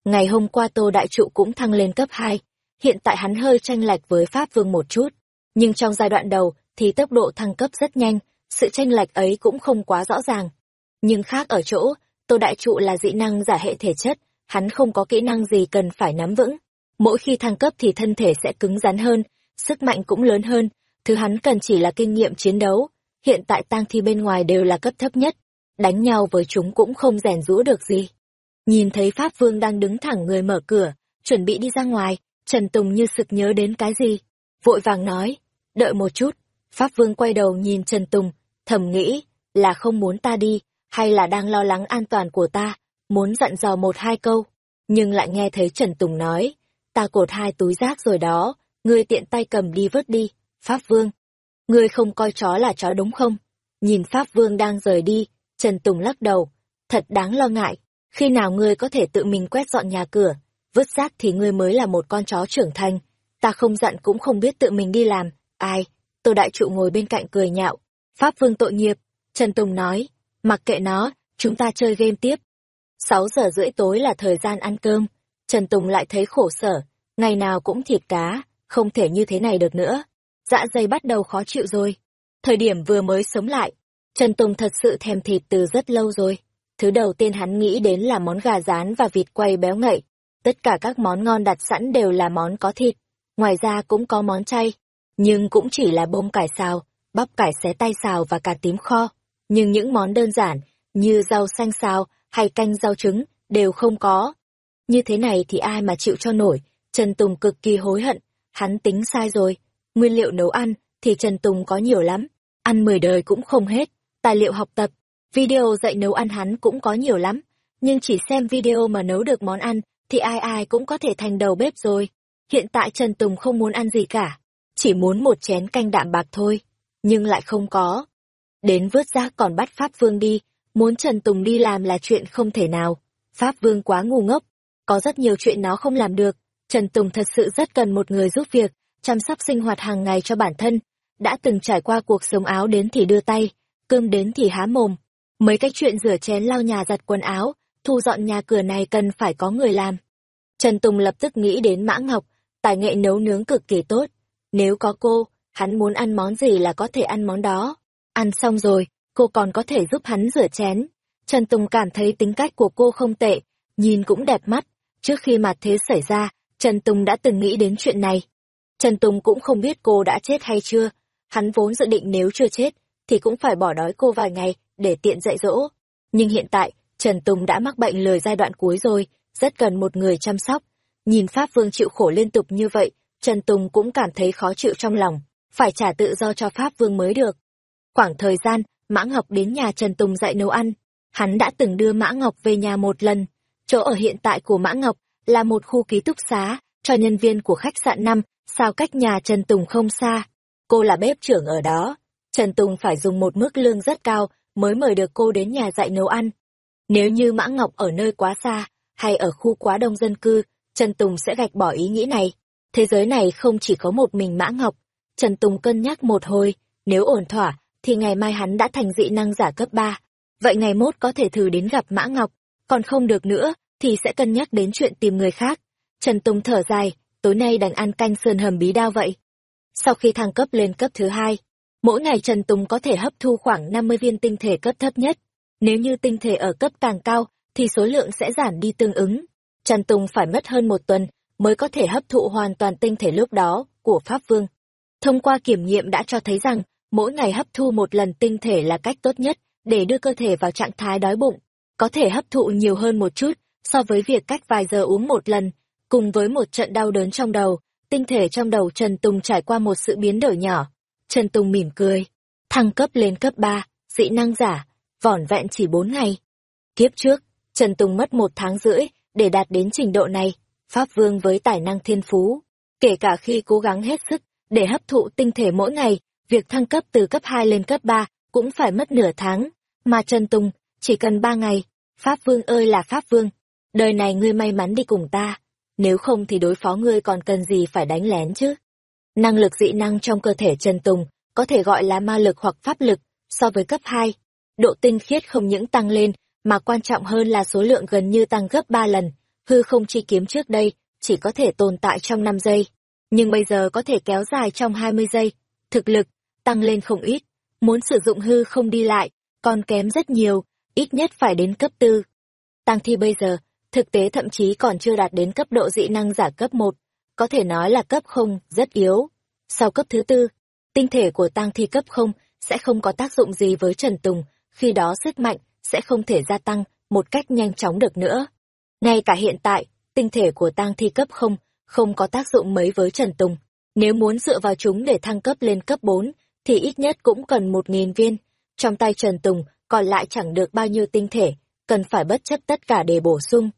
Ngày hôm qua Tô Đại Trụ cũng thăng lên cấp 2, hiện tại hắn hơi tranh lệch với Pháp Vương một chút, nhưng trong giai đoạn đầu thì tốc độ thăng cấp rất nhanh, sự tranh lệch ấy cũng không quá rõ ràng. Nhưng khác ở chỗ, Tô Đại Trụ là dị năng giả hệ thể chất, hắn không có kỹ năng gì cần phải nắm vững. Mỗi khi thăng cấp thì thân thể sẽ cứng rắn hơn, sức mạnh cũng lớn hơn, thứ hắn cần chỉ là kinh nghiệm chiến đấu. Hiện tại tang thi bên ngoài đều là cấp thấp nhất, đánh nhau với chúng cũng không rèn rũa được gì. Nhìn thấy Pháp Vương đang đứng thẳng người mở cửa, chuẩn bị đi ra ngoài, Trần Tùng như sực nhớ đến cái gì. Vội vàng nói, đợi một chút. Pháp Vương quay đầu nhìn Trần Tùng, thầm nghĩ, là không muốn ta đi, hay là đang lo lắng an toàn của ta, muốn dặn dò một hai câu. Nhưng lại nghe thấy Trần Tùng nói, ta cột hai túi rác rồi đó, ngươi tiện tay cầm đi vớt đi, Pháp Vương. Ngươi không coi chó là chó đúng không? Nhìn Pháp Vương đang rời đi, Trần Tùng lắc đầu, thật đáng lo ngại, khi nào ngươi có thể tự mình quét dọn nhà cửa, vứt rác thì ngươi mới là một con chó trưởng thành, ta không dặn cũng không biết tự mình đi làm, ai, Tô Đại Trụ ngồi bên cạnh cười nhạo, Pháp Vương tội nghiệp, Trần Tùng nói, mặc kệ nó, chúng ta chơi game tiếp. Sáu giờ rưỡi tối là thời gian ăn cơm, Trần Tùng lại thấy khổ sở, ngày nào cũng thịt cá, không thể như thế này được nữa. Dạ dày bắt đầu khó chịu rồi. Thời điểm vừa mới sống lại, Trần Tùng thật sự thèm thịt từ rất lâu rồi. Thứ đầu tiên hắn nghĩ đến là món gà rán và vịt quay béo ngậy. Tất cả các món ngon đặt sẵn đều là món có thịt. Ngoài ra cũng có món chay. Nhưng cũng chỉ là bông cải xào, bắp cải xé tay xào và cà tím kho. Nhưng những món đơn giản, như rau xanh xào hay canh rau trứng, đều không có. Như thế này thì ai mà chịu cho nổi, Trần Tùng cực kỳ hối hận, hắn tính sai rồi. Nguyên liệu nấu ăn thì Trần Tùng có nhiều lắm, ăn mười đời cũng không hết, tài liệu học tập, video dạy nấu ăn hắn cũng có nhiều lắm, nhưng chỉ xem video mà nấu được món ăn thì ai ai cũng có thể thành đầu bếp rồi. Hiện tại Trần Tùng không muốn ăn gì cả, chỉ muốn một chén canh đạm bạc thôi, nhưng lại không có. Đến vớt ra còn bắt Pháp Vương đi, muốn Trần Tùng đi làm là chuyện không thể nào. Pháp Vương quá ngu ngốc, có rất nhiều chuyện nó không làm được. Trần Tùng thật sự rất cần một người giúp việc, chăm sóc sinh hoạt hàng ngày cho bản thân. Đã từng trải qua cuộc sống áo đến thì đưa tay, cơm đến thì há mồm. Mấy cái chuyện rửa chén lau nhà giặt quần áo, thu dọn nhà cửa này cần phải có người làm. Trần Tùng lập tức nghĩ đến Mã Ngọc, tài nghệ nấu nướng cực kỳ tốt. Nếu có cô, hắn muốn ăn món gì là có thể ăn món đó. Ăn xong rồi, cô còn có thể giúp hắn rửa chén. Trần Tùng cảm thấy tính cách của cô không tệ, nhìn cũng đẹp mắt. Trước khi mặt thế xảy ra, Trần Tùng đã từng nghĩ đến chuyện này. Trần Tùng cũng không biết cô đã chết hay chưa. Hắn vốn dự định nếu chưa chết, thì cũng phải bỏ đói cô vài ngày để tiện dạy dỗ. Nhưng hiện tại, Trần Tùng đã mắc bệnh lời giai đoạn cuối rồi, rất cần một người chăm sóc. Nhìn Pháp Vương chịu khổ liên tục như vậy, Trần Tùng cũng cảm thấy khó chịu trong lòng, phải trả tự do cho Pháp Vương mới được. Khoảng thời gian, Mã Ngọc đến nhà Trần Tùng dạy nấu ăn. Hắn đã từng đưa Mã Ngọc về nhà một lần. Chỗ ở hiện tại của Mã Ngọc là một khu ký túc xá cho nhân viên của khách sạn năm, sao cách nhà Trần Tùng không xa. Cô là bếp trưởng ở đó. Trần Tùng phải dùng một mức lương rất cao mới mời được cô đến nhà dạy nấu ăn. Nếu như Mã Ngọc ở nơi quá xa, hay ở khu quá đông dân cư, Trần Tùng sẽ gạch bỏ ý nghĩ này. Thế giới này không chỉ có một mình Mã Ngọc. Trần Tùng cân nhắc một hồi, nếu ổn thỏa, thì ngày mai hắn đã thành dị năng giả cấp 3. Vậy ngày mốt có thể thử đến gặp Mã Ngọc, còn không được nữa, thì sẽ cân nhắc đến chuyện tìm người khác. Trần Tùng thở dài, tối nay đành ăn canh sườn hầm bí đao vậy. Sau khi thăng cấp lên cấp thứ hai, mỗi ngày Trần Tùng có thể hấp thu khoảng 50 viên tinh thể cấp thấp nhất. Nếu như tinh thể ở cấp càng cao, thì số lượng sẽ giảm đi tương ứng. Trần Tùng phải mất hơn một tuần mới có thể hấp thụ hoàn toàn tinh thể lúc đó của Pháp Vương. Thông qua kiểm nghiệm đã cho thấy rằng, mỗi ngày hấp thu một lần tinh thể là cách tốt nhất để đưa cơ thể vào trạng thái đói bụng. Có thể hấp thụ nhiều hơn một chút so với việc cách vài giờ uống một lần, cùng với một trận đau đớn trong đầu, tinh thể trong đầu Trần Tùng trải qua một sự biến đổi nhỏ. Trần Tùng mỉm cười. Thăng cấp lên cấp 3, dị năng giả, vỏn vẹn chỉ 4 ngày. Kiếp trước, Trần Tùng mất một tháng rưỡi để đạt đến trình độ này. Pháp Vương với tài năng thiên phú. Kể cả khi cố gắng hết sức để hấp thụ tinh thể mỗi ngày, việc thăng cấp từ cấp 2 lên cấp 3 cũng phải mất nửa tháng. Mà Trần Tùng, chỉ cần 3 ngày. Pháp Vương ơi là Pháp Vương, đời này ngươi may mắn đi cùng ta nếu không thì đối phó ngươi còn cần gì phải đánh lén chứ. Năng lực dị năng trong cơ thể Trần Tùng có thể gọi là ma lực hoặc pháp lực, so với cấp 2. Độ tinh khiết không những tăng lên, mà quan trọng hơn là số lượng gần như tăng gấp 3 lần. Hư không chi kiếm trước đây, chỉ có thể tồn tại trong năm giây. Nhưng bây giờ có thể kéo dài trong 20 giây. Thực lực, tăng lên không ít. Muốn sử dụng hư không đi lại, còn kém rất nhiều, ít nhất phải đến cấp tư. Tăng thi bây giờ, thực tế thậm chí còn chưa đạt đến cấp độ dị năng giả cấp một, có thể nói là cấp không, rất yếu. Sau cấp thứ tư, tinh thể của tăng thi cấp không sẽ không có tác dụng gì với Trần Tùng, khi đó sức mạnh sẽ không thể gia tăng một cách nhanh chóng được nữa. Ngay cả hiện tại, tinh thể của tang thi cấp không không có tác dụng mấy với Trần Tùng. Nếu muốn dựa vào chúng để thăng cấp lên cấp 4, thì ít nhất cũng cần 1.000 viên. Trong tay Trần Tùng còn lại chẳng được bao nhiêu tinh thể, cần phải bất chấp tất cả để bổ sung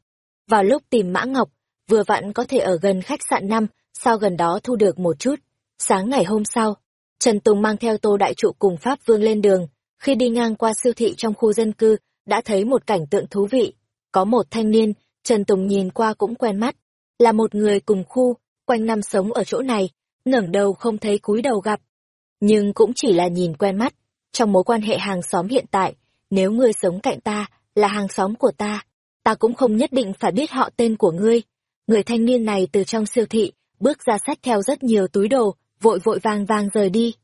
vào lúc tìm Mã Ngọc, vừa vặn có thể ở gần khách sạn năm, sau gần đó thu được một chút. Sáng ngày hôm sau, Trần Tùng mang theo Tô Đại Trụ cùng Pháp Vương lên đường, khi đi ngang qua siêu thị trong khu dân cư, đã thấy một cảnh tượng thú vị. Có một thanh niên, Trần Tùng nhìn qua cũng quen mắt, là một người cùng khu, quanh năm sống ở chỗ này, ngẩng đầu không thấy cúi đầu gặp. Nhưng cũng chỉ là nhìn quen mắt, trong mối quan hệ hàng xóm hiện tại, nếu người sống cạnh ta, là hàng xóm của ta, ta cũng không nhất định phải biết họ tên của ngươi. Người thanh niên này từ trong siêu thị, bước ra sách theo rất nhiều túi đồ, vội vội vàng vàng rời đi.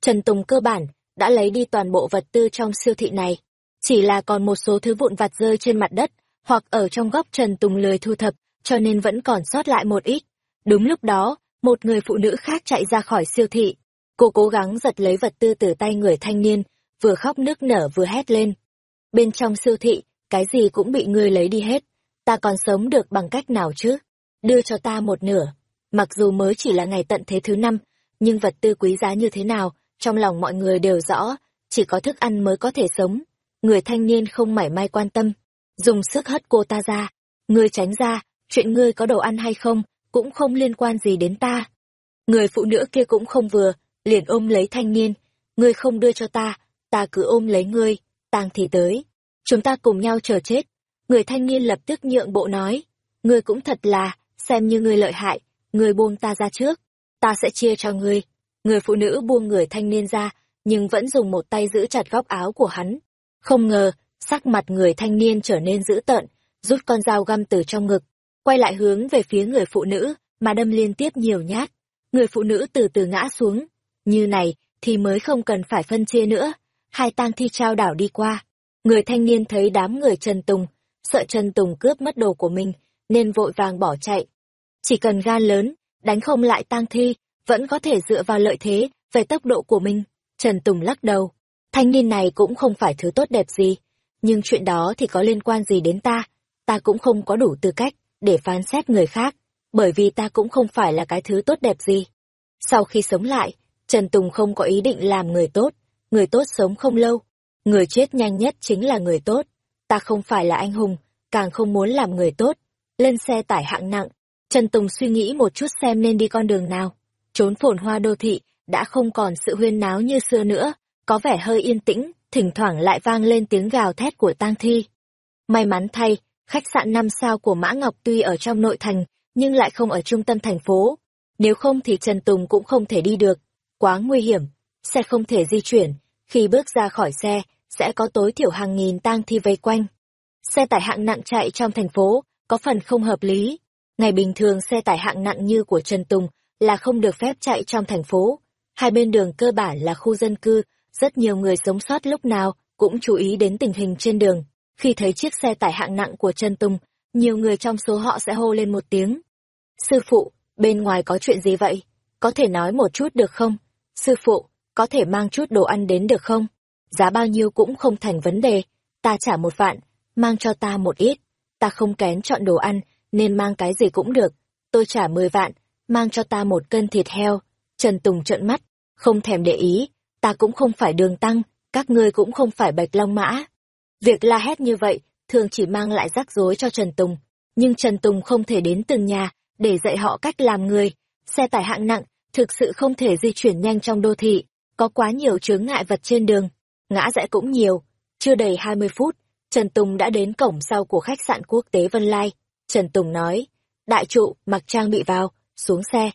Trần Tùng cơ bản, đã lấy đi toàn bộ vật tư trong siêu thị này. Chỉ là còn một số thứ vụn vặt rơi trên mặt đất, hoặc ở trong góc Trần Tùng lười thu thập, cho nên vẫn còn sót lại một ít. Đúng lúc đó, một người phụ nữ khác chạy ra khỏi siêu thị. Cô cố gắng giật lấy vật tư từ tay người thanh niên, vừa khóc nước nở vừa hét lên. Bên trong siêu thị, cái gì cũng bị ngươi lấy đi hết, ta còn sống được bằng cách nào chứ? Đưa cho ta một nửa. Mặc dù mới chỉ là ngày tận thế thứ năm, nhưng vật tư quý giá như thế nào, trong lòng mọi người đều rõ, chỉ có thức ăn mới có thể sống. Người thanh niên không mảy may quan tâm, dùng sức hất cô ta ra. Ngươi tránh ra, chuyện ngươi có đồ ăn hay không, cũng không liên quan gì đến ta. Người phụ nữ kia cũng không vừa, liền ôm lấy thanh niên. Ngươi không đưa cho ta, ta cứ ôm lấy ngươi, tang thì tới chúng ta cùng nhau chờ chết. Người thanh niên lập tức nhượng bộ nói, ngươi cũng thật là, xem như ngươi lợi hại, ngươi buông ta ra trước, ta sẽ chia cho ngươi. Người phụ nữ buông người thanh niên ra, nhưng vẫn dùng một tay giữ chặt góc áo của hắn. Không ngờ, sắc mặt người thanh niên trở nên dữ tợn, rút con dao găm từ trong ngực, quay lại hướng về phía người phụ nữ, mà đâm liên tiếp nhiều nhát. Người phụ nữ từ từ ngã xuống. Như này, thì mới không cần phải phân chia nữa. Hai tang thi trao đảo đi qua, Người thanh niên thấy đám người Trần Tùng, sợ Trần Tùng cướp mất đồ của mình, nên vội vàng bỏ chạy. Chỉ cần gan lớn, đánh không lại tang thi, vẫn có thể dựa vào lợi thế về tốc độ của mình. Trần Tùng lắc đầu. Thanh niên này cũng không phải thứ tốt đẹp gì, nhưng chuyện đó thì có liên quan gì đến ta, ta cũng không có đủ tư cách để phán xét người khác, bởi vì ta cũng không phải là cái thứ tốt đẹp gì. Sau khi sống lại, Trần Tùng không có ý định làm người tốt, người tốt sống không lâu, Người chết nhanh nhất chính là người tốt. Ta không phải là anh hùng, càng không muốn làm người tốt. Lên xe tải hạng nặng, Trần Tùng suy nghĩ một chút xem nên đi con đường nào. Trốn phồn hoa đô thị, đã không còn sự huyên náo như xưa nữa, có vẻ hơi yên tĩnh, thỉnh thoảng lại vang lên tiếng gào thét của tang thi. May mắn thay, khách sạn năm sao của Mã Ngọc tuy ở trong nội thành, nhưng lại không ở trung tâm thành phố. Nếu không thì Trần Tùng cũng không thể đi được. Quá nguy hiểm, xe không thể di chuyển. Khi bước ra khỏi xe, sẽ có tối thiểu hàng nghìn tang thi vây quanh. Xe tải hạng nặng chạy trong thành phố, có phần không hợp lý. Ngày bình thường xe tải hạng nặng như của Trần Tùng là không được phép chạy trong thành phố. Hai bên đường cơ bản là khu dân cư, rất nhiều người sống sót lúc nào cũng chú ý đến tình hình trên đường. Khi thấy chiếc xe tải hạng nặng của Trần Tùng, nhiều người trong số họ sẽ hô lên một tiếng. Sư phụ, bên ngoài có chuyện gì vậy? Có thể nói một chút được không? Sư phụ, có thể mang chút đồ ăn đến được không? giá bao nhiêu cũng không thành vấn đề, ta trả một vạn, mang cho ta một ít, ta không kén chọn đồ ăn, nên mang cái gì cũng được, tôi trả mười vạn, mang cho ta một cân thịt heo. Trần Tùng trợn mắt, không thèm để ý, ta cũng không phải đường tăng, các ngươi cũng không phải bạch long mã. Việc la hét như vậy, thường chỉ mang lại rắc rối cho Trần Tùng. Nhưng Trần Tùng không thể đến từng nhà, để dạy họ cách làm người. Xe tải hạng nặng, thực sự không thể di chuyển nhanh trong đô thị, có quá nhiều chướng ngại vật trên đường. Ngã rẽ cũng nhiều. Chưa đầy 20 phút, Trần Tùng đã đến cổng sau của khách sạn quốc tế Vân Lai. Trần Tùng nói, đại trụ, mặc trang bị vào, xuống xe.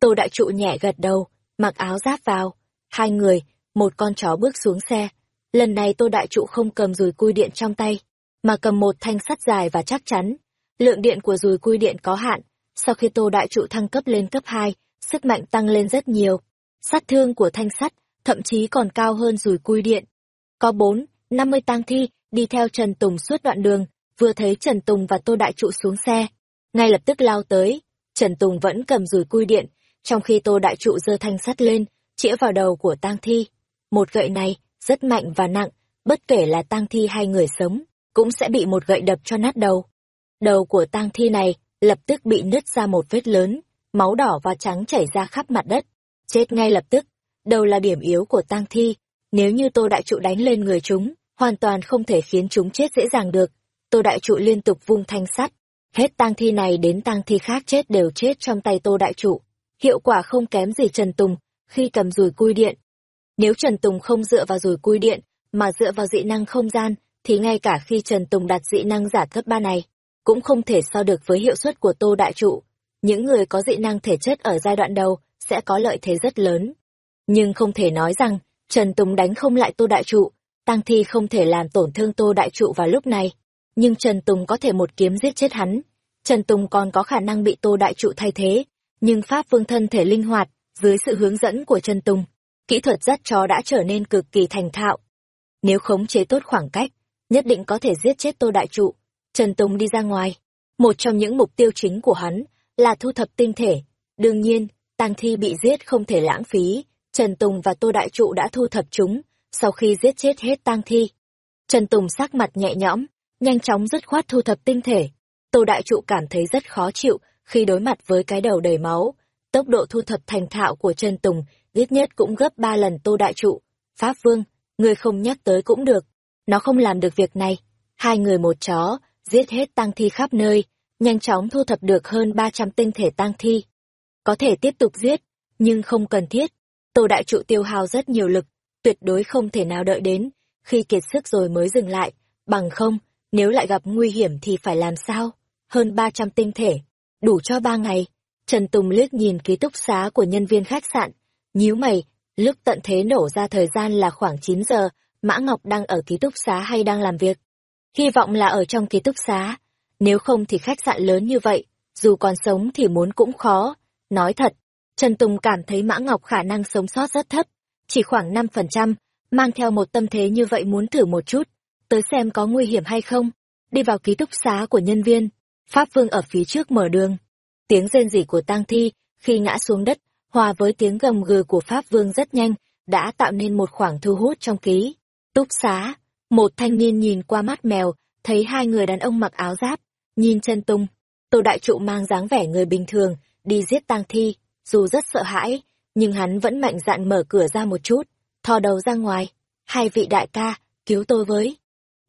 Tô đại trụ nhẹ gật đầu, mặc áo giáp vào. Hai người, một con chó bước xuống xe. Lần này tô đại trụ không cầm dùi cui điện trong tay, mà cầm một thanh sắt dài và chắc chắn. Lượng điện của dùi cui điện có hạn, sau khi tô đại trụ thăng cấp lên cấp 2, sức mạnh tăng lên rất nhiều. Sát thương của thanh sắt, thậm chí còn cao hơn dùi cui điện. Có 4, 50 tang thi, đi theo Trần Tùng suốt đoạn đường, vừa thấy Trần Tùng và Tô Đại Trụ xuống xe. Ngay lập tức lao tới, Trần Tùng vẫn cầm dùi cui điện, trong khi Tô Đại Trụ giơ thanh sắt lên, chĩa vào đầu của tang thi. Một gậy này, rất mạnh và nặng, bất kể là tang thi hay người sống, cũng sẽ bị một gậy đập cho nát đầu. Đầu của tang thi này lập tức bị nứt ra một vết lớn, máu đỏ và trắng chảy ra khắp mặt đất. Chết ngay lập tức, đầu là điểm yếu của tang thi, nếu như Tô Đại Trụ đánh lên người chúng, hoàn toàn không thể khiến chúng chết dễ dàng được. Tô Đại Trụ liên tục vung thanh sắt, hết tang thi này đến tang thi khác chết đều chết trong tay Tô Đại Trụ. Hiệu quả không kém gì Trần Tùng khi cầm rùi cui điện. Nếu Trần Tùng không dựa vào rùi cui điện, mà dựa vào dị năng không gian, thì ngay cả khi Trần Tùng đặt dị năng giả cấp 3 này, cũng không thể so được với hiệu suất của Tô Đại Trụ. Những người có dị năng thể chất ở giai đoạn đầu sẽ có lợi thế rất lớn. Nhưng không thể nói rằng Trần Tùng đánh không lại Tô Đại Trụ, Tăng Thi không thể làm tổn thương Tô Đại Trụ vào lúc này. Nhưng Trần Tùng có thể một kiếm giết chết hắn. Trần Tùng còn có khả năng bị Tô Đại Trụ thay thế. Nhưng Pháp Vương thân thể linh hoạt, dưới sự hướng dẫn của Trần Tùng, kỹ thuật dắt chó đã trở nên cực kỳ thành thạo. Nếu khống chế tốt khoảng cách, nhất định có thể giết chết Tô Đại Trụ. Trần Tùng đi ra ngoài. Một trong những mục tiêu chính của hắn là thu thập tinh thể. Đương nhiên, tang Thi bị giết không thể lãng phí, Trần Tùng và Tô Đại Trụ đã thu thập chúng, sau khi giết chết hết tang thi. Trần Tùng sắc mặt nhẹ nhõm, nhanh chóng dứt khoát thu thập tinh thể. Tô Đại Trụ cảm thấy rất khó chịu khi đối mặt với cái đầu đầy máu. Tốc độ thu thập thành thạo của Trần Tùng ít nhất cũng gấp ba lần Tô Đại Trụ. Pháp Vương, người không nhắc tới cũng được. Nó không làm được việc này. Hai người một chó, giết hết tang thi khắp nơi, nhanh chóng thu thập được hơn 300 tinh thể tang thi. Có thể tiếp tục giết, nhưng không cần thiết. Tô Đại Trụ tiêu hao rất nhiều lực, tuyệt đối không thể nào đợi đến, khi kiệt sức rồi mới dừng lại, bằng không, nếu lại gặp nguy hiểm thì phải làm sao? Hơn 300 tinh thể, đủ cho ba ngày. Trần Tùng liếc nhìn ký túc xá của nhân viên khách sạn, nhíu mày, lúc tận thế nổ ra thời gian là khoảng 9 giờ, Mã Ngọc đang ở ký túc xá hay đang làm việc. Hy vọng là ở trong ký túc xá, nếu không thì khách sạn lớn như vậy, dù còn sống thì muốn cũng khó. Nói thật, Trần Tùng cảm thấy Mã Ngọc khả năng sống sót rất thấp, chỉ khoảng 5%, mang theo một tâm thế như vậy muốn thử một chút, tới xem có nguy hiểm hay không. Đi vào ký túc xá của nhân viên, Pháp Vương ở phía trước mở đường. Tiếng rên rỉ của tang thi khi ngã xuống đất, hòa với tiếng gầm gừ của Pháp Vương rất nhanh, đã tạo nên một khoảng thu hút trong ký. Túc xá, một thanh niên nhìn qua mắt mèo, thấy hai người đàn ông mặc áo giáp, nhìn chân tung. Tô Đại Trụ mang dáng vẻ người bình thường, đi giết tang thi, dù rất sợ hãi, nhưng hắn vẫn mạnh dạn mở cửa ra một chút, thò đầu ra ngoài. Hai vị đại ca, cứu tôi với.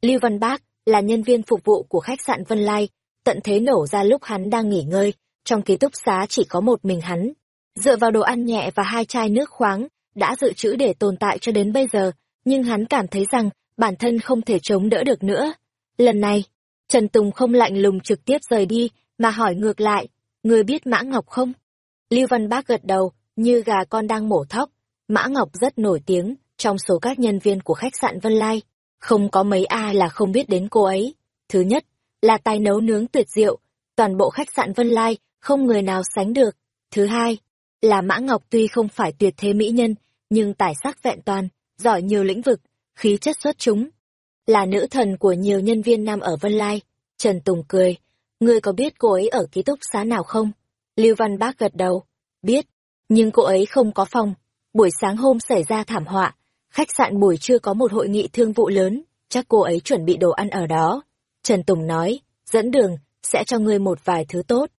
Lưu Văn Bác là nhân viên phục vụ của khách sạn Vân Lai, tận thế nổ ra lúc hắn đang nghỉ ngơi, trong ký túc xá chỉ có một mình hắn. Dựa vào đồ ăn nhẹ và hai chai nước khoáng, đã dự trữ để tồn tại cho đến bây giờ, nhưng hắn cảm thấy rằng bản thân không thể chống đỡ được nữa. Lần này, Trần Tùng không lạnh lùng trực tiếp rời đi, mà hỏi ngược lại, người biết Mã Ngọc không? Lưu Văn Bác gật đầu, như gà con đang mổ thóc. Mã Ngọc rất nổi tiếng trong số các nhân viên của khách sạn Vân Lai. Không có mấy ai là không biết đến cô ấy. Thứ nhất, là tài nấu nướng tuyệt diệu. Toàn bộ khách sạn Vân Lai không người nào sánh được. Thứ hai, là Mã Ngọc tuy không phải tuyệt thế mỹ nhân, nhưng tài sắc vẹn toàn, giỏi nhiều lĩnh vực, khí chất xuất chúng. Là nữ thần của nhiều nhân viên nam ở Vân Lai. Trần Tùng cười, ngươi có biết cô ấy ở ký túc xá nào không? Lưu Văn Bác gật đầu, biết, nhưng cô ấy không có phòng. Buổi sáng hôm xảy ra thảm họa, khách sạn buổi trưa có một hội nghị thương vụ lớn, chắc cô ấy chuẩn bị đồ ăn ở đó. Trần Tùng nói, dẫn đường, sẽ cho ngươi một vài thứ tốt.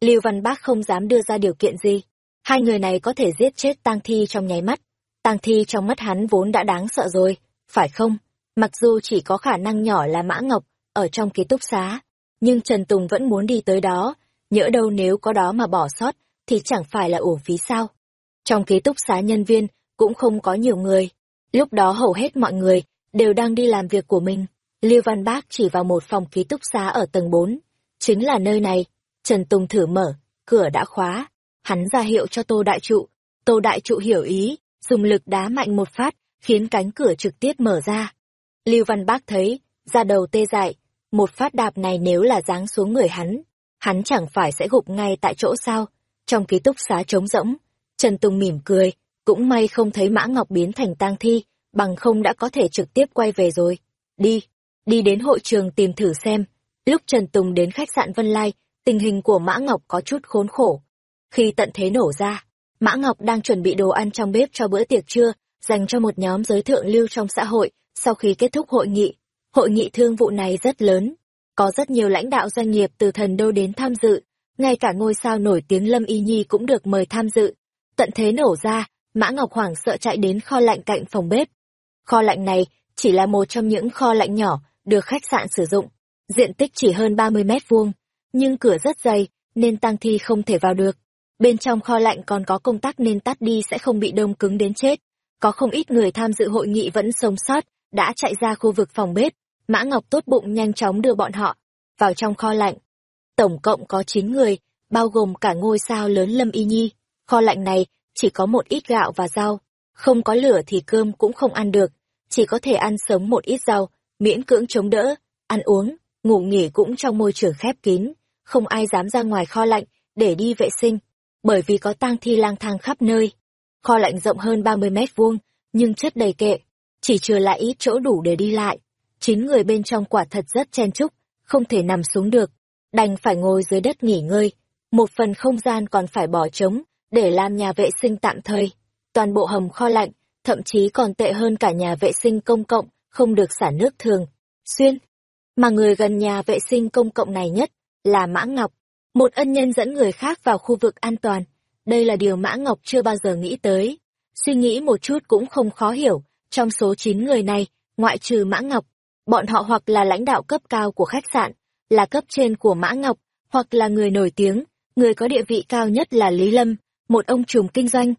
Lưu Văn Bác không dám đưa ra điều kiện gì. Hai người này có thể giết chết tang thi trong nháy mắt. Tang thi trong mắt hắn vốn đã đáng sợ rồi, phải không? Mặc dù chỉ có khả năng nhỏ là Mã Ngọc, ở trong ký túc xá, nhưng Trần Tùng vẫn muốn đi tới đó, nhỡ đâu nếu có đó mà bỏ sót, thì chẳng phải là uổng phí sao. Trong ký túc xá nhân viên, cũng không có nhiều người. Lúc đó hầu hết mọi người, đều đang đi làm việc của mình. Lưu Văn Bác chỉ vào một phòng ký túc xá ở tầng 4. Chính là nơi này. Trần Tùng thử mở, cửa đã khóa. Hắn ra hiệu cho Tô Đại Trụ. Tô Đại Trụ hiểu ý, dùng lực đá mạnh một phát, khiến cánh cửa trực tiếp mở ra. Lưu Văn Bác thấy, ra đầu tê dại, một phát đạp này nếu là giáng xuống người hắn, hắn chẳng phải sẽ gục ngay tại chỗ sao? Trong ký túc xá trống rỗng, Trần Tùng mỉm cười, cũng may không thấy Mã Ngọc biến thành tang thi, bằng không đã có thể trực tiếp quay về rồi. Đi, đi đến hội trường tìm thử xem. Lúc Trần Tùng đến khách sạn Vân Lai, tình hình của Mã Ngọc có chút khốn khổ. Khi tận thế nổ ra, Mã Ngọc đang chuẩn bị đồ ăn trong bếp cho bữa tiệc trưa, dành cho một nhóm giới thượng lưu trong xã hội, sau khi kết thúc hội nghị. Hội nghị thương vụ này rất lớn, có rất nhiều lãnh đạo doanh nghiệp từ thần đô đến tham dự, ngay cả ngôi sao nổi tiếng Lâm Y Nhi cũng được mời tham dự. Tận thế nổ ra, Mã Ngọc Hoàng sợ chạy đến kho lạnh cạnh phòng bếp. Kho lạnh này chỉ là một trong những kho lạnh nhỏ được khách sạn sử dụng, diện tích chỉ hơn 30 mét vuông, nhưng cửa rất dày nên tăng thi không thể vào được. Bên trong kho lạnh còn có công tắc nên tắt đi sẽ không bị đông cứng đến chết. Có không ít người tham dự hội nghị vẫn sống sót, đã chạy ra khu vực phòng bếp. Mã Ngọc tốt bụng nhanh chóng đưa bọn họ vào trong kho lạnh. Tổng cộng có 9 người, bao gồm cả ngôi sao lớn Lâm Y Nhi. Kho lạnh này chỉ có một ít gạo và rau, không có lửa thì cơm cũng không ăn được, chỉ có thể ăn sống một ít rau, miễn cưỡng chống đỡ, ăn uống, ngủ nghỉ cũng trong môi trường khép kín, không ai dám ra ngoài kho lạnh để đi vệ sinh, bởi vì có tang thi lang thang khắp nơi. Kho lạnh rộng hơn 30 mét vuông, nhưng chất đầy kệ, chỉ trừ lại ít chỗ đủ để đi lại. Chín người bên trong quả thật rất chen chúc, không thể nằm xuống được, đành phải ngồi dưới đất nghỉ ngơi. Một phần không gian còn phải bỏ trống, để làm nhà vệ sinh tạm thời. Toàn bộ hầm kho lạnh, thậm chí còn tệ hơn cả nhà vệ sinh công cộng, không được xả nước thường. Xuyên. Mà người gần nhà vệ sinh công cộng này nhất là Mã Ngọc, một ân nhân dẫn người khác vào khu vực an toàn. Đây là điều Mã Ngọc chưa bao giờ nghĩ tới. Suy nghĩ một chút cũng không khó hiểu, trong số 9 người này, ngoại trừ Mã Ngọc, bọn họ hoặc là lãnh đạo cấp cao của khách sạn, là cấp trên của Mã Ngọc, hoặc là người nổi tiếng, người có địa vị cao nhất là Lý Lâm, một ông trùm kinh doanh.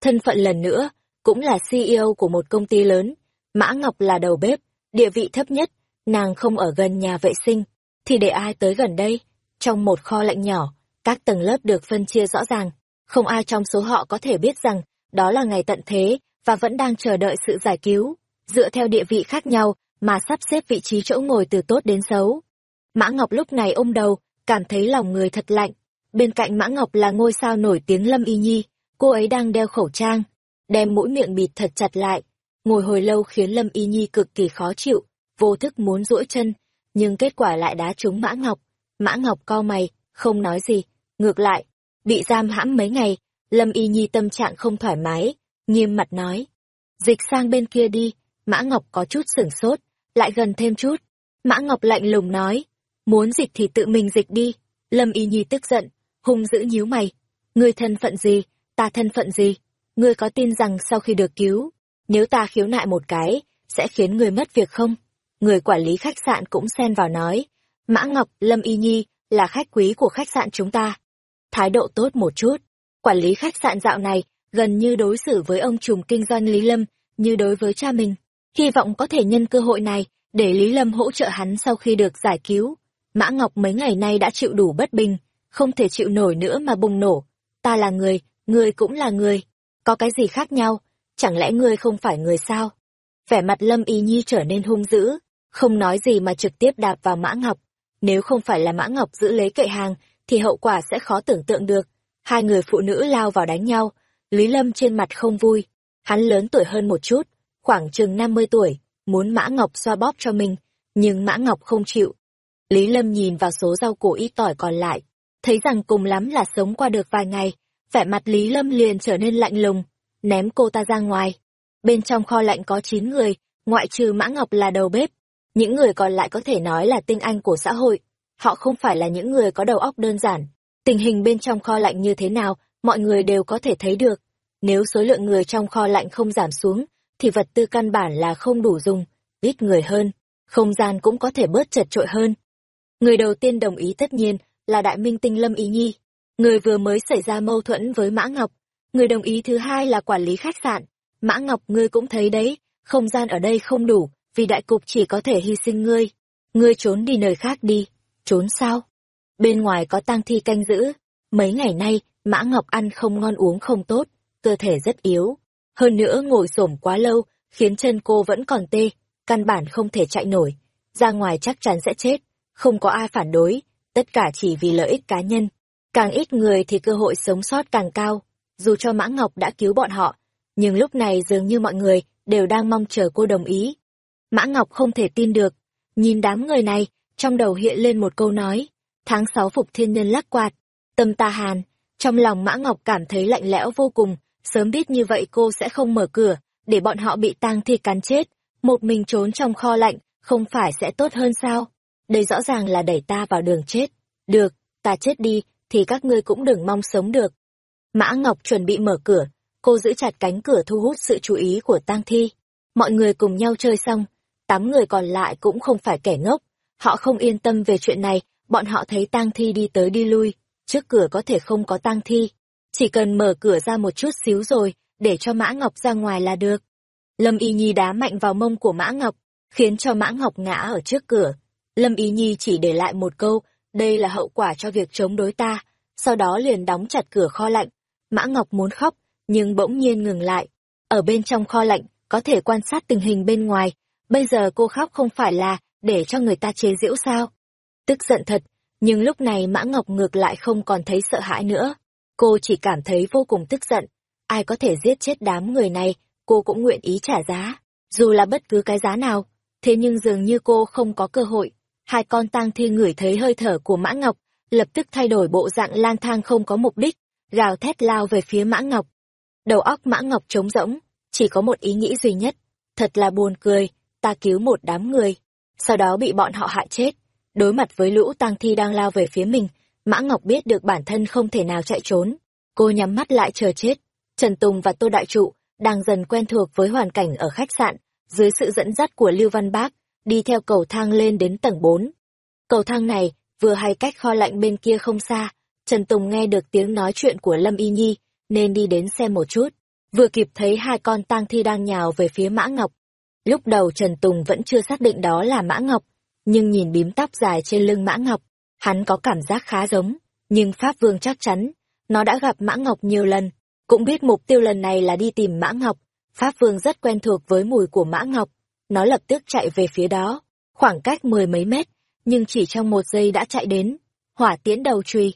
Thân phận lần nữa, cũng là CEO của một công ty lớn. Mã Ngọc là đầu bếp, địa vị thấp nhất, nàng không ở gần nhà vệ sinh, thì để ai tới gần đây? Trong một kho lạnh nhỏ, các tầng lớp được phân chia rõ ràng, không ai trong số họ có thể biết rằng đó là ngày tận thế và vẫn đang chờ đợi sự giải cứu, dựa theo địa vị khác nhau mà sắp xếp vị trí chỗ ngồi từ tốt đến xấu. Mã Ngọc lúc này ôm đầu, cảm thấy lòng người thật lạnh, Bên cạnh Mã Ngọc là ngôi sao nổi tiếng Lâm Y Nhi, cô ấy đang đeo khẩu trang, đem mũi miệng bịt thật chặt lại. Ngồi hồi lâu khiến Lâm Y Nhi cực kỳ khó chịu, vô thức muốn duỗi chân, nhưng kết quả lại đá trúng Mã Ngọc. Mã Ngọc co mày, không nói gì, ngược lại, bị giam hãm mấy ngày, Lâm Y Nhi tâm trạng không thoải mái, nghiêm mặt nói. Dịch sang bên kia đi, Mã Ngọc có chút sửng sốt, lại gần thêm chút. Mã Ngọc lạnh lùng nói, muốn dịch thì tự mình dịch đi. Lâm Y Nhi tức giận, hung dữ nhíu mày. Ngươi thân phận gì, ta thân phận gì? Ngươi có tin rằng sau khi được cứu, nếu ta khiếu nại một cái, sẽ khiến ngươi mất việc không? Người quản lý khách sạn cũng xen vào nói. Mã Ngọc, Lâm Y Nhi, là khách quý của khách sạn chúng ta. Thái độ tốt một chút. Quản lý khách sạn dạo này, gần như đối xử với ông trùm kinh doanh Lý Lâm, như đối với cha mình. Hy vọng có thể nhân cơ hội này, để Lý Lâm hỗ trợ hắn sau khi được giải cứu. Mã Ngọc mấy ngày nay đã chịu đủ bất bình, không thể chịu nổi nữa mà bùng nổ. Ta là người, ngươi cũng là người. Có cái gì khác nhau? Chẳng lẽ ngươi không phải người sao? Vẻ mặt Lâm Y Nhi trở nên hung dữ, không nói gì mà trực tiếp đạp vào Mã Ngọc. Nếu không phải là Mã Ngọc giữ lấy kệ hàng, thì hậu quả sẽ khó tưởng tượng được. Hai người phụ nữ lao vào đánh nhau, Lý Lâm trên mặt không vui. Hắn lớn tuổi hơn một chút, khoảng chừng 50 tuổi, muốn Mã Ngọc xoa bóp cho mình, nhưng Mã Ngọc không chịu. Lý Lâm nhìn vào số rau củ ít tỏi còn lại, thấy rằng cùng lắm là sống qua được vài ngày, vẻ mặt Lý Lâm liền trở nên lạnh lùng, ném cô ta ra ngoài. Bên trong kho lạnh có chín người, ngoại trừ Mã Ngọc là đầu bếp. Những người còn lại có thể nói là tinh anh của xã hội. Họ không phải là những người có đầu óc đơn giản. Tình hình bên trong kho lạnh như thế nào, mọi người đều có thể thấy được. Nếu số lượng người trong kho lạnh không giảm xuống, thì vật tư căn bản là không đủ dùng, ít người hơn, không gian cũng có thể bớt chật trội hơn. Người đầu tiên đồng ý tất nhiên là đại minh tinh Lâm Ý Nhi, người vừa mới xảy ra mâu thuẫn với Mã Ngọc. Người đồng ý thứ hai là quản lý khách sạn. Mã Ngọc ngươi cũng thấy đấy, không gian ở đây không đủ, vì đại cục chỉ có thể hy sinh ngươi. Ngươi trốn đi nơi khác đi. Trốn sao? Bên ngoài có tang thi canh giữ. Mấy ngày nay, Mã Ngọc ăn không ngon uống không tốt, cơ thể rất yếu. Hơn nữa ngồi xổm quá lâu, khiến chân cô vẫn còn tê, căn bản không thể chạy nổi. Ra ngoài chắc chắn sẽ chết, không có ai phản đối, tất cả chỉ vì lợi ích cá nhân. Càng ít người thì cơ hội sống sót càng cao, dù cho Mã Ngọc đã cứu bọn họ, nhưng lúc này dường như mọi người đều đang mong chờ cô đồng ý. Mã Ngọc không thể tin được, nhìn đám người này, trong đầu hiện lên một câu nói, tháng sáu phục thiên nhân lắc quạt, tâm ta hàn, trong lòng Mã Ngọc cảm thấy lạnh lẽo vô cùng, sớm biết như vậy cô sẽ không mở cửa, để bọn họ bị tang thi cắn chết, một mình trốn trong kho lạnh, không phải sẽ tốt hơn sao? Đây rõ ràng là đẩy ta vào đường chết. Được, ta chết đi, thì các ngươi cũng đừng mong sống được. Mã Ngọc chuẩn bị mở cửa, cô giữ chặt cánh cửa thu hút sự chú ý của tang thi. Mọi người cùng nhau chơi xong, tám người còn lại cũng không phải kẻ ngốc. Họ không yên tâm về chuyện này, bọn họ thấy tang thi đi tới đi lui, trước cửa có thể không có tang thi. Chỉ cần mở cửa ra một chút xíu rồi, để cho Mã Ngọc ra ngoài là được. Lâm Y Nhi đá mạnh vào mông của Mã Ngọc, khiến cho Mã Ngọc ngã ở trước cửa. Lâm Y Nhi chỉ để lại một câu, đây là hậu quả cho việc chống đối ta, sau đó liền đóng chặt cửa kho lạnh. Mã Ngọc muốn khóc, nhưng bỗng nhiên ngừng lại. Ở bên trong kho lạnh, có thể quan sát tình hình bên ngoài, bây giờ cô khóc không phải là để cho người ta chế giễu sao. Tức giận thật, nhưng lúc này Mã Ngọc ngược lại không còn thấy sợ hãi nữa. Cô chỉ cảm thấy vô cùng tức giận. Ai có thể giết chết đám người này, cô cũng nguyện ý trả giá, dù là bất cứ cái giá nào. Thế nhưng dường như cô không có cơ hội. Hai con tang thi ngửi thấy hơi thở của Mã Ngọc, lập tức thay đổi bộ dạng lang thang không có mục đích, gào thét lao về phía Mã Ngọc. Đầu óc Mã Ngọc trống rỗng, chỉ có một ý nghĩ duy nhất. Thật là buồn cười, ta cứu một đám người, sau đó bị bọn họ hại chết. Đối mặt với lũ tang thi đang lao về phía mình, Mã Ngọc biết được bản thân không thể nào chạy trốn. Cô nhắm mắt lại chờ chết. Trần Tùng và Tô Đại Trụ đang dần quen thuộc với hoàn cảnh ở khách sạn, dưới sự dẫn dắt của Lưu Văn Bác, đi theo cầu thang lên đến tầng 4. Cầu thang này, vừa hay cách kho lạnh bên kia không xa, Trần Tùng nghe được tiếng nói chuyện của Lâm Y Nhi, nên đi đến xem một chút. Vừa kịp thấy hai con tang thi đang nhào về phía Mã Ngọc. Lúc đầu Trần Tùng vẫn chưa xác định đó là Mã Ngọc, nhưng nhìn bím tóc dài trên lưng Mã Ngọc, hắn có cảm giác khá giống. Nhưng Pháp Vương chắc chắn, nó đã gặp Mã Ngọc nhiều lần, cũng biết mục tiêu lần này là đi tìm Mã Ngọc. Pháp Vương rất quen thuộc với mùi của Mã Ngọc, nó lập tức chạy về phía đó, khoảng cách mười mấy mét, nhưng chỉ trong một giây đã chạy đến. Hỏa tiễn đầu truy.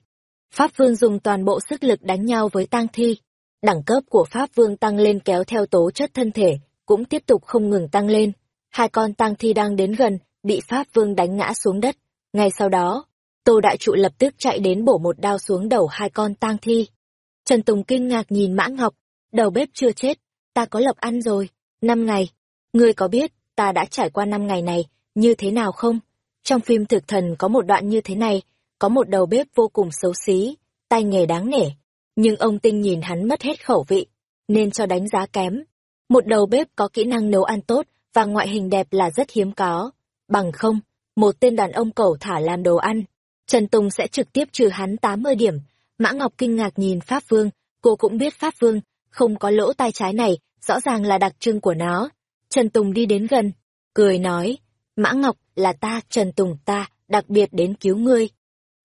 Pháp Vương dùng toàn bộ sức lực đánh nhau với tang thi. Đẳng cấp của Pháp Vương tăng lên kéo theo tố chất thân thể, cũng tiếp tục không ngừng tăng lên. Hai con tang thi đang đến gần, bị Pháp Vương đánh ngã xuống đất. Ngay sau đó, Tô Đại Trụ lập tức chạy đến bổ một đao xuống đầu hai con tang thi. Trần Tùng kinh ngạc nhìn Mã Ngọc, đầu bếp chưa chết, ta có lộc ăn rồi, năm ngày. Ngươi có biết, ta đã trải qua năm ngày này, như thế nào không? Trong phim thực thần có một đoạn như thế này, có một đầu bếp vô cùng xấu xí, tay nghề đáng nể. Nhưng ông Tinh nhìn hắn mất hết khẩu vị, nên cho đánh giá kém. Một đầu bếp có kỹ năng nấu ăn tốt và ngoại hình đẹp là rất hiếm có. Bằng không, một tên đàn ông cẩu thả làm đồ ăn, Trần Tùng sẽ trực tiếp trừ hắn 80 điểm. Mã Ngọc kinh ngạc nhìn Pháp Vương, cô cũng biết Pháp Vương, không có lỗ tai trái này, rõ ràng là đặc trưng của nó. Trần Tùng đi đến gần, cười nói, Mã Ngọc, là ta, Trần Tùng ta, đặc biệt đến cứu ngươi.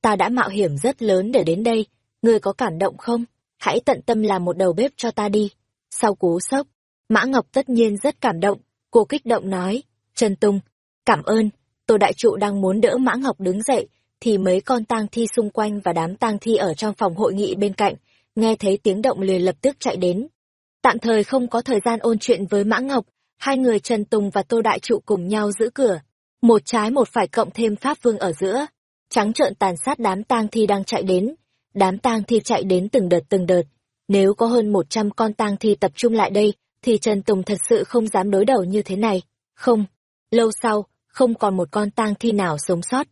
Ta đã mạo hiểm rất lớn để đến đây, ngươi có cảm động không? Hãy tận tâm làm một đầu bếp cho ta đi. Sau cú sốc, Mã Ngọc tất nhiên rất cảm động, cô kích động nói, Trần Tùng, cảm ơn, Tô Đại Trụ đang muốn đỡ Mã Ngọc đứng dậy, thì mấy con tang thi xung quanh và đám tang thi ở trong phòng hội nghị bên cạnh, nghe thấy tiếng động liền lập tức chạy đến. Tạm thời không có thời gian ôn chuyện với Mã Ngọc, hai người Trần Tùng và Tô Đại Trụ cùng nhau giữ cửa, một trái một phải cộng thêm Pháp Vương ở giữa, trắng trợn tàn sát đám tang thi đang chạy đến. Đám tang thi chạy đến từng đợt từng đợt, nếu có hơn một trăm con tang thi tập trung lại đây, thì Trần Tùng thật sự không dám đối đầu như thế này. Không, lâu sau, không còn một con tang thi nào sống sót.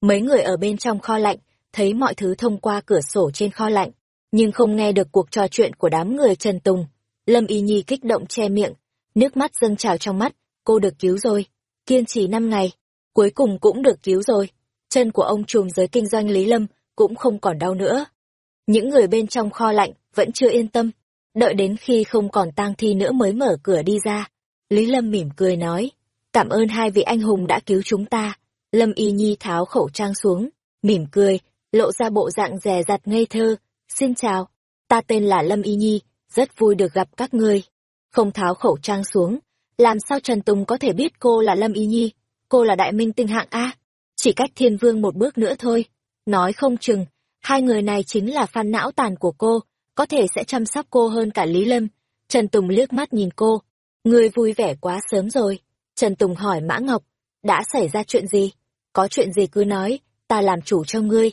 Mấy người ở bên trong kho lạnh, thấy mọi thứ thông qua cửa sổ trên kho lạnh, nhưng không nghe được cuộc trò chuyện của đám người Trần Tùng. Lâm Y Nhi kích động che miệng, nước mắt dâng trào trong mắt, cô được cứu rồi. Kiên trì năm ngày, cuối cùng cũng được cứu rồi. Chân của ông trùm giới kinh doanh Lý Lâm cũng không còn đau nữa. Những người bên trong kho lạnh vẫn chưa yên tâm, đợi đến khi không còn tang thi nữa mới mở cửa đi ra. Lý Lâm mỉm cười nói, cảm ơn hai vị anh hùng đã cứu chúng ta. Lâm Y Nhi tháo khẩu trang xuống, mỉm cười, lộ ra bộ dạng rè rặt ngây thơ. Xin chào, ta tên là Lâm Y Nhi, rất vui được gặp các ngươi. Không tháo khẩu trang xuống, làm sao Trần Tùng có thể biết cô là Lâm Y Nhi? Cô là đại minh tinh hạng A, chỉ cách thiên vương một bước nữa thôi. Nói không chừng, hai người này chính là fan não tàn của cô, có thể sẽ chăm sóc cô hơn cả Lý Lâm. Trần Tùng liếc mắt nhìn cô. Người vui vẻ quá sớm rồi. Trần Tùng hỏi Mã Ngọc, đã xảy ra chuyện gì? Có chuyện gì cứ nói, ta làm chủ cho ngươi.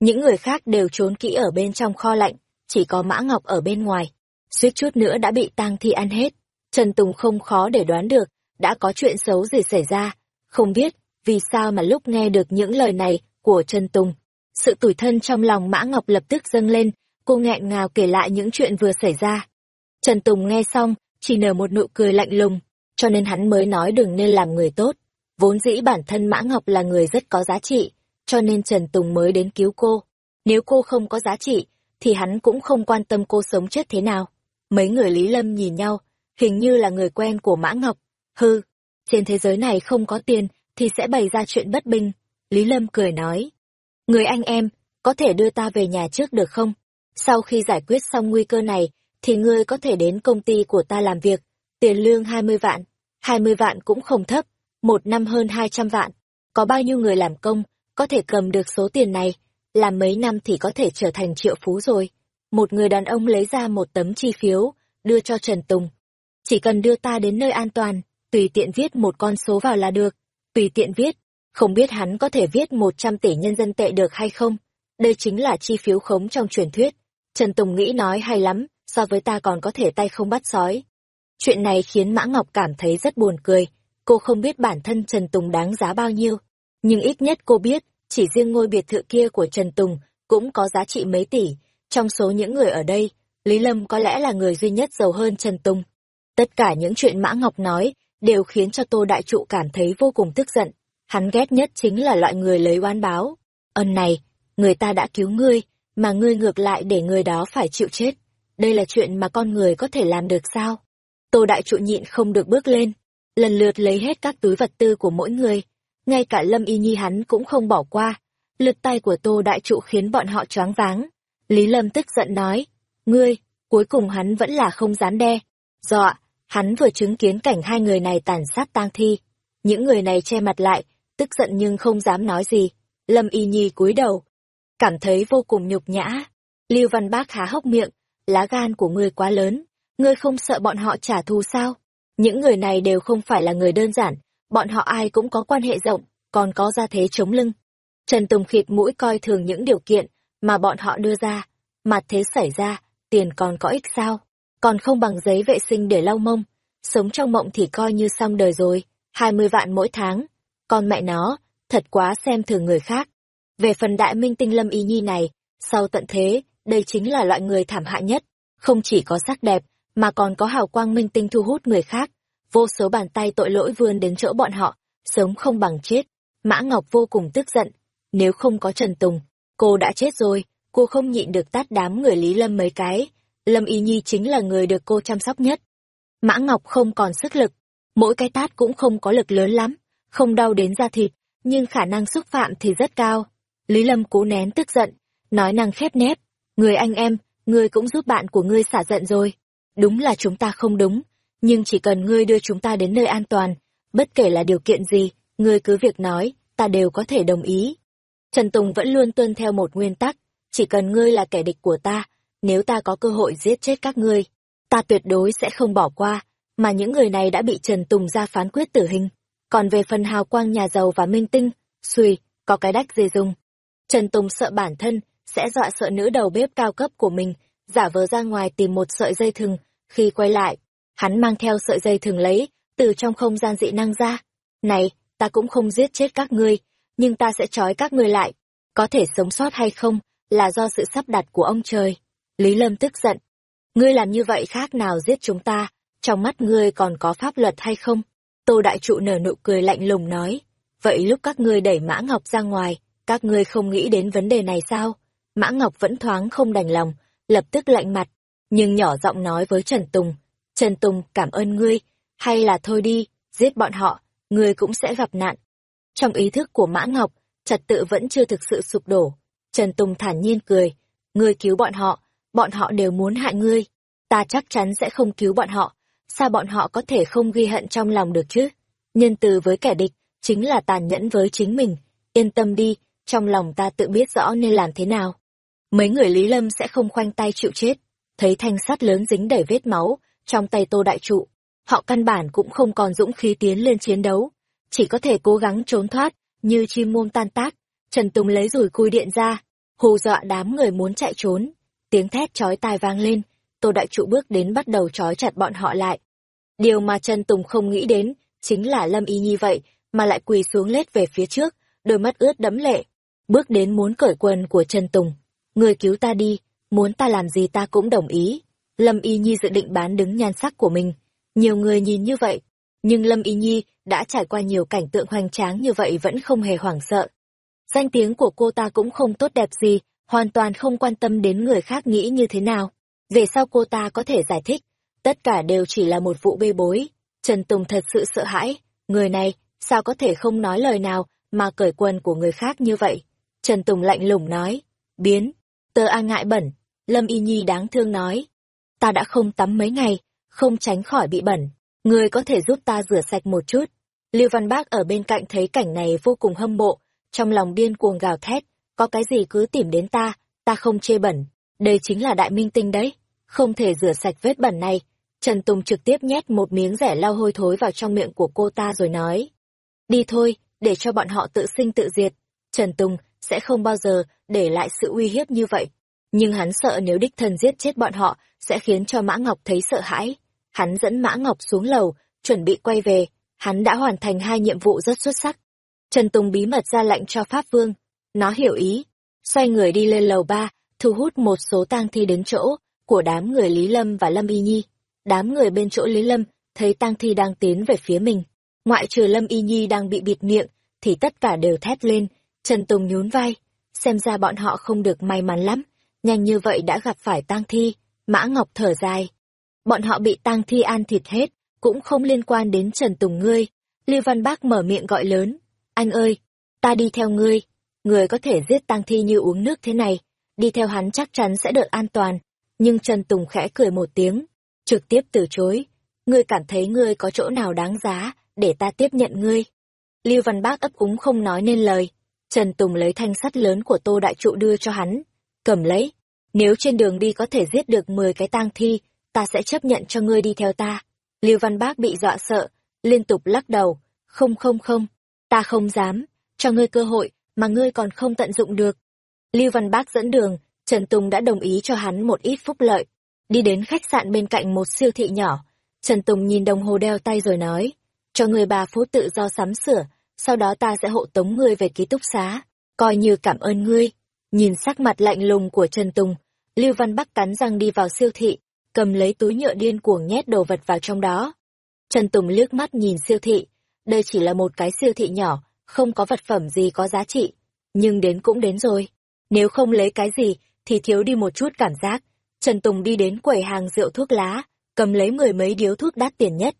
Những người khác đều trốn kỹ ở bên trong kho lạnh, chỉ có Mã Ngọc ở bên ngoài. Suýt chút nữa đã bị tang thi ăn hết. Trần Tùng không khó để đoán được, đã có chuyện xấu gì xảy ra. Không biết, vì sao mà lúc nghe được những lời này của Trần Tùng, sự tủi thân trong lòng Mã Ngọc lập tức dâng lên, cô nghẹn ngào kể lại những chuyện vừa xảy ra. Trần Tùng nghe xong, chỉ nở một nụ cười lạnh lùng, cho nên hắn mới nói đừng nên làm người tốt. Vốn dĩ bản thân Mã Ngọc là người rất có giá trị, cho nên Trần Tùng mới đến cứu cô. Nếu cô không có giá trị, thì hắn cũng không quan tâm cô sống chết thế nào. Mấy người Lý Lâm nhìn nhau, hình như là người quen của Mã Ngọc. Hư, trên thế giới này không có tiền, thì sẽ bày ra chuyện bất bình. Lý Lâm cười nói. Người anh em, có thể đưa ta về nhà trước được không? Sau khi giải quyết xong nguy cơ này, thì ngươi có thể đến công ty của ta làm việc. Tiền lương 20 vạn. 20 vạn cũng không thấp, một năm hơn 200 vạn. Có bao nhiêu người làm công, có thể cầm được số tiền này, làm mấy năm thì có thể trở thành triệu phú rồi. Một người đàn ông lấy ra một tấm chi phiếu, đưa cho Trần Tùng. Chỉ cần đưa ta đến nơi an toàn, tùy tiện viết một con số vào là được. Tùy tiện viết, không biết hắn có thể viết 100 tỷ nhân dân tệ được hay không. Đây chính là chi phiếu khống trong truyền thuyết. Trần Tùng nghĩ nói hay lắm, so với ta còn có thể tay không bắt sói. Chuyện này khiến Mã Ngọc cảm thấy rất buồn cười. Cô không biết bản thân Trần Tùng đáng giá bao nhiêu. Nhưng ít nhất cô biết, chỉ riêng ngôi biệt thự kia của Trần Tùng cũng có giá trị mấy tỷ. Trong số những người ở đây, Lý Lâm có lẽ là người duy nhất giàu hơn Trần Tùng. Tất cả những chuyện Mã Ngọc nói đều khiến cho Tô Đại Trụ cảm thấy vô cùng tức giận. Hắn ghét nhất chính là loại người lấy oan báo. Ân này, người ta đã cứu ngươi, mà ngươi ngược lại để người đó phải chịu chết. Đây là chuyện mà con người có thể làm được sao? Tô Đại Trụ nhịn không được bước lên, lần lượt lấy hết các túi vật tư của mỗi người. Ngay cả Lâm Y Nhi hắn cũng không bỏ qua. Lượt tay của Tô Đại Trụ khiến bọn họ choáng váng. Lý Lâm tức giận nói, ngươi, cuối cùng hắn vẫn là không dám đe. Dọa, hắn vừa chứng kiến cảnh hai người này tàn sát tang thi. Những người này che mặt lại, tức giận nhưng không dám nói gì. Lâm Y Nhi cúi đầu, cảm thấy vô cùng nhục nhã. Lưu Văn Bác há hốc miệng, lá gan của ngươi quá lớn, ngươi không sợ bọn họ trả thù sao? Những người này đều không phải là người đơn giản, bọn họ ai cũng có quan hệ rộng, còn có gia thế chống lưng. Trần Tùng khịt mũi coi thường những điều kiện mà bọn họ đưa ra, mặt thế xảy ra, tiền còn có ích sao? Còn không bằng giấy vệ sinh để lau mông, sống trong mộng thì coi như xong đời rồi, 20 vạn mỗi tháng. Con mẹ nó, thật quá xem thường người khác. Về phần đại minh tinh lâm y nhi này, sau tận thế, đây chính là loại người thảm hại nhất, không chỉ có sắc đẹp, mà còn có hào quang minh tinh thu hút người khác. Vô số bàn tay tội lỗi vươn đến chỗ bọn họ, sống không bằng chết. Mã Ngọc vô cùng tức giận, nếu không có Trần Tùng, cô đã chết rồi, cô không nhịn được tát đám người Lý Lâm mấy cái. Lâm Y Nhi chính là người được cô chăm sóc nhất. Mã Ngọc không còn sức lực, mỗi cái tát cũng không có lực lớn lắm, không đau đến da thịt, nhưng khả năng xúc phạm thì rất cao. Lý Lâm cố nén tức giận, nói năng khép nép, người anh em, ngươi cũng giúp bạn của ngươi xả giận rồi. Đúng là chúng ta không đúng, nhưng chỉ cần ngươi đưa chúng ta đến nơi an toàn, bất kể là điều kiện gì, ngươi cứ việc nói, ta đều có thể đồng ý. Trần Tùng vẫn luôn tuân theo một nguyên tắc, chỉ cần ngươi là kẻ địch của ta, nếu ta có cơ hội giết chết các ngươi, ta tuyệt đối sẽ không bỏ qua, mà những người này đã bị Trần Tùng ra phán quyết tử hình. Còn về phần hào quang nhà giàu và minh tinh, suy, có cái đách gì dùng. Trần Tùng sợ bản thân, sẽ dọa sợ nữ đầu bếp cao cấp của mình, giả vờ ra ngoài tìm một sợi dây thừng, khi quay lại, hắn mang theo sợi dây thừng lấy, từ trong không gian dị năng ra. Này, ta cũng không giết chết các ngươi, nhưng ta sẽ trói các ngươi lại. có thể sống sót hay không là do sự sắp đặt của ông trời. Lý Lâm tức giận. Ngươi làm như vậy khác nào giết chúng ta, trong mắt ngươi còn có pháp luật hay không? Tô Đại Trụ nở nụ cười lạnh lùng nói. Vậy lúc các ngươi đẩy Mã Ngọc ra ngoài, các ngươi không nghĩ đến vấn đề này sao? Mã Ngọc vẫn thoáng không đành lòng, lập tức lạnh mặt, nhưng nhỏ giọng nói với Trần Tùng. Trần Tùng cảm ơn ngươi, hay là thôi đi, giết bọn họ, ngươi cũng sẽ gặp nạn. Trong ý thức của Mã Ngọc, trật tự vẫn chưa thực sự sụp đổ. Trần Tùng thản nhiên cười, ngươi cứu bọn họ, bọn họ đều muốn hại ngươi. Ta chắc chắn sẽ không cứu bọn họ, sao bọn họ có thể không ghi hận trong lòng được chứ? Nhân từ với kẻ địch, chính là tàn nhẫn với chính mình. Yên tâm đi, trong lòng ta tự biết rõ nên làm thế nào. Mấy người Lý Lâm sẽ không khoanh tay chịu chết. Thấy thanh sắt lớn dính đầy vết máu, trong tay tô đại trụ. Họ căn bản cũng không còn dũng khí tiến lên chiến đấu. Chỉ có thể cố gắng trốn thoát, như chim muông tan tác. Trần Tùng lấy rùi cui điện ra, hù dọa đám người muốn chạy trốn. Tiếng thét chói tai vang lên, tô đại trụ bước đến bắt đầu chói chặt bọn họ lại. Điều mà Trần Tùng không nghĩ đến, chính là Lâm Y Nhi vậy, mà lại quỳ xuống lết về phía trước, đôi mắt ướt đẫm lệ. Bước đến muốn cởi quần của Trần Tùng. Người cứu ta đi, muốn ta làm gì ta cũng đồng ý. Lâm Y Nhi dự định bán đứng nhan sắc của mình. Nhiều người nhìn như vậy, nhưng Lâm Y Nhi đã trải qua nhiều cảnh tượng hoành tráng như vậy vẫn không hề hoảng sợ. Danh tiếng của cô ta cũng không tốt đẹp gì, hoàn toàn không quan tâm đến người khác nghĩ như thế nào. Về sau cô ta có thể giải thích, tất cả đều chỉ là một vụ bê bối. Trần Tùng thật sự sợ hãi, người này, sao có thể không nói lời nào mà cởi quần của người khác như vậy? Trần Tùng lạnh lùng nói, biến, tơ a ngại bẩn, Lâm Y Nhi đáng thương nói. Ta đã không tắm mấy ngày, không tránh khỏi bị bẩn, người có thể giúp ta rửa sạch một chút. Lưu Văn Bác ở bên cạnh thấy cảnh này vô cùng hâm mộ, trong lòng điên cuồng gào thét, có cái gì cứ tìm đến ta, ta không chê bẩn, đây chính là đại minh tinh đấy, không thể rửa sạch vết bẩn này. Trần Tùng trực tiếp nhét một miếng rẻ lau hôi thối vào trong miệng của cô ta rồi nói. Đi thôi, để cho bọn họ tự sinh tự diệt. Trần Tùng sẽ không bao giờ để lại sự uy hiếp như vậy. Nhưng hắn sợ nếu đích thân giết chết bọn họ sẽ khiến cho Mã Ngọc thấy sợ hãi. Hắn dẫn Mã Ngọc xuống lầu, chuẩn bị quay về. Hắn đã hoàn thành hai nhiệm vụ rất xuất sắc. Trần Tùng bí mật ra lệnh cho Pháp Vương. Nó hiểu ý. Xoay người đi lên lầu ba, thu hút một số tang thi đến chỗ của đám người Lý Lâm và Lâm Y Nhi. Đám người bên chỗ Lý Lâm thấy tang thi đang tiến về phía mình. Ngoại trừ Lâm Y Nhi đang bị bịt miệng, thì tất cả đều thét lên. Trần Tùng nhún vai. Xem ra bọn họ không được may mắn lắm. Nhanh như vậy đã gặp phải tang thi. Mã Ngọc thở dài. Bọn họ bị tang thi ăn thịt hết, cũng không liên quan đến Trần Tùng ngươi. Lưu Văn Bác mở miệng gọi lớn. Anh ơi, ta đi theo ngươi. Người có thể giết tang thi như uống nước thế này. Đi theo hắn chắc chắn sẽ được an toàn. Nhưng Trần Tùng khẽ cười một tiếng, trực tiếp từ chối. Ngươi cảm thấy ngươi có chỗ nào đáng giá, để ta tiếp nhận ngươi. Lưu Văn Bác ấp úng không nói nên lời. Trần Tùng lấy thanh sắt lớn của Tô Đại Trụ đưa cho hắn. Cầm lấy. Nếu trên đường đi có thể giết được 10 cái tang thi, ta sẽ chấp nhận cho ngươi đi theo ta. Lưu Văn Bác bị dọa sợ, liên tục lắc đầu. Không không không, ta không dám, cho ngươi cơ hội, mà ngươi còn không tận dụng được. Lưu Văn Bác dẫn đường, Trần Tùng đã đồng ý cho hắn một ít phúc lợi. Đi đến khách sạn bên cạnh một siêu thị nhỏ, Trần Tùng nhìn đồng hồ đeo tay rồi nói, cho người bà phút tự do sắm sửa, sau đó ta sẽ hộ tống ngươi về ký túc xá, coi như cảm ơn ngươi. Nhìn sắc mặt lạnh lùng của Trần Tùng, Lưu Văn Bắc cắn răng đi vào siêu thị, cầm lấy túi nhựa điên cuồng nhét đồ vật vào trong đó. Trần Tùng liếc mắt nhìn siêu thị, đây chỉ là một cái siêu thị nhỏ, không có vật phẩm gì có giá trị, nhưng đến cũng đến rồi. Nếu không lấy cái gì, thì thiếu đi một chút cảm giác. Trần Tùng đi đến quầy hàng rượu thuốc lá, cầm lấy mười mấy điếu thuốc đắt tiền nhất.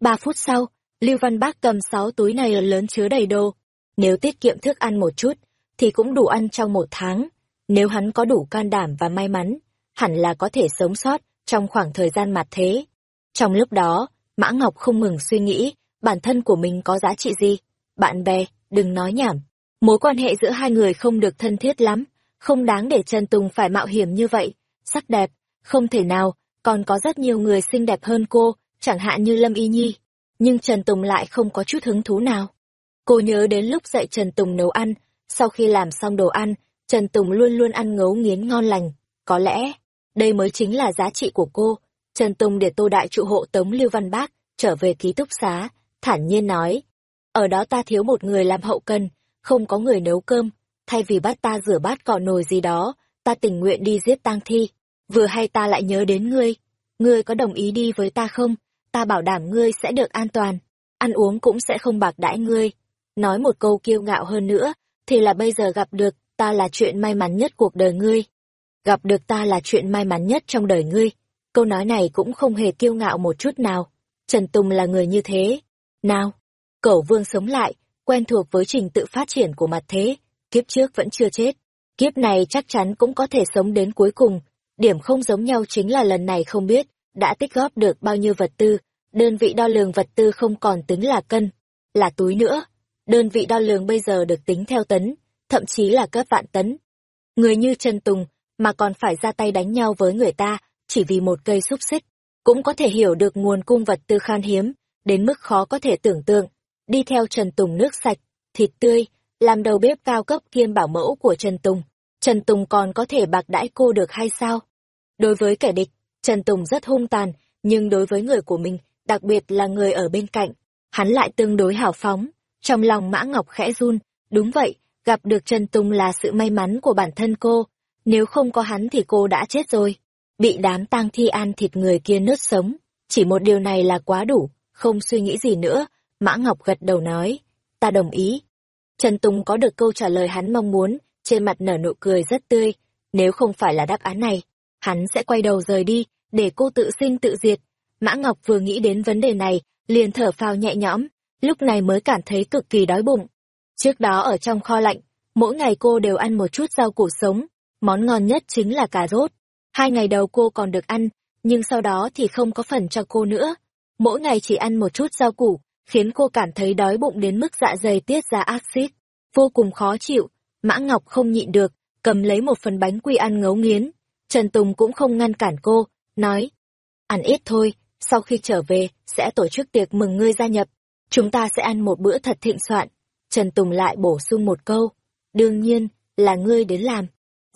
Ba phút sau, Lưu Văn Bác cầm sáu túi này lớn chứa đầy đồ. Nếu tiết kiệm thức ăn một chút, thì cũng đủ ăn trong một tháng. Nếu hắn có đủ can đảm và may mắn, hẳn là có thể sống sót trong khoảng thời gian mặt thế. Trong lúc đó, Mã Ngọc không ngừng suy nghĩ bản thân của mình có giá trị gì. Bạn bè, đừng nói nhảm. Mối quan hệ giữa hai người không được thân thiết lắm, không đáng để Trần Tùng phải mạo hiểm như vậy. Sắc đẹp, không thể nào, còn có rất nhiều người xinh đẹp hơn cô, chẳng hạn như Lâm Y Nhi. Nhưng Trần Tùng lại không có chút hứng thú nào. Cô nhớ đến lúc dạy Trần Tùng nấu ăn, sau khi làm xong đồ ăn, Trần Tùng luôn luôn ăn ngấu nghiến ngon lành. Có lẽ, đây mới chính là giá trị của cô. Trần Tùng để Tô Đại trụ hộ Tống Lưu Văn Bác trở về ký túc xá, thản nhiên nói. Ở đó ta thiếu một người làm hậu cần, không có người nấu cơm, thay vì bắt ta rửa bát cọ nồi gì đó, ta tình nguyện đi giết tang thi. Vừa hay ta lại nhớ đến ngươi. Ngươi có đồng ý đi với ta không? Ta bảo đảm ngươi sẽ được an toàn. Ăn uống cũng sẽ không bạc đãi ngươi. Nói một câu kiêu ngạo hơn nữa, thì là bây giờ gặp được, ta là chuyện may mắn nhất cuộc đời ngươi. Gặp được ta là chuyện may mắn nhất trong đời ngươi. Câu nói này cũng không hề kiêu ngạo một chút nào. Trần Tùng là người như thế. Nào, cẩu vương sống lại, quen thuộc với trình tự phát triển của mặt thế, kiếp trước vẫn chưa chết. Kiếp này chắc chắn cũng có thể sống đến cuối cùng. Điểm không giống nhau chính là lần này không biết, đã tích góp được bao nhiêu vật tư, đơn vị đo lường vật tư không còn tính là cân, là túi nữa. Đơn vị đo lường bây giờ được tính theo tấn, thậm chí là cấp vạn tấn. Người như Trần Tùng, mà còn phải ra tay đánh nhau với người ta, chỉ vì một cây xúc xích, cũng có thể hiểu được nguồn cung vật tư khan hiếm, đến mức khó có thể tưởng tượng. Đi theo Trần Tùng nước sạch, thịt tươi, làm đầu bếp cao cấp kiêm bảo mẫu của Trần Tùng. Trần Tùng còn có thể bạc đãi cô được hay sao? Đối với kẻ địch, Trần Tùng rất hung tàn, nhưng đối với người của mình, đặc biệt là người ở bên cạnh, hắn lại tương đối hào phóng. Trong lòng Mã Ngọc khẽ run, đúng vậy, gặp được Trần Tùng là sự may mắn của bản thân cô, nếu không có hắn thì cô đã chết rồi. Bị đám tang thi ăn thịt người kia nứt sống, chỉ một điều này là quá đủ, không suy nghĩ gì nữa, Mã Ngọc gật đầu nói, ta đồng ý. Trần Tùng có được câu trả lời hắn mong muốn, trên mặt nở nụ cười rất tươi, nếu không phải là đáp án này, hắn sẽ quay đầu rời đi, để cô tự sinh tự diệt. Mã Ngọc vừa nghĩ đến vấn đề này, liền thở phào nhẹ nhõm, lúc này mới cảm thấy cực kỳ đói bụng. Trước đó ở trong kho lạnh, mỗi ngày cô đều ăn một chút rau củ sống, món ngon nhất chính là cà rốt. Hai ngày đầu cô còn được ăn, nhưng sau đó thì không có phần cho cô nữa. Mỗi ngày chỉ ăn một chút rau củ, khiến cô cảm thấy đói bụng đến mức dạ dày tiết ra axit, vô cùng khó chịu. Mã Ngọc không nhịn được, cầm lấy một phần bánh quy ăn ngấu nghiến. Trần Tùng cũng không ngăn cản cô, nói, ăn ít thôi, sau khi trở về, sẽ tổ chức tiệc mừng ngươi gia nhập. Chúng ta sẽ ăn một bữa thật thịnh soạn. Trần Tùng lại bổ sung một câu, đương nhiên, là ngươi đến làm.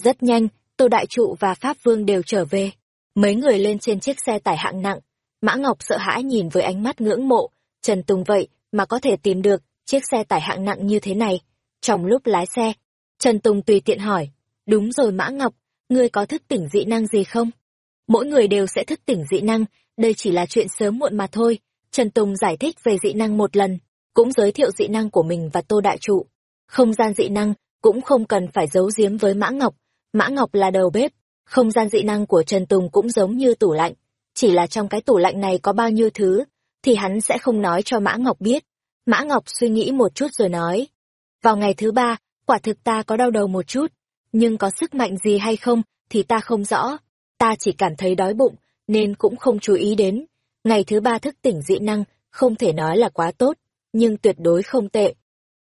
Rất nhanh, Tô Đại Trụ và Pháp Vương đều trở về. Mấy người lên trên chiếc xe tải hạng nặng. Mã Ngọc sợ hãi nhìn với ánh mắt ngưỡng mộ, Trần Tùng vậy mà có thể tìm được chiếc xe tải hạng nặng như thế này. Trong lúc lái xe, Trần Tùng tùy tiện hỏi, đúng rồi Mã Ngọc, ngươi có thức tỉnh dị năng gì không? Mỗi người đều sẽ thức tỉnh dị năng, đây chỉ là chuyện sớm muộn mà thôi. Trần Tùng giải thích về dị năng một lần, cũng giới thiệu dị năng của mình và Tô Đại Trụ. Không gian dị năng cũng không cần phải giấu giếm với Mã Ngọc. Mã Ngọc là đầu bếp, không gian dị năng của Trần Tùng cũng giống như tủ lạnh. Chỉ là trong cái tủ lạnh này có bao nhiêu thứ, thì hắn sẽ không nói cho Mã Ngọc biết. Mã Ngọc suy nghĩ một chút rồi nói. Vào ngày thứ ba, quả thực ta có đau đầu một chút, nhưng có sức mạnh gì hay không thì ta không rõ. Ta chỉ cảm thấy đói bụng, nên cũng không chú ý đến. Ngày thứ ba thức tỉnh dị năng, không thể nói là quá tốt, nhưng tuyệt đối không tệ.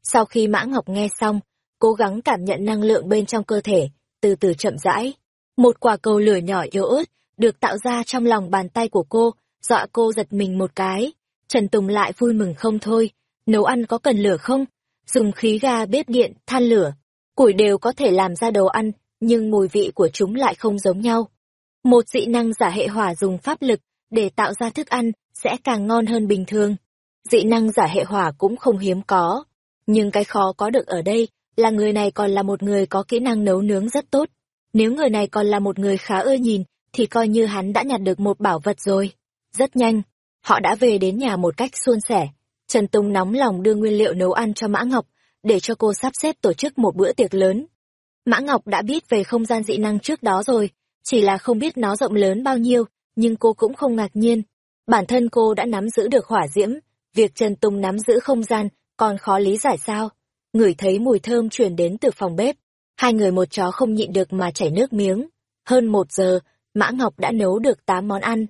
Sau khi Mã Ngọc nghe xong, cố gắng cảm nhận năng lượng bên trong cơ thể, từ từ chậm rãi. Một quả cầu lửa nhỏ yếu ớt, được tạo ra trong lòng bàn tay của cô, dọa cô giật mình một cái. Trần Tùng lại vui mừng không thôi, nấu ăn có cần lửa không? Dùng khí ga bếp điện, than lửa, củi đều có thể làm ra đồ ăn, nhưng mùi vị của chúng lại không giống nhau. Một dị năng giả hệ hỏa dùng pháp lực để tạo ra thức ăn sẽ càng ngon hơn bình thường. Dị năng giả hệ hỏa cũng không hiếm có, nhưng cái khó có được ở đây là người này còn là một người có kỹ năng nấu nướng rất tốt. Nếu người này còn là một người khá ưa nhìn, thì coi như hắn đã nhặt được một bảo vật rồi. Rất nhanh, họ đã về đến nhà một cách suôn sẻ. Trần Tùng nóng lòng đưa nguyên liệu nấu ăn cho Mã Ngọc, để cho cô sắp xếp tổ chức một bữa tiệc lớn. Mã Ngọc đã biết về không gian dị năng trước đó rồi, chỉ là không biết nó rộng lớn bao nhiêu, nhưng cô cũng không ngạc nhiên. Bản thân cô đã nắm giữ được hỏa diễm, việc Trần Tùng nắm giữ không gian còn khó lý giải sao. Ngửi thấy mùi thơm truyền đến từ phòng bếp, hai người một chó không nhịn được mà chảy nước miếng. Hơn một giờ, Mã Ngọc đã nấu được tám món ăn.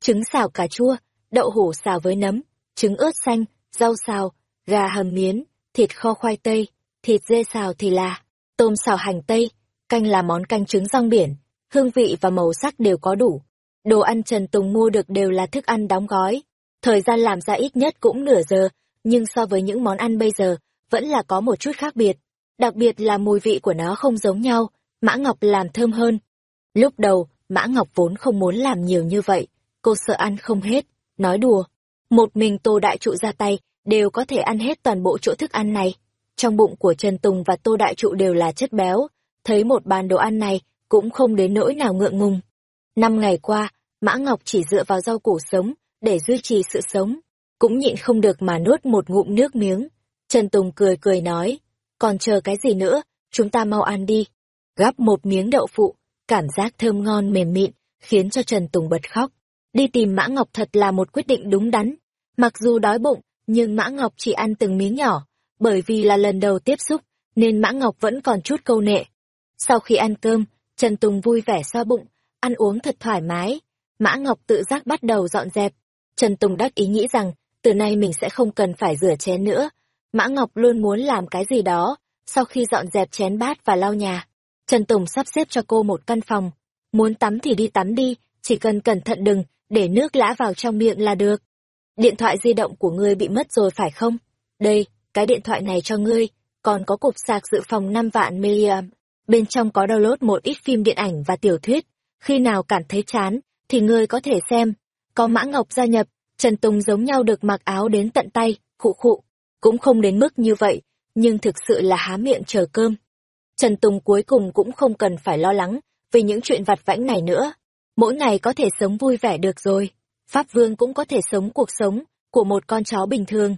Trứng xào cà chua, đậu hủ xào với nấm, trứng ớt xanh, rau xào, gà hầm miến, thịt kho khoai tây, thịt dê xào thì là, tôm xào hành tây, canh là món canh trứng rong biển, hương vị và màu sắc đều có đủ. Đồ ăn Trần Tùng mua được đều là thức ăn đóng gói. Thời gian làm ra ít nhất cũng nửa giờ, nhưng so với những món ăn bây giờ, vẫn là có một chút khác biệt. Đặc biệt là mùi vị của nó không giống nhau, Mã Ngọc làm thơm hơn. Lúc đầu, Mã Ngọc vốn không muốn làm nhiều như vậy, cô sợ ăn không hết, nói đùa. Một mình Tô Đại Trụ ra tay, đều có thể ăn hết toàn bộ chỗ thức ăn này. trong bụng của Trần Tùng và Tô Đại Trụ đều là chất béo, thấy một bàn đồ ăn này cũng không đến nỗi nào ngượng ngùng. Năm ngày qua, Mã Ngọc chỉ dựa vào rau củ sống để duy trì sự sống, cũng nhịn không được mà nuốt một ngụm nước miếng. Trần Tùng cười cười nói, còn chờ cái gì nữa, chúng ta mau ăn đi. Gắp một miếng đậu phụ, cảm giác thơm ngon mềm mịn, khiến cho Trần Tùng bật khóc. Đi tìm Mã Ngọc thật là một quyết định đúng đắn. Mặc dù đói bụng, nhưng Mã Ngọc chỉ ăn từng miếng nhỏ, bởi vì là lần đầu tiếp xúc, nên Mã Ngọc vẫn còn chút câu nệ. Sau khi ăn cơm, Trần Tùng vui vẻ xoa bụng, ăn uống thật thoải mái. Mã Ngọc tự giác bắt đầu dọn dẹp. Trần Tùng đắc ý nghĩ rằng, từ nay mình sẽ không cần phải rửa chén nữa. Mã Ngọc luôn muốn làm cái gì đó, sau khi dọn dẹp chén bát và lau nhà. Trần Tùng sắp xếp cho cô một căn phòng. Muốn tắm thì đi tắm đi, chỉ cần cẩn thận đừng, để nước lã vào trong miệng là được. Điện thoại di động của ngươi bị mất rồi phải không? Đây, cái điện thoại này cho ngươi, còn có cục sạc dự phòng 5 vạn milliamp. Bên trong có download một ít phim điện ảnh và tiểu thuyết. Khi nào cảm thấy chán, thì ngươi có thể xem. Có Mã Ngọc gia nhập, Trần Tùng giống nhau được mặc áo đến tận tay, khụ khụ. Cũng không đến mức như vậy, nhưng thực sự là há miệng chờ cơm. Trần Tùng cuối cùng cũng không cần phải lo lắng vì những chuyện vặt vãnh này nữa. Mỗi ngày có thể sống vui vẻ được rồi. Pháp Vương cũng có thể sống cuộc sống của một con chó bình thường.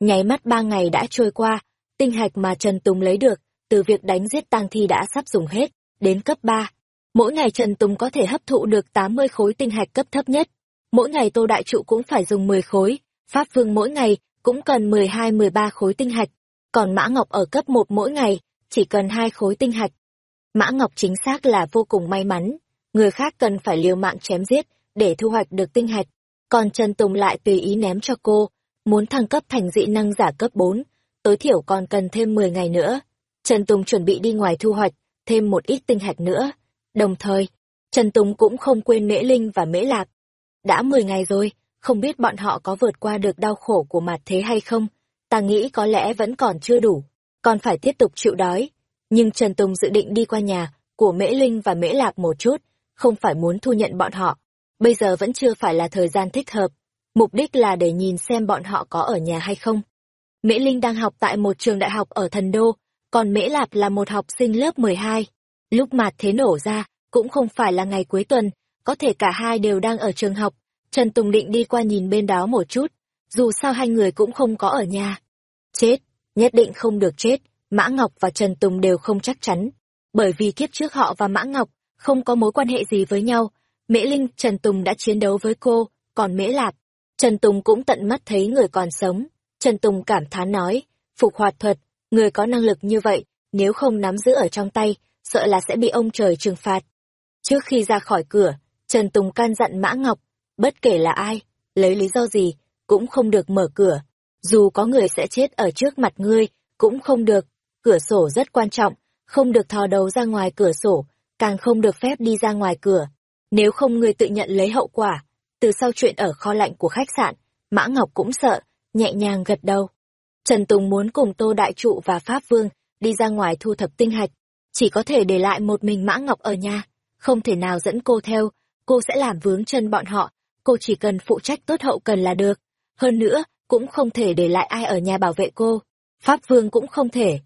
Nháy mắt ba ngày đã trôi qua, tinh hạch mà Trần Tùng lấy được, từ việc đánh giết tang thi đã sắp dùng hết, đến cấp 3. Mỗi ngày Trần Tùng có thể hấp thụ được 80 khối tinh hạch cấp thấp nhất. Mỗi ngày Tô Đại Trụ cũng phải dùng 10 khối, Pháp Vương mỗi ngày cũng cần 12-13 khối tinh hạch, còn Mã Ngọc ở cấp 1 mỗi ngày, chỉ cần hai khối tinh hạch. Mã Ngọc chính xác là vô cùng may mắn, người khác cần phải liều mạng chém giết để thu hoạch được tinh hạch, còn Trần Tùng lại tùy ý ném cho cô, muốn thăng cấp thành dị năng giả cấp 4, tối thiểu còn cần thêm 10 ngày nữa. Trần Tùng chuẩn bị đi ngoài thu hoạch, thêm một ít tinh hạch nữa. Đồng thời, Trần Tùng cũng không quên Mễ Linh và Mễ Lạc. Đã 10 ngày rồi, không biết bọn họ có vượt qua được đau khổ của mặt thế hay không. Ta nghĩ có lẽ vẫn còn chưa đủ, còn phải tiếp tục chịu đói. Nhưng Trần Tùng dự định đi qua nhà của Mễ Linh và Mễ Lạc một chút, không phải muốn thu nhận bọn họ. Bây giờ vẫn chưa phải là thời gian thích hợp, mục đích là để nhìn xem bọn họ có ở nhà hay không. Mễ Linh đang học tại một trường đại học ở Thần Đô, còn Mễ Lạp là một học sinh lớp 12. Lúc mặt thế nổ ra, cũng không phải là ngày cuối tuần, có thể cả hai đều đang ở trường học. Trần Tùng định đi qua nhìn bên đó một chút, dù sao hai người cũng không có ở nhà. Chết, nhất định không được chết, Mã Ngọc và Trần Tùng đều không chắc chắn. Bởi vì kiếp trước họ và Mã Ngọc không có mối quan hệ gì với nhau. Mễ Linh, Trần Tùng đã chiến đấu với cô, còn Mễ Lạp, Trần Tùng cũng tận mắt thấy người còn sống. Trần Tùng cảm thán nói, phục hoạt thuật, người có năng lực như vậy, nếu không nắm giữ ở trong tay, sợ là sẽ bị ông trời trừng phạt. Trước khi ra khỏi cửa, Trần Tùng can dặn Mã Ngọc, bất kể là ai, lấy lý do gì, cũng không được mở cửa. Dù có người sẽ chết ở trước mặt ngươi, cũng không được. Cửa sổ rất quan trọng, không được thò đầu ra ngoài cửa sổ, càng không được phép đi ra ngoài cửa. Nếu không ngươi tự nhận lấy hậu quả. Từ sau chuyện ở kho lạnh của khách sạn, Mã Ngọc cũng sợ, nhẹ nhàng gật đầu. Trần Tùng muốn cùng Tô Đại Trụ và Pháp Vương đi ra ngoài thu thập tinh hạch, chỉ có thể để lại một mình Mã Ngọc ở nhà, không thể nào dẫn cô theo, cô sẽ làm vướng chân bọn họ, cô chỉ cần phụ trách tốt hậu cần là được. Hơn nữa, cũng không thể để lại ai ở nhà bảo vệ cô. Pháp Vương cũng không thể.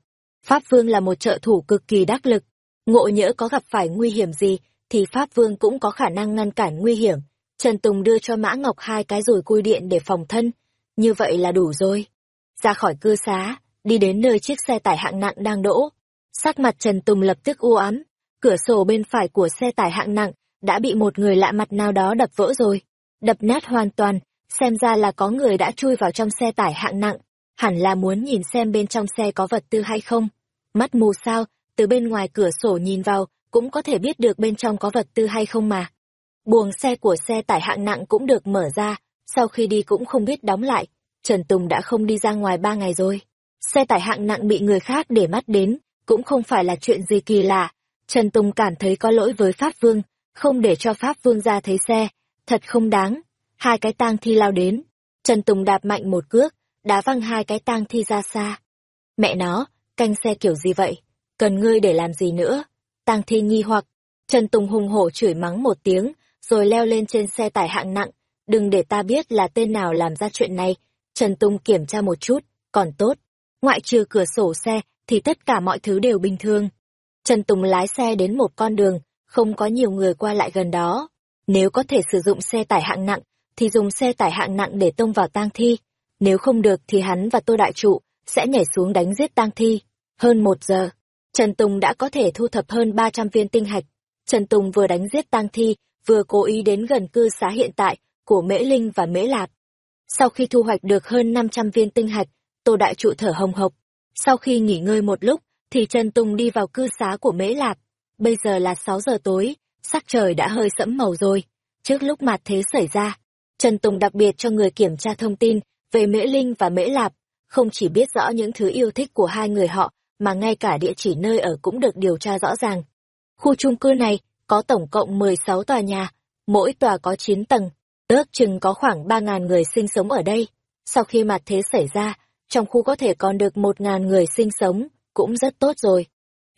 Pháp Vương là một trợ thủ cực kỳ đắc lực. Ngộ nhỡ có gặp phải nguy hiểm gì, thì Pháp Vương cũng có khả năng ngăn cản nguy hiểm. Trần Tùng đưa cho Mã Ngọc hai cái rồi cui điện để phòng thân. Như vậy là đủ rồi. Ra khỏi cư xá, đi đến nơi chiếc xe tải hạng nặng đang đỗ. Sắc mặt Trần Tùng lập tức u ám. Cửa sổ bên phải của xe tải hạng nặng đã bị một người lạ mặt nào đó đập vỡ rồi. Đập nát hoàn toàn, xem ra là có người đã chui vào trong xe tải hạng nặng. Hẳn là muốn nhìn xem bên trong xe có vật tư hay không. Mắt mù sao, từ bên ngoài cửa sổ nhìn vào, cũng có thể biết được bên trong có vật tư hay không mà. Buồng xe của xe tải hạng nặng cũng được mở ra, sau khi đi cũng không biết đóng lại. Trần Tùng đã không đi ra ngoài ba ngày rồi. Xe tải hạng nặng bị người khác để mắt đến, cũng không phải là chuyện gì kỳ lạ. Trần Tùng cảm thấy có lỗi với Pháp Vương, không để cho Pháp Vương ra thấy xe, thật không đáng. Hai cái tang thi lao đến. Trần Tùng đạp mạnh một cước, đá văng hai cái tang thi ra xa. Mẹ nó, canh xe kiểu gì vậy? Cần ngươi để làm gì nữa? Tang thi nghi hoặc. Trần Tùng hùng hổ chửi mắng một tiếng, rồi leo lên trên xe tải hạng nặng. Đừng để ta biết là tên nào làm ra chuyện này. Trần Tùng kiểm tra một chút, còn tốt. ngoại trừ cửa sổ xe thì tất cả mọi thứ đều bình thường. Trần Tùng lái xe đến một con đường, không có nhiều người qua lại gần đó. Nếu có thể sử dụng xe tải hạng nặng, thì dùng xe tải hạng nặng để tông vào tang thi. Nếu không được thì hắn và Tô Đại Trụ sẽ nhảy xuống đánh giết tang thi. Hơn một giờ, Trần Tùng đã có thể thu thập hơn 300 viên tinh hạch. Trần Tùng vừa đánh giết tang thi, vừa cố ý đến gần cư xá hiện tại của Mễ Linh và Mễ Lạp. Sau khi thu hoạch được hơn 500 viên tinh hạch, Tô Đại Trụ thở hồng hộc. Sau khi nghỉ ngơi một lúc, thì Trần Tùng đi vào cư xá của Mễ Lạp. Bây giờ là 6 giờ tối, sắc trời đã hơi sẫm màu rồi. Trước lúc mặt thế xảy ra, Trần Tùng đặc biệt cho người kiểm tra thông tin về Mễ Linh và Mễ Lạp, không chỉ biết rõ những thứ yêu thích của hai người họ, mà ngay cả địa chỉ nơi ở cũng được điều tra rõ ràng. Khu chung cư này có tổng cộng 16 tòa nhà, mỗi tòa có 9 tầng, ước chừng có khoảng 3.000 người sinh sống ở đây. Sau khi mặt thế xảy ra, trong khu có thể còn được 1.000 người sinh sống, cũng rất tốt rồi.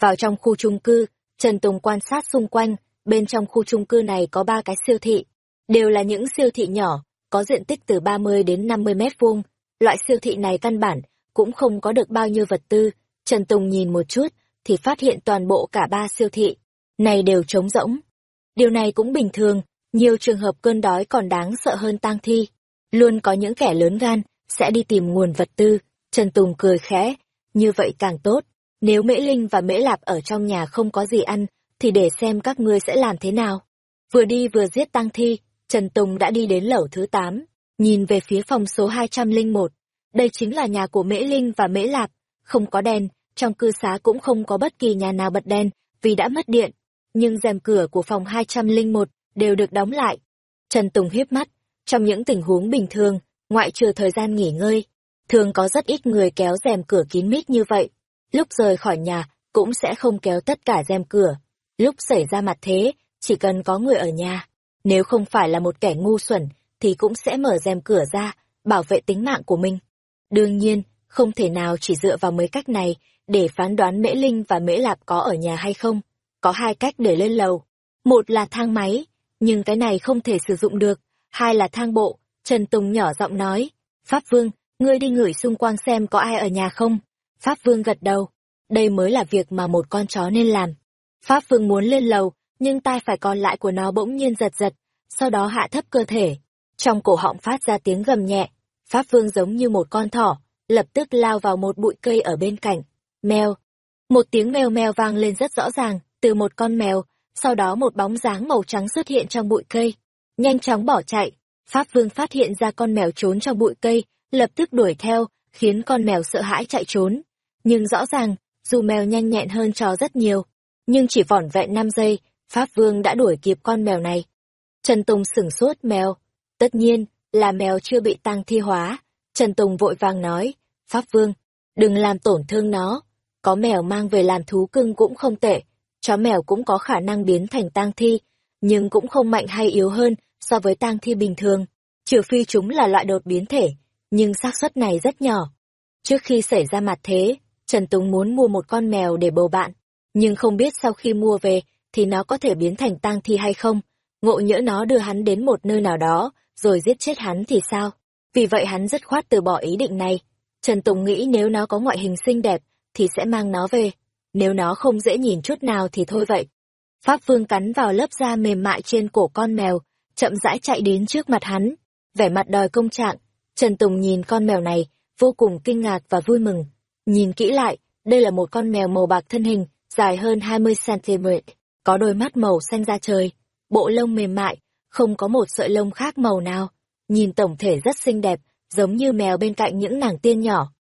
Vào trong khu chung cư, Trần Tùng quan sát xung quanh, bên trong khu chung cư này có ba cái siêu thị. Đều là những siêu thị nhỏ, có diện tích từ 30 đến 50 mét vuông. Loại siêu thị này căn bản, cũng không có được bao nhiêu vật tư. Trần Tùng nhìn một chút, thì phát hiện toàn bộ cả ba siêu thị, này đều trống rỗng. Điều này cũng bình thường, nhiều trường hợp cơn đói còn đáng sợ hơn tang thi. Luôn có những kẻ lớn gan, sẽ đi tìm nguồn vật tư. Trần Tùng cười khẽ, như vậy càng tốt. Nếu Mễ Linh và Mễ Lạp ở trong nhà không có gì ăn, thì để xem các ngươi sẽ làm thế nào. Vừa đi vừa giết tang thi, Trần Tùng đã đi đến lẩu thứ 8, nhìn về phía phòng số 201. Đây chính là nhà của Mễ Linh và Mễ Lạp, không có đèn, trong cư xá cũng không có bất kỳ nhà nào bật đèn, vì đã mất điện. Nhưng rèm cửa của phòng 201 đều được đóng lại. Trần Tùng hiếp mắt, trong những tình huống bình thường, ngoại trừ thời gian nghỉ ngơi, thường có rất ít người kéo rèm cửa kín mít như vậy. Lúc rời khỏi nhà, cũng sẽ không kéo tất cả rèm cửa. Lúc xảy ra mặt thế, chỉ cần có người ở nhà. Nếu không phải là một kẻ ngu xuẩn, thì cũng sẽ mở rèm cửa ra, bảo vệ tính mạng của mình. Đương nhiên, không thể nào chỉ dựa vào mấy cách này để phán đoán Mễ Linh và Mễ Lạp có ở nhà hay không. Có hai cách để lên lầu. Một là thang máy, nhưng cái này không thể sử dụng được. Hai là thang bộ, Trần Tùng nhỏ giọng nói. Pháp Vương, ngươi đi ngửi xung quanh xem có ai ở nhà không? Pháp Vương gật đầu. Đây mới là việc mà một con chó nên làm. Pháp Vương muốn lên lầu, nhưng tai phải còn lại của nó bỗng nhiên giật giật, sau đó hạ thấp cơ thể. Trong cổ họng phát ra tiếng gầm nhẹ. Pháp Vương giống như một con thỏ, lập tức lao vào một bụi cây ở bên cạnh. Mèo. Một tiếng mèo mèo vang lên rất rõ ràng, từ một con mèo, sau đó một bóng dáng màu trắng xuất hiện trong bụi cây. Nhanh chóng bỏ chạy, Pháp Vương phát hiện ra con mèo trốn trong bụi cây, lập tức đuổi theo, khiến con mèo sợ hãi chạy trốn. Nhưng rõ ràng, dù mèo nhanh nhẹn hơn chó rất nhiều, nhưng chỉ vỏn vẹn 5 giây, Pháp Vương đã đuổi kịp con mèo này. Trần Tùng sửng sốt mèo. Tất nhiên, là mèo chưa bị tăng thi hóa. Trần Tùng vội vàng nói, Pháp Vương, đừng làm tổn thương nó. Có mèo mang về làm thú cưng cũng không tệ. Chó mèo cũng có khả năng biến thành tang thi, nhưng cũng không mạnh hay yếu hơn so với tang thi bình thường. Trừ phi chúng là loại đột biến thể, nhưng xác suất này rất nhỏ. Trước khi xảy ra mặt thế, Trần Tùng muốn mua một con mèo để bầu bạn, nhưng không biết sau khi mua về thì nó có thể biến thành tang thi hay không. Ngộ nhỡ nó đưa hắn đến một nơi nào đó, rồi giết chết hắn thì sao? Vì vậy hắn dứt khoát từ bỏ ý định này. Trần Tùng nghĩ nếu nó có ngoại hình xinh đẹp, thì sẽ mang nó về. Nếu nó không dễ nhìn chút nào thì thôi vậy. Pháp Vương cắn vào lớp da mềm mại trên cổ con mèo, chậm rãi chạy đến trước mặt hắn. Vẻ mặt đòi công trạng, Trần Tùng nhìn con mèo này, vô cùng kinh ngạc và vui mừng. Nhìn kỹ lại, đây là một con mèo màu bạc thân hình, dài hơn 20cm, có đôi mắt màu xanh da trời, bộ lông mềm mại, không có một sợi lông khác màu nào. Nhìn tổng thể rất xinh đẹp, giống như mèo bên cạnh những nàng tiên nhỏ.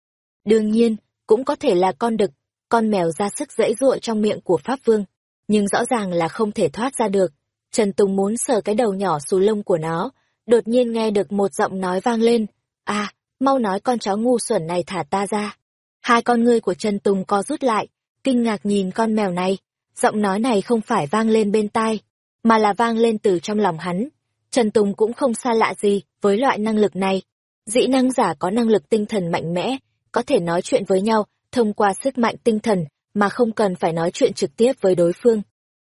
Đương nhiên, cũng có thể là con đực, con mèo ra sức dãy ruộng trong miệng của Pháp Vương, nhưng rõ ràng là không thể thoát ra được. Trần Tùng muốn sờ cái đầu nhỏ xù lông của nó, đột nhiên nghe được một giọng nói vang lên. À, mau nói con chó ngu xuẩn này thả ta ra. Hai con ngươi của Trần Tùng co rút lại, kinh ngạc nhìn con mèo này. Giọng nói này không phải vang lên bên tai, mà là vang lên từ trong lòng hắn. Trần Tùng cũng không xa lạ gì với loại năng lực này. Dĩ năng giả có năng lực tinh thần mạnh mẽ, có thể nói chuyện với nhau thông qua sức mạnh tinh thần mà không cần phải nói chuyện trực tiếp với đối phương.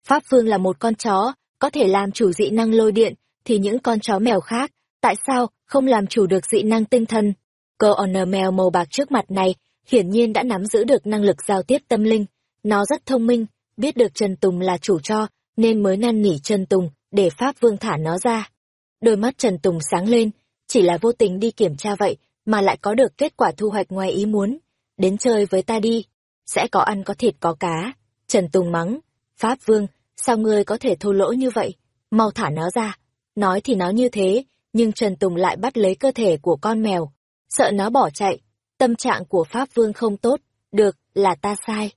Pháp vương là một con chó, có thể làm chủ dị năng lôi điện, thì những con chó mèo khác, tại sao không làm chủ được dị năng tinh thần? Cơ honor mèo màu bạc trước mặt này hiển nhiên đã nắm giữ được năng lực giao tiếp tâm linh. Nó rất thông minh, biết được Trần Tùng là chủ cho, nên mới năn nỉ Trần Tùng để Pháp Vương thả nó ra. Đôi mắt Trần Tùng sáng lên, chỉ là vô tình đi kiểm tra vậy mà lại có được kết quả thu hoạch ngoài ý muốn. Đến chơi với ta đi, sẽ có ăn có thịt có cá. Trần Tùng mắng, Pháp Vương, sao ngươi có thể thô lỗ như vậy? Mau thả nó ra. Nói thì nói như thế, nhưng Trần Tùng lại bắt lấy cơ thể của con mèo, sợ nó bỏ chạy. Tâm trạng của Pháp Vương không tốt, được, là ta sai.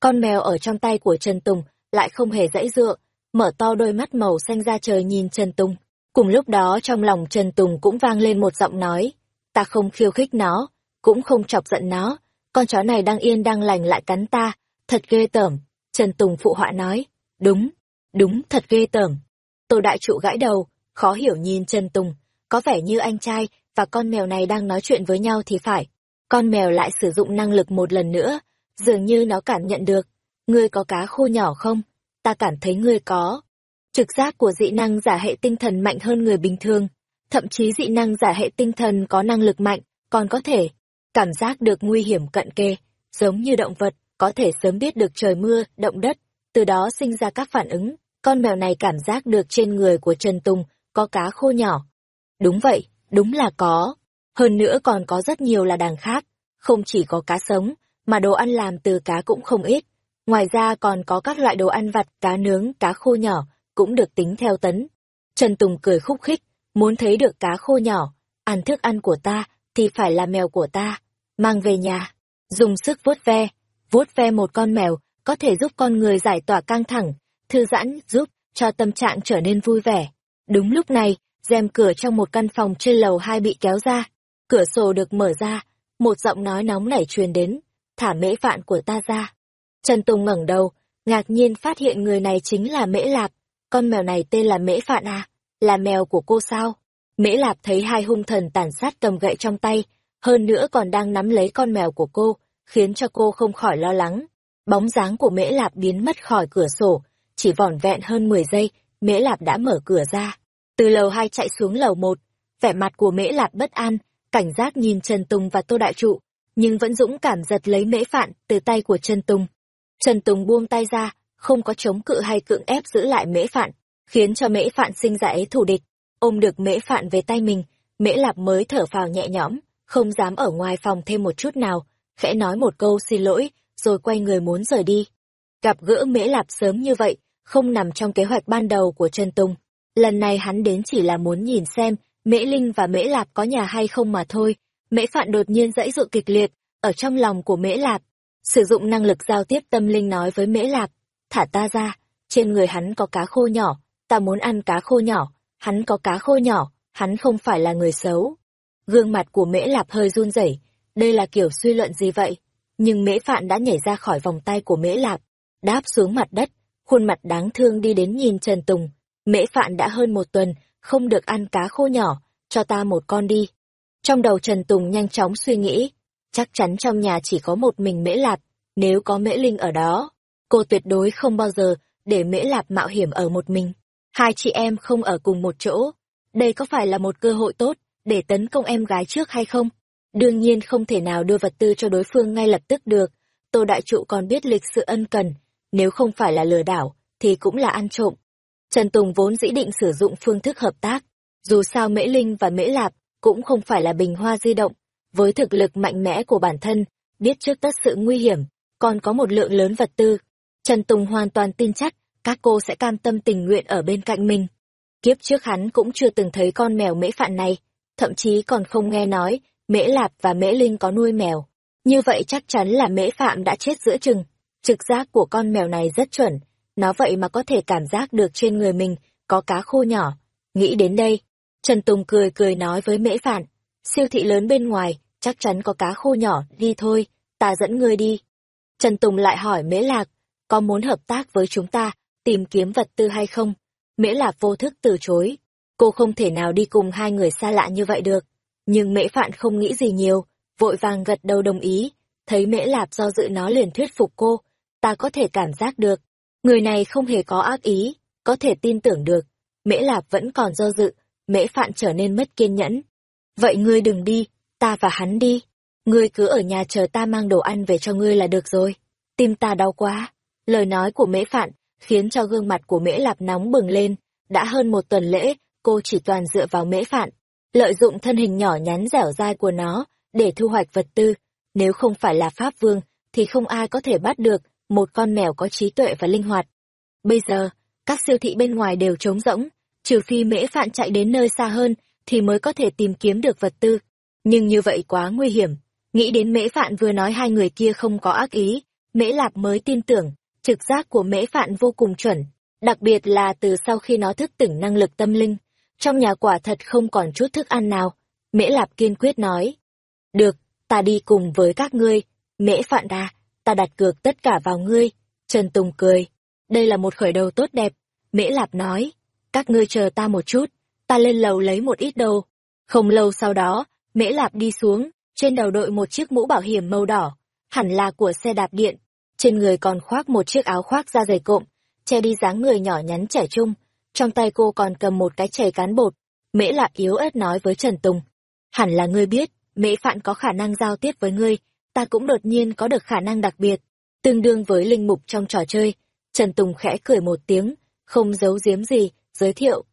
Con mèo ở trong tay của Trần Tùng lại không hề dãy dựa, mở to đôi mắt màu xanh ra trời nhìn Trần Tùng. Cùng lúc đó trong lòng Trần Tùng cũng vang lên một giọng nói, ta không khiêu khích nó, cũng không chọc giận nó, con chó này đang yên đang lành lại cắn ta, thật ghê tởm. Trần Tùng phụ họa nói, đúng, đúng, thật ghê tởm. Tô Đại Trụ gãi đầu, khó hiểu nhìn Trần Tùng, có vẻ như anh trai và con mèo này đang nói chuyện với nhau thì phải. Con mèo lại sử dụng năng lực một lần nữa, dường như nó cảm nhận được. Ngươi có cá khô nhỏ không? Ta cảm thấy ngươi có. Trực giác của dị năng giả hệ tinh thần mạnh hơn người bình thường. Thậm chí dị năng giả hệ tinh thần có năng lực mạnh, còn có thể cảm giác được nguy hiểm cận kề, giống như động vật, có thể sớm biết được trời mưa, động đất, từ đó sinh ra các phản ứng. Con mèo này cảm giác được trên người của Trần Tùng có cá khô nhỏ. Đúng vậy, đúng là có. Hơn nữa còn có rất nhiều là đàng khác, không chỉ có cá sống, mà đồ ăn làm từ cá cũng không ít. Ngoài ra còn có các loại đồ ăn vặt, cá nướng, cá khô nhỏ, cũng được tính theo tấn. Trần Tùng cười khúc khích, muốn thấy được cá khô nhỏ, ăn thức ăn của ta, thì phải là mèo của ta, mang về nhà, dùng sức vuốt ve, vuốt ve một con mèo có thể giúp con người giải tỏa căng thẳng, thư giãn, giúp cho tâm trạng trở nên vui vẻ. Đúng lúc này, rèm cửa trong một căn phòng trên lầu hai bị kéo ra, cửa sổ được mở ra, một giọng nói nóng nảy truyền đến, thả mễ phạn của ta ra. Trần Tùng ngẩng đầu, ngạc nhiên phát hiện người này chính là Mễ Lạp, con mèo này tên là Mễ Phạn à, là mèo của cô sao? Mễ Lạp thấy hai hung thần tàn sát cầm gậy trong tay, hơn nữa còn đang nắm lấy con mèo của cô, khiến cho cô không khỏi lo lắng. Bóng dáng của Mễ Lạp biến mất khỏi cửa sổ, chỉ vỏn vẹn hơn 10 giây, Mễ Lạp đã mở cửa ra. Từ lầu 2 chạy xuống lầu 1, vẻ mặt của Mễ Lạp bất an, cảnh giác nhìn Trần Tùng và Tô Đại Trụ, nhưng vẫn dũng cảm giật lấy Mễ Phạn từ tay của Trần Tùng. Trần Tùng buông tay ra, không có chống cự hay cưỡng ép giữ lại Mễ Phạn, khiến cho Mễ Phạn sinh ra ế thủ địch. Ôm được Mễ Phạn về tay mình, Mễ Lạp mới thở phào nhẹ nhõm, không dám ở ngoài phòng thêm một chút nào, khẽ nói một câu xin lỗi, rồi quay người muốn rời đi. Gặp gỡ Mễ Lạp sớm như vậy, không nằm trong kế hoạch ban đầu của Trần Tùng. Lần này hắn đến chỉ là muốn nhìn xem Mễ Linh và Mễ Lạp có nhà hay không mà thôi. Mễ Phạn đột nhiên dãy dụ kịch liệt, ở trong lòng của Mễ Lạp. Sử dụng năng lực giao tiếp tâm linh nói với Mễ Lạp, thả ta ra, trên người hắn có cá khô nhỏ, ta muốn ăn cá khô nhỏ, hắn có cá khô nhỏ, hắn không phải là người xấu. Gương mặt của Mễ Lạp hơi run rẩy, đây là kiểu suy luận gì vậy? Nhưng Mễ Phạn đã nhảy ra khỏi vòng tay của Mễ Lạp, đáp xuống mặt đất, khuôn mặt đáng thương đi đến nhìn Trần Tùng. Mễ Phạn đã hơn một tuần, không được ăn cá khô nhỏ, cho ta một con đi. Trong đầu Trần Tùng nhanh chóng suy nghĩ, chắc chắn trong nhà chỉ có một mình Mễ Lạp, nếu có Mễ Linh ở đó, cô tuyệt đối không bao giờ để Mễ Lạp mạo hiểm ở một mình. Hai chị em không ở cùng một chỗ, đây có phải là một cơ hội tốt để tấn công em gái trước hay không? Đương nhiên không thể nào đưa vật tư cho đối phương ngay lập tức được, Tô Đại Trụ còn biết lịch sự ân cần, nếu không phải là lừa đảo, thì cũng là ăn trộm. Trần Tùng vốn dĩ định sử dụng phương thức hợp tác, dù sao Mễ Linh và Mễ Lạp cũng không phải là bình hoa di động, với thực lực mạnh mẽ của bản thân, biết trước tất sự nguy hiểm, còn có một lượng lớn vật tư. Trần Tùng hoàn toàn tin chắc, các cô sẽ cam tâm tình nguyện ở bên cạnh mình. Kiếp trước hắn cũng chưa từng thấy con mèo mễ phạn này, thậm chí còn không nghe nói, mễ lạp và mễ linh có nuôi mèo. Như vậy chắc chắn là mễ phạm đã chết giữa chừng. Trực giác của con mèo này rất chuẩn, nó vậy mà có thể cảm giác được trên người mình có cá khô nhỏ. Nghĩ đến đây, Trần Tùng cười cười nói với mễ phạn, siêu thị lớn bên ngoài, chắc chắn có cá khô nhỏ, đi thôi, ta dẫn ngươi đi. Trần Tùng lại hỏi mễ lạc, có muốn hợp tác với chúng ta, tìm kiếm vật tư hay không? Mễ lạp vô thức từ chối, cô không thể nào đi cùng hai người xa lạ như vậy được. Nhưng mễ phạn không nghĩ gì nhiều, vội vàng gật đầu đồng ý, thấy mễ lạp do dự nó liền thuyết phục cô, ta có thể cảm giác được. Người này không hề có ác ý, có thể tin tưởng được. Mễ lạp vẫn còn do dự, mễ phạn trở nên mất kiên nhẫn. Vậy ngươi đừng đi, ta và hắn đi. Ngươi cứ ở nhà chờ ta mang đồ ăn về cho ngươi là được rồi. Tim ta đau quá. Lời nói của mễ phạn khiến cho gương mặt của mễ lạp nóng bừng lên. Đã hơn một tuần lễ, cô chỉ toàn dựa vào mễ phạn. Lợi dụng thân hình nhỏ nhắn dẻo dai của nó để thu hoạch vật tư. Nếu không phải là Pháp Vương, thì không ai có thể bắt được một con mèo có trí tuệ và linh hoạt. Bây giờ, các siêu thị bên ngoài đều trống rỗng, trừ phi mễ phạn chạy đến nơi xa hơn thì mới có thể tìm kiếm được vật tư. Nhưng như vậy quá nguy hiểm. Nghĩ đến mễ phạn vừa nói hai người kia không có ác ý, mễ lạp mới tin tưởng, trực giác của mễ phạn vô cùng chuẩn. Đặc biệt là từ sau khi nó thức tỉnh năng lực tâm linh, trong nhà quả thật không còn chút thức ăn nào. Mễ lạp kiên quyết nói. Được, ta đi cùng với các ngươi. Mễ phạn đà, ta đặt cược tất cả vào ngươi. Trần Tùng cười. Đây là một khởi đầu tốt đẹp. Mễ lạp nói. Các ngươi chờ ta một chút, ta lên lầu lấy một ít đồ. Không lâu sau đó, Mễ Lạp đi xuống, trên đầu đội một chiếc mũ bảo hiểm màu đỏ, hẳn là của xe đạp điện. Trên người còn khoác một chiếc áo khoác da dày cộm, che đi dáng người nhỏ nhắn trẻ trung. Trong tay cô còn cầm một cái chày cán bột. Mễ Lạc yếu ớt nói với Trần Tùng. Hẳn là ngươi biết, Mễ Phạn có khả năng giao tiếp với ngươi, ta cũng đột nhiên có được khả năng đặc biệt, tương đương với linh mục trong trò chơi. Trần Tùng khẽ cười một tiếng, không giấu giếm gì, giới thiệu.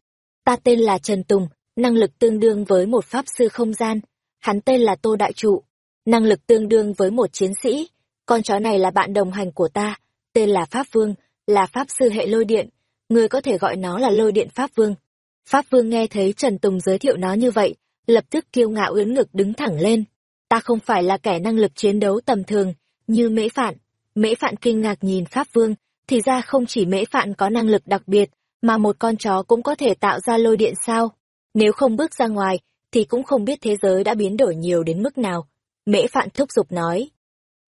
Ta tên là Trần Tùng, năng lực tương đương với một pháp sư không gian. Hắn tên là Tô Đại Trụ, năng lực tương đương với một chiến sĩ. Con chó này là bạn đồng hành của ta, tên là Pháp Vương, là pháp sư hệ lôi điện. Người có thể gọi nó là lôi điện Pháp Vương. Pháp Vương nghe thấy Trần Tùng giới thiệu nó như vậy, lập tức kiêu ngạo ưỡn ngực đứng thẳng lên. Ta không phải là kẻ năng lực chiến đấu tầm thường, như mễ phạn. Mễ phạn kinh ngạc nhìn Pháp Vương, thì ra không chỉ mễ phạn có năng lực đặc biệt, mà một con chó cũng có thể tạo ra lôi điện sao? Nếu không bước ra ngoài, thì cũng không biết thế giới đã biến đổi nhiều đến mức nào. Mễ Phạn thúc giục nói.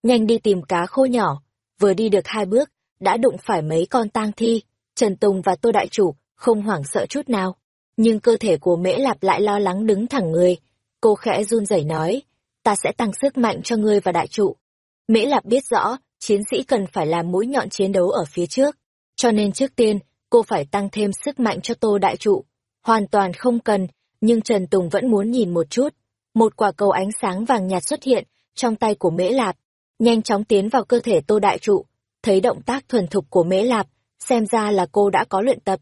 Nhanh đi tìm cá khô nhỏ. Vừa đi được hai bước, đã đụng phải mấy con tang thi. Trần Tùng và Tô Đại Chủ không hoảng sợ chút nào. Nhưng cơ thể của Mễ Lạp lại lo lắng đứng thẳng người. Cô khẽ run rẩy nói. Ta sẽ tăng sức mạnh cho ngươi và Đại Trụ. Mễ Lạp biết rõ, chiến sĩ cần phải làm mũi nhọn chiến đấu ở phía trước. Cho nên trước tiên, cô phải tăng thêm sức mạnh cho Tô Đại Trụ. Hoàn toàn không cần, nhưng Trần Tùng vẫn muốn nhìn một chút. Một quả cầu ánh sáng vàng nhạt xuất hiện trong tay của Mễ Lạp, nhanh chóng tiến vào cơ thể Tô Đại Trụ. Thấy động tác thuần thục của Mễ Lạp, xem ra là cô đã có luyện tập.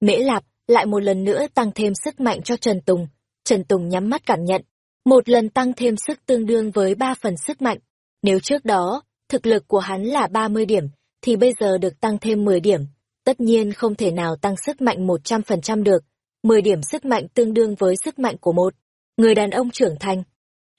Mễ Lạp lại một lần nữa tăng thêm sức mạnh cho Trần Tùng. Trần Tùng nhắm mắt cảm nhận. Một lần tăng thêm sức tương đương với ba phần sức mạnh. Nếu trước đó, thực lực của hắn là 30 điểm, thì bây giờ được tăng thêm 10 điểm. Tất nhiên không thể nào tăng sức mạnh 100% được, 10 điểm sức mạnh tương đương với sức mạnh của một người đàn ông trưởng thành.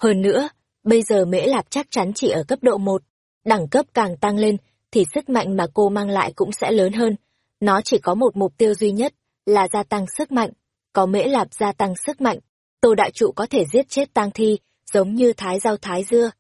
Hơn nữa, bây giờ Mễ Lạp chắc chắn chỉ ở cấp độ 1, đẳng cấp càng tăng lên thì sức mạnh mà cô mang lại cũng sẽ lớn hơn. Nó chỉ có một mục tiêu duy nhất là gia tăng sức mạnh, có Mễ Lạp gia tăng sức mạnh, Tô Đại Trụ có thể giết chết tang thi, giống như thái rau thái dưa.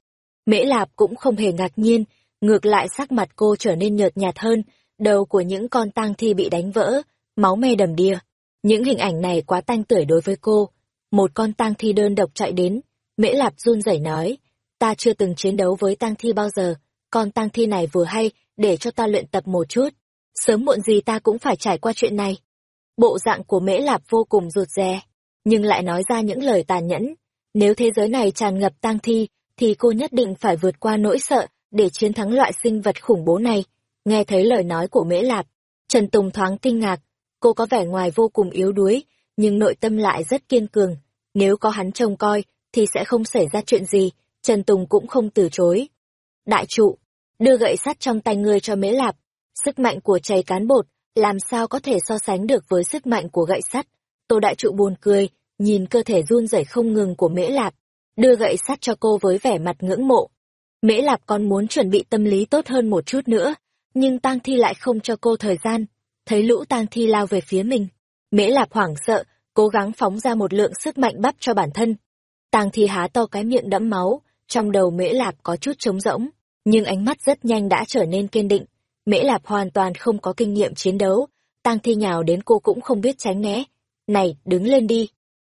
Mễ Lạp cũng không hề ngạc nhiên, ngược lại sắc mặt cô trở nên nhợt nhạt hơn, đầu của những con tang thi bị đánh vỡ, máu me đầm đìa. Những hình ảnh này quá tanh tưởi đối với cô. Một con tang thi đơn độc chạy đến, Mễ Lạp run rẩy nói, ta chưa từng chiến đấu với tang thi bao giờ, con tang thi này vừa hay, để cho ta luyện tập một chút. Sớm muộn gì ta cũng phải trải qua chuyện này. Bộ dạng của Mễ Lạp vô cùng rụt rè, nhưng lại nói ra những lời tàn nhẫn. Nếu thế giới này tràn ngập tang thi, thì cô nhất định phải vượt qua nỗi sợ để chiến thắng loại sinh vật khủng bố này. Nghe thấy lời nói của Mễ Lạp, Trần Tùng thoáng kinh ngạc, cô có vẻ ngoài vô cùng yếu đuối, nhưng nội tâm lại rất kiên cường. Nếu có hắn trông coi, thì sẽ không xảy ra chuyện gì, Trần Tùng cũng không từ chối. Đại trụ, đưa gậy sắt trong tay ngươi cho Mễ Lạp. Sức mạnh của chày cán bột, làm sao có thể so sánh được với sức mạnh của gậy sắt. Tô Đại Trụ buồn cười, nhìn cơ thể run rẩy không ngừng của Mễ Lạp, đưa gậy sắt cho cô với vẻ mặt ngưỡng mộ. Mễ Lạp còn muốn chuẩn bị tâm lý tốt hơn một chút nữa, nhưng tang thi lại không cho cô thời gian thấy lũ tang thi lao về phía mình mễ lạp hoảng sợ cố gắng phóng ra một lượng sức mạnh bắp cho bản thân tang thi há to cái miệng đẫm máu trong đầu mễ lạp có chút trống rỗng nhưng ánh mắt rất nhanh đã trở nên kiên định. Mễ lạp hoàn toàn không có kinh nghiệm chiến đấu tang thi nhào đến cô cũng không biết tránh né. Này đứng lên đi.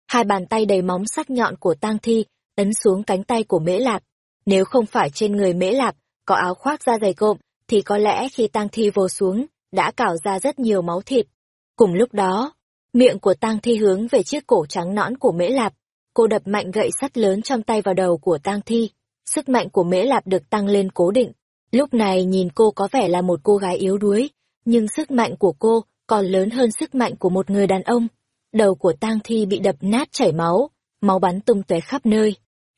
Hai bàn tay đầy móng sắc nhọn của tang thi ấn xuống cánh tay của mễ lạp. Nếu không phải trên người mễ lạp có áo khoác da dày cộm thì có lẽ khi tang thi vồ xuống, đã cào ra rất nhiều máu thịt. Cùng lúc đó, miệng của tang thi hướng về chiếc cổ trắng nõn của Mễ Lạp, cô đập mạnh gậy sắt lớn trong tay vào đầu của tang thi. sức mạnh của Mễ Lạp được tăng lên cố định. Lúc này nhìn cô có vẻ là một cô gái yếu đuối, nhưng sức mạnh của cô còn lớn hơn sức mạnh của một người đàn ông. Đầu của tang thi bị đập nát chảy máu, máu bắn tung tóe khắp nơi,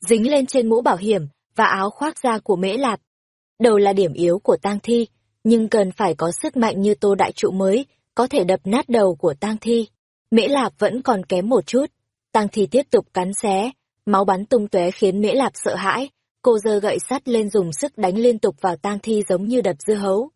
dính lên trên mũ bảo hiểm và áo khoác da của Mễ Lạp. Đầu là điểm yếu của tang thi, nhưng cần phải có sức mạnh như Tô Đại Trụ mới có thể đập nát đầu của tang thi. Mễ Lạp vẫn còn kém một chút. Tang thi tiếp tục cắn xé, máu bắn tung tóe khiến Mễ Lạp sợ hãi, cô giơ gậy sắt lên dùng sức đánh liên tục vào tang thi giống như đập dưa hấu.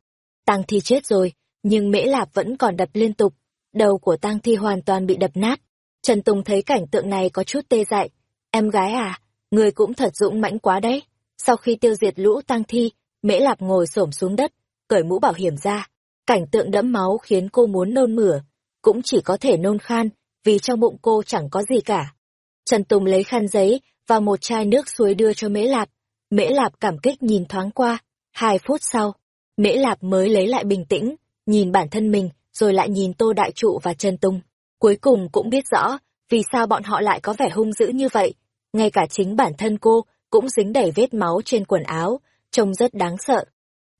Tang thi chết rồi, nhưng Mễ Lạp vẫn còn đập liên tục, đầu của tang thi hoàn toàn bị đập nát. Trần Tùng thấy cảnh tượng này có chút tê dại. Em gái à, người cũng thật dũng mãnh quá đấy. Sau khi tiêu diệt lũ tang thi, Mễ Lạp ngồi xổm xuống đất, cởi mũ bảo hiểm ra. Cảnh tượng đẫm máu khiến cô muốn nôn mửa, cũng chỉ có thể nôn khan, vì trong bụng cô chẳng có gì cả. Trần Tùng lấy khăn giấy và một chai nước suối đưa cho Mễ Lạp. Mễ Lạp cảm kích nhìn thoáng qua. Hai phút sau, Mễ Lạp mới lấy lại bình tĩnh, nhìn bản thân mình, rồi lại nhìn Tô Đại Trụ và Trần Tùng. Cuối cùng cũng biết rõ, vì sao bọn họ lại có vẻ hung dữ như vậy. Ngay cả chính bản thân cô cũng dính đầy vết máu trên quần áo, trông rất đáng sợ.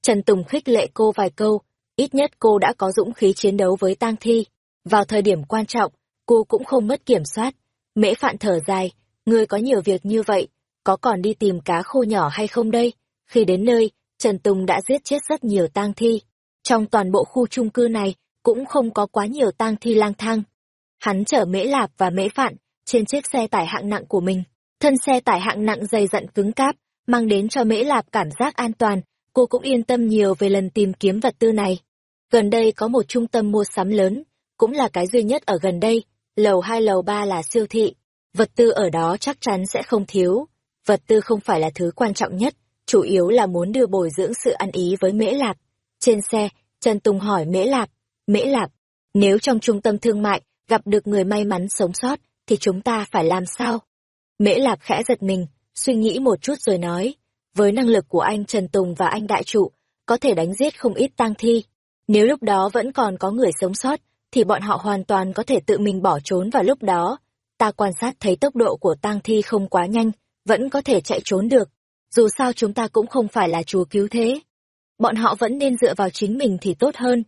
Trần Tùng khích lệ cô vài câu, ít nhất cô đã có dũng khí chiến đấu với tang thi. Vào thời điểm quan trọng, cô cũng không mất kiểm soát. Mễ phạn thở dài, ngươi có nhiều việc như vậy, có còn đi tìm cá khô nhỏ hay không đây? Khi đến nơi, Trần Tùng đã giết chết rất nhiều tang thi. Trong toàn bộ khu chung cư này, cũng không có quá nhiều tang thi lang thang. Hắn chở Mễ Lạp và Mễ Phạn trên chiếc xe tải hạng nặng của mình. Thân xe tải hạng nặng dày dặn cứng cáp, mang đến cho Mễ Lạp cảm giác an toàn, cô cũng yên tâm nhiều về lần tìm kiếm vật tư này. Gần đây có một trung tâm mua sắm lớn, cũng là cái duy nhất ở gần đây, lầu hai lầu ba là siêu thị. Vật tư ở đó chắc chắn sẽ không thiếu. Vật tư không phải là thứ quan trọng nhất, chủ yếu là muốn đưa bồi dưỡng sự ăn ý với Mễ Lạp. Trên xe, Trần Tùng hỏi Mễ Lạp, Mễ Lạp, nếu trong trung tâm thương mại gặp được người may mắn sống sót, thì chúng ta phải làm sao? Mễ Lạp khẽ giật mình, suy nghĩ một chút rồi nói, với năng lực của anh Trần Tùng và anh Đại Trụ, có thể đánh giết không ít tang thi. Nếu lúc đó vẫn còn có người sống sót, thì bọn họ hoàn toàn có thể tự mình bỏ trốn vào lúc đó. Ta quan sát thấy tốc độ của tang thi không quá nhanh, vẫn có thể chạy trốn được. Dù sao chúng ta cũng không phải là chúa cứu thế. Bọn họ vẫn nên dựa vào chính mình thì tốt hơn.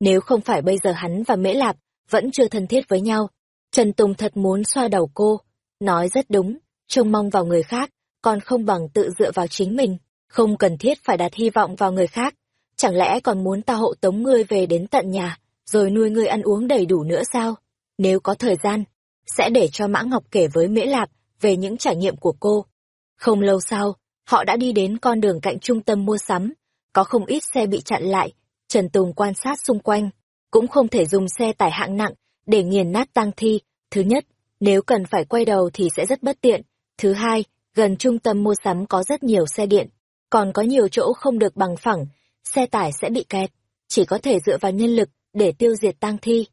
Nếu không phải bây giờ hắn và Mễ Lạp vẫn chưa thân thiết với nhau. Trần Tùng thật muốn xoa đầu cô. Nói rất đúng, trông mong vào người khác, còn không bằng tự dựa vào chính mình. Không cần thiết phải đặt hy vọng vào người khác. Chẳng lẽ còn muốn ta hộ tống ngươi về đến tận nhà, rồi nuôi ngươi ăn uống đầy đủ nữa sao? Nếu có thời gian, sẽ để cho Mã Ngọc kể với Mễ lạc về những trải nghiệm của cô. Không lâu sau, họ đã đi đến con đường cạnh trung tâm mua sắm. Có không ít xe bị chặn lại, Trần Tùng quan sát xung quanh, cũng không thể dùng xe tải hạng nặng để nghiền nát tang thi. Thứ nhất, nếu cần phải quay đầu thì sẽ rất bất tiện. Thứ hai, gần trung tâm mua sắm có rất nhiều xe điện, còn có nhiều chỗ không được bằng phẳng, xe tải sẽ bị kẹt, chỉ có thể dựa vào nhân lực để tiêu diệt tang thi.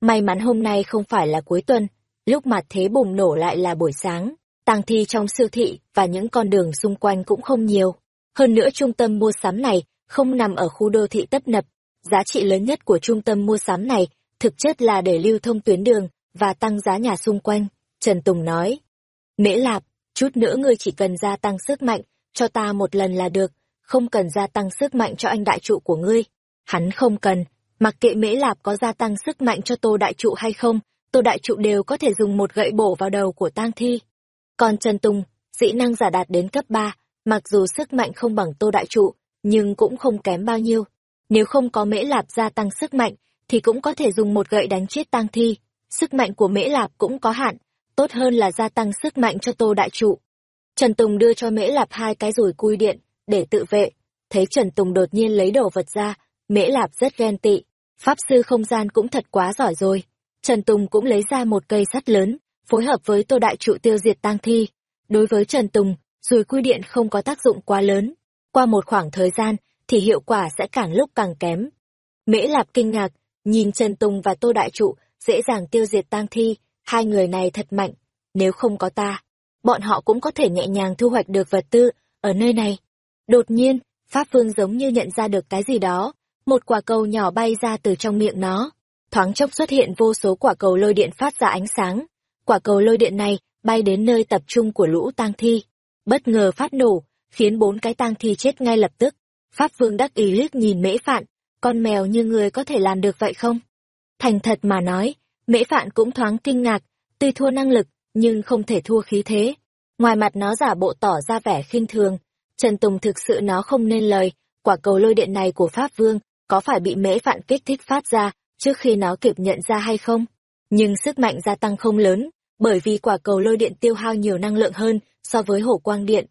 May mắn hôm nay không phải là cuối tuần, lúc mặt thế bùng nổ lại là buổi sáng, tang thi trong siêu thị và những con đường xung quanh cũng không nhiều. Hơn nữa trung tâm mua sắm này không nằm ở khu đô thị tấp nập. Giá trị lớn nhất của trung tâm mua sắm này thực chất là để lưu thông tuyến đường và tăng giá nhà xung quanh. Trần Tùng nói, Mễ Lạp, chút nữa ngươi chỉ cần gia tăng sức mạnh cho ta một lần là được, không cần gia tăng sức mạnh cho anh đại trụ của ngươi. Hắn không cần, mặc kệ Mễ Lạp có gia tăng sức mạnh cho Tô đại trụ hay không, Tô đại trụ đều có thể dùng một gậy bổ vào đầu của tang thi. Còn Trần Tùng, dĩ năng giả đạt đến cấp ba, mặc dù sức mạnh không bằng Tô đại trụ, nhưng cũng không kém bao nhiêu. Nếu không có Mễ Lạp gia tăng sức mạnh, thì cũng có thể dùng một gậy đánh chết tang thi. Sức mạnh của Mễ Lạp cũng có hạn, tốt hơn là gia tăng sức mạnh cho Tô Đại Trụ. Trần Tùng đưa cho Mễ Lạp hai cái rùi cui điện, để tự vệ. Thấy Trần Tùng đột nhiên lấy đồ vật ra, Mễ Lạp rất ghen tị. Pháp sư không gian cũng thật quá giỏi rồi. Trần Tùng cũng lấy ra một cây sắt lớn, phối hợp với Tô Đại Trụ tiêu diệt tang thi. Đối với Trần Tùng, rùi quy điện không có tác dụng quá lớn. Qua một khoảng thời gian, thì hiệu quả sẽ càng lúc càng kém. Mễ Lạp kinh ngạc, nhìn Trần Tùng và Tô Đại Trụ dễ dàng tiêu diệt tang thi, hai người này thật mạnh, nếu không có ta, bọn họ cũng có thể nhẹ nhàng thu hoạch được vật tư ở nơi này. Đột nhiên, Pháp vương giống như nhận ra được cái gì đó, một quả cầu nhỏ bay ra từ trong miệng nó. Thoáng chốc xuất hiện vô số quả cầu lôi điện phát ra ánh sáng. Quả cầu lôi điện này bay đến nơi tập trung của lũ tang thi. Bất ngờ phát nổ, khiến bốn cái tang thi chết ngay lập tức. Pháp Vương đắc ý liếc nhìn mễ phạn, con mèo như người có thể làm được vậy không? Thành thật mà nói, mễ phạn cũng thoáng kinh ngạc, tuy thua năng lực, nhưng không thể thua khí thế. Ngoài mặt nó giả bộ tỏ ra vẻ khinh thường, Trần Tùng thực sự nó không nên lời, quả cầu lôi điện này của Pháp Vương có phải bị mễ vạn kích thích phát ra trước khi nó kịp nhận ra hay không? Nhưng sức mạnh gia tăng không lớn, bởi vì quả cầu lôi điện tiêu hao nhiều năng lượng hơn so với hổ quang điện.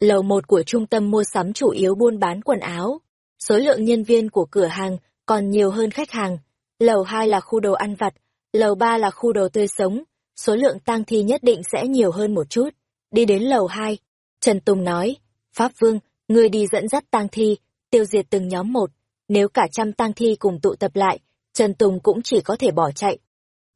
Lầu một của trung tâm mua sắm chủ yếu buôn bán quần áo. Số lượng nhân viên của cửa hàng còn nhiều hơn khách hàng. Lầu hai là khu đồ ăn vặt, lầu ba là khu đồ tươi sống. Số lượng tang thi nhất định sẽ nhiều hơn một chút. Đi đến lầu hai, Trần Tùng nói, Pháp Vương, ngươi đi dẫn dắt tang thi, tiêu diệt từng nhóm một. Nếu cả trăm tang thi cùng tụ tập lại, Trần Tùng cũng chỉ có thể bỏ chạy.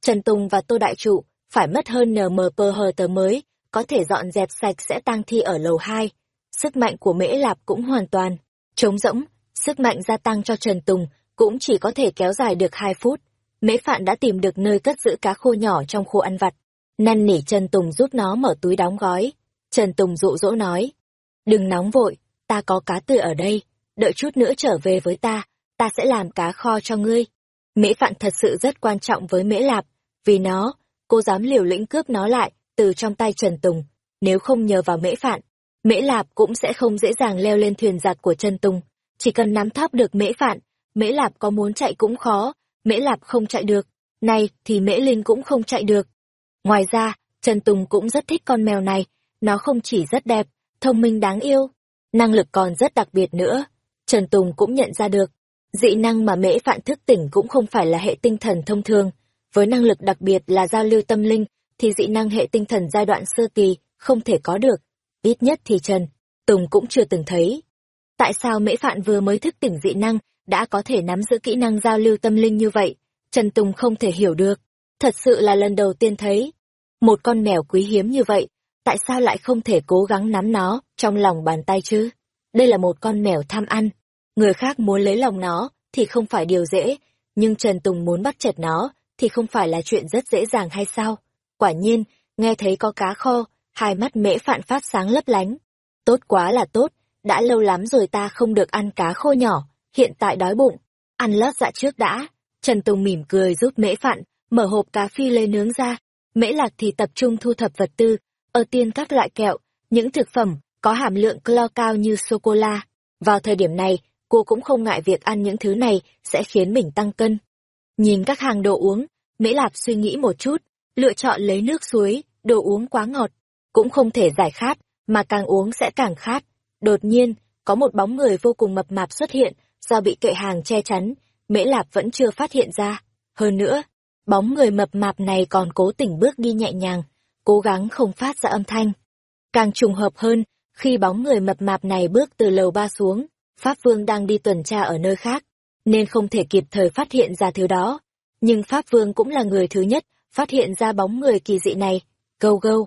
Trần Tùng và Tô Đại Trụ phải mất hơn NMP hờ tờ mới, có thể dọn dẹp sạch sẽ tang thi ở lầu 2. Sức mạnh của Mễ Lạp cũng hoàn toàn trống rỗng, sức mạnh gia tăng cho Trần Tùng cũng chỉ có thể kéo dài được 2 phút. Mễ Phạn đã tìm được nơi cất giữ cá khô nhỏ trong khu ăn vặt. Năn nỉ Trần Tùng giúp nó mở túi đóng gói. Trần Tùng dụ dỗ nói. Đừng nóng vội, ta có cá tươi ở đây, đợi chút nữa trở về với ta, ta sẽ làm cá kho cho ngươi. Mễ Phạn thật sự rất quan trọng với Mễ Lạp, vì nó, cô dám liều lĩnh cướp nó lại từ trong tay Trần Tùng. Nếu không nhờ vào Mễ Phạn, Mễ Lạp cũng sẽ không dễ dàng leo lên thuyền giặc của Trần Tùng. Chỉ cần nắm thóp được Mễ Phạn, Mễ Lạp có muốn chạy cũng khó, Mễ Lạp không chạy được, này thì Mễ Linh cũng không chạy được. Ngoài ra, Trần Tùng cũng rất thích con mèo này, nó không chỉ rất đẹp, thông minh đáng yêu, năng lực còn rất đặc biệt nữa. Trần Tùng cũng nhận ra được, dị năng mà mễ phạn thức tỉnh cũng không phải là hệ tinh thần thông thường. Với năng lực đặc biệt là giao lưu tâm linh, thì dị năng hệ tinh thần giai đoạn sơ kỳ không thể có được. Ít nhất thì Trần, Tùng cũng chưa từng thấy. Tại sao mễ phạn vừa mới thức tỉnh dị năng, đã có thể nắm giữ kỹ năng giao lưu tâm linh như vậy? Trần Tùng không thể hiểu được. Thật sự là lần đầu tiên thấy. Một con mèo quý hiếm như vậy, tại sao lại không thể cố gắng nắm nó trong lòng bàn tay chứ? Đây là một con mèo tham ăn. Người khác muốn lấy lòng nó thì không phải điều dễ, nhưng Trần Tùng muốn bắt chẹt nó thì không phải là chuyện rất dễ dàng hay sao? Quả nhiên, nghe thấy có cá kho, hai mắt mễ phạn phát sáng lấp lánh. Tốt quá là tốt, đã lâu lắm rồi ta không được ăn cá khô nhỏ, hiện tại đói bụng. Ăn lót dạ trước đã. Trần Tùng mỉm cười giúp mễ phạn, mở hộp cá phi lê nướng ra. Mễ lạc thì tập trung thu thập vật tư, ở tiên các loại kẹo, những thực phẩm có hàm lượng clo cao như sô-cô-la. Vào thời điểm này, cô cũng không ngại việc ăn những thứ này sẽ khiến mình tăng cân. Nhìn các hàng đồ uống, Mễ Lạp suy nghĩ một chút, lựa chọn lấy nước suối, đồ uống quá ngọt, cũng không thể giải khát, mà càng uống sẽ càng khát. Đột nhiên, có một bóng người vô cùng mập mạp xuất hiện, do bị kệ hàng che chắn, Mễ Lạp vẫn chưa phát hiện ra. Hơn nữa, bóng người mập mạp này còn cố tình bước đi nhẹ nhàng, cố gắng không phát ra âm thanh. Càng trùng hợp hơn, khi bóng người mập mạp này bước từ lầu ba xuống, Pháp Vương đang đi tuần tra ở nơi khác, nên không thể kịp thời phát hiện ra thứ đó. Nhưng Pháp Vương cũng là người thứ nhất phát hiện ra bóng người kỳ dị này. Gâu gâu.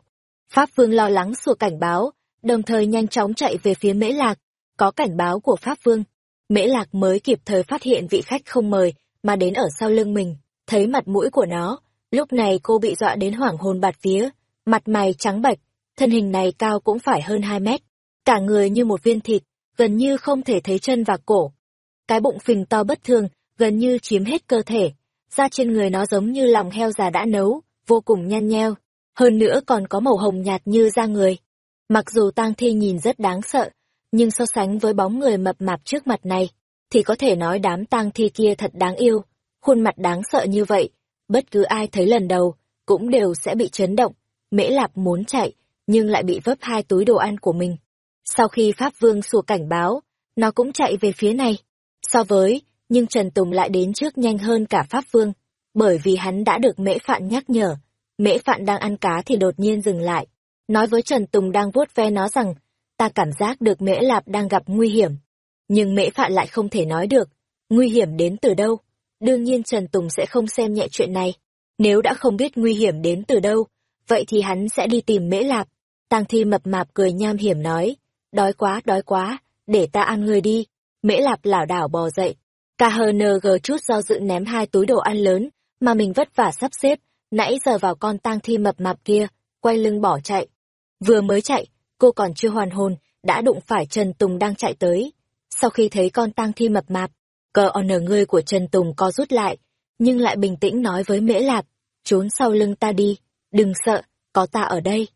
Pháp Vương lo lắng sủa cảnh báo, đồng thời nhanh chóng chạy về phía Mễ Lạc. Có cảnh báo của Pháp Vương. Mễ Lạc mới kịp thời phát hiện vị khách không mời, mà đến ở sau lưng mình, thấy mặt mũi của nó. Lúc này cô bị dọa đến hoảng hồn bạt vía, mặt mày trắng bệch, thân hình này cao cũng phải hơn 2 mét. Cả người như một viên thịt, gần như không thể thấy chân và cổ. Cái bụng phình to bất thường, gần như chiếm hết cơ thể. Da trên người nó giống như lòng heo già đã nấu, vô cùng nhăn nheo. Hơn nữa còn có màu hồng nhạt như da người. Mặc dù tang thi nhìn rất đáng sợ, nhưng so sánh với bóng người mập mạp trước mặt này, thì có thể nói đám tang thi kia thật đáng yêu. Khuôn mặt đáng sợ như vậy, bất cứ ai thấy lần đầu, cũng đều sẽ bị chấn động. Mễ Lạp muốn chạy, nhưng lại bị vấp hai túi đồ ăn của mình. Sau khi Pháp Vương sủa cảnh báo, nó cũng chạy về phía này. So với, nhưng Trần Tùng lại đến trước nhanh hơn cả Pháp Vương, bởi vì hắn đã được Mễ Phạn nhắc nhở. Mễ Phạn đang ăn cá thì đột nhiên dừng lại, nói với Trần Tùng đang vuốt ve nó rằng, ta cảm giác được Mễ Lạp đang gặp nguy hiểm. Nhưng Mễ Phạn lại không thể nói được, nguy hiểm đến từ đâu. Đương nhiên Trần Tùng sẽ không xem nhẹ chuyện này. Nếu đã không biết nguy hiểm đến từ đâu, vậy thì hắn sẽ đi tìm Mễ Lạp. Tang Thi mập mạp cười nham hiểm nói, đói quá, đói quá, để ta ăn người đi. Mễ lạp lảo đảo bò dậy. KHNG chút do dự ném hai túi đồ ăn lớn, mà mình vất vả sắp xếp, nãy giờ vào con tang thi mập mạp kia, quay lưng bỏ chạy. Vừa mới chạy, cô còn chưa hoàn hồn, đã đụng phải Trần Tùng đang chạy tới. Sau khi thấy con tang thi mập mạp, cờ honor ngươi của Trần Tùng co rút lại, nhưng lại bình tĩnh nói với Mễ Lạp, trốn sau lưng ta đi, đừng sợ, có ta ở đây.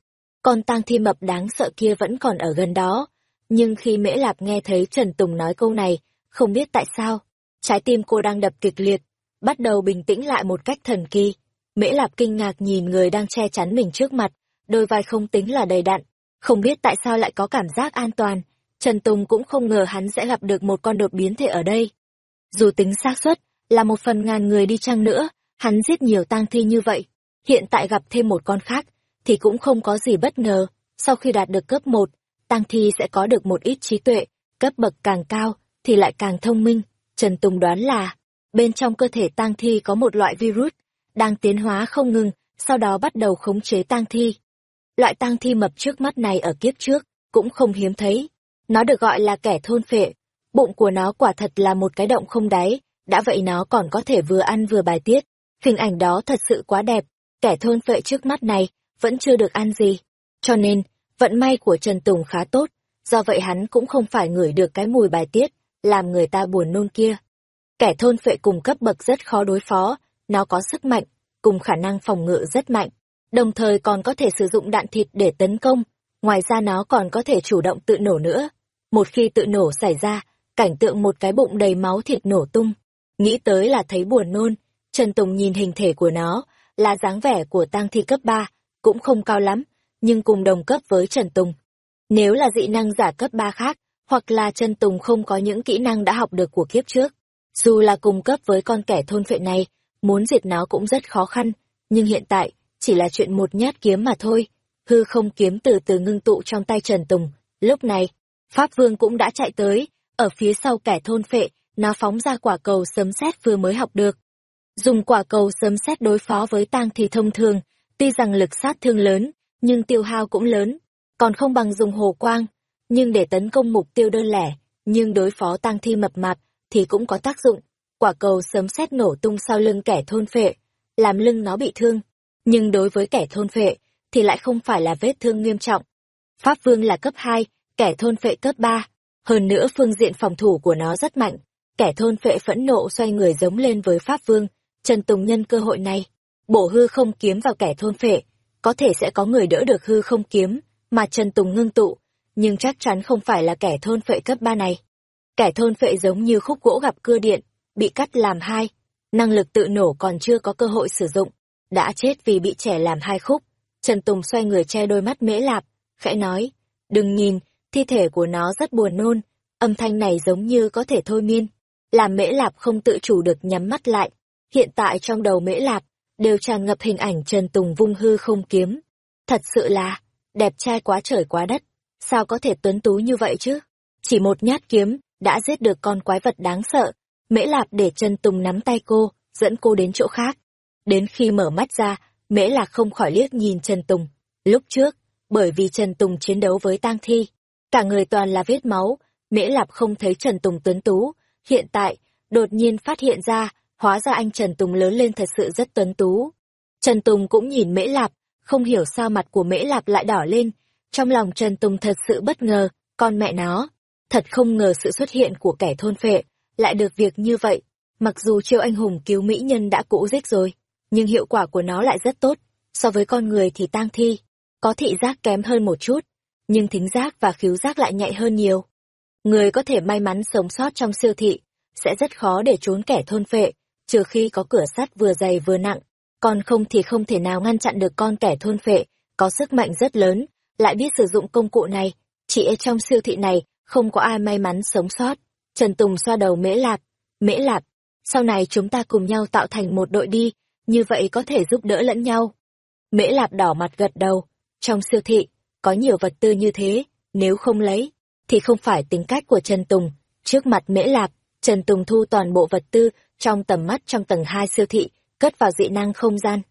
Con tang thi mập đáng sợ kia vẫn còn ở gần đó, nhưng khi Mễ Lạp nghe thấy Trần Tùng nói câu này, không biết tại sao, trái tim cô đang đập kịch liệt, bắt đầu bình tĩnh lại một cách thần kỳ. Mễ Lạp kinh ngạc nhìn người đang che chắn mình trước mặt, đôi vai không tính là đầy đặn, không biết tại sao lại có cảm giác an toàn. Trần Tùng cũng không ngờ hắn sẽ gặp được một con đột biến thể ở đây. Dù tính xác suất là một phần ngàn người đi chăng nữa, hắn giết nhiều tang thi như vậy, hiện tại gặp thêm một con khác, thì cũng không có gì bất ngờ. Sau khi đạt được cấp 1, tăng thi sẽ có được một ít trí tuệ, cấp bậc càng cao thì lại càng thông minh. Trần Tùng đoán là, bên trong cơ thể tăng thi có một loại virus, đang tiến hóa không ngừng, sau đó bắt đầu khống chế tăng thi. Loại tăng thi mập trước mắt này ở kiếp trước, cũng không hiếm thấy. Nó được gọi là kẻ thôn phệ. Bụng của nó quả thật là một cái động không đáy, đã vậy nó còn có thể vừa ăn vừa bài tiết. Hình ảnh đó thật sự quá đẹp, kẻ thôn phệ trước mắt này vẫn chưa được ăn gì. Cho nên, vận may của Trần Tùng khá tốt, do vậy hắn cũng không phải ngửi được cái mùi bài tiết, làm người ta buồn nôn kia. Kẻ thôn phệ cùng cấp bậc rất khó đối phó, nó có sức mạnh, cùng khả năng phòng ngự rất mạnh, đồng thời còn có thể sử dụng đạn thịt để tấn công, ngoài ra nó còn có thể chủ động tự nổ nữa. Một khi tự nổ xảy ra, cảnh tượng một cái bụng đầy máu thịt nổ tung, nghĩ tới là thấy buồn nôn, Trần Tùng nhìn hình thể của nó, là dáng vẻ của tang thi cấp 3, cũng không cao lắm, nhưng cùng đồng cấp với Trần Tùng. Nếu là dị năng giả cấp 3 khác, hoặc là Trần Tùng không có những kỹ năng đã học được của kiếp trước, dù là cùng cấp với con kẻ thôn phệ này, muốn diệt nó cũng rất khó khăn, nhưng hiện tại, chỉ là chuyện một nhát kiếm mà thôi. Hư không kiếm từ từ ngưng tụ trong tay Trần Tùng. Lúc này, Pháp Vương cũng đã chạy tới, ở phía sau kẻ thôn phệ, nó phóng ra quả cầu sấm sét vừa mới học được. Dùng quả cầu sấm sét đối phó với tang thì thông thường, tuy rằng lực sát thương lớn, nhưng tiêu hao cũng lớn, còn không bằng dùng hồ quang. Nhưng để tấn công mục tiêu đơn lẻ, nhưng đối phó tang thi mập mạp, thì cũng có tác dụng. Quả cầu sớm xét nổ tung sau lưng kẻ thôn phệ, làm lưng nó bị thương. Nhưng đối với kẻ thôn phệ, thì lại không phải là vết thương nghiêm trọng. Pháp Vương là cấp 2, kẻ thôn phệ cấp 3. Hơn nữa phương diện phòng thủ của nó rất mạnh. Kẻ thôn phệ phẫn nộ xoay người giống lên với Pháp Vương. Trần Tùng nhân cơ hội này, bổ hư không kiếm vào kẻ thôn phệ. Có thể sẽ có người đỡ được hư không kiếm, mà Trần Tùng ngưng tụ, nhưng chắc chắn không phải là kẻ thôn phệ cấp 3 này. Kẻ thôn phệ giống như khúc gỗ gặp cưa điện, bị cắt làm hai, năng lực tự nổ còn chưa có cơ hội sử dụng, đã chết vì bị trẻ làm hai khúc. Trần Tùng xoay người che đôi mắt mễ lạp, khẽ nói, đừng nhìn, thi thể của nó rất buồn nôn, âm thanh này giống như có thể thôi miên. Làm mễ lạp không tự chủ được nhắm mắt lại. Hiện tại trong đầu mễ lạp, đều tràn ngập hình ảnh Trần Tùng vung hư không kiếm. Thật sự là, đẹp trai quá trời quá đất, sao có thể tuấn tú như vậy chứ? Chỉ một nhát kiếm, đã giết được con quái vật đáng sợ. Mễ Lạp để Trần Tùng nắm tay cô, dẫn cô đến chỗ khác. Đến khi mở mắt ra, Mễ Lạc không khỏi liếc nhìn Trần Tùng. Lúc trước, bởi vì Trần Tùng chiến đấu với tang thi, cả người toàn là vết máu, Mễ Lạp không thấy Trần Tùng tuấn tú. Hiện tại, đột nhiên phát hiện ra, hóa ra anh Trần Tùng lớn lên thật sự rất tuấn tú. Trần Tùng cũng nhìn Mễ Lạp, không hiểu sao mặt của Mễ Lạp lại đỏ lên. Trong lòng Trần Tùng thật sự bất ngờ, con mẹ nó, Thật không ngờ sự xuất hiện của kẻ thôn phệ, lại được việc như vậy. Mặc dù chiêu anh hùng cứu mỹ nhân đã cũ rích rồi, nhưng hiệu quả của nó lại rất tốt. So với con người thì tang thi, có thị giác kém hơn một chút, nhưng thính giác và khiếu giác lại nhạy hơn nhiều. Người có thể may mắn sống sót trong siêu thị, sẽ rất khó để trốn kẻ thôn phệ, trừ khi có cửa sắt vừa dày vừa nặng, còn không thì không thể nào ngăn chặn được con kẻ thôn phệ, có sức mạnh rất lớn, lại biết sử dụng công cụ này. Chỉ ở trong siêu thị này không có ai may mắn sống sót. Trần Tùng xoa đầu Mễ Lạp. Mễ Lạp, sau này chúng ta cùng nhau tạo thành một đội đi, như vậy có thể giúp đỡ lẫn nhau. Mễ Lạp đỏ mặt gật đầu. Trong siêu thị, có nhiều vật tư như thế, nếu không lấy, thì không phải tính cách của Trần Tùng. Trước mặt Mễ Lạp, Trần Tùng thu toàn bộ vật tư trong tầm mắt trong tầng 2 siêu thị, cất vào dị năng không gian.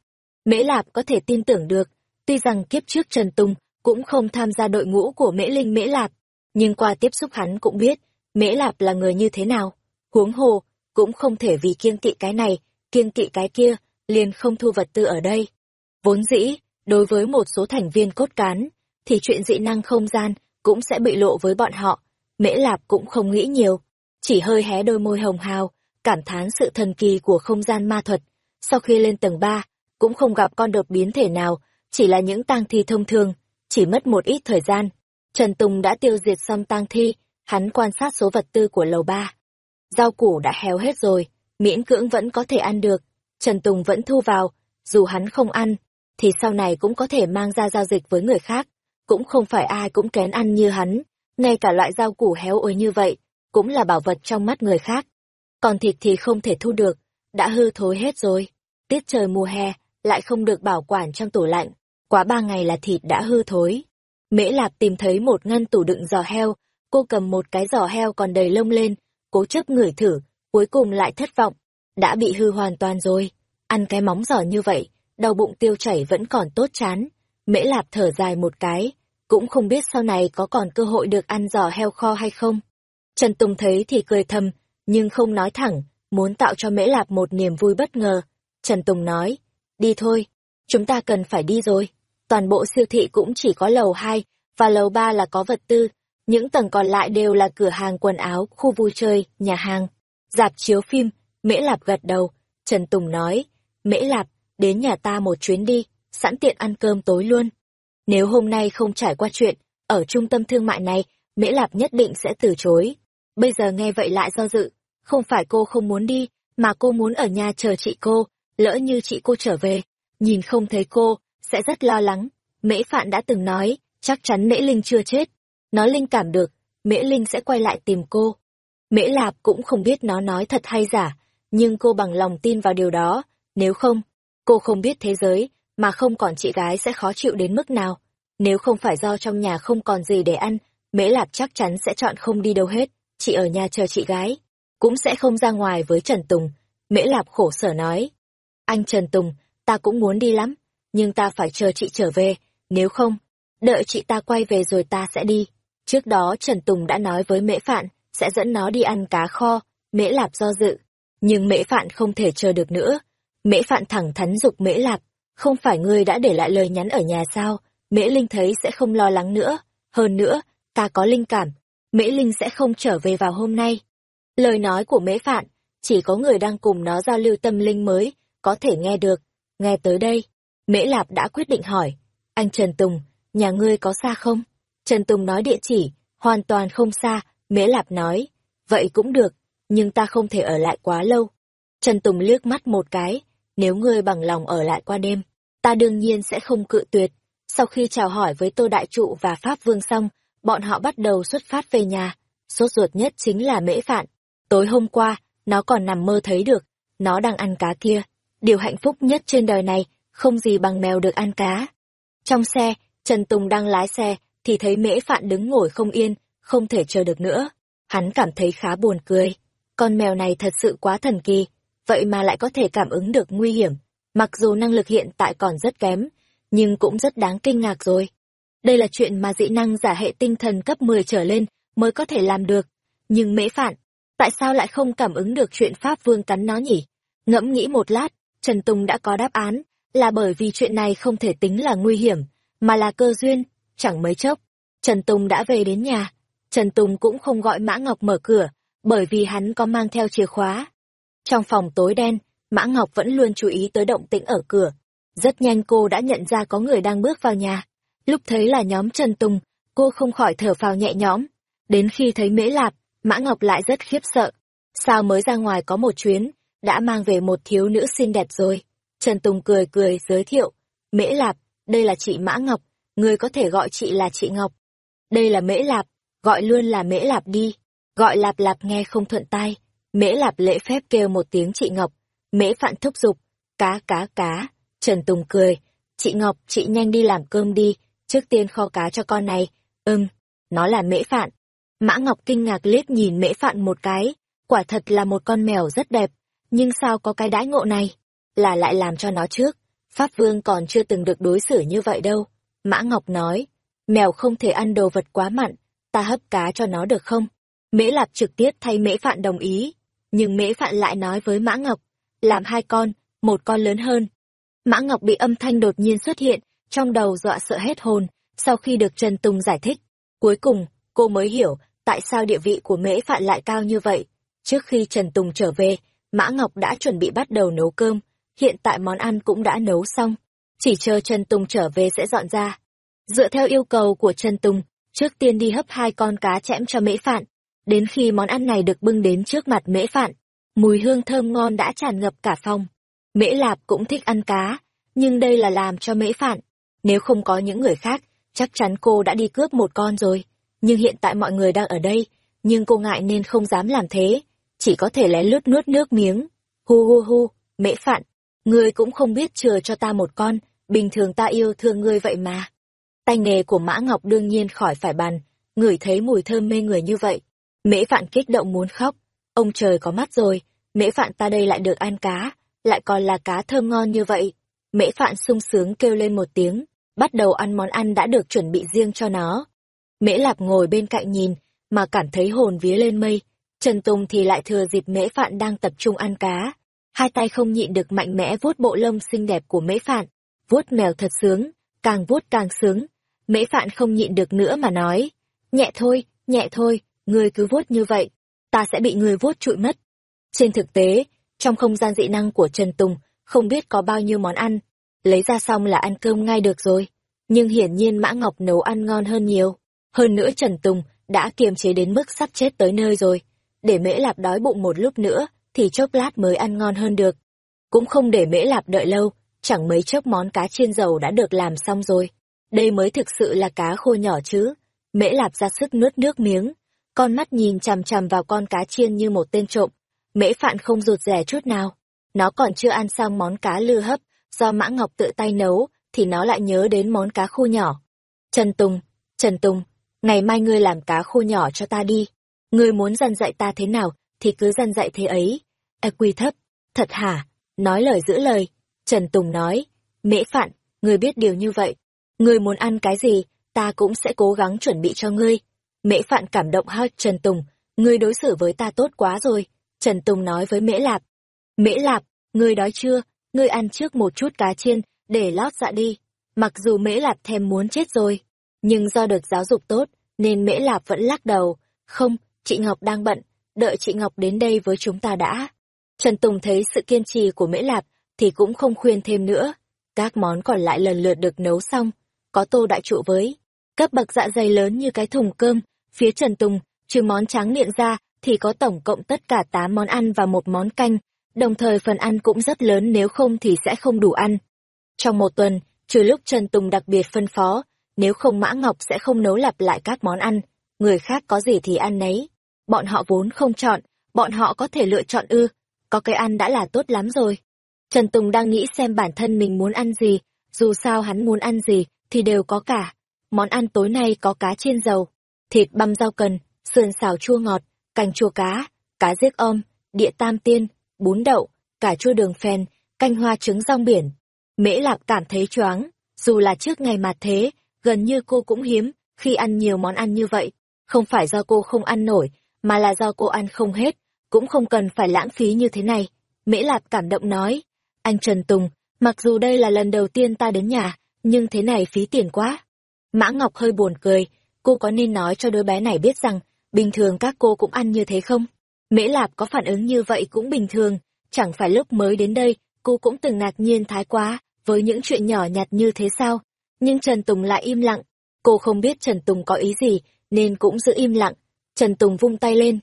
Mễ Lạp có thể tin tưởng được, tuy rằng kiếp trước Trần Tùng cũng không tham gia đội ngũ của Mễ Linh Mễ Lạp, nhưng qua tiếp xúc hắn cũng biết, Mễ Lạp là người như thế nào. Huống hồ, cũng không thể vì kiêng kỵ cái này, kiêng kỵ cái kia, liền không thu vật tư ở đây. Vốn dĩ, đối với một số thành viên cốt cán, thì chuyện dị năng không gian cũng sẽ bị lộ với bọn họ. Mễ Lạp cũng không nghĩ nhiều, chỉ hơi hé đôi môi hồng hào, cảm thán sự thần kỳ của không gian ma thuật. Sau khi lên tầng 3, cũng không gặp con đột biến thể nào, chỉ là những tang thi thông thường, chỉ mất một ít thời gian. Trần Tùng đã tiêu diệt xong tang thi, hắn quan sát số vật tư của lầu 3. Rau củ đã héo hết rồi, miễn cưỡng vẫn có thể ăn được. Trần Tùng vẫn thu vào, dù hắn không ăn, thì sau này cũng có thể mang ra giao dịch với người khác. Cũng không phải ai cũng kén ăn như hắn, ngay cả loại rau củ héo ối như vậy, cũng là bảo vật trong mắt người khác. Còn thịt thì không thể thu được, đã hư thối hết rồi. Tiết trời mùa hè, lại không được bảo quản trong tủ lạnh, quá ba ngày là thịt đã hư thối. Mễ Lạp tìm thấy một ngăn tủ đựng giò heo, cô cầm một cái giò heo còn đầy lông lên, cố chấp ngửi thử, cuối cùng lại thất vọng, đã bị hư hoàn toàn rồi. Ăn cái móng giò như vậy, đau bụng tiêu chảy vẫn còn tốt chán. Mễ Lạp thở dài một cái, cũng không biết sau này có còn cơ hội được ăn giò heo kho hay không. Trần Tùng thấy thì cười thầm, nhưng không nói thẳng, muốn tạo cho Mễ Lạp một niềm vui bất ngờ. Trần Tùng nói, đi thôi, chúng ta cần phải đi rồi. Toàn bộ siêu thị cũng chỉ có lầu 2 và lầu 3 là có vật tư, những tầng còn lại đều là cửa hàng quần áo, khu vui chơi, nhà hàng, dạp chiếu phim. Mễ Lạp gật đầu, Trần Tùng nói, Mễ Lạp, đến nhà ta một chuyến đi, sẵn tiện ăn cơm tối luôn. Nếu hôm nay không trải qua chuyện, ở trung tâm thương mại này, Mễ Lạp nhất định sẽ từ chối. Bây giờ nghe vậy lại do dự, không phải cô không muốn đi, mà cô muốn ở nhà chờ chị cô, lỡ như chị cô trở về, nhìn không thấy cô, sẽ rất lo lắng. Mễ Phạn đã từng nói, chắc chắn Mễ Linh chưa chết. Nó linh cảm được, Mễ Linh sẽ quay lại tìm cô. Mễ Lạp cũng không biết nó nói thật hay giả, nhưng cô bằng lòng tin vào điều đó, nếu không, cô không biết thế giới, mà không còn chị gái sẽ khó chịu đến mức nào. Nếu không phải do trong nhà không còn gì để ăn, Mễ Lạp chắc chắn sẽ chọn không đi đâu hết, chị ở nhà chờ chị gái, cũng sẽ không ra ngoài với Trần Tùng. Mễ Lạp khổ sở nói, anh Trần Tùng, ta cũng muốn đi lắm, nhưng ta phải chờ chị trở về, nếu không, đợi chị ta quay về rồi ta sẽ đi. Trước đó Trần Tùng đã nói với Mễ Phạn, sẽ dẫn nó đi ăn cá kho, Mễ Lạp do dự. Nhưng Mễ Phạn không thể chờ được nữa. Mễ Phạn thẳng thắn dục Mễ Lạp, không phải ngươi đã để lại lời nhắn ở nhà sao, Mễ Linh thấy sẽ không lo lắng nữa. Hơn nữa, ta có linh cảm, Mễ Linh sẽ không trở về vào hôm nay. Lời nói của Mễ Phạn, chỉ có người đang cùng nó giao lưu tâm linh mới, có thể nghe được. Nghe tới đây, Mễ Lạp đã quyết định hỏi, anh Trần Tùng, nhà ngươi có xa không? Trần Tùng nói địa chỉ, hoàn toàn không xa, Mễ Lạp nói, vậy cũng được, nhưng ta không thể ở lại quá lâu. Trần Tùng liếc mắt một cái, nếu ngươi bằng lòng ở lại qua đêm, ta đương nhiên sẽ không cự tuyệt. Sau khi chào hỏi với Tô Đại Trụ và Pháp Vương xong, bọn họ bắt đầu xuất phát về nhà. Sốt ruột nhất chính là Mễ Phạn. Tối hôm qua, nó còn nằm mơ thấy được, nó đang ăn cá kia. Điều hạnh phúc nhất trên đời này, không gì bằng mèo được ăn cá. Trong xe, Trần Tùng đang lái xe, thì thấy Mễ Phạn đứng ngồi không yên, không thể chờ được nữa. Hắn cảm thấy khá buồn cười. Con mèo này thật sự quá thần kỳ, vậy mà lại có thể cảm ứng được nguy hiểm. Mặc dù năng lực hiện tại còn rất kém, nhưng cũng rất đáng kinh ngạc rồi. Đây là chuyện mà dị năng giả hệ tinh thần cấp 10 trở lên mới có thể làm được. Nhưng mễ phạn, tại sao lại không cảm ứng được chuyện Pháp Vương cắn nó nhỉ? Ngẫm nghĩ một lát, Trần Tùng đã có đáp án, là bởi vì chuyện này không thể tính là nguy hiểm, mà là cơ duyên, chẳng mấy chốc. Trần Tùng đã về đến nhà. Trần Tùng cũng không gọi Mã Ngọc mở cửa, bởi vì hắn có mang theo chìa khóa. Trong phòng tối đen, Mã Ngọc vẫn luôn chú ý tới động tĩnh ở cửa. Rất nhanh cô đã nhận ra có người đang bước vào nhà. Lúc thấy là nhóm Trần Tùng, cô không khỏi thở phào nhẹ nhõm. Đến khi thấy Mễ Lạp, Mã Ngọc lại rất khiếp sợ. Sao mới ra ngoài có một chuyến, đã mang về một thiếu nữ xinh đẹp rồi. Trần Tùng cười cười giới thiệu. Mễ Lạp, đây là chị Mã Ngọc, người có thể gọi chị là chị Ngọc. Đây là Mễ Lạp, gọi luôn là Mễ Lạp đi. Gọi Lạp Lạp nghe không thuận tai. Mễ Lạp lễ phép kêu một tiếng chị Ngọc. Mễ Phạn thúc giục. Cá cá cá. Trần Tùng cười. Chị Ngọc, chị nhanh đi làm cơm đi, trước tiên kho cá cho con này. Ừm, nó là Mễ Phạn. Mã Ngọc kinh ngạc liếc nhìn Mễ Phạn một cái. Quả thật là một con mèo rất đẹp. Nhưng sao có cái đãi ngộ này? Là lại làm cho nó trước. Pháp Vương còn chưa từng được đối xử như vậy đâu. Mã Ngọc nói, mèo không thể ăn đồ vật quá mặn, ta hấp cá cho nó được không? Mễ Lạp trực tiếp thay Mễ Phạn đồng ý, nhưng Mễ Phạn lại nói với Mã Ngọc, làm hai con, một con lớn hơn. Mã Ngọc bị âm thanh đột nhiên xuất hiện, trong đầu dọa sợ hết hồn, sau khi được Trần Tùng giải thích. Cuối cùng, cô mới hiểu tại sao địa vị của mễ phạn lại cao như vậy. Trước khi Trần Tùng trở về, Mã Ngọc đã chuẩn bị bắt đầu nấu cơm, hiện tại món ăn cũng đã nấu xong, chỉ chờ Trần Tùng trở về sẽ dọn ra. Dựa theo yêu cầu của Trần Tùng, trước tiên đi hấp hai con cá chẽm cho mễ phạn, đến khi món ăn này được bưng đến trước mặt mễ phạn, mùi hương thơm ngon đã tràn ngập cả phòng. Mễ Lạp cũng thích ăn cá, nhưng đây là làm cho mễ phạn, nếu không có những người khác, chắc chắn cô đã đi cướp một con rồi. Nhưng hiện tại mọi người đang ở đây, nhưng cô ngại nên không dám làm thế, chỉ có thể lén lút nuốt nước miếng. Hu hu hu, mễ phạn, ngươi cũng không biết chừa cho ta một con, bình thường ta yêu thương ngươi vậy mà. Tay nghề của Mã Ngọc đương nhiên khỏi phải bàn, ngửi thấy mùi thơm mê người như vậy. Mễ Phạn kích động muốn khóc, ông trời có mắt rồi, Mễ Phạn ta đây lại được ăn cá, lại còn là cá thơm ngon như vậy. Mễ Phạn sung sướng kêu lên một tiếng, bắt đầu ăn món ăn đã được chuẩn bị riêng cho nó. Mễ Lạp ngồi bên cạnh nhìn, mà cảm thấy hồn vía lên mây. Trần Tùng thì lại thừa dịp Mễ Phạn đang tập trung ăn cá. Hai tay không nhịn được mạnh mẽ vuốt bộ lông xinh đẹp của Mễ Phạn. Vuốt mèo thật sướng, càng vuốt càng sướng. Mễ Phạn không nhịn được nữa mà nói. Nhẹ thôi, nhẹ thôi, ngươi cứ vuốt như vậy, ta sẽ bị ngươi vuốt trụi mất. Trên thực tế, trong không gian dị năng của Trần Tùng, không biết có bao nhiêu món ăn, lấy ra xong là ăn cơm ngay được rồi. Nhưng hiển nhiên Mã Ngọc nấu ăn ngon hơn nhiều. Hơn nữa Trần Tùng đã kiềm chế đến mức sắp chết tới nơi rồi. Để Mễ Lạp đói bụng một lúc nữa, thì chốc lát mới ăn ngon hơn được. Cũng không để Mễ Lạp đợi lâu, chẳng mấy chốc món cá chiên dầu đã được làm xong rồi. Đây mới thực sự là cá khô nhỏ chứ. Mễ Lạp ra sức nuốt nước miếng, con mắt nhìn chằm chằm vào con cá chiên như một tên trộm. Mễ Phạn không rụt rè chút nào. Nó còn chưa ăn xong món cá lư hấp, do Mã Ngọc tự tay nấu, thì nó lại nhớ đến món cá khô nhỏ. Trần Tùng, Trần Tùng, ngày mai ngươi làm cá khô nhỏ cho ta đi. Ngươi muốn dằn dạy ta thế nào, thì cứ dằn dạy thế ấy. E quy thấp, thật hả? Nói lời giữ lời. Trần Tùng nói, mễ phạn, ngươi biết điều như vậy. Ngươi muốn ăn cái gì, ta cũng sẽ cố gắng chuẩn bị cho ngươi. Mễ phạn cảm động hơi Trần Tùng, ngươi đối xử với ta tốt quá rồi. Trần Tùng nói với Mễ Lạp. Mễ Lạp, ngươi đói chưa? Ngươi ăn trước một chút cá chiên, để lót dạ đi. Mặc dù Mễ Lạp thèm muốn chết rồi, nhưng do được giáo dục tốt, nên Mễ Lạp vẫn lắc đầu. Không, chị Ngọc đang bận, đợi chị Ngọc đến đây với chúng ta đã. Trần Tùng thấy sự kiên trì của Mễ Lạp, thì cũng không khuyên thêm nữa. Các món còn lại lần lượt được nấu xong, có tô đại trụ với, cấp bậc dạ dày lớn như cái thùng cơm, phía Trần Tùng, trừ món tráng miệng ra, thì có tổng cộng tất cả 8 món ăn và một món canh, đồng thời phần ăn cũng rất lớn nếu không thì sẽ không đủ ăn. Trong một tuần, trừ lúc Trần Tùng đặc biệt phân phó, nếu không Mã Ngọc sẽ không nấu lặp lại các món ăn, người khác có gì thì ăn nấy. Bọn họ vốn không chọn, bọn họ có thể lựa chọn ư, có cái ăn đã là tốt lắm rồi. Trần Tùng đang nghĩ xem bản thân mình muốn ăn gì, dù sao hắn muốn ăn gì thì đều có cả. Món ăn tối nay có cá chiên dầu, thịt băm rau cần, sườn xào chua ngọt, canh chua cá, cá giết om, địa tam tiên, bún đậu, cà chua đường phèn, canh hoa trứng rong biển. Mễ lạc cảm thấy choáng, dù là trước ngày mà thế, gần như cô cũng hiếm khi ăn nhiều món ăn như vậy. Không phải do cô không ăn nổi, mà là do cô ăn không hết, cũng không cần phải lãng phí như thế này. Mễ Lạp cảm động nói, anh Trần Tùng, mặc dù đây là lần đầu tiên ta đến nhà, nhưng thế này phí tiền quá. Mã Ngọc hơi buồn cười, cô có nên nói cho đứa bé này biết rằng, bình thường các cô cũng ăn như thế không? Mễ Lạp có phản ứng như vậy cũng bình thường, chẳng phải lúc mới đến đây, cô cũng từng ngạc nhiên thái quá, với những chuyện nhỏ nhặt như thế sao? Nhưng Trần Tùng lại im lặng, cô không biết Trần Tùng có ý gì, nên cũng giữ im lặng. Trần Tùng vung tay lên.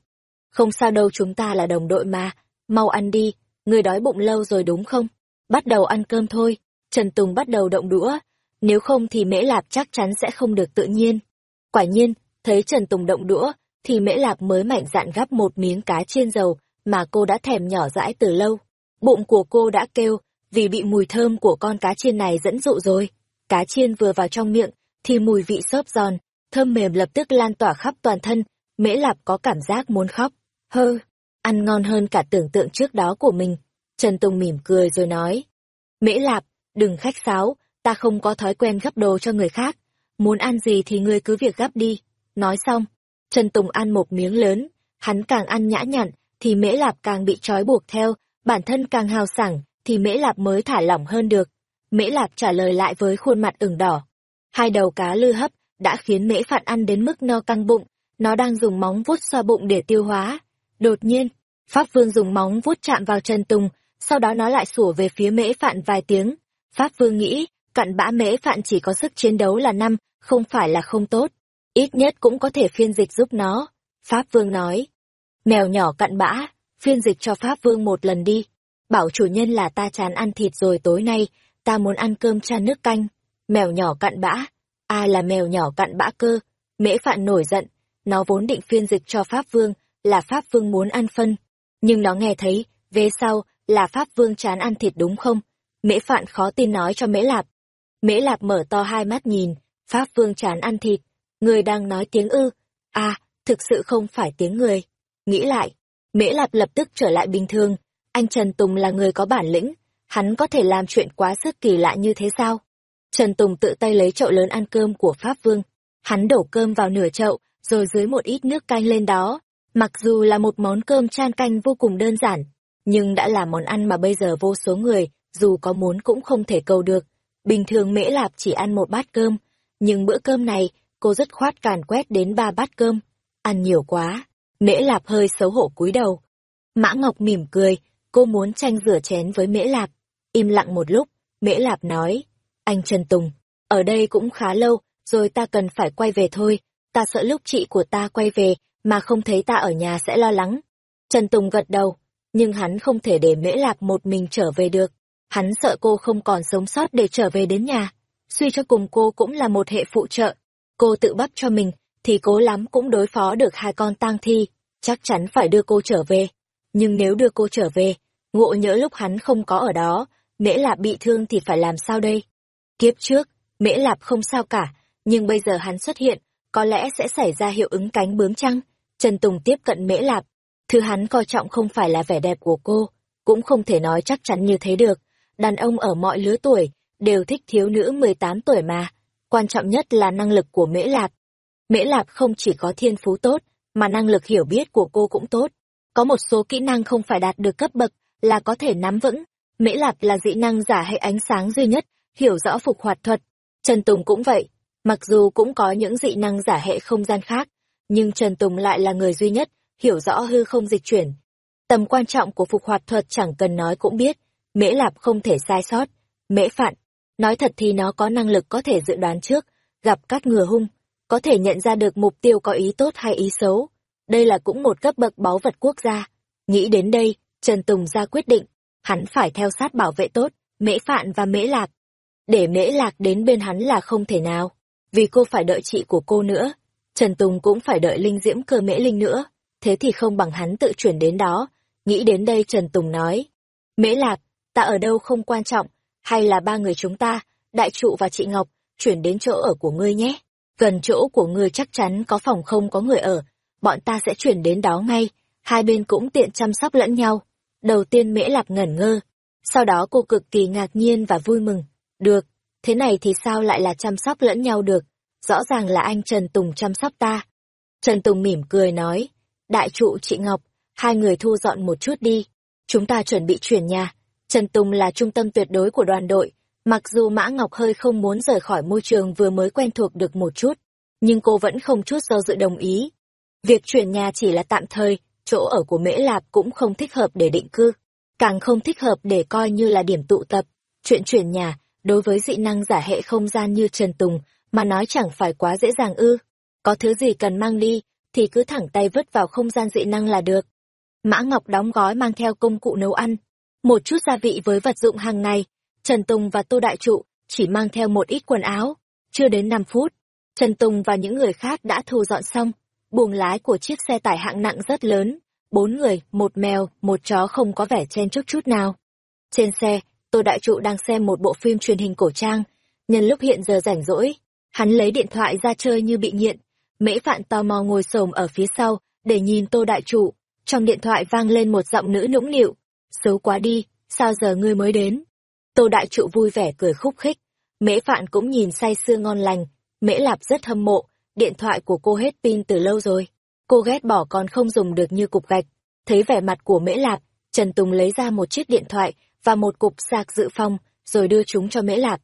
Không sao đâu chúng ta là đồng đội mà, mau ăn đi, người đói bụng lâu rồi đúng không? Bắt đầu ăn cơm thôi. Trần Tùng bắt đầu động đũa, nếu không thì Mễ Lạp chắc chắn sẽ không được tự nhiên. Quả nhiên, thấy Trần Tùng động đũa, thì Mễ Lạp mới mạnh dạn gắp một miếng cá chiên dầu mà cô đã thèm nhỏ dãi từ lâu. Bụng của cô đã kêu, vì bị mùi thơm của con cá chiên này dẫn dụ rồi. Cá chiên vừa vào trong miệng, thì mùi vị xốp giòn, thơm mềm lập tức lan tỏa khắp toàn thân, Mễ Lạp có cảm giác muốn khóc. Hơ, ăn ngon hơn cả tưởng tượng trước đó của mình. Trần Tùng mỉm cười rồi nói. Mễ Lạp, đừng khách sáo, ta không có thói quen gấp đồ cho người khác. Muốn ăn gì thì ngươi cứ việc gấp đi. Nói xong, Trần Tùng ăn một miếng lớn, hắn càng ăn nhã nhặn, thì Mễ Lạp càng bị trói buộc theo, bản thân càng hào sảng, thì Mễ Lạp mới thả lỏng hơn được. Mễ Lạp trả lời lại với khuôn mặt ửng đỏ. Hai đầu cá lư hấp đã khiến mễ phạn ăn đến mức no căng bụng, nó đang dùng móng vuốt xoa bụng để tiêu hóa. Đột nhiên, Pháp Vương dùng móng vuốt chạm vào Trần Tùng, sau đó nó lại sủa về phía mễ phạn vài tiếng. Pháp Vương nghĩ, cặn bã mễ phạn chỉ có sức chiến đấu là năm, không phải là không tốt. Ít nhất cũng có thể phiên dịch giúp nó. Pháp Vương nói, mèo nhỏ cặn bã, phiên dịch cho Pháp Vương một lần đi. Bảo chủ nhân là ta chán ăn thịt rồi tối nay, ta muốn ăn cơm chan nước canh. Mèo nhỏ cặn bã, ai là mèo nhỏ cặn bã cơ? Mễ Phạn nổi giận, nó vốn định phiên dịch cho Pháp Vương, là Pháp Vương muốn ăn phân. Nhưng nó nghe thấy, về sau, là Pháp Vương chán ăn thịt đúng không? Mễ Phạn khó tin nói cho Mễ Lạp. Mễ Lạp mở to hai mắt nhìn, Pháp Vương chán ăn thịt. Người đang nói tiếng ư. À, thực sự không phải tiếng người. Nghĩ lại, Mễ Lạp lập tức trở lại bình thường. Anh Trần Tùng là người có bản lĩnh, hắn có thể làm chuyện quá sức kỳ lạ như thế sao? Trần Tùng tự tay lấy chậu lớn ăn cơm của Pháp Vương. Hắn đổ cơm vào nửa chậu, rồi dưới một ít nước canh lên đó. Mặc dù là một món cơm chan canh vô cùng đơn giản, nhưng đã là món ăn mà bây giờ vô số người, dù có muốn cũng không thể cầu được. Bình thường Mễ Lạp chỉ ăn một bát cơm, nhưng bữa cơm này, cô rất khoát càn quét đến ba bát cơm. Ăn nhiều quá, Mễ Lạp hơi xấu hổ cúi đầu. Mã Ngọc mỉm cười, cô muốn tranh rửa chén với Mễ Lạp. Im lặng một lúc, Mễ Lạp nói, anh Trần Tùng, ở đây cũng khá lâu, rồi ta cần phải quay về thôi, ta sợ lúc chị của ta quay về, mà không thấy ta ở nhà sẽ lo lắng. Trần Tùng gật đầu, nhưng hắn không thể để Mễ Lạp một mình trở về được. Hắn sợ cô không còn sống sót để trở về đến nhà. Suy cho cùng cô cũng là một hệ phụ trợ. Cô tự bắp cho mình, thì cố lắm cũng đối phó được hai con tang thi. Chắc chắn phải đưa cô trở về. Nhưng nếu đưa cô trở về, ngộ nhỡ lúc hắn không có ở đó, Mễ Lạp bị thương thì phải làm sao đây? Kiếp trước, Mễ Lạp không sao cả, nhưng bây giờ hắn xuất hiện, có lẽ sẽ xảy ra hiệu ứng cánh bướm chăng? Trần Tùng tiếp cận Mễ Lạp, thứ hắn coi trọng không phải là vẻ đẹp của cô, cũng không thể nói chắc chắn như thế được. Đàn ông ở mọi lứa tuổi, đều thích thiếu nữ 18 tuổi mà. Quan trọng nhất là năng lực của Mễ Lạp. Mễ Lạp không chỉ có thiên phú tốt, mà năng lực hiểu biết của cô cũng tốt. Có một số kỹ năng không phải đạt được cấp bậc, là có thể nắm vững. Mễ Lạp là dị năng giả hệ ánh sáng duy nhất, hiểu rõ phục hoạt thuật. Trần Tùng cũng vậy, mặc dù cũng có những dị năng giả hệ không gian khác, nhưng Trần Tùng lại là người duy nhất, hiểu rõ hư không dịch chuyển. Tầm quan trọng của phục hoạt thuật chẳng cần nói cũng biết, Mễ Lạp không thể sai sót. Mễ Phạn, nói thật thì nó có năng lực có thể dự đoán trước, gặp các ngừa hung, có thể nhận ra được mục tiêu có ý tốt hay ý xấu. Đây là cũng một cấp bậc báu vật quốc gia. Nghĩ đến đây, Trần Tùng ra quyết định, hắn phải theo sát bảo vệ tốt, Mễ Phạn và Mễ lạc. Để Mễ Lạc đến bên hắn là không thể nào, vì cô phải đợi chị của cô nữa. Trần Tùng cũng phải đợi Linh Diễm cơ Mễ Linh nữa, thế thì không bằng hắn tự chuyển đến đó. Nghĩ đến đây Trần Tùng nói, Mễ Lạc, ta ở đâu không quan trọng, hay là ba người chúng ta, Đại Trụ và chị Ngọc, chuyển đến chỗ ở của ngươi nhé. Gần chỗ của ngươi chắc chắn có phòng không có người ở, bọn ta sẽ chuyển đến đó ngay, hai bên cũng tiện chăm sóc lẫn nhau. Đầu tiên Mễ Lạp ngẩn ngơ, sau đó cô cực kỳ ngạc nhiên và vui mừng. Được, thế này thì sao lại là chăm sóc lẫn nhau được? Rõ ràng là anh Trần Tùng chăm sóc ta. Trần Tùng mỉm cười nói, đại trụ chị Ngọc, hai người thu dọn một chút đi. Chúng ta chuẩn bị chuyển nhà. Trần Tùng là trung tâm tuyệt đối của đoàn đội. Mặc dù Mã Ngọc hơi không muốn rời khỏi môi trường vừa mới quen thuộc được một chút, nhưng cô vẫn không chút do dự đồng ý. Việc chuyển nhà chỉ là tạm thời, chỗ ở của Mễ Lạp cũng không thích hợp để định cư, càng không thích hợp để coi như là điểm tụ tập. Chuyện chuyển nhà, đối với dị năng giả hệ không gian như Trần Tùng, mà nói chẳng phải quá dễ dàng ư. Có thứ gì cần mang đi, thì cứ thẳng tay vứt vào không gian dị năng là được. Mã Ngọc đóng gói mang theo công cụ nấu ăn, một chút gia vị với vật dụng hàng ngày. Trần Tùng và Tô Đại Trụ chỉ mang theo một ít quần áo. Chưa đến 5 phút, Trần Tùng và những người khác đã thu dọn xong. Buồng lái của chiếc xe tải hạng nặng rất lớn. Bốn người, một mèo, một chó không có vẻ chen chúc chút nào. Trên xe, Tô Đại Trụ đang xem một bộ phim truyền hình cổ trang. Nhân lúc hiện giờ rảnh rỗi, hắn lấy điện thoại ra chơi như bị nghiện. Mễ Phạn tò mò ngồi xổm ở phía sau, để nhìn Tô Đại Trụ. Trong điện thoại vang lên một giọng nữ nũng nịu. Xấu quá đi, sao giờ ngươi mới đến? Tô Đại Trụ vui vẻ cười khúc khích. Mễ Phạn cũng nhìn say sưa ngon lành. Mễ Lạp rất hâm mộ, điện thoại của cô hết pin từ lâu rồi. Cô ghét bỏ còn không dùng được như cục gạch. Thấy vẻ mặt của Mễ Lạp, Trần Tùng lấy ra một chiếc điện thoại và một cục sạc dự phòng, rồi đưa chúng cho Mễ Lạp.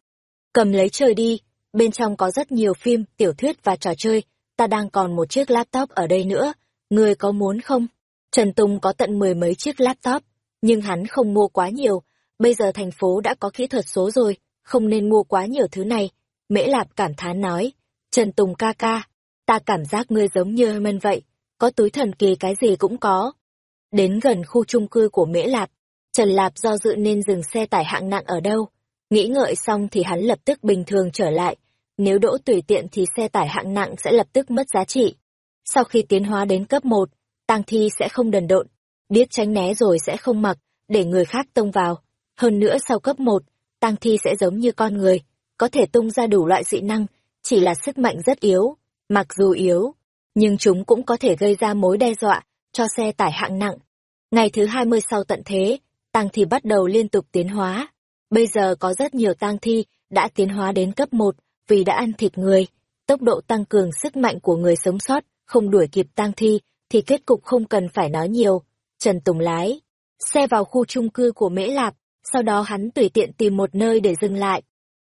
Cầm lấy chơi đi, bên trong có rất nhiều phim, tiểu thuyết và trò chơi, ta đang còn một chiếc laptop ở đây nữa, ngươi có muốn không? Trần Tùng có tận mười mấy chiếc laptop, nhưng hắn không mua quá nhiều, bây giờ thành phố đã có kỹ thuật số rồi, không nên mua quá nhiều thứ này. Mễ Lạp cảm thán nói, Trần Tùng ca ca, ta cảm giác ngươi giống như Herman vậy, có túi thần kỳ cái gì cũng có. Đến gần khu chung cư của Mễ Lạp, Trần Lạp do dự nên dừng xe tải hạng nặng ở đâu. Nghĩ ngợi xong thì hắn lập tức bình thường trở lại, nếu đỗ tùy tiện thì xe tải hạng nặng sẽ lập tức mất giá trị. Sau khi tiến hóa đến cấp 1, tang thi sẽ không đần độn, biết tránh né rồi sẽ không mặc, để người khác tông vào. Hơn nữa sau cấp 1, tang thi sẽ giống như con người, có thể tung ra đủ loại dị năng, chỉ là sức mạnh rất yếu. Mặc dù yếu, nhưng chúng cũng có thể gây ra mối đe dọa cho xe tải hạng nặng. Ngày thứ 20 sau tận thế, tang thi bắt đầu liên tục tiến hóa. Bây giờ có rất nhiều tang thi đã tiến hóa đến cấp 1 vì đã ăn thịt người. Tốc độ tăng cường sức mạnh của người sống sót, không đuổi kịp tang thi, thì kết cục không cần phải nói nhiều. Trần Tùng lái, xe vào khu chung cư của Mễ Lạp, sau đó hắn tùy tiện tìm một nơi để dừng lại.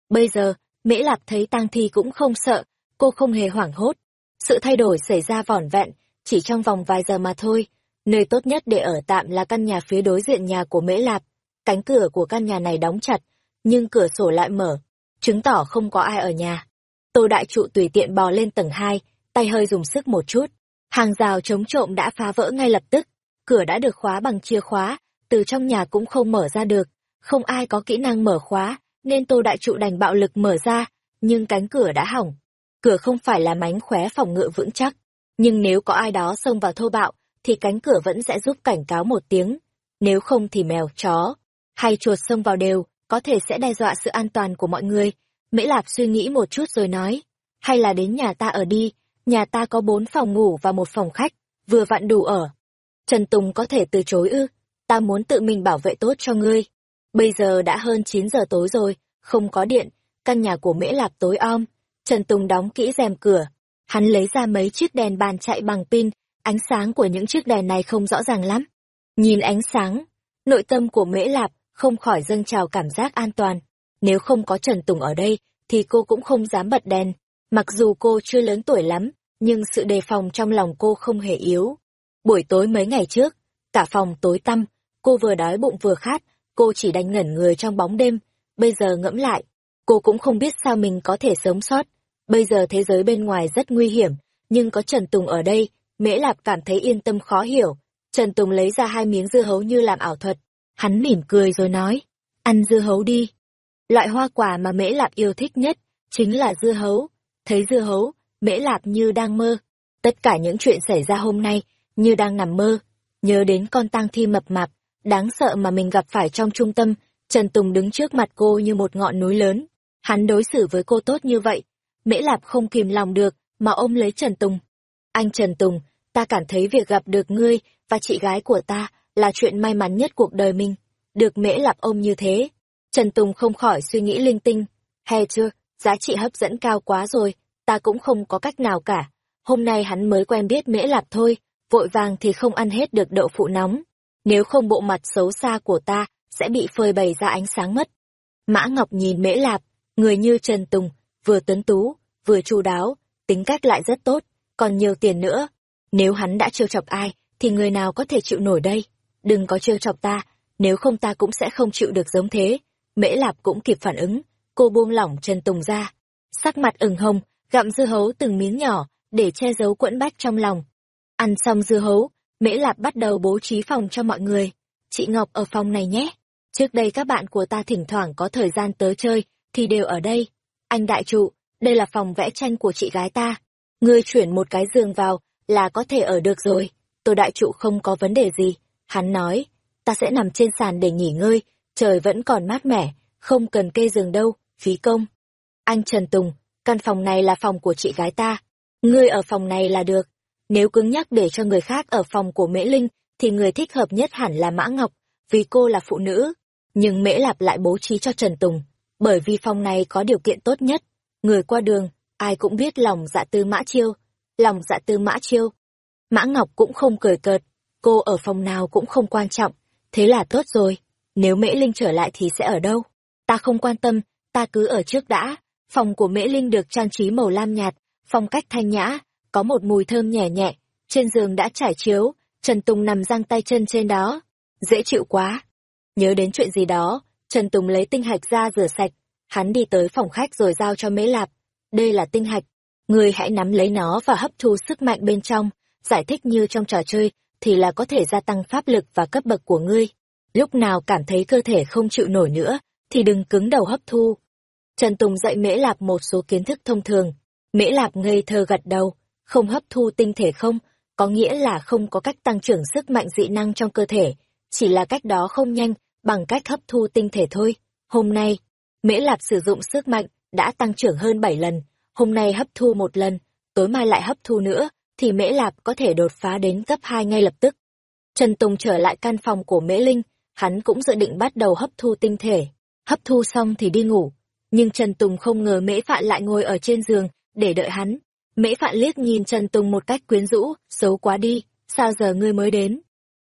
Bây giờ, Mễ Lạp thấy tang thi cũng không sợ, cô không hề hoảng hốt. Sự thay đổi xảy ra vỏn vẹn, chỉ trong vòng vài giờ mà thôi. Nơi tốt nhất để ở tạm là căn nhà phía đối diện nhà của Mễ Lạp. Cánh cửa của căn nhà này đóng chặt, nhưng cửa sổ lại mở, chứng tỏ không có ai ở nhà. Tô Đại Trụ tùy tiện bò lên tầng 2, tay hơi dùng sức một chút. Hàng rào chống trộm đã phá vỡ ngay lập tức, cửa đã được khóa bằng chìa khóa, từ trong nhà cũng không mở ra được. Không ai có kỹ năng mở khóa, nên Tô Đại Trụ đành bạo lực mở ra, nhưng cánh cửa đã hỏng. Cửa không phải là mánh khóe phòng ngự vững chắc, nhưng nếu có ai đó xông vào thô bạo, thì cánh cửa vẫn sẽ giúp cảnh cáo một tiếng. Nếu không thì mèo, chó, hay chuột xông vào đều, có thể sẽ đe dọa sự an toàn của mọi người. Mễ Lạp suy nghĩ một chút rồi nói, hay là đến nhà ta ở đi, nhà ta có bốn phòng ngủ và một phòng khách, vừa vặn đủ ở. Trần Tùng có thể từ chối ư, ta muốn tự mình bảo vệ tốt cho ngươi. Bây giờ đã hơn 9 giờ tối rồi, không có điện, căn nhà của Mễ Lạp tối om. Trần Tùng đóng kỹ rèm cửa, hắn lấy ra mấy chiếc đèn bàn chạy bằng pin, ánh sáng của những chiếc đèn này không rõ ràng lắm. Nhìn ánh sáng, nội tâm của Mễ Lạp không khỏi dâng trào cảm giác an toàn. Nếu không có Trần Tùng ở đây, thì cô cũng không dám bật đèn. Mặc dù cô chưa lớn tuổi lắm, nhưng sự đề phòng trong lòng cô không hề yếu. Buổi tối mấy ngày trước, cả phòng tối tăm, cô vừa đói bụng vừa khát, cô chỉ đành ngẩn người trong bóng đêm. Bây giờ ngẫm lại, cô cũng không biết sao mình có thể sống sót. Bây giờ thế giới bên ngoài rất nguy hiểm, nhưng có Trần Tùng ở đây, Mễ Lạp cảm thấy yên tâm khó hiểu. Trần Tùng lấy ra hai miếng dưa hấu như làm ảo thuật. Hắn mỉm cười rồi nói, ăn dưa hấu đi. Loại hoa quả mà Mễ Lạp yêu thích nhất, chính là dưa hấu. Thấy dưa hấu, Mễ Lạp như đang mơ. Tất cả những chuyện xảy ra hôm nay, như đang nằm mơ. Nhớ đến con tang thi mập mạp, đáng sợ mà mình gặp phải trong trung tâm, Trần Tùng đứng trước mặt cô như một ngọn núi lớn. Hắn đối xử với cô tốt như vậy. Mễ Lạp không kìm lòng được, mà ôm lấy Trần Tùng. Anh Trần Tùng, ta cảm thấy việc gặp được ngươi và chị gái của ta là chuyện may mắn nhất cuộc đời mình. Được Mễ Lạp ôm như thế. Trần Tùng không khỏi suy nghĩ linh tinh. hè chưa, giá trị hấp dẫn cao quá rồi, ta cũng không có cách nào cả. Hôm nay hắn mới quen biết Mễ Lạp thôi, vội vàng thì không ăn hết được đậu phụ nóng. Nếu không bộ mặt xấu xa của ta sẽ bị phơi bày ra ánh sáng mất. Mã Ngọc nhìn Mễ Lạp, người như Trần Tùng, vừa tuấn tú, vừa chu đáo, tính cách lại rất tốt, còn nhiều tiền nữa. Nếu hắn đã trêu chọc ai, thì người nào có thể chịu nổi đây? Đừng có trêu chọc ta, nếu không ta cũng sẽ không chịu được giống thế. Mễ Lạp cũng kịp phản ứng, cô buông lỏng Trần Tùng ra. Sắc mặt ửng hồng, gặm dư hấu từng miếng nhỏ, để che giấu quẫn bách trong lòng. Ăn xong dưa hấu, Mễ Lạp bắt đầu bố trí phòng cho mọi người. Chị Ngọc ở phòng này nhé. Trước đây các bạn của ta thỉnh thoảng có thời gian tới chơi, thì đều ở đây. Anh đại trụ, đây là phòng vẽ tranh của chị gái ta. Ngươi chuyển một cái giường vào, là có thể ở được rồi. Tôi đại trụ không có vấn đề gì. Hắn nói, ta sẽ nằm trên sàn để nghỉ ngơi, trời vẫn còn mát mẻ, không cần kê giường đâu, phí công. Anh Trần Tùng, căn phòng này là phòng của chị gái ta. Ngươi ở phòng này là được. Nếu cứng nhắc để cho người khác ở phòng của Mễ Linh, thì người thích hợp nhất hẳn là Mã Ngọc, vì cô là phụ nữ. Nhưng Mễ Lạp lại bố trí cho Trần Tùng, bởi vì phòng này có điều kiện tốt nhất. Người qua đường, ai cũng biết lòng dạ tư Mã Chiêu. Lòng dạ tư Mã Chiêu. Mã Ngọc cũng không cười cợt, cô ở phòng nào cũng không quan trọng, thế là tốt rồi. Nếu Mễ Linh trở lại thì sẽ ở đâu? Ta không quan tâm, ta cứ ở trước đã, Phòng của Mễ Linh được trang trí màu lam nhạt, phong cách thanh nhã, có một mùi thơm nhẹ nhẹ, trên giường đã trải chiếu, Trần Tùng nằm giang tay chân trên đó. Dễ chịu quá. Nhớ đến chuyện gì đó, Trần Tùng lấy tinh hạch ra rửa sạch, hắn đi tới phòng khách rồi giao cho Mễ Lạp. Đây là tinh hạch, người hãy nắm lấy nó và hấp thu sức mạnh bên trong, giải thích như trong trò chơi, thì là có thể gia tăng pháp lực và cấp bậc của ngươi. Lúc nào cảm thấy cơ thể không chịu nổi nữa, thì đừng cứng đầu hấp thu. Trần Tùng dạy Mễ Lạp một số kiến thức thông thường. Mễ Lạp ngây thơ gật đầu, không hấp thu tinh thể không, có nghĩa là không có cách tăng trưởng sức mạnh dị năng trong cơ thể, chỉ là cách đó không nhanh, bằng cách hấp thu tinh thể thôi. Hôm nay, Mễ Lạp sử dụng sức mạnh, đã tăng trưởng hơn 7 lần, hôm nay hấp thu một lần, tối mai lại hấp thu nữa, thì Mễ Lạp có thể đột phá đến cấp 2 ngay lập tức. Trần Tùng trở lại căn phòng của Mễ Linh, hắn cũng dự định bắt đầu hấp thu tinh thể. Hấp thu xong thì đi ngủ. Nhưng Trần Tùng không ngờ Mễ Phạn lại ngồi ở trên giường, để đợi hắn. Mễ Phạn liếc nhìn Trần Tùng một cách quyến rũ, xấu quá đi, sao giờ ngươi mới đến?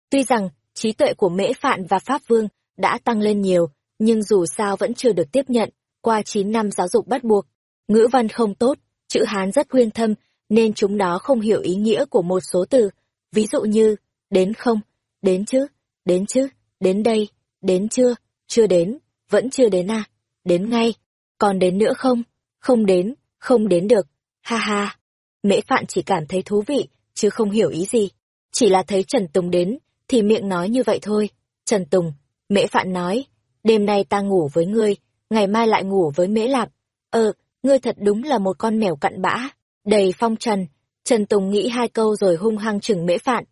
Tuy rằng, trí tuệ của Mễ Phạn và Pháp Vương đã tăng lên nhiều, nhưng dù sao vẫn chưa được tiếp nhận, qua 9 năm giáo dục bắt buộc. Ngữ văn không tốt, chữ Hán rất huyên thâm, nên chúng nó không hiểu ý nghĩa của một số từ, ví dụ như, đến không, đến chứ, đến chứ, đến đây, đến chưa, chưa đến, vẫn chưa đến à, đến ngay, còn đến nữa không, không đến, không đến được, ha ha. Mễ Phạn chỉ cảm thấy thú vị, chứ không hiểu ý gì. Chỉ là thấy Trần Tùng đến, thì miệng nói như vậy thôi. Trần Tùng, Mễ Phạn nói, đêm nay ta ngủ với ngươi, ngày mai lại ngủ với Mễ Lạp. Ờ, ngươi thật đúng là một con mèo cặn bã, đầy phong trần. Trần Tùng nghĩ hai câu rồi hung hăng chừng Mễ Phạn.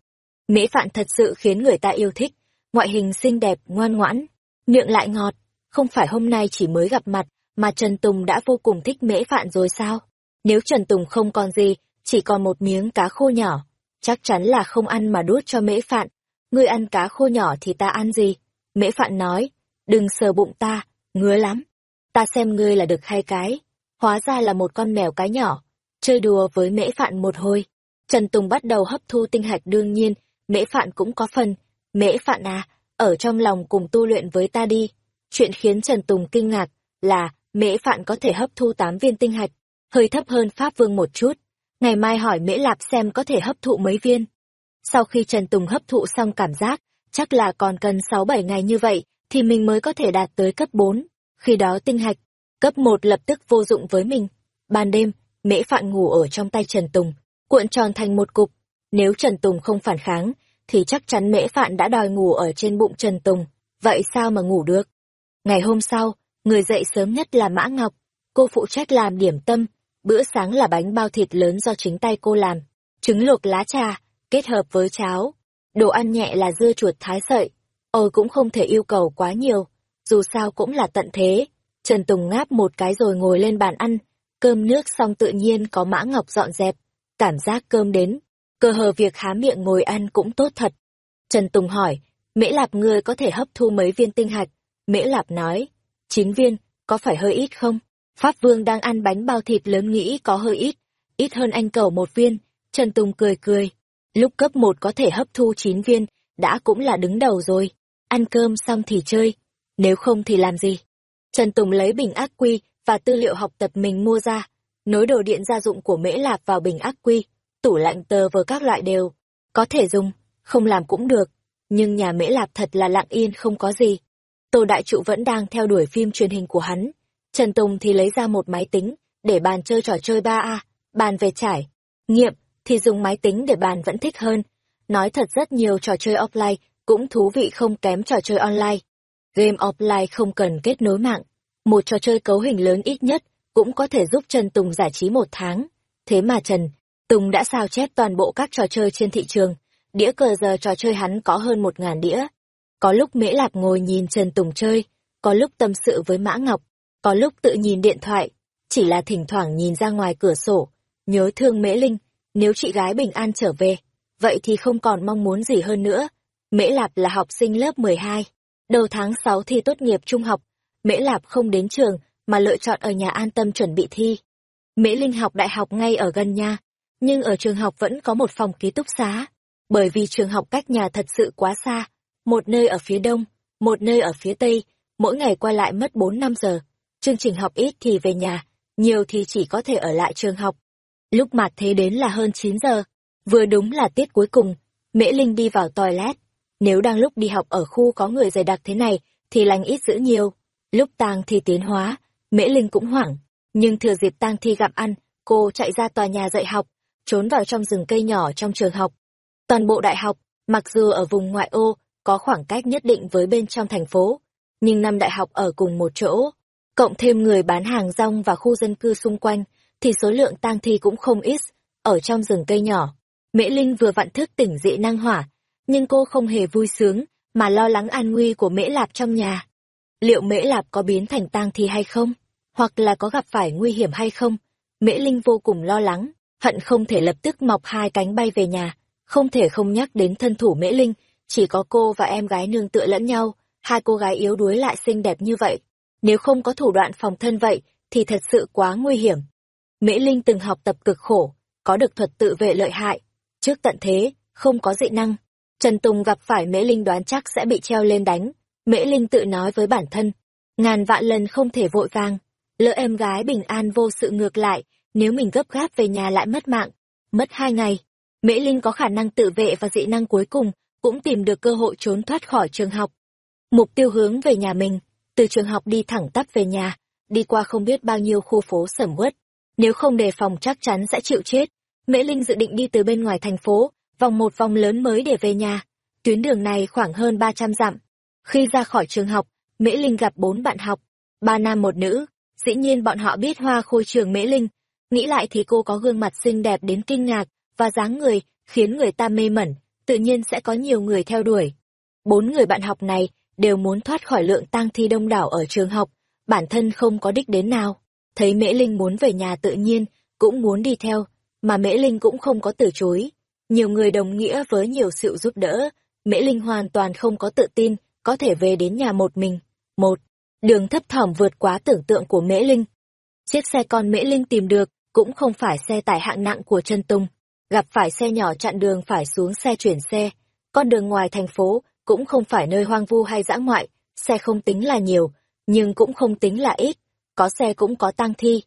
Mễ Phạn thật sự khiến người ta yêu thích, ngoại hình xinh đẹp, ngoan ngoãn, miệng lại ngọt. Không phải hôm nay chỉ mới gặp mặt, mà Trần Tùng đã vô cùng thích Mễ Phạn rồi sao? Nếu Trần Tùng không còn gì, chỉ còn một miếng cá khô nhỏ, chắc chắn là không ăn mà đút cho Mễ Phạn. Ngươi ăn cá khô nhỏ thì ta ăn gì? Mễ Phạn nói, đừng sờ bụng ta, ngứa lắm. Ta xem ngươi là được hai cái. Hóa ra là một con mèo cái nhỏ. Chơi đùa với Mễ Phạn một hồi. Trần Tùng bắt đầu hấp thu tinh hạch đương nhiên, Mễ Phạn cũng có phần. Mễ Phạn à, ở trong lòng cùng tu luyện với ta đi. Chuyện khiến Trần Tùng kinh ngạc là Mễ Phạn có thể hấp thu 8 viên tinh hạch, hơi thấp hơn Pháp Vương một chút. Ngày mai hỏi Mễ Lạp xem có thể hấp thụ mấy viên. Sau khi Trần Tùng hấp thụ xong cảm giác, chắc là còn cần 6-7 ngày như vậy, thì mình mới có thể đạt tới cấp 4. Khi đó tinh hạch, cấp 1 lập tức vô dụng với mình. Ban đêm, Mễ Phạn ngủ ở trong tay Trần Tùng, cuộn tròn thành một cục. Nếu Trần Tùng không phản kháng, thì chắc chắn Mễ Phạn đã đòi ngủ ở trên bụng Trần Tùng. Vậy sao mà ngủ được? Ngày hôm sau, người dậy sớm nhất là Mã Ngọc. Cô phụ trách làm điểm tâm, bữa sáng là bánh bao thịt lớn do chính tay cô làm, trứng luộc lá trà, kết hợp với cháo. Đồ ăn nhẹ là dưa chuột thái sợi. Ôi cũng không thể yêu cầu quá nhiều, dù sao cũng là tận thế. Trần Tùng ngáp một cái rồi ngồi lên bàn ăn, cơm nước xong tự nhiên có Mã Ngọc dọn dẹp. Cảm giác cơm đến, cơ hờ việc há miệng ngồi ăn cũng tốt thật. Trần Tùng hỏi, Mễ Lạp ngươi có thể hấp thu mấy viên tinh hạch? Mễ Lạp nói, chín viên, có phải hơi ít không? Pháp Vương đang ăn bánh bao thịt lớn nghĩ có hơi ít, ít hơn anh cầu một viên. Trần Tùng cười cười. Lúc cấp một có thể hấp thu chín viên, đã cũng là đứng đầu rồi. Ăn cơm xong thì chơi, nếu không thì làm gì? Trần Tùng lấy bình ác quy và tư liệu học tập mình mua ra, nối đồ điện gia dụng của Mễ Lạp vào bình ác quy, tủ lạnh tờ vờ các loại đều. Có thể dùng, không làm cũng được, nhưng nhà Mễ Lạp thật là lặng yên không có gì. Tô Đại Trụ vẫn đang theo đuổi phim truyền hình của hắn. Trần Tùng thì lấy ra một máy tính, để bàn chơi trò chơi 3A, bàn về trải. Nghiệm, thì dùng máy tính để bàn vẫn thích hơn. Nói thật rất nhiều trò chơi offline, cũng thú vị không kém trò chơi online. Game offline không cần kết nối mạng. Một trò chơi cấu hình lớn ít nhất, cũng có thể giúp Trần Tùng giải trí một tháng. Thế mà Trần, Tùng đã sao chép toàn bộ các trò chơi trên thị trường. Đĩa cờ giờ trò chơi hắn có hơn một ngàn đĩa. Có lúc Mễ Lạp ngồi nhìn Trần Tùng chơi, có lúc tâm sự với Mã Ngọc, có lúc tự nhìn điện thoại, chỉ là thỉnh thoảng nhìn ra ngoài cửa sổ, nhớ thương Mễ Linh, nếu chị gái bình an trở về, vậy thì không còn mong muốn gì hơn nữa. Mễ Lạp là học sinh lớp 12, đầu tháng 6 thi tốt nghiệp trung học, Mễ Lạp không đến trường mà lựa chọn ở nhà an tâm chuẩn bị thi. Mễ Linh học đại học ngay ở gần nhà, nhưng ở trường học vẫn có một phòng ký túc xá, bởi vì trường học cách nhà thật sự quá xa, một nơi ở phía đông, một nơi ở phía tây, mỗi ngày qua lại mất 4 năm giờ. Chương trình học ít thì về nhà, nhiều thì chỉ có thể ở lại trường học. Lúc Mạc thế đến là hơn 9 giờ, vừa đúng là tiết cuối cùng, Mễ Linh đi vào toilet. Nếu đang lúc đi học ở khu có người dày đặc thế này, thì lành ít giữ nhiều. Lúc tang thi tiến hóa, Mễ Linh cũng hoảng, nhưng thừa dịp tang thi gặp ăn, cô chạy ra tòa nhà dạy học, trốn vào trong rừng cây nhỏ trong trường học. Toàn bộ đại học, mặc dù ở vùng ngoại ô, có khoảng cách nhất định với bên trong thành phố, nhưng năm đại học ở cùng một chỗ, cộng thêm người bán hàng rong và khu dân cư xung quanh, thì số lượng tang thi cũng không ít, ở trong rừng cây nhỏ. Mễ Linh vừa vặn thức tỉnh dị năng hỏa, nhưng cô không hề vui sướng, mà lo lắng an nguy của Mễ Lạp trong nhà. Liệu Mễ Lạp có biến thành tang thi hay không? Hoặc là có gặp phải nguy hiểm hay không? Mễ Linh vô cùng lo lắng, hận không thể lập tức mọc hai cánh bay về nhà. Không thể không nhắc đến thân thủ Mễ Linh, chỉ có cô và em gái nương tựa lẫn nhau, hai cô gái yếu đuối lại xinh đẹp như vậy. Nếu không có thủ đoạn phòng thân vậy, thì thật sự quá nguy hiểm. Mễ Linh từng học tập cực khổ, có được thuật tự vệ lợi hại. Trước tận thế, không có dị năng. Trần Tùng gặp phải Mễ Linh đoán chắc sẽ bị treo lên đánh. Mễ Linh tự nói với bản thân, ngàn vạn lần không thể vội vàng. Lỡ em gái bình an vô sự ngược lại, nếu mình gấp gáp về nhà lại mất mạng. Mất hai ngày, Mễ Linh có khả năng tự vệ và dị năng cuối cùng, cũng tìm được cơ hội trốn thoát khỏi trường học. Mục tiêu hướng về nhà mình, từ trường học đi thẳng tắp về nhà, đi qua không biết bao nhiêu khu phố sầm uất. Nếu không đề phòng chắc chắn sẽ chịu chết. Mễ Linh dự định đi từ bên ngoài thành phố, vòng một vòng lớn mới để về nhà. Tuyến đường này khoảng hơn 300 dặm. Khi ra khỏi trường học, Mễ Linh gặp bốn bạn học, ba nam một nữ. Dĩ nhiên bọn họ biết hoa khôi trường Mễ Linh. Nghĩ lại thì cô có gương mặt xinh đẹp đến kinh ngạc, và dáng người, khiến người ta mê mẩn, tự nhiên sẽ có nhiều người theo đuổi. Bốn người bạn học này đều muốn thoát khỏi lượng tang thi đông đảo ở trường học, bản thân không có đích đến nào. Thấy Mễ Linh muốn về nhà tự nhiên, cũng muốn đi theo, mà Mễ Linh cũng không có từ chối. Nhiều người đồng nghĩa với nhiều sự giúp đỡ, Mễ Linh hoàn toàn không có tự tin, có thể về đến nhà một mình. Một, đường thấp thỏm vượt quá tưởng tượng của Mễ Linh. Chiếc xe con Mễ Linh tìm được, cũng không phải xe tải hạng nặng của Trân Tùng. Gặp phải xe nhỏ chặn đường phải xuống xe chuyển xe. Con đường ngoài thành phố, cũng không phải nơi hoang vu hay dã ngoại, xe không tính là nhiều, nhưng cũng không tính là ít, có xe cũng có tang thi.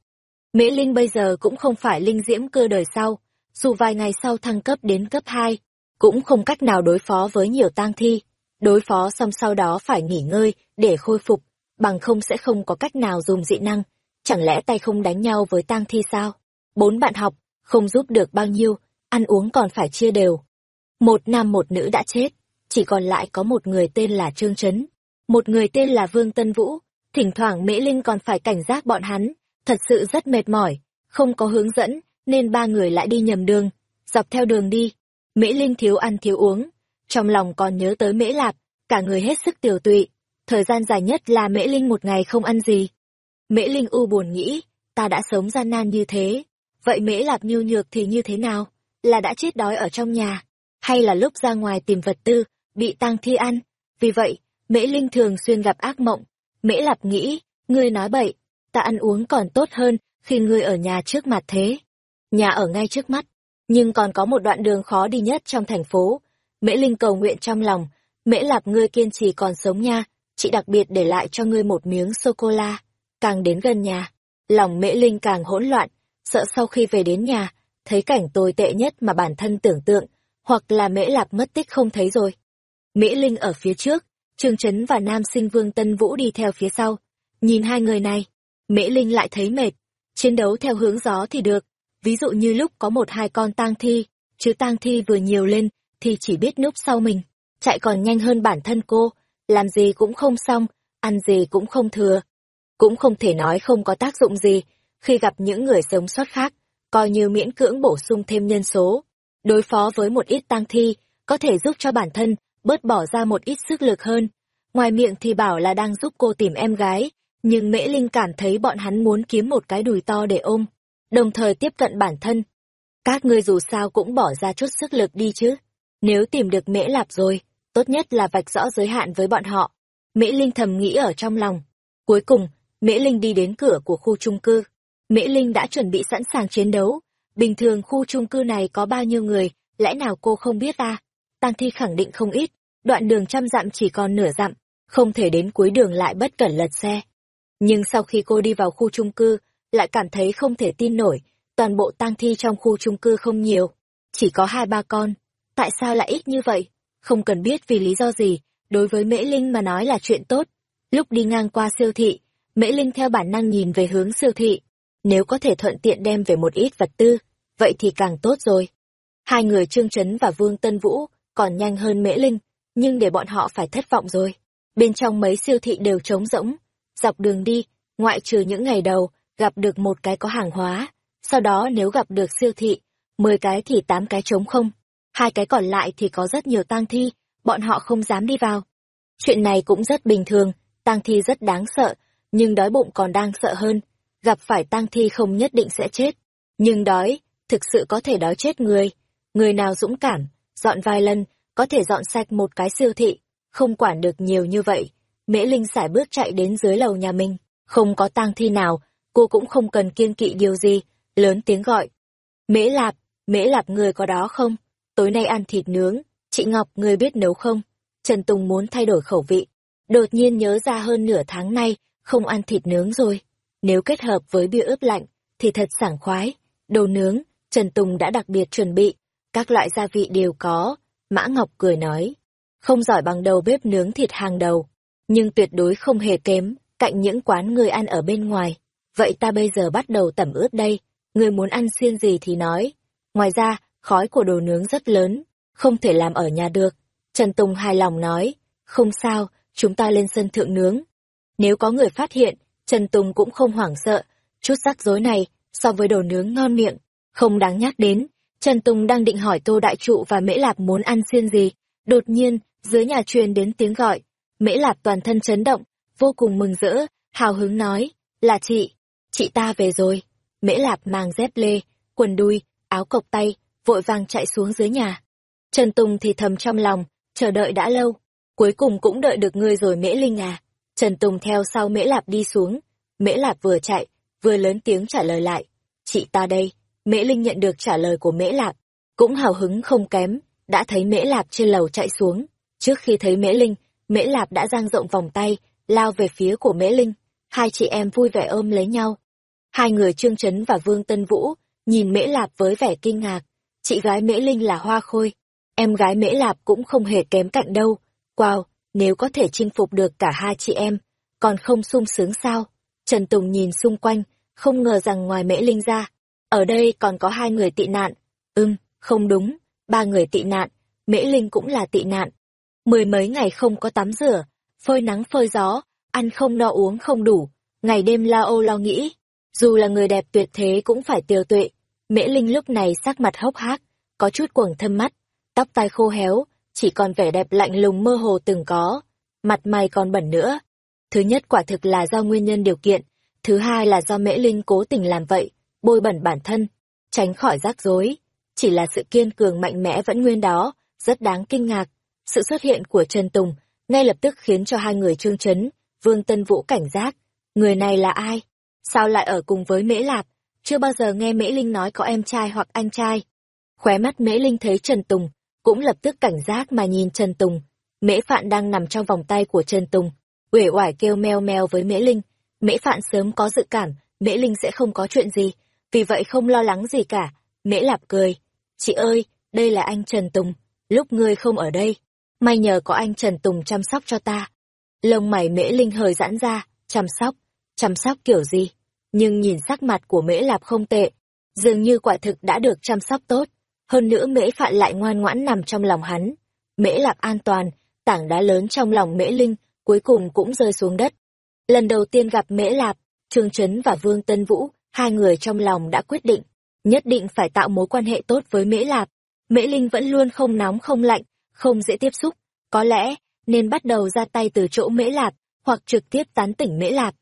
Mễ Linh bây giờ cũng không phải linh diễm cơ đời sau, dù vài ngày sau thăng cấp đến cấp 2, cũng không cách nào đối phó với nhiều tang thi. Đối phó xong sau đó phải nghỉ ngơi để khôi phục, bằng không sẽ không có cách nào dùng dị năng. Chẳng lẽ tay không đánh nhau với tang thi sao? Bốn bạn học, không giúp được bao nhiêu, ăn uống còn phải chia đều. Một nam một nữ đã chết, chỉ còn lại có một người tên là Trương Trấn, một người tên là Vương Tân Vũ, thỉnh thoảng Mễ Linh còn phải cảnh giác bọn hắn, thật sự rất mệt mỏi, không có hướng dẫn, nên ba người lại đi nhầm đường, dọc theo đường đi. Mễ Linh thiếu ăn thiếu uống, trong lòng còn nhớ tới Mễ Lạp, cả người hết sức tiểu tụy, thời gian dài nhất là Mễ Linh một ngày không ăn gì. Mễ Linh u buồn nghĩ, ta đã sống gian nan như thế, vậy Mễ Lạp nhu nhược thì như thế nào? Là đã chết đói ở trong nhà, hay là lúc ra ngoài tìm vật tư, bị tang thi ăn. Vì vậy, Mễ Linh thường xuyên gặp ác mộng. Mễ Lạp nghĩ, ngươi nói bậy, ta ăn uống còn tốt hơn khi ngươi ở nhà trước mặt thế. Nhà ở ngay trước mắt, nhưng còn có một đoạn đường khó đi nhất trong thành phố. Mễ Linh cầu nguyện trong lòng, Mễ Lạp ngươi kiên trì còn sống nha, chị đặc biệt để lại cho ngươi một miếng sô-cô-la. Càng đến gần nhà, lòng Mễ Linh càng hỗn loạn, sợ sau khi về đến nhà, thấy cảnh tồi tệ nhất mà bản thân tưởng tượng, hoặc là Mễ Lạp mất tích không thấy rồi. Mễ Linh ở phía trước, Trương Trấn và nam sinh Vương Tân Vũ đi theo phía sau. Nhìn hai người này, Mễ Linh lại thấy mệt. Chiến đấu theo hướng gió thì được, ví dụ như lúc có một hai con tang thi, chứ tang thi vừa nhiều lên thì chỉ biết núp sau mình, chạy còn nhanh hơn bản thân cô, làm gì cũng không xong, ăn gì cũng không thừa. Cũng không thể nói không có tác dụng gì, khi gặp những người sống sót khác, coi như miễn cưỡng bổ sung thêm nhân số. Đối phó với một ít tang thi, có thể giúp cho bản thân bớt bỏ ra một ít sức lực hơn. Ngoài miệng thì bảo là đang giúp cô tìm em gái, nhưng Mễ Linh cảm thấy bọn hắn muốn kiếm một cái đùi to để ôm, đồng thời tiếp cận bản thân. Các ngươi dù sao cũng bỏ ra chút sức lực đi chứ. Nếu tìm được Mễ Lạp rồi, tốt nhất là vạch rõ giới hạn với bọn họ. Mễ Linh thầm nghĩ ở trong lòng. Cuối cùng, Mễ Linh đi đến cửa của khu chung cư. Mễ Linh đã chuẩn bị sẵn sàng chiến đấu. Bình thường khu chung cư này có bao nhiêu người, lẽ nào cô không biết à? Tang thi khẳng định không ít, đoạn đường trăm dặm chỉ còn nửa dặm, không thể đến cuối đường lại bất cẩn lật xe. Nhưng sau khi cô đi vào khu chung cư, lại cảm thấy không thể tin nổi, toàn bộ tang thi trong khu chung cư không nhiều, chỉ có hai ba con. Tại sao lại ít như vậy? Không cần biết vì lý do gì, đối với Mễ Linh mà nói là chuyện tốt. Lúc đi ngang qua siêu thị, Mễ Linh theo bản năng nhìn về hướng siêu thị. Nếu có thể thuận tiện đem về một ít vật tư, vậy thì càng tốt rồi. Hai người Trương Trấn và Vương Tân Vũ còn nhanh hơn Mễ Linh, nhưng để bọn họ phải thất vọng rồi. Bên trong mấy siêu thị đều trống rỗng. Dọc đường đi, ngoại trừ những ngày đầu, gặp được một cái có hàng hóa. Sau đó nếu gặp được siêu thị, 10 cái thì 8 cái trống không. Hai cái còn lại thì có rất nhiều tang thi, bọn họ không dám đi vào. Chuyện này cũng rất bình thường, tang thi rất đáng sợ, nhưng đói bụng còn đang sợ hơn. Gặp phải tang thi không nhất định sẽ chết, nhưng đói, thực sự có thể đói chết người. Người nào dũng cảm, dọn vài lần, có thể dọn sạch một cái siêu thị, không quản được nhiều như vậy. Mễ Linh sải bước chạy đến dưới lầu nhà mình, không có tang thi nào, cô cũng không cần kiên kỵ điều gì, lớn tiếng gọi. Mễ Lạp, Mễ Lạp người có đó không? Tối nay ăn thịt nướng, chị Ngọc người biết nấu không? Trần Tùng muốn thay đổi khẩu vị, đột nhiên nhớ ra hơn nửa tháng nay không ăn thịt nướng rồi. Nếu kết hợp với bia ướp lạnh, thì thật sảng khoái. Đồ nướng, Trần Tùng đã đặc biệt chuẩn bị, các loại gia vị đều có. Mã Ngọc cười nói, không giỏi bằng đầu bếp nướng thịt hàng đầu, nhưng tuyệt đối không hề kém, cạnh những quán người ăn ở bên ngoài. Vậy ta bây giờ bắt đầu tẩm ướp đây, người muốn ăn xiên gì thì nói. Ngoài ra, khói của đồ nướng rất lớn, không thể làm ở nhà được. Trần Tùng hài lòng nói, không sao, chúng ta lên sân thượng nướng. Nếu có người phát hiện, Trần Tùng cũng không hoảng sợ, chút rắc rối này, so với đồ nướng ngon miệng, không đáng nhắc đến. Trần Tùng đang định hỏi Tô Đại Trụ và Mễ Lạp muốn ăn xiên gì, đột nhiên, dưới nhà truyền đến tiếng gọi. Mễ Lạp toàn thân chấn động, vô cùng mừng rỡ, hào hứng nói, là chị, chị ta về rồi. Mễ Lạp mang dép lê, quần đuôi, áo cộc tay, vội vàng chạy xuống dưới nhà. Trần Tùng thì thầm trong lòng, chờ đợi đã lâu, cuối cùng cũng đợi được ngươi rồi Mễ Linh à. Trần Tùng theo sau Mễ Lạp đi xuống, Mễ Lạp vừa chạy, vừa lớn tiếng trả lời lại, chị ta đây, Mễ Linh nhận được trả lời của Mễ Lạp, cũng hào hứng không kém, đã thấy Mễ Lạp trên lầu chạy xuống, trước khi thấy Mễ Linh, Mễ Lạp đã dang rộng vòng tay, lao về phía của Mễ Linh, hai chị em vui vẻ ôm lấy nhau. Hai người Trương Trấn và Vương Tân Vũ nhìn Mễ Lạp với vẻ kinh ngạc, chị gái Mễ Linh là Hoa Khôi, em gái Mễ Lạp cũng không hề kém cạnh đâu. Wow, nếu có thể chinh phục được cả hai chị em, còn không sung sướng sao? Trần Tùng nhìn xung quanh, không ngờ rằng ngoài Mễ Linh ra, ở đây còn có hai người tị nạn. Ừm, không đúng, ba người tị nạn, Mễ Linh cũng là tị nạn. Mười mấy ngày không có tắm rửa, phơi nắng phơi gió, ăn không no uống không đủ, ngày đêm lo âu lo nghĩ. Dù là người đẹp tuyệt thế cũng phải tiêu tuệ. Mễ Linh lúc này sắc mặt hốc hác, có chút quầng thâm mắt, tóc tai khô héo, chỉ còn vẻ đẹp lạnh lùng mơ hồ từng có, mặt mày còn bẩn nữa. Thứ nhất quả thực là do nguyên nhân điều kiện, thứ hai là do Mễ Linh cố tình làm vậy, bôi bẩn bản thân, tránh khỏi rắc rối. Chỉ là sự kiên cường mạnh mẽ vẫn nguyên đó, rất đáng kinh ngạc. Sự xuất hiện của Trần Tùng ngay lập tức khiến cho hai người trương chấn, Vương Tân Vũ cảnh giác. Người này là ai? Sao lại ở cùng với Mễ Lạp? Chưa bao giờ nghe Mễ Linh nói có em trai hoặc anh trai. Khóe mắt Mễ Linh thấy Trần Tùng, cũng lập tức cảnh giác mà nhìn Trần Tùng. Mễ Phạn đang nằm trong vòng tay của Trần Tùng, uể oải kêu meo meo với Mễ Linh. Mễ Phạn sớm có dự cảm, Mễ Linh sẽ không có chuyện gì, vì vậy không lo lắng gì cả. Mễ Lạp cười, chị ơi, đây là anh Trần Tùng, lúc ngươi không ở đây, may nhờ có anh Trần Tùng chăm sóc cho ta. Lông mày Mễ Linh hơi giãn ra, chăm sóc, chăm sóc kiểu gì? Nhưng nhìn sắc mặt của Mễ Lạp không tệ, dường như quả thực đã được chăm sóc tốt. Hơn nữa Mễ Phạn lại ngoan ngoãn nằm trong lòng hắn. Mễ Lạp an toàn, tảng đá lớn trong lòng Mễ Linh, cuối cùng cũng rơi xuống đất. Lần đầu tiên gặp Mễ Lạp, Trương Trấn và Vương Tân Vũ, hai người trong lòng đã quyết định, nhất định phải tạo mối quan hệ tốt với Mễ Lạp. Mễ Linh vẫn luôn không nóng không lạnh, không dễ tiếp xúc, có lẽ nên bắt đầu ra tay từ chỗ Mễ Lạp, hoặc trực tiếp tán tỉnh Mễ Lạp.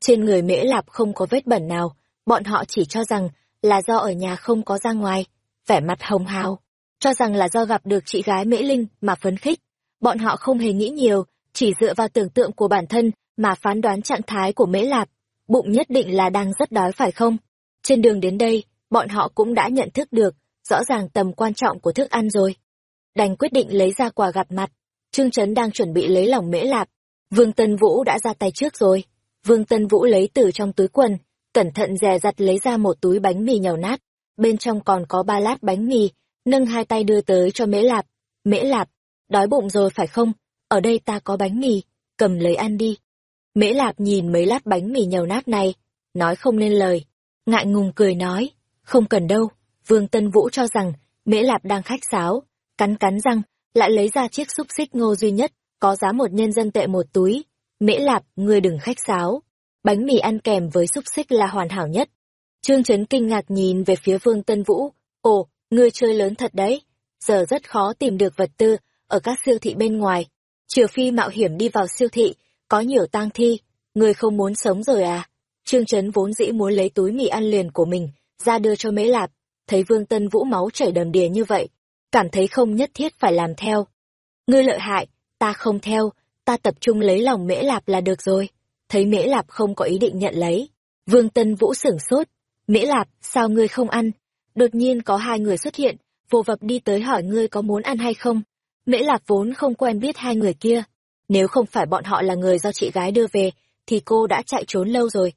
Trên người Mễ Lạp không có vết bẩn nào, bọn họ chỉ cho rằng là do ở nhà không có ra ngoài, vẻ mặt hồng hào, cho rằng là do gặp được chị gái Mễ Linh mà phấn khích. Bọn họ không hề nghĩ nhiều, chỉ dựa vào tưởng tượng của bản thân mà phán đoán trạng thái của Mễ Lạp, bụng nhất định là đang rất đói phải không? Trên đường đến đây, bọn họ cũng đã nhận thức được rõ ràng tầm quan trọng của thức ăn rồi. Đành quyết định lấy ra quà gặp mặt. Trương Trấn đang chuẩn bị lấy lòng Mễ Lạp. Vương Tân Vũ đã ra tay trước rồi. Vương Tân Vũ lấy từ trong túi quần, cẩn thận dè dặt lấy ra một túi bánh mì nhàu nát, bên trong còn có ba lát bánh mì, nâng hai tay đưa tới cho Mễ Lạp. Mễ Lạp, đói bụng rồi phải không? Ở đây ta có bánh mì, cầm lấy ăn đi. Mễ Lạp nhìn mấy lát bánh mì nhầu nát này, nói không nên lời. Ngại ngùng cười nói, không cần đâu. Vương Tân Vũ cho rằng Mễ Lạp đang khách sáo, cắn cắn răng, lại lấy ra chiếc xúc xích ngô duy nhất, có giá một nhân dân tệ một túi. Mễ Lạp, ngươi đừng khách sáo. Bánh mì ăn kèm với xúc xích là hoàn hảo nhất. Trương Trấn kinh ngạc nhìn về phía Vương Tân Vũ. Ồ, ngươi chơi lớn thật đấy. Giờ rất khó tìm được vật tư ở các siêu thị bên ngoài. Triều Phi mạo hiểm đi vào siêu thị, có nhiều tang thi. người không muốn sống rồi à? Trương Trấn vốn dĩ muốn lấy túi mì ăn liền của mình, ra đưa cho Mễ Lạp. Thấy Vương Tân Vũ máu chảy đầm đìa như vậy, cảm thấy không nhất thiết phải làm theo. Ngươi lợi hại, ta không theo, ta tập trung lấy lòng Mễ Lạp là được rồi. Thấy Mễ Lạp không có ý định nhận lấy. Vương Tân Vũ sửng sốt. Mễ Lạp, sao ngươi không ăn? Đột nhiên có hai người xuất hiện, vô vập đi tới hỏi ngươi có muốn ăn hay không. Mễ Lạp vốn không quen biết hai người kia. Nếu không phải bọn họ là người do chị gái đưa về, thì cô đã chạy trốn lâu rồi.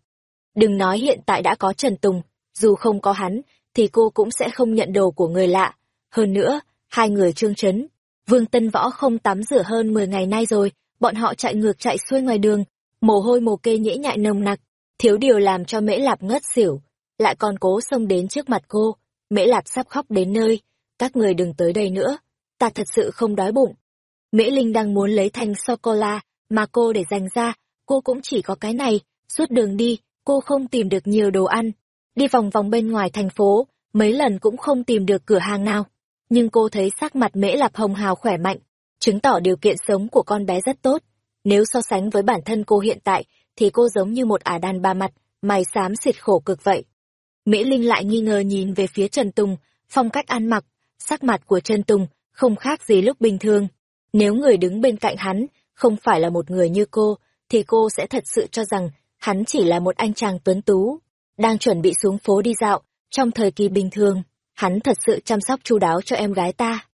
Đừng nói hiện tại đã có Trần Tùng, dù không có hắn, thì cô cũng sẽ không nhận đồ của người lạ. Hơn nữa, hai người trương chấn, Vương Tân Võ không tắm rửa hơn 10 ngày nay rồi, bọn họ chạy ngược chạy xuôi ngoài đường, mồ hôi mồ kê nhễ nhại nồng nặc, thiếu điều làm cho Mễ Lạp ngất xỉu, lại còn cố xông đến trước mặt cô, Mễ Lạp sắp khóc đến nơi, các người đừng tới đây nữa, ta thật sự không đói bụng. Mễ Linh đang muốn lấy thanh sô-cô-la mà cô để dành ra, cô cũng chỉ có cái này, suốt đường đi, cô không tìm được nhiều đồ ăn, đi vòng vòng bên ngoài thành phố, mấy lần cũng không tìm được cửa hàng nào. Nhưng cô thấy sắc mặt Mễ Lạp hồng hào khỏe mạnh, chứng tỏ điều kiện sống của con bé rất tốt. Nếu so sánh với bản thân cô hiện tại, thì cô giống như một ả đàn ba mặt, mày xám xịt khổ cực vậy. Mễ Linh lại nghi ngờ nhìn về phía Trần Tùng, phong cách ăn mặc, sắc mặt của Trần Tùng không khác gì lúc bình thường. Nếu người đứng bên cạnh hắn không phải là một người như cô, thì cô sẽ thật sự cho rằng hắn chỉ là một anh chàng tuấn tú, đang chuẩn bị xuống phố đi dạo, trong thời kỳ bình thường, hắn thật sự chăm sóc chu đáo cho em gái ta.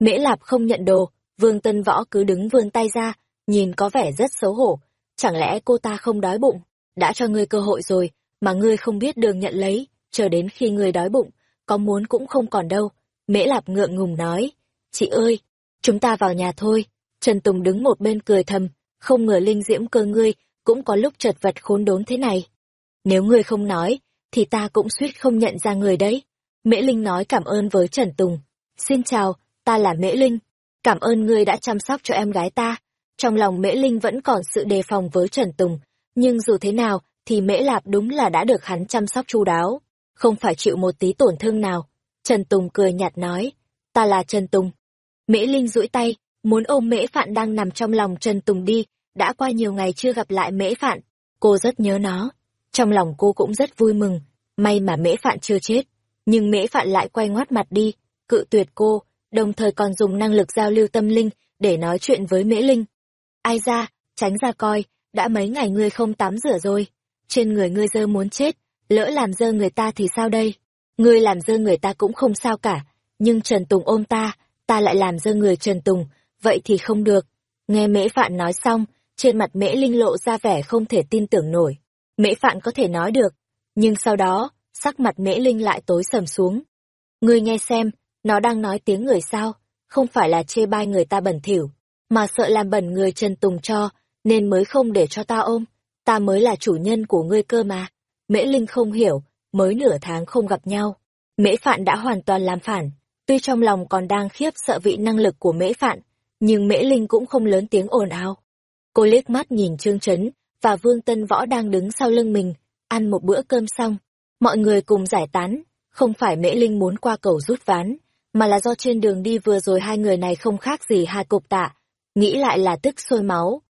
Mễ Lạp không nhận đồ, Vương Tân Võ cứ đứng vươn tay ra, nhìn có vẻ rất xấu hổ. Chẳng lẽ cô ta không đói bụng? Đã cho ngươi cơ hội rồi, mà ngươi không biết đường nhận lấy, chờ đến khi ngươi đói bụng, có muốn cũng không còn đâu. Mễ Lạp ngượng ngùng nói, chị ơi, chúng ta vào nhà thôi. Trần Tùng đứng một bên cười thầm, không ngờ linh diễm cơ ngươi cũng có lúc chật vật khốn đốn thế này. Nếu ngươi không nói, thì ta cũng suýt không nhận ra người đấy. Mễ Linh nói cảm ơn với Trần Tùng. Xin chào, ta là Mễ Linh. Cảm ơn ngươi đã chăm sóc cho em gái ta. Trong lòng Mễ Linh vẫn còn sự đề phòng với Trần Tùng, nhưng dù thế nào thì Mễ Lạp đúng là đã được hắn chăm sóc chu đáo, không phải chịu một tí tổn thương nào. Trần Tùng cười nhạt nói, ta là Trần Tùng. Mễ Linh duỗi tay, muốn ôm Mễ Phạn đang nằm trong lòng Trần Tùng đi, đã qua nhiều ngày chưa gặp lại Mễ Phạn, cô rất nhớ nó. Trong lòng cô cũng rất vui mừng, may mà Mễ Phạn chưa chết. Nhưng Mễ Phạn lại quay ngoắt mặt đi, cự tuyệt cô, đồng thời còn dùng năng lực giao lưu tâm linh để nói chuyện với Mễ Linh. Ai ra, tránh ra coi, đã mấy ngày ngươi không tắm rửa rồi. Trên người ngươi dơ muốn chết, lỡ làm dơ người ta thì sao đây? Ngươi làm dơ người ta cũng không sao cả, nhưng Trần Tùng ôm ta, ta lại làm dơ người Trần Tùng, vậy thì không được. Nghe Mễ Phạn nói xong, trên mặt Mễ Linh lộ ra vẻ không thể tin tưởng nổi. Mễ Phạn có thể nói được, nhưng sau đó, sắc mặt Mễ Linh lại tối sầm xuống. Ngươi nghe xem, nó đang nói tiếng người sao, không phải là chê bai người ta bẩn thỉu, mà sợ làm bẩn người Trần Tùng cho, nên mới không để cho ta ôm, ta mới là chủ nhân của ngươi cơ mà. Mễ Linh không hiểu, mới nửa tháng không gặp nhau. Mễ Phạn đã hoàn toàn làm phản, tuy trong lòng còn đang khiếp sợ vị năng lực của Mễ Phạn, nhưng Mễ Linh cũng không lớn tiếng ồn ào. Cô liếc mắt nhìn Trương Trấn và Vương Tân Võ đang đứng sau lưng mình, ăn một bữa cơm xong. Mọi người cùng giải tán, không phải Mễ Linh muốn qua cầu rút ván, mà là do trên đường đi vừa rồi hai người này không khác gì hai cục tạ, nghĩ lại là tức sôi máu.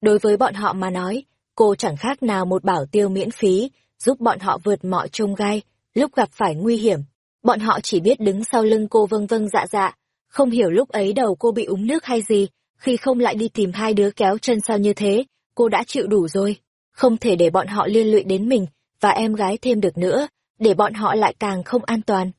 Đối với bọn họ mà nói, cô chẳng khác nào một bảo tiêu miễn phí, giúp bọn họ vượt mọi trông gai, lúc gặp phải nguy hiểm. Bọn họ chỉ biết đứng sau lưng cô vâng vâng dạ dạ, không hiểu lúc ấy đầu cô bị úng nước hay gì, khi không lại đi tìm hai đứa kéo chân sau như thế, cô đã chịu đủ rồi, không thể để bọn họ liên lụy đến mình và em gái thêm được nữa, để bọn họ lại càng không an toàn.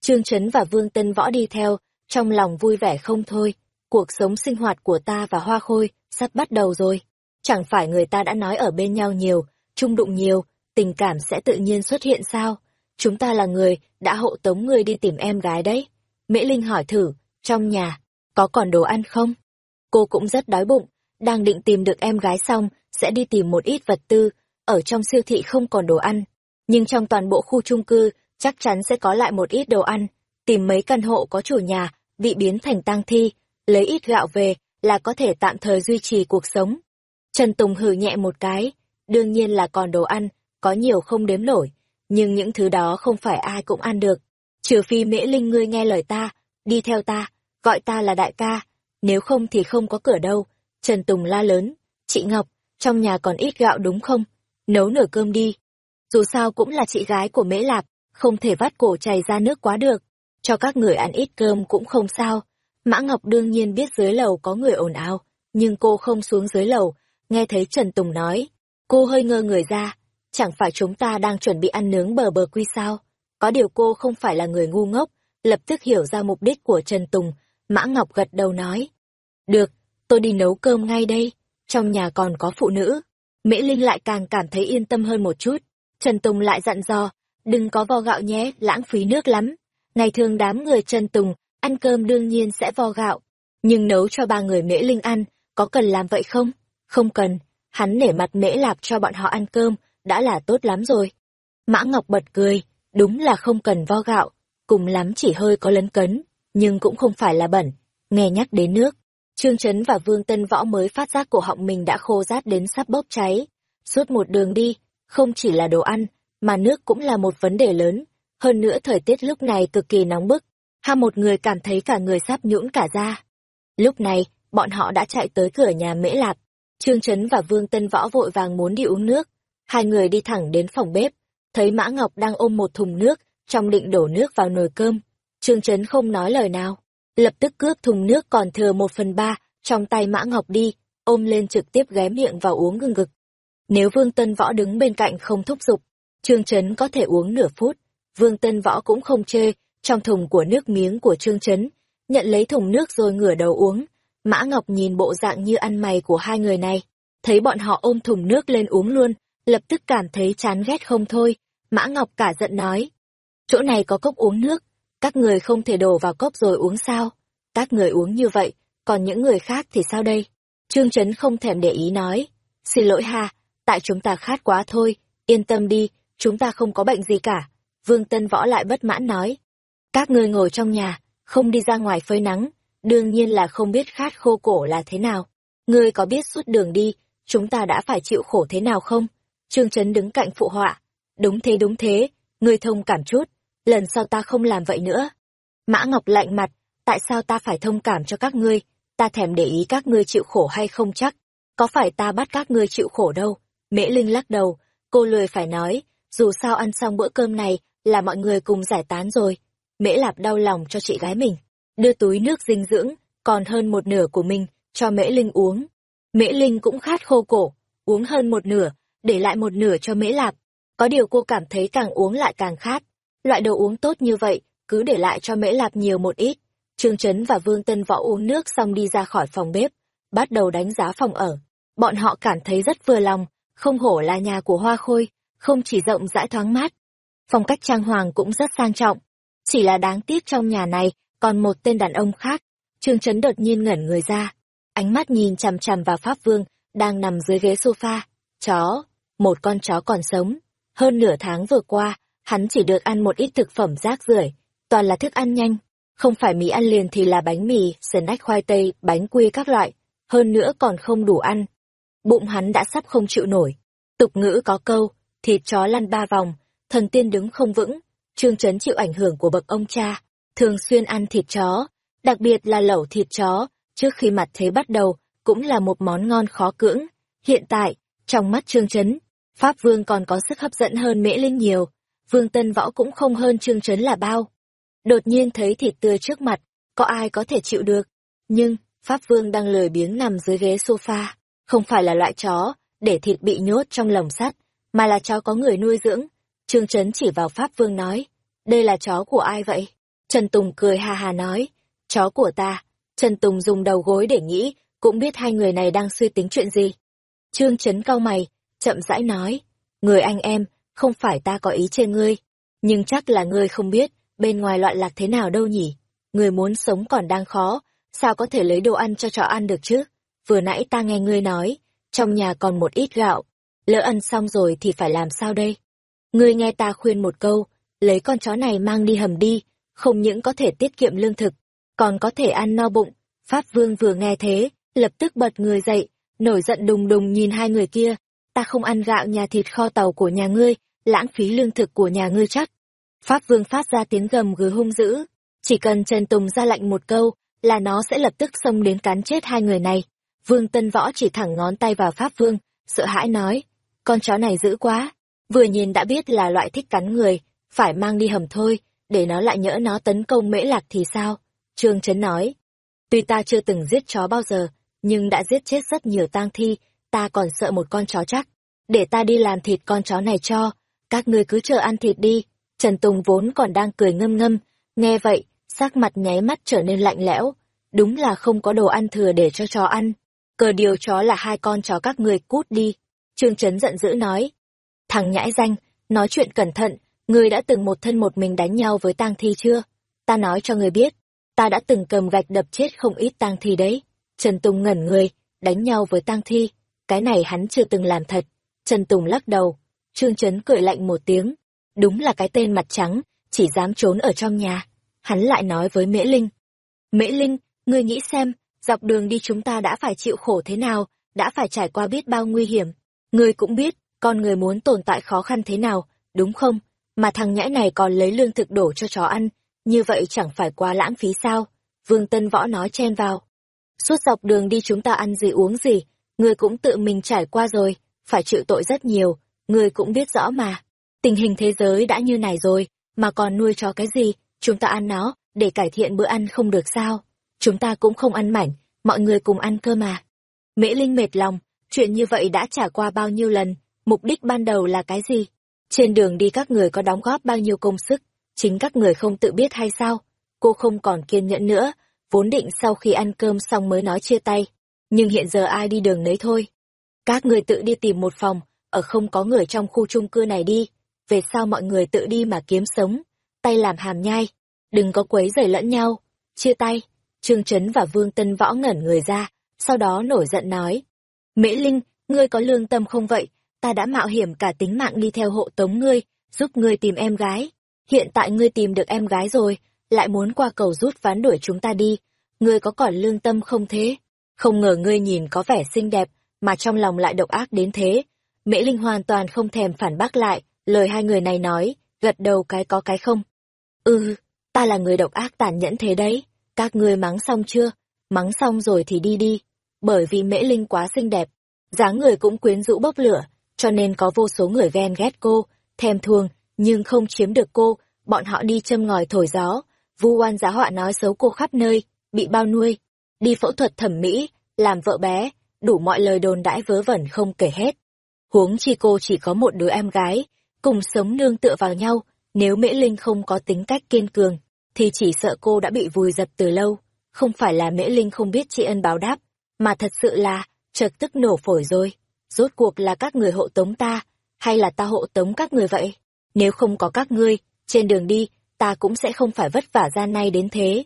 Trương Trấn và Vương Tân Võ đi theo, trong lòng vui vẻ không thôi, cuộc sống sinh hoạt của ta và Hoa Khôi sắp bắt đầu rồi. Chẳng phải người ta đã nói ở bên nhau nhiều, chung đụng nhiều, tình cảm sẽ tự nhiên xuất hiện sao? Chúng ta là người, đã hộ tống người đi tìm em gái đấy. Mễ Linh hỏi thử, trong nhà, có còn đồ ăn không? Cô cũng rất đói bụng, đang định tìm được em gái xong, sẽ đi tìm một ít vật tư, ở trong siêu thị không còn đồ ăn. Nhưng trong toàn bộ khu chung cư, chắc chắn sẽ có lại một ít đồ ăn. Tìm mấy căn hộ có chủ nhà, bị biến thành tang thi, lấy ít gạo về, là có thể tạm thời duy trì cuộc sống. Trần Tùng hừ nhẹ một cái, đương nhiên là còn đồ ăn, có nhiều không đếm nổi, nhưng những thứ đó không phải ai cũng ăn được. Trừ phi mễ linh ngươi nghe lời ta, đi theo ta, gọi ta là đại ca, nếu không thì không có cửa đâu. Trần Tùng la lớn, chị Ngọc, trong nhà còn ít gạo đúng không? Nấu nửa cơm đi. Dù sao cũng là chị gái của mễ lạp, không thể vắt cổ chảy ra nước quá được. Cho các người ăn ít cơm cũng không sao. Mã Ngọc đương nhiên biết dưới lầu có người ồn ào, nhưng cô không xuống dưới lầu, nghe thấy Trần Tùng nói. Cô hơi ngơ người ra, chẳng phải chúng ta đang chuẩn bị ăn nướng bờ bờ quy sao? Có điều cô không phải là người ngu ngốc, lập tức hiểu ra mục đích của Trần Tùng, Mã Ngọc gật đầu nói. Được, tôi đi nấu cơm ngay đây, trong nhà còn có phụ nữ. Mễ Linh lại càng cảm thấy yên tâm hơn một chút. Trần Tùng lại dặn dò, đừng có vo gạo nhé, lãng phí nước lắm. Ngày thường đám người Trần Tùng, ăn cơm đương nhiên sẽ vo gạo. Nhưng nấu cho ba người Mễ Linh ăn, có cần làm vậy không? Không cần, hắn nể mặt Mễ Lạp cho bọn họ ăn cơm, đã là tốt lắm rồi. Mã Ngọc bật cười, đúng là không cần vo gạo, cùng lắm chỉ hơi có lấn cấn, nhưng cũng không phải là bẩn. Nghe nhắc đến nước, Trương Trấn và Vương Tân Võ mới phát giác cổ họng mình đã khô rát đến sắp bốc cháy. Suốt một đường đi, không chỉ là đồ ăn, mà nước cũng là một vấn đề lớn. Hơn nữa thời tiết lúc này cực kỳ nóng bức, hai một người cảm thấy cả người sắp nhũn cả ra. Lúc này, bọn họ đã chạy tới cửa nhà Mễ Lạp. Trương Trấn và Vương Tân Võ vội vàng muốn đi uống nước. Hai người đi thẳng đến phòng bếp, thấy Mã Ngọc đang ôm một thùng nước, trong định đổ nước vào nồi cơm. Trương Trấn không nói lời nào, lập tức cướp thùng nước còn thừa một phần ba trong tay Mã Ngọc đi, ôm lên trực tiếp ghé miệng vào uống ngưng ngực. Nếu Vương Tân Võ đứng bên cạnh không thúc giục, Trương Trấn có thể uống nửa phút. Vương Tân Võ cũng không chê, trong thùng của nước miếng của Trương Trấn, nhận lấy thùng nước rồi ngửa đầu uống. Mã Ngọc nhìn bộ dạng như ăn mày của hai người này, thấy bọn họ ôm thùng nước lên uống luôn, lập tức cảm thấy chán ghét không thôi. Mã Ngọc cả giận nói, chỗ này có cốc uống nước, các người không thể đổ vào cốc rồi uống sao? Các người uống như vậy, còn những người khác thì sao đây? Trương Trấn không thèm để ý nói, xin lỗi ha, tại chúng ta khát quá thôi, yên tâm đi, chúng ta không có bệnh gì cả. Vương Tân Võ lại bất mãn nói, các ngươi ngồi trong nhà, không đi ra ngoài phơi nắng, đương nhiên là không biết khát khô cổ là thế nào. Ngươi có biết suốt đường đi, chúng ta đã phải chịu khổ thế nào không? Trương Trấn đứng cạnh phụ họa. Đúng thế đúng thế, ngươi thông cảm chút, lần sau ta không làm vậy nữa. Mã Ngọc lạnh mặt, tại sao ta phải thông cảm cho các ngươi, ta thèm để ý các ngươi chịu khổ hay không chắc, có phải ta bắt các ngươi chịu khổ đâu. Mễ Linh lắc đầu, cô lười phải nói, dù sao ăn xong bữa cơm này là mọi người cùng giải tán rồi. Mễ Lạp đau lòng cho chị gái mình, đưa túi nước dinh dưỡng, còn hơn một nửa của mình, cho Mễ Linh uống. Mễ Linh cũng khát khô cổ, uống hơn một nửa, để lại một nửa cho Mễ Lạp. Có điều cô cảm thấy càng uống lại càng khát. Loại đồ uống tốt như vậy, cứ để lại cho Mễ Lạp nhiều một ít. Trương Trấn và Vương Tân Võ uống nước xong đi ra khỏi phòng bếp, bắt đầu đánh giá phòng ở. Bọn họ cảm thấy rất vừa lòng, không hổ là nhà của Hoa Khôi, không chỉ rộng rãi thoáng mát. Phong cách trang hoàng cũng rất sang trọng. Chỉ là đáng tiếc trong nhà này còn một tên đàn ông khác. Trương Trấn đột nhiên ngẩn người ra, ánh mắt nhìn chằm chằm vào Pháp Vương, đang nằm dưới ghế sofa. Chó, một con chó còn sống. Hơn nửa tháng vừa qua, hắn chỉ được ăn một ít thực phẩm rác rưởi, toàn là thức ăn nhanh. Không phải mì ăn liền thì là bánh mì, snack khoai tây, bánh quy các loại, hơn nữa còn không đủ ăn. Bụng hắn đã sắp không chịu nổi. Tục ngữ có câu, thịt chó lăn ba vòng, thần tiên đứng không vững. Trương Trấn chịu ảnh hưởng của bậc ông cha, thường xuyên ăn thịt chó, đặc biệt là lẩu thịt chó, trước khi mặt thế bắt đầu, cũng là một món ngon khó cưỡng. Hiện tại, trong mắt Trương Trấn, Pháp Vương còn có sức hấp dẫn hơn Mễ Linh nhiều, Vương Tân Võ cũng không hơn Trương Trấn là bao. Đột nhiên thấy thịt tươi trước mặt, có ai có thể chịu được. Nhưng, Pháp Vương đang lười biếng nằm dưới ghế sofa, không phải là loại chó, để thịt bị nhốt trong lồng sắt, mà là chó có người nuôi dưỡng. Trương Trấn chỉ vào Pháp Vương nói, đây là chó của ai vậy? Trần Tùng cười hà hà nói, chó của ta. Trần Tùng dùng đầu gối để nghĩ, cũng biết hai người này đang suy tính chuyện gì. Trương Trấn cau mày, chậm rãi nói, người anh em, không phải ta có ý chê ngươi, nhưng chắc là ngươi không biết, bên ngoài loạn lạc thế nào đâu nhỉ. người muốn sống còn đang khó, sao có thể lấy đồ ăn cho chó ăn được chứ? Vừa nãy ta nghe ngươi nói, trong nhà còn một ít gạo, lỡ ăn xong rồi thì phải làm sao đây? Ngươi nghe ta khuyên một câu, lấy con chó này mang đi hầm đi, không những có thể tiết kiệm lương thực, còn có thể ăn no bụng. Pháp Vương vừa nghe thế, lập tức bật người dậy, nổi giận đùng đùng nhìn hai người kia. Ta không ăn gạo nhà thịt kho tàu của nhà ngươi, lãng phí lương thực của nhà ngươi chắc. Pháp Vương phát ra tiếng gầm gừ hung dữ, chỉ cần Trần Tùng ra lệnh một câu, là nó sẽ lập tức xông đến cắn chết hai người này. Vương Tân Võ chỉ thẳng ngón tay vào Pháp Vương, sợ hãi nói, con chó này dữ quá, vừa nhìn đã biết là loại thích cắn người, phải mang đi hầm thôi, để nó lại nhỡ nó tấn công mễ lạc thì sao? Trương Trấn nói, tuy ta chưa từng giết chó bao giờ, nhưng đã giết chết rất nhiều tang thi, ta còn sợ một con chó chắc. Để ta đi làm thịt con chó này cho, các ngươi cứ chờ ăn thịt đi. Trần Tùng vốn còn đang cười ngâm ngâm, nghe vậy, sắc mặt nháy mắt trở nên lạnh lẽo. Đúng là không có đồ ăn thừa để cho chó ăn. Cờ điều chó là hai con chó các ngươi cút đi. Trương Trấn giận dữ nói. Thằng nhãi danh, nói chuyện cẩn thận, ngươi đã từng một thân một mình đánh nhau với tang thi chưa? Ta nói cho ngươi biết, ta đã từng cầm gạch đập chết không ít tang thi đấy. Trần Tùng ngẩn người, đánh nhau với tang thi, cái này hắn chưa từng làm thật. Trần Tùng lắc đầu, Trương Trấn cười lạnh một tiếng, đúng là cái tên mặt trắng, chỉ dám trốn ở trong nhà. Hắn lại nói với Mễ Linh, Mễ Linh, ngươi nghĩ xem, dọc đường đi chúng ta đã phải chịu khổ thế nào, đã phải trải qua biết bao nguy hiểm. Ngươi cũng biết, con người muốn tồn tại khó khăn thế nào, đúng không? Mà thằng nhãi này còn lấy lương thực đổ cho chó ăn, như vậy chẳng phải quá lãng phí sao? Vương Tân Võ nói chen vào. Suốt dọc đường đi chúng ta ăn gì uống gì, ngươi cũng tự mình trải qua rồi, phải chịu tội rất nhiều, ngươi cũng biết rõ mà. Tình hình thế giới đã như này rồi, mà còn nuôi cho cái gì, chúng ta ăn nó, để cải thiện bữa ăn không được sao. Chúng ta cũng không ăn mảnh, mọi người cùng ăn cơ mà. Mễ Linh mệt lòng, chuyện như vậy đã trả qua bao nhiêu lần, mục đích ban đầu là cái gì? Trên đường đi các người có đóng góp bao nhiêu công sức, chính các người không tự biết hay sao? Cô không còn kiên nhẫn nữa, vốn định sau khi ăn cơm xong mới nói chia tay. Nhưng hiện giờ ai đi đường nấy thôi. Các người tự đi tìm một phòng, ở không có người trong khu chung cư này đi. Về sau mọi người tự đi mà kiếm sống, tay làm hàm nhai. Đừng có quấy rầy lẫn nhau. Chia tay. Trương Trấn và Vương Tân Võ ngẩn người ra, sau đó nổi giận nói. Mễ Linh, ngươi có lương tâm không vậy? Ta đã mạo hiểm cả tính mạng đi theo hộ tống ngươi, giúp ngươi tìm em gái. Hiện tại ngươi tìm được em gái rồi, lại muốn qua cầu rút ván đuổi chúng ta đi. Ngươi có còn lương tâm không thế? Không ngờ ngươi nhìn có vẻ xinh đẹp, mà trong lòng lại độc ác đến thế. Mễ Linh hoàn toàn không thèm phản bác lại, lời hai người này nói, gật đầu cái có cái không. Ừ, ta là người độc ác tàn nhẫn thế đấy, các ngươi mắng xong chưa? Mắng xong rồi thì đi đi, bởi vì Mễ Linh quá xinh đẹp, dáng người cũng quyến rũ bốc lửa, cho nên có vô số người ghen ghét cô, thèm thuồng, nhưng không chiếm được cô, bọn họ đi châm ngòi thổi gió, vu oan giá họa nói xấu cô khắp nơi, bị bao nuôi, đi phẫu thuật thẩm mỹ, làm vợ bé, đủ mọi lời đồn đãi vớ vẩn không kể hết. Huống chi cô chỉ có một đứa em gái, cùng sống nương tựa vào nhau, nếu Mễ Linh không có tính cách kiên cường, thì chỉ sợ cô đã bị vùi dập từ lâu. Không phải là Mễ Linh không biết tri ân báo đáp, mà thật sự là, chợt tức nổ phổi rồi. Rốt cuộc là các người hộ tống ta, hay là ta hộ tống các người vậy? Nếu không có các ngươi, trên đường đi, ta cũng sẽ không phải vất vả ra nay đến thế.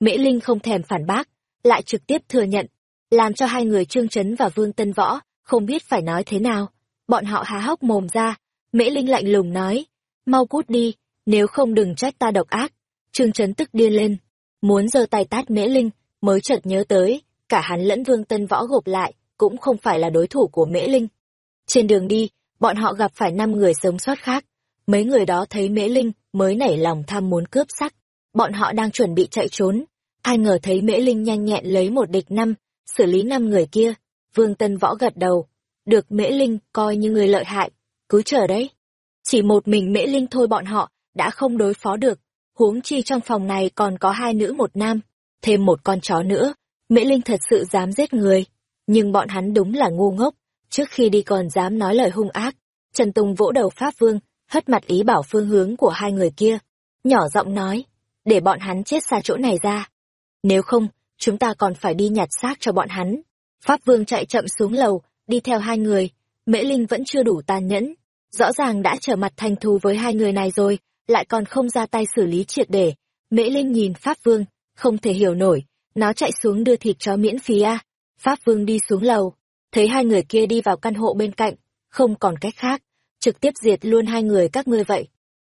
Mễ Linh không thèm phản bác, lại trực tiếp thừa nhận, làm cho hai người Trương Trấn và Vương Tân Võ không biết phải nói thế nào. Bọn họ há hốc mồm ra, Mễ Linh lạnh lùng nói, mau cút đi, nếu không đừng trách ta độc ác. Trương Trấn tức điên lên, muốn giơ tay tát Mễ Linh, mới chợt nhớ tới, cả hắn lẫn Vương Tân Võ gộp lại, cũng không phải là đối thủ của Mễ Linh. Trên đường đi, bọn họ gặp phải năm người sống sót khác. Mấy người đó thấy Mễ Linh mới nảy lòng tham muốn cướp sắc. Bọn họ đang chuẩn bị chạy trốn. Ai ngờ thấy Mễ Linh nhanh nhẹn lấy một địch năm, xử lý năm người kia. Vương Tân Võ gật đầu. Được Mễ Linh coi như người lợi hại. Cứ chờ đấy. Chỉ một mình Mễ Linh thôi bọn họ đã không đối phó được. Huống chi trong phòng này còn có hai nữ một nam. Thêm một con chó nữa. Mễ Linh thật sự dám giết người. Nhưng bọn hắn đúng là ngu ngốc. Trước khi đi còn dám nói lời hung ác. Trần Tùng vỗ đầu Pháp Vương, hất mặt ý bảo phương hướng của hai người kia. Nhỏ giọng nói, để bọn hắn chết xa chỗ này ra. Nếu không, chúng ta còn phải đi nhặt xác cho bọn hắn. Pháp Vương chạy chậm xuống lầu, đi theo hai người. Mễ Linh vẫn chưa đủ tàn nhẫn. rõ ràng đã trở mặt thành thù với hai người này rồi, lại còn không ra tay xử lý triệt để. Mễ Linh nhìn Pháp Vương, không thể hiểu nổi, nó chạy xuống đưa thịt chó miễn phí à. Pháp Vương đi xuống lầu, thấy hai người kia đi vào căn hộ bên cạnh, không còn cách khác, trực tiếp diệt luôn hai người các ngươi vậy.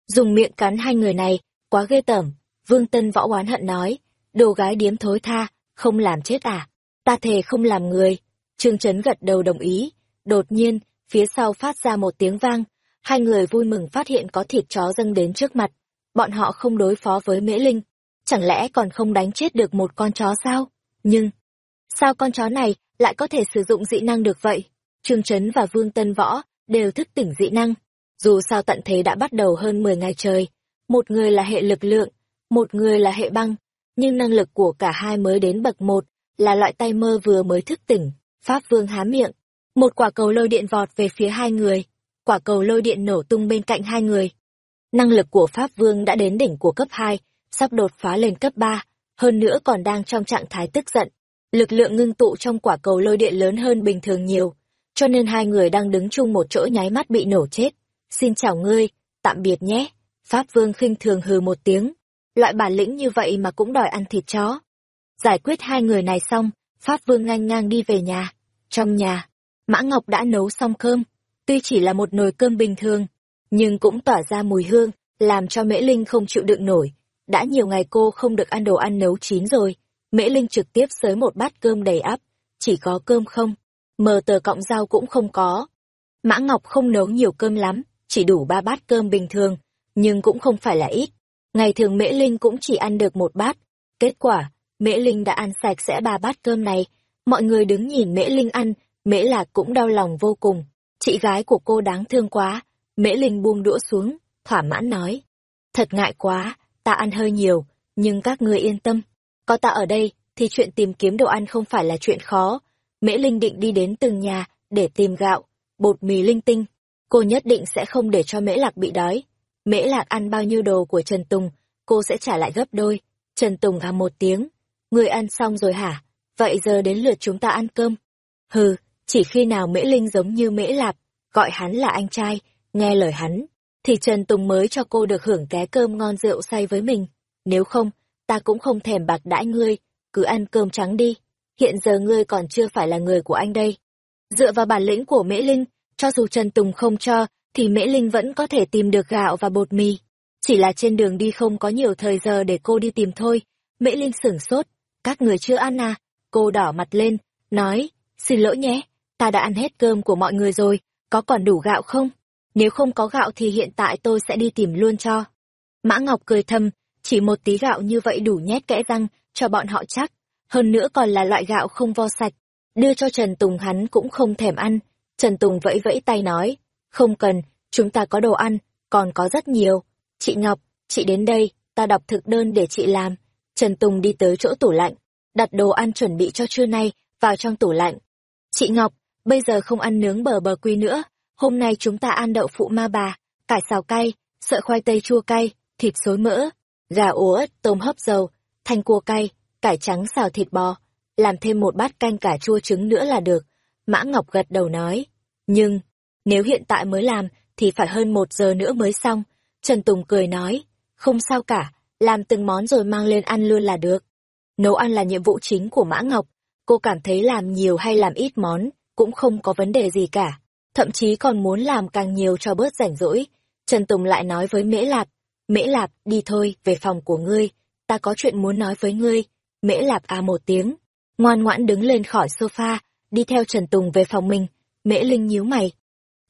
Dùng miệng cắn hai người này, quá ghê tởm, Vương Tân Võ oán hận nói, đồ gái điếm thối tha, không làm chết à, ta thề không làm người. Trương Trấn gật đầu đồng ý, đột nhiên, phía sau phát ra một tiếng vang, hai người vui mừng phát hiện có thịt chó dâng đến trước mặt. Bọn họ không đối phó với Mễ Linh, chẳng lẽ còn không đánh chết được một con chó sao? Nhưng, sao con chó này lại có thể sử dụng dị năng được vậy? Trương Trấn và Vương Tân Võ đều thức tỉnh dị năng. Dù sao tận thế đã bắt đầu hơn 10 ngày trời, một người là hệ lực lượng, một người là hệ băng, nhưng năng lực của cả hai mới đến bậc một, là loại tay mơ vừa mới thức tỉnh. Pháp Vương há miệng, một quả cầu lôi điện vọt về phía hai người, quả cầu lôi điện nổ tung bên cạnh hai người. Năng lực của Pháp Vương đã đến đỉnh của cấp hai sắp đột phá lên cấp ba hơn nữa còn đang trong trạng thái tức giận. Lực lượng ngưng tụ trong quả cầu lôi điện lớn hơn bình thường nhiều, cho nên hai người đang đứng chung một chỗ nháy mắt bị nổ chết. Xin chào ngươi, tạm biệt nhé. Pháp Vương khinh thường hừ một tiếng. Loại bản lĩnh như vậy mà cũng đòi ăn thịt chó. Giải quyết hai người này xong, Pháp Vương ngang ngang đi về nhà. Trong nhà, Mã Ngọc đã nấu xong cơm. Tuy chỉ là một nồi cơm bình thường, nhưng cũng tỏa ra mùi hương, làm cho Mễ Linh không chịu đựng nổi. Đã nhiều ngày cô không được ăn đồ ăn nấu chín rồi. Mễ Linh trực tiếp xới một bát cơm đầy ắp. Chỉ có cơm không, mờ tờ cọng rau cũng không có. Mã Ngọc không nấu nhiều cơm lắm, chỉ đủ ba bát cơm bình thường, nhưng cũng không phải là ít. Ngày thường Mễ Linh cũng chỉ ăn được một bát. Kết quả, Mễ Linh đã ăn sạch sẽ ba bát cơm này. Mọi người đứng nhìn Mễ Linh ăn, Mễ Lạc cũng đau lòng vô cùng. Chị gái của cô đáng thương quá. Mễ Linh buông đũa xuống, thỏa mãn nói. Thật ngại quá, ta ăn hơi nhiều, nhưng các ngươi yên tâm. Có ta ở đây, thì chuyện tìm kiếm đồ ăn không phải là chuyện khó. Mễ Linh định đi đến từng nhà, để tìm gạo, bột mì linh tinh. Cô nhất định sẽ không để cho Mễ Lạc bị đói. Mễ Lạc ăn bao nhiêu đồ của Trần Tùng, cô sẽ trả lại gấp đôi. Trần Tùng à một tiếng. Người ăn xong rồi hả? Vậy giờ đến lượt chúng ta ăn cơm. Hừ, chỉ khi nào Mễ Linh giống như Mễ Lạp, gọi hắn là anh trai, nghe lời hắn, thì Trần Tùng mới cho cô được hưởng ké cơm ngon rượu say với mình. Nếu không, ta cũng không thèm bạc đãi ngươi, cứ ăn cơm trắng đi. Hiện giờ ngươi còn chưa phải là người của anh đây. Dựa vào bản lĩnh của Mễ Linh, cho dù Trần Tùng không cho, thì Mễ Linh vẫn có thể tìm được gạo và bột mì. Chỉ là trên đường đi không có nhiều thời giờ để cô đi tìm thôi. Mễ Linh sửng sốt. Các người chưa ăn à? Cô đỏ mặt lên, nói, xin lỗi nhé, ta đã ăn hết cơm của mọi người rồi, có còn đủ gạo không? Nếu không có gạo thì hiện tại tôi sẽ đi tìm luôn cho. Mã Ngọc cười thầm, chỉ một tí gạo như vậy đủ nhét kẽ răng, cho bọn họ chắc. Hơn nữa còn là loại gạo không vo sạch. Đưa cho Trần Tùng hắn cũng không thèm ăn. Trần Tùng vẫy vẫy tay nói, không cần, chúng ta có đồ ăn, còn có rất nhiều. Chị Ngọc, chị đến đây, ta đọc thực đơn để chị làm. Trần Tùng đi tới chỗ tủ lạnh, đặt đồ ăn chuẩn bị cho trưa nay vào trong tủ lạnh. Chị Ngọc, bây giờ không ăn nướng bờ bờ quy nữa, hôm nay chúng ta ăn đậu phụ ma bà, cải xào cay, sợi khoai tây chua cay, thịt xối mỡ, gà ố tôm hấp dầu, thanh cua cay, cải trắng xào thịt bò, làm thêm một bát canh cà chua trứng nữa là được. Mã Ngọc gật đầu nói, nhưng, nếu hiện tại mới làm, thì phải hơn một giờ nữa mới xong. Trần Tùng cười nói, không sao cả, làm từng món rồi mang lên ăn luôn là được. Nấu ăn là nhiệm vụ chính của Mã Ngọc, cô cảm thấy làm nhiều hay làm ít món, cũng không có vấn đề gì cả. Thậm chí còn muốn làm càng nhiều cho bớt rảnh rỗi. Trần Tùng lại nói với Mễ Lạp, Mễ Lạp, đi thôi, về phòng của ngươi, ta có chuyện muốn nói với ngươi. Mễ Lạp à một tiếng, ngoan ngoãn đứng lên khỏi sofa, đi theo Trần Tùng về phòng mình. Mễ Linh nhíu mày.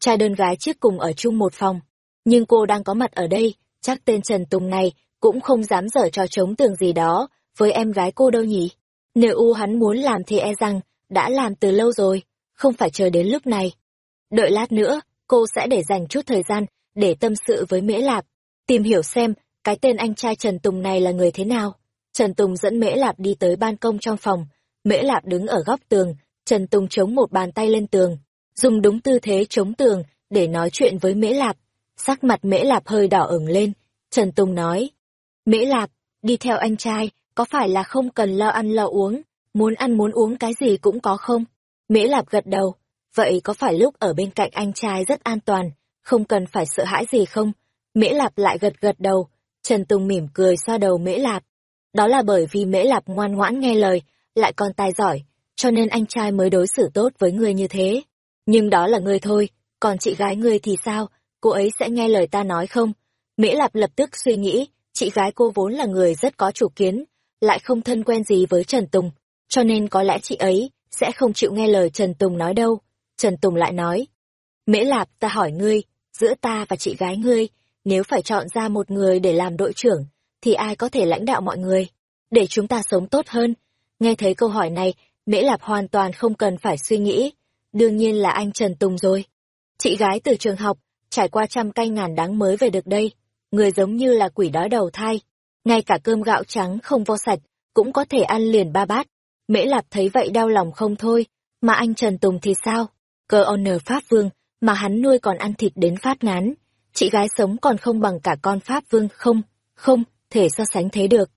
Trai đơn gái trước cùng ở chung một phòng, nhưng cô đang có mặt ở đây, chắc tên Trần Tùng này cũng không dám dở trò chống tường gì đó với em gái cô đâu nhỉ. Nếu u hắn muốn làm thì e rằng đã làm từ lâu rồi, không phải chờ đến lúc này. Đợi lát nữa, cô sẽ để dành chút thời gian để tâm sự với Mễ Lạp, tìm hiểu xem cái tên anh trai Trần Tùng này là người thế nào. Trần Tùng dẫn Mễ Lạp đi tới ban công trong phòng, Mễ Lạp đứng ở góc tường, Trần Tùng chống một bàn tay lên tường, dùng đúng tư thế chống tường để nói chuyện với Mễ Lạp. Sắc mặt Mễ Lạp hơi đỏ ửng lên, Trần Tùng nói, Mễ Lạp, đi theo anh trai, có phải là không cần lo ăn lo uống, muốn ăn muốn uống cái gì cũng có không? Mễ Lạp gật đầu, vậy có phải lúc ở bên cạnh anh trai rất an toàn, không cần phải sợ hãi gì không? Mễ Lạp lại gật gật đầu, Trần Tùng mỉm cười xoa đầu Mễ Lạp. Đó là bởi vì Mễ Lạp ngoan ngoãn nghe lời, lại còn tài giỏi, cho nên anh trai mới đối xử tốt với người như thế. Nhưng đó là người thôi, còn chị gái ngươi thì sao, cô ấy sẽ nghe lời ta nói không? Mễ Lạp lập tức suy nghĩ, chị gái cô vốn là người rất có chủ kiến, lại không thân quen gì với Trần Tùng, cho nên có lẽ chị ấy sẽ không chịu nghe lời Trần Tùng nói đâu. Trần Tùng lại nói, Mễ Lạp ta hỏi ngươi, giữa ta và chị gái ngươi, nếu phải chọn ra một người để làm đội trưởng, thì ai có thể lãnh đạo mọi người, để chúng ta sống tốt hơn? Nghe thấy câu hỏi này, Mễ Lạp hoàn toàn không cần phải suy nghĩ, đương nhiên là anh Trần Tùng rồi. Chị gái từ trường học, trải qua trăm canh ngàn đáng mới về được đây, người giống như là quỷ đói đầu thai, ngay cả cơm gạo trắng không vo sạch, cũng có thể ăn liền ba bát. Mễ Lạp thấy vậy đau lòng không thôi, mà anh Trần Tùng thì sao? Cơ honor Pháp Vương, mà hắn nuôi còn ăn thịt đến phát ngán. Chị gái sống còn không bằng cả con Pháp Vương không, không, thể so sánh thế được.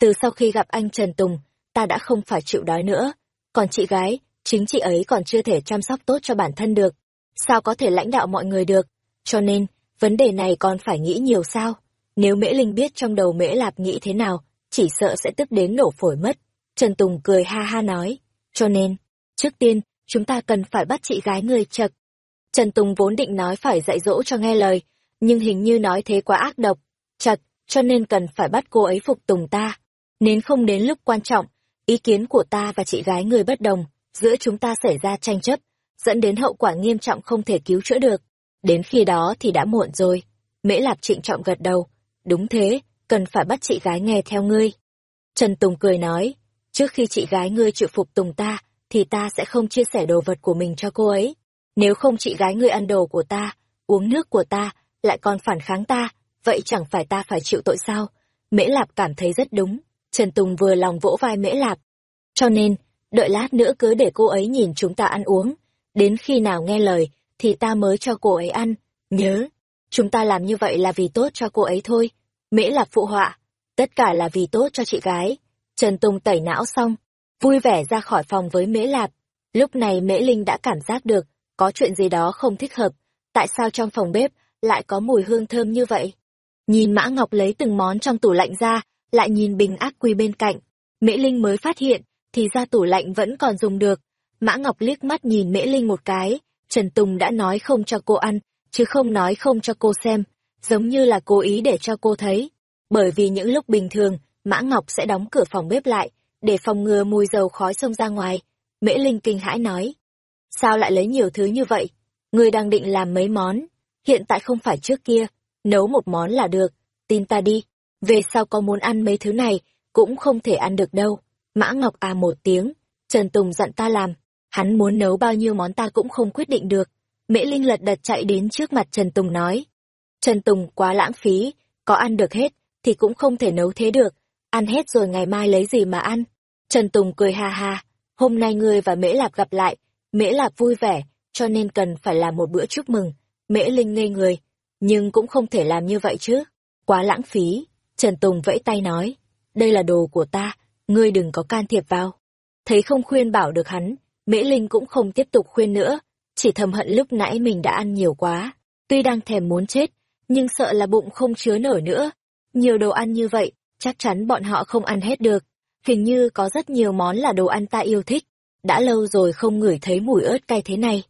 Từ sau khi gặp anh Trần Tùng, ta đã không phải chịu đói nữa. Còn chị gái, chính chị ấy còn chưa thể chăm sóc tốt cho bản thân được. Sao có thể lãnh đạo mọi người được? Cho nên, vấn đề này còn phải nghĩ nhiều sao? Nếu Mễ Linh biết trong đầu Mễ Lạp nghĩ thế nào, chỉ sợ sẽ tức đến nổ phổi mất. Trần Tùng cười ha ha nói. Cho nên, trước tiên, chúng ta cần phải bắt chị gái người chật. Trần Tùng vốn định nói phải dạy dỗ cho nghe lời, nhưng hình như nói thế quá ác độc. Chật, cho nên cần phải bắt cô ấy phục tùng ta. Nên không đến lúc quan trọng, ý kiến của ta và chị gái người bất đồng, giữa chúng ta xảy ra tranh chấp, dẫn đến hậu quả nghiêm trọng không thể cứu chữa được. Đến khi đó thì đã muộn rồi. Mễ Lạp trịnh trọng gật đầu. Đúng thế, cần phải bắt chị gái nghe theo ngươi. Trần Tùng cười nói, trước khi chị gái ngươi chịu phục tùng ta, thì ta sẽ không chia sẻ đồ vật của mình cho cô ấy. Nếu không chị gái ngươi ăn đồ của ta, uống nước của ta, lại còn phản kháng ta, vậy chẳng phải ta phải chịu tội sao? Mễ Lạp cảm thấy rất đúng. Trần Tùng vừa lòng vỗ vai Mễ Lạp. Cho nên, đợi lát nữa cứ để cô ấy nhìn chúng ta ăn uống. Đến khi nào nghe lời, thì ta mới cho cô ấy ăn. Nhớ, chúng ta làm như vậy là vì tốt cho cô ấy thôi. Mễ lạc phụ họa. Tất cả là vì tốt cho chị gái. Trần Tùng tẩy não xong, vui vẻ ra khỏi phòng với Mễ Lạp. Lúc này Mễ Linh đã cảm giác được, có chuyện gì đó không thích hợp. Tại sao trong phòng bếp lại có mùi hương thơm như vậy? Nhìn Mã Ngọc lấy từng món trong tủ lạnh ra, lại nhìn bình ác quy bên cạnh. Mễ Linh mới phát hiện, thì ra tủ lạnh vẫn còn dùng được. Mã Ngọc liếc mắt nhìn Mễ Linh một cái, Trần Tùng đã nói không cho cô ăn, chứ không nói không cho cô xem, giống như là cố ý để cho cô thấy. Bởi vì những lúc bình thường, Mã Ngọc sẽ đóng cửa phòng bếp lại, để phòng ngừa mùi dầu khói xông ra ngoài. Mễ Linh kinh hãi nói, sao lại lấy nhiều thứ như vậy? Ngươi đang định làm mấy món, hiện tại không phải trước kia, nấu một món là được, tin ta đi, về sau có muốn ăn mấy thứ này, cũng không thể ăn được đâu. Mã Ngọc à một tiếng, Trần Tùng dặn ta làm, hắn muốn nấu bao nhiêu món ta cũng không quyết định được. Mễ Linh lật đật chạy đến trước mặt Trần Tùng nói. Trần Tùng quá lãng phí, có ăn được hết, thì cũng không thể nấu thế được, ăn hết rồi ngày mai lấy gì mà ăn. Trần Tùng cười ha ha, hôm nay ngươi và Mễ Lạp gặp lại, Mễ Lạp vui vẻ, cho nên cần phải làm một bữa chúc mừng. Mễ Linh ngây người, nhưng cũng không thể làm như vậy chứ, quá lãng phí. Trần Tùng vẫy tay nói, đây là đồ của ta, ngươi đừng có can thiệp vào. Thấy không khuyên bảo được hắn, Mễ Linh cũng không tiếp tục khuyên nữa, chỉ thầm hận lúc nãy mình đã ăn nhiều quá. Tuy đang thèm muốn chết, nhưng sợ là bụng không chứa nổi nữa. Nhiều đồ ăn như vậy, chắc chắn bọn họ không ăn hết được. Hình như có rất nhiều món là đồ ăn ta yêu thích. Đã lâu rồi không ngửi thấy mùi ớt cay thế này.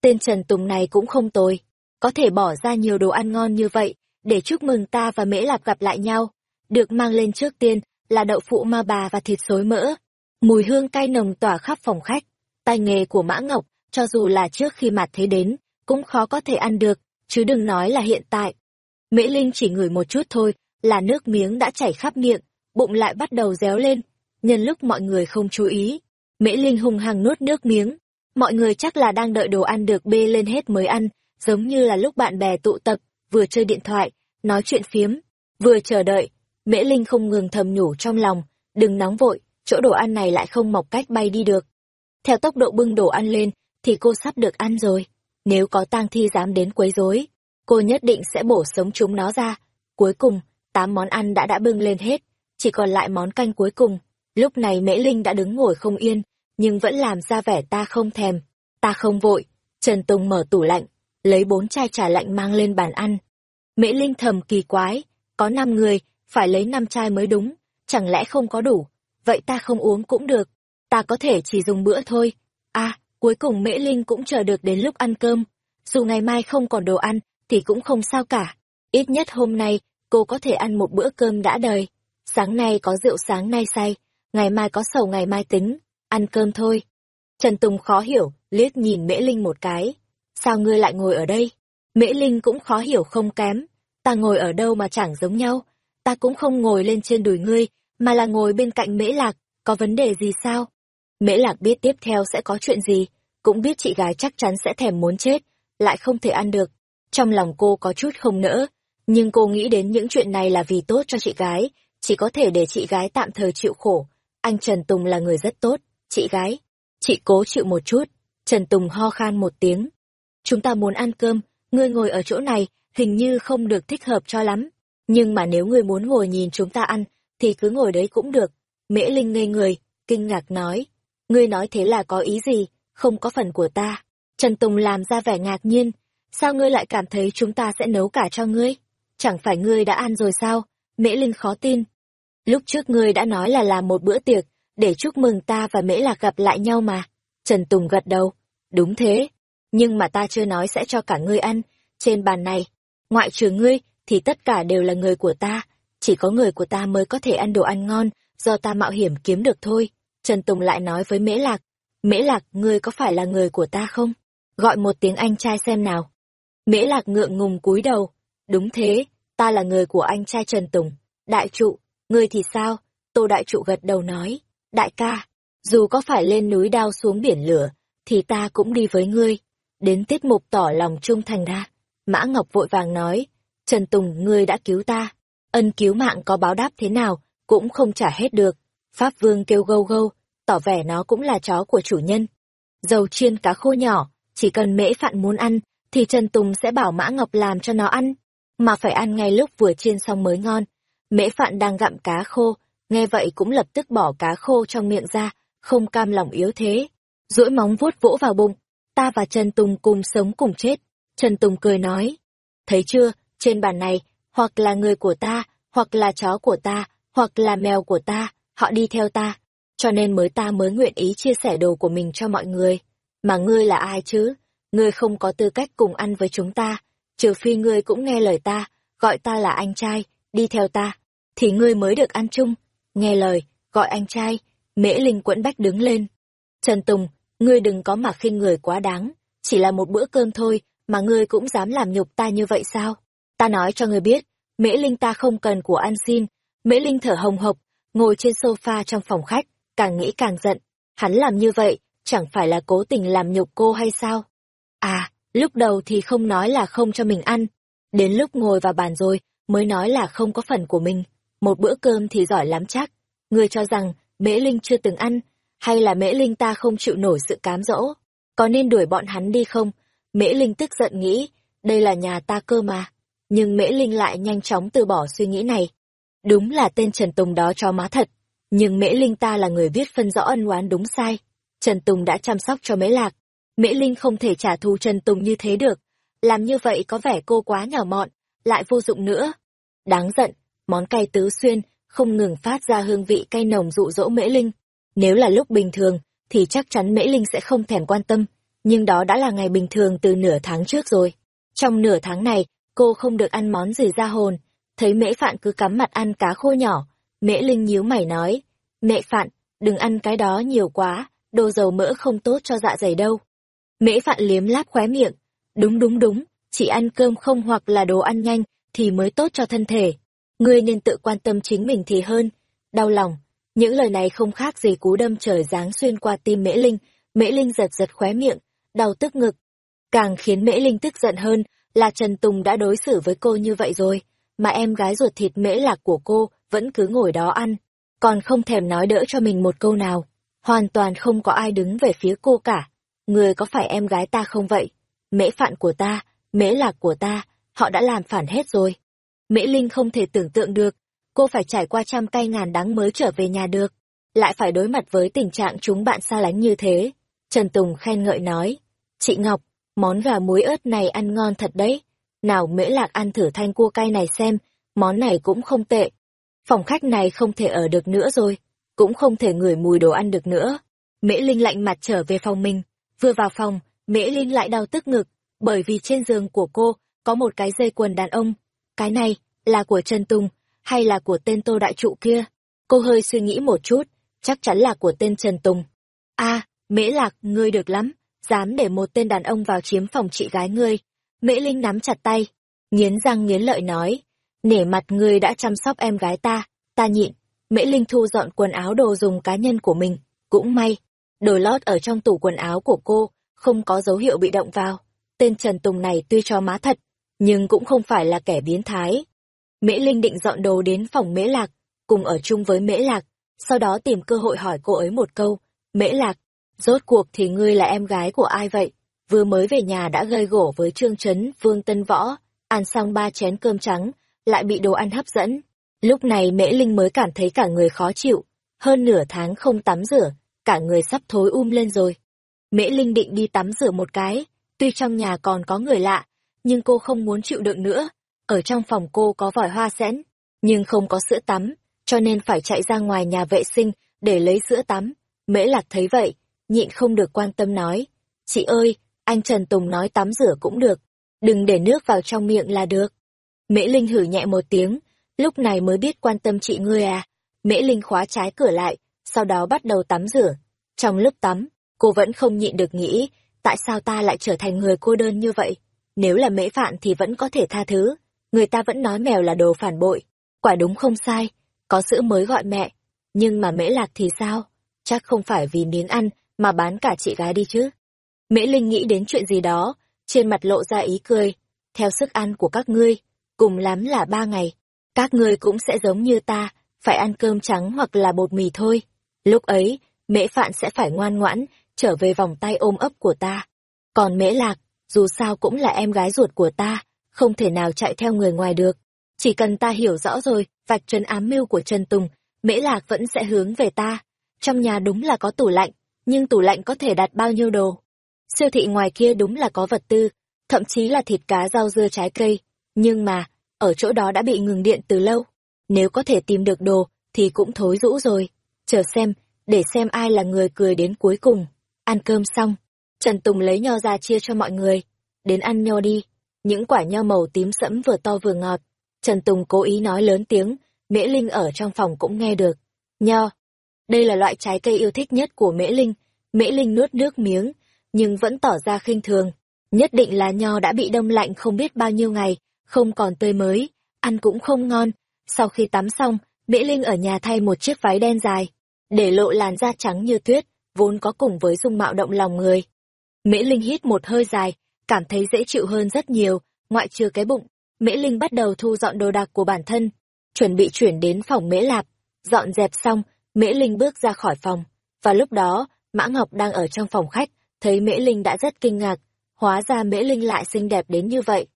Tên Trần Tùng này cũng không tồi. Có thể bỏ ra nhiều đồ ăn ngon như vậy, để chúc mừng ta và Mễ Lạp gặp lại nhau. Được mang lên trước tiên là đậu phụ ma bà và thịt xối mỡ. Mùi hương cay nồng tỏa khắp phòng khách. Tay nghề của Mã Ngọc, cho dù là trước khi mặt thế đến, cũng khó có thể ăn được, chứ đừng nói là hiện tại. Mễ Linh chỉ ngửi một chút thôi, là nước miếng đã chảy khắp miệng, bụng lại bắt đầu réo lên. Nhân lúc mọi người không chú ý, Mễ Linh hùng hăng nuốt nước miếng. Mọi người chắc là đang đợi đồ ăn được bê lên hết mới ăn, giống như là lúc bạn bè tụ tập, vừa chơi điện thoại, nói chuyện phiếm, vừa chờ đợi. Mễ Linh không ngừng thầm nhủ trong lòng, đừng nóng vội, chỗ đồ ăn này lại không mọc cách bay đi được. Theo tốc độ bưng đồ ăn lên, thì cô sắp được ăn rồi. Nếu có tang thi dám đến quấy rối, cô nhất định sẽ bổ sống chúng nó ra. Cuối cùng, tám món ăn đã đã bưng lên hết, chỉ còn lại món canh cuối cùng. Lúc này Mễ Linh đã đứng ngồi không yên, nhưng vẫn làm ra vẻ ta không thèm, ta không vội. Trần Tùng mở tủ lạnh, lấy bốn chai trà lạnh mang lên bàn ăn. Mễ Linh thầm kỳ quái, có năm người, phải lấy năm chai mới đúng, chẳng lẽ không có đủ, vậy ta không uống cũng được, ta có thể chỉ dùng bữa thôi. À, cuối cùng Mễ Linh cũng chờ được đến lúc ăn cơm, dù ngày mai không còn đồ ăn, thì cũng không sao cả, ít nhất hôm nay, cô có thể ăn một bữa cơm đã đời. Sáng nay có rượu sáng nay say, ngày mai có sầu ngày mai tính, ăn cơm thôi. Trần Tùng khó hiểu, liếc nhìn Mễ Linh một cái. Sao ngươi lại ngồi ở đây? Mễ Linh cũng khó hiểu không kém. Ta ngồi ở đâu mà chẳng giống nhau. Ta cũng không ngồi lên trên đùi ngươi, mà là ngồi bên cạnh Mễ Lạc, có vấn đề gì sao? Mễ Lạc biết tiếp theo sẽ có chuyện gì, cũng biết chị gái chắc chắn sẽ thèm muốn chết, lại không thể ăn được. Trong lòng cô có chút không nỡ, nhưng cô nghĩ đến những chuyện này là vì tốt cho chị gái, chỉ có thể để chị gái tạm thời chịu khổ. Anh Trần Tùng là người rất tốt, chị gái. Chị cố chịu một chút. Trần Tùng ho khan một tiếng. Chúng ta muốn ăn cơm, ngươi ngồi ở chỗ này, hình như không được thích hợp cho lắm. Nhưng mà nếu ngươi muốn ngồi nhìn chúng ta ăn, thì cứ ngồi đấy cũng được. Mễ Linh ngây người, kinh ngạc nói. Ngươi nói thế là có ý gì, không có phần của ta. Trần Tùng làm ra vẻ ngạc nhiên. Sao ngươi lại cảm thấy chúng ta sẽ nấu cả cho ngươi? Chẳng phải ngươi đã ăn rồi sao? Mễ Linh khó tin. Lúc trước ngươi đã nói là làm một bữa tiệc, để chúc mừng ta và Mễ Lạc gặp lại nhau mà. Trần Tùng gật đầu. Đúng thế. Nhưng mà ta chưa nói sẽ cho cả ngươi ăn. Trên bàn này, ngoại trừ ngươi, thì tất cả đều là người của ta. Chỉ có người của ta mới có thể ăn đồ ăn ngon, do ta mạo hiểm kiếm được thôi. Trần Tùng lại nói với Mễ Lạc. Mễ Lạc, ngươi có phải là người của ta không? Gọi một tiếng anh trai xem nào. Mễ Lạc ngượng ngùng cúi đầu. Đúng thế, ta là người của anh trai Trần Tùng. Đại trụ, ngươi thì sao? Tô Đại trụ gật đầu nói. Đại ca, dù có phải lên núi đao xuống biển lửa, thì ta cũng đi với ngươi. Đến tiết mục tỏ lòng trung thành ra. Mã Ngọc vội vàng nói. Trần Tùng, ngươi đã cứu ta. Ân cứu mạng có báo đáp thế nào, cũng không trả hết được. Pháp Vương kêu gâu gâu, tỏ vẻ nó cũng là chó của chủ nhân. Dầu chiên cá khô nhỏ, chỉ cần mễ phạn muốn ăn, thì Trần Tùng sẽ bảo Mã Ngọc làm cho nó ăn mà phải ăn ngay lúc vừa chiên xong mới ngon. Mễ Phạn đang gặm cá khô, nghe vậy cũng lập tức bỏ cá khô trong miệng ra, không cam lòng yếu thế. duỗi móng vuốt vỗ vào bụng, ta và Trần Tùng cùng sống cùng chết. Trần Tùng cười nói, thấy chưa, trên bàn này, hoặc là người của ta, hoặc là chó của ta, hoặc là mèo của ta, họ đi theo ta. Cho nên mới ta mới nguyện ý chia sẻ đồ của mình cho mọi người. Mà ngươi là ai chứ? Ngươi không có tư cách cùng ăn với chúng ta trừ phi ngươi cũng nghe lời ta, gọi ta là anh trai, đi theo ta, thì ngươi mới được ăn chung. Nghe lời, gọi anh trai, mễ linh quẫn bách đứng lên. Trần Tùng, ngươi đừng có mà khinh người quá đáng, chỉ là một bữa cơm thôi mà ngươi cũng dám làm nhục ta như vậy sao? Ta nói cho ngươi biết, mễ linh ta không cần của ăn xin. Mễ linh thở hồng hộc, ngồi trên sofa trong phòng khách, càng nghĩ càng giận. Hắn làm như vậy, chẳng phải là cố tình làm nhục cô hay sao? À, Lúc đầu thì không nói là không cho mình ăn, đến lúc ngồi vào bàn rồi mới nói là không có phần của mình. Một bữa cơm thì giỏi lắm chắc. Người cho rằng Mễ Linh chưa từng ăn, hay là Mễ Linh ta không chịu nổi sự cám dỗ? Có nên đuổi bọn hắn đi không? Mễ Linh tức giận nghĩ, đây là nhà ta cơ mà. Nhưng Mễ Linh lại nhanh chóng từ bỏ suy nghĩ này. Đúng là tên Trần Tùng đó cho má thật, nhưng Mễ Linh ta là người biết phân rõ ân oán đúng sai. Trần Tùng đã chăm sóc cho Mễ Lạc, Mễ Linh không thể trả thù Trần Tùng như thế được. Làm như vậy có vẻ cô quá nhỏ mọn, lại vô dụng nữa. Đáng giận, món cay tứ xuyên, không ngừng phát ra hương vị cay nồng dụ dỗ Mễ Linh. Nếu là lúc bình thường, thì chắc chắn Mễ Linh sẽ không thèm quan tâm. Nhưng đó đã là ngày bình thường từ nửa tháng trước rồi. Trong nửa tháng này, cô không được ăn món gì ra hồn. Thấy Mễ Phạn cứ cắm mặt ăn cá khô nhỏ. Mễ Linh nhíu mày nói, Mẹ Phạn, đừng ăn cái đó nhiều quá, đồ dầu mỡ không tốt cho dạ dày đâu. Mễ Phạn liếm láp khóe miệng. Đúng đúng đúng, chỉ ăn cơm không hoặc là đồ ăn nhanh thì mới tốt cho thân thể. Ngươi nên tự quan tâm chính mình thì hơn. Đau lòng, những lời này không khác gì cú đâm trời giáng xuyên qua tim Mễ Linh. Mễ Linh giật giật khóe miệng, đau tức ngực. Càng khiến Mễ Linh tức giận hơn là Trần Tùng đã đối xử với cô như vậy rồi, mà em gái ruột thịt Mễ Lạc của cô vẫn cứ ngồi đó ăn, còn không thèm nói đỡ cho mình một câu nào. Hoàn toàn không có ai đứng về phía cô cả người có phải em gái ta không vậy? Mễ phạn của ta, mễ lạc của ta, họ đã làm phản hết rồi. Mễ Linh không thể tưởng tượng được, cô phải trải qua trăm cay ngàn đắng mới trở về nhà được, lại phải đối mặt với tình trạng chúng bạn xa lánh như thế. Trần Tùng khen ngợi nói, chị Ngọc, món gà muối ớt này ăn ngon thật đấy. Nào mễ lạc ăn thử thanh cua cay này xem, món này cũng không tệ. Phòng khách này không thể ở được nữa rồi, cũng không thể ngửi mùi đồ ăn được nữa. Mễ Linh lạnh mặt trở về phòng mình, vừa vào phòng, Mễ Linh lại đau tức ngực, bởi vì trên giường của cô có một cái dây quần đàn ông. Cái này là của Trần Tùng hay là của tên Tô Đại Trụ kia? Cô hơi suy nghĩ một chút, chắc chắn là của tên Trần Tùng. a Mễ Lạc, ngươi được lắm, dám để một tên đàn ông vào chiếm phòng chị gái ngươi. Mễ Linh nắm chặt tay, nghiến răng nghiến lợi nói, nể mặt ngươi đã chăm sóc em gái ta, ta nhịn. Mễ Linh thu dọn quần áo đồ dùng cá nhân của mình, cũng may, đồ lót ở trong tủ quần áo của cô, không có dấu hiệu bị động vào. Tên Trần Tùng này tuy cho má thật, nhưng cũng không phải là kẻ biến thái. Mễ Linh định dọn đồ đến phòng Mễ Lạc, cùng ở chung với Mễ Lạc, sau đó tìm cơ hội hỏi cô ấy một câu, Mễ Lạc, rốt cuộc thì ngươi là em gái của ai vậy? Vừa mới về nhà đã gây gổ với Trương Trấn, Vương Tân Võ, ăn xong ba chén cơm trắng, lại bị đồ ăn hấp dẫn. Lúc này Mễ Linh mới cảm thấy cả người khó chịu, hơn nửa tháng không tắm rửa, cả người sắp thối um lên rồi. Mễ Linh định đi tắm rửa một cái, tuy trong nhà còn có người lạ, nhưng cô không muốn chịu đựng nữa. Ở trong phòng cô có vòi hoa sẽn, nhưng không có sữa tắm, cho nên phải chạy ra ngoài nhà vệ sinh để lấy sữa tắm. Mễ Lạc thấy vậy, nhịn không được quan tâm nói. Chị ơi, anh Trần Tùng nói tắm rửa cũng được, đừng để nước vào trong miệng là được. Mễ Linh hử nhẹ một tiếng, lúc này mới biết quan tâm chị ngươi à. Mễ Linh khóa trái cửa lại, sau đó bắt đầu tắm rửa. Trong lúc tắm, cô vẫn không nhịn được nghĩ, tại sao ta lại trở thành người cô đơn như vậy? Nếu là mễ phạn thì vẫn có thể tha thứ, người ta vẫn nói mèo là đồ phản bội. Quả đúng không sai, có sữa mới gọi mẹ. Nhưng mà mễ lạc thì sao? Chắc không phải vì miếng ăn mà bán cả chị gái đi chứ. Mễ Linh nghĩ đến chuyện gì đó, trên mặt lộ ra ý cười. Theo sức ăn của các ngươi, cùng lắm là ba ngày. Các ngươi cũng sẽ giống như ta, phải ăn cơm trắng hoặc là bột mì thôi. Lúc ấy, mễ phạn sẽ phải ngoan ngoãn, trở về vòng tay ôm ấp của ta. Còn mễ lạc, dù sao cũng là em gái ruột của ta, không thể nào chạy theo người ngoài được. Chỉ cần ta hiểu rõ rồi, vạch trần ám mưu của Trần Tùng, mễ lạc vẫn sẽ hướng về ta. Trong nhà đúng là có tủ lạnh, nhưng tủ lạnh có thể đặt bao nhiêu đồ. Siêu thị ngoài kia đúng là có vật tư, thậm chí là thịt cá rau dưa trái cây, nhưng mà, ở chỗ đó đã bị ngừng điện từ lâu. Nếu có thể tìm được đồ, thì cũng thối rũ rồi. Chờ xem, để xem ai là người cười đến cuối cùng. Ăn cơm xong, Trần Tùng lấy nho ra chia cho mọi người. Đến ăn nho đi. Những quả nho màu tím sẫm vừa to vừa ngọt. Trần Tùng cố ý nói lớn tiếng, Mễ Linh ở trong phòng cũng nghe được. Nho. Đây là loại trái cây yêu thích nhất của Mễ Linh. Mễ Linh nuốt nước miếng, nhưng vẫn tỏ ra khinh thường. Nhất định là nho đã bị đông lạnh không biết bao nhiêu ngày, không còn tươi mới, ăn cũng không ngon. Sau khi tắm xong, Mễ Linh ở nhà thay một chiếc váy đen dài, để lộ làn da trắng như tuyết, vốn có cùng với dung mạo động lòng người. Mễ Linh hít một hơi dài, cảm thấy dễ chịu hơn rất nhiều, ngoại trừ cái bụng. Mễ Linh bắt đầu thu dọn đồ đạc của bản thân, chuẩn bị chuyển đến phòng Mễ Lạp. Dọn dẹp xong, Mễ Linh bước ra khỏi phòng. Và lúc đó, Mã Ngọc đang ở trong phòng khách, thấy Mễ Linh đã rất kinh ngạc. Hóa ra Mễ Linh lại xinh đẹp đến như vậy.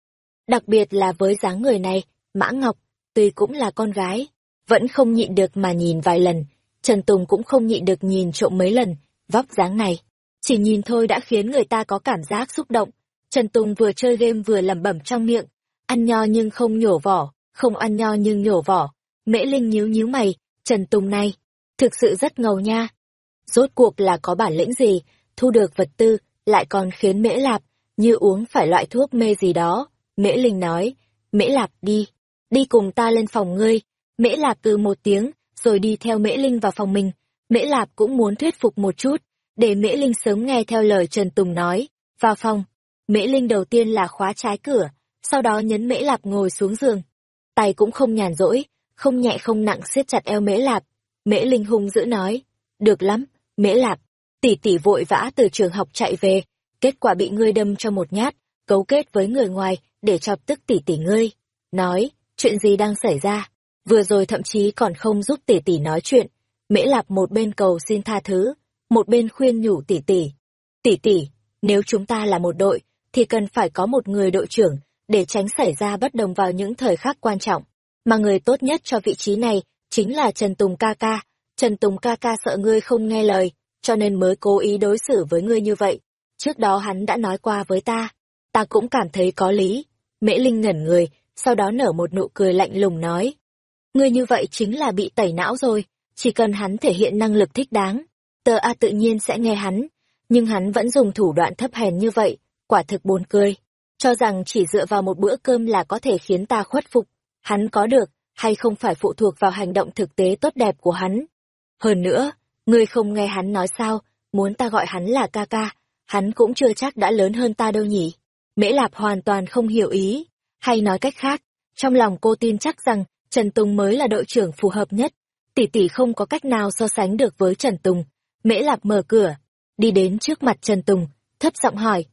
Đặc biệt là với dáng người này, Mã Ngọc, tuy cũng là con gái, vẫn không nhịn được mà nhìn vài lần. Trần Tùng cũng không nhịn được nhìn trộm mấy lần, vóc dáng này. Chỉ nhìn thôi đã khiến người ta có cảm giác xúc động. Trần Tùng vừa chơi game vừa lẩm bẩm trong miệng. Ăn nho nhưng không nhổ vỏ, không ăn nho nhưng nhổ vỏ. Mễ Linh nhíu nhíu mày, Trần Tùng này, thực sự rất ngầu nha. Rốt cuộc là có bản lĩnh gì, thu được vật tư, lại còn khiến Mễ Lạp, như uống phải loại thuốc mê gì đó. Mễ Linh nói, Mễ Lạp đi, đi cùng ta lên phòng ngươi. Mễ Lạp từ một tiếng, rồi đi theo Mễ Linh vào phòng mình. Mễ Lạp cũng muốn thuyết phục một chút, để Mễ Linh sớm nghe theo lời Trần Tùng nói. Vào phòng, Mễ Linh đầu tiên là khóa trái cửa, sau đó nhấn Mễ Lạp ngồi xuống giường. Tay cũng không nhàn rỗi, không nhẹ không nặng siết chặt eo Mễ Lạp. Mễ Linh hung dữ nói, được lắm, Mễ Lạp, tỷ tỷ vội vã từ trường học chạy về, kết quả bị ngươi đâm cho một nhát, cấu kết với người ngoài để chọc tức tỷ tỷ ngươi. Nói, chuyện gì đang xảy ra? Vừa rồi thậm chí còn không giúp tỷ tỷ nói chuyện. Mễ Lạp một bên cầu xin tha thứ, một bên khuyên nhủ tỷ tỷ. Tỷ tỷ, nếu chúng ta là một đội, thì cần phải có một người đội trưởng, để tránh xảy ra bất đồng vào những thời khắc quan trọng. Mà người tốt nhất cho vị trí này chính là Trần Tùng ca ca. Trần Tùng ca ca sợ ngươi không nghe lời, cho nên mới cố ý đối xử với ngươi như vậy. trước đó hắn đã nói qua với ta, ta cũng cảm thấy có lý. Mễ Linh ngẩn người, sau đó nở một nụ cười lạnh lùng nói. Ngươi như vậy chính là bị tẩy não rồi, chỉ cần hắn thể hiện năng lực thích đáng, tờ A tự nhiên sẽ nghe hắn, nhưng hắn vẫn dùng thủ đoạn thấp hèn như vậy, quả thực buồn cười. Cho rằng chỉ dựa vào một bữa cơm là có thể khiến ta khuất phục, hắn có được, hay không phải phụ thuộc vào hành động thực tế tốt đẹp của hắn. Hơn nữa, ngươi không nghe hắn nói sao, muốn ta gọi hắn là ca ca, hắn cũng chưa chắc đã lớn hơn ta đâu nhỉ. Mễ Lạp hoàn toàn không hiểu ý, hay nói cách khác, trong lòng cô tin chắc rằng Trần Tùng mới là đội trưởng phù hợp nhất. Tỷ tỷ không có cách nào so sánh được với Trần Tùng. Mễ Lạp mở cửa, đi đến trước mặt Trần Tùng, thấp giọng hỏi.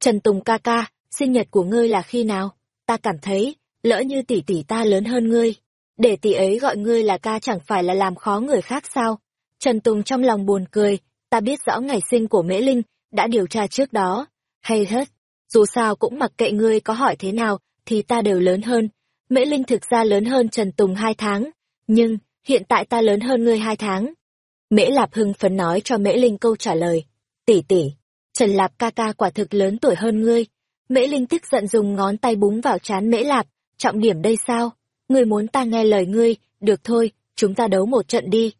Trần Tùng ca ca, sinh nhật của ngươi là khi nào? Ta cảm thấy, lỡ như tỷ tỷ ta lớn hơn ngươi. Để tỷ ấy gọi ngươi là ca chẳng phải là làm khó người khác sao? Trần Tùng trong lòng buồn cười, ta biết rõ ngày sinh của Mễ Linh, đã điều tra trước đó. Hay hết, dù sao cũng mặc kệ ngươi có hỏi thế nào, thì ta đều lớn hơn. Mễ Linh thực ra lớn hơn Trần Tùng hai tháng, nhưng, hiện tại ta lớn hơn ngươi hai tháng. Mễ Lạp hưng phấn nói cho Mễ Linh câu trả lời. Tỷ tỷ, Trần Lạp ca ca quả thực lớn tuổi hơn ngươi. Mễ Linh tức giận dùng ngón tay búng vào trán Mễ Lạp, trọng điểm đây sao? Ngươi muốn ta nghe lời ngươi, được thôi, chúng ta đấu một trận đi.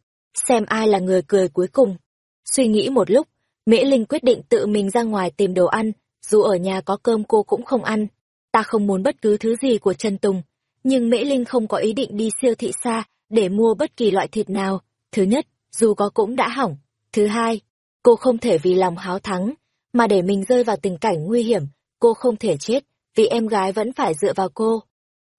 Xem ai là người cười cuối cùng. Suy nghĩ một lúc, Mễ Linh quyết định tự mình ra ngoài tìm đồ ăn, dù ở nhà có cơm cô cũng không ăn. Ta không muốn bất cứ thứ gì của Trần Tùng, nhưng Mễ Linh không có ý định đi siêu thị xa để mua bất kỳ loại thịt nào. Thứ nhất, dù có cũng đã hỏng. Thứ hai, cô không thể vì lòng háo thắng, mà để mình rơi vào tình cảnh nguy hiểm. Cô không thể chết, vì em gái vẫn phải dựa vào cô.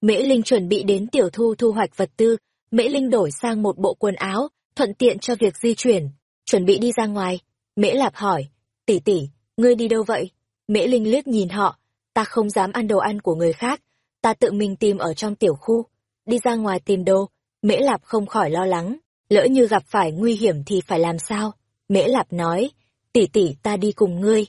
Mễ Linh chuẩn bị đến tiểu thu thu hoạch vật tư, Mễ Linh đổi sang một bộ quần áo, thuận tiện cho việc di chuyển, chuẩn bị đi ra ngoài. Mễ Lạp hỏi, tỷ tỷ, ngươi đi đâu vậy? Mễ Linh liếc nhìn họ, ta không dám ăn đồ ăn của người khác, ta tự mình tìm ở trong tiểu khu, đi ra ngoài tìm đồ. Mễ Lạp không khỏi lo lắng, lỡ như gặp phải nguy hiểm thì phải làm sao? Mễ Lạp nói, tỷ tỷ ta đi cùng ngươi.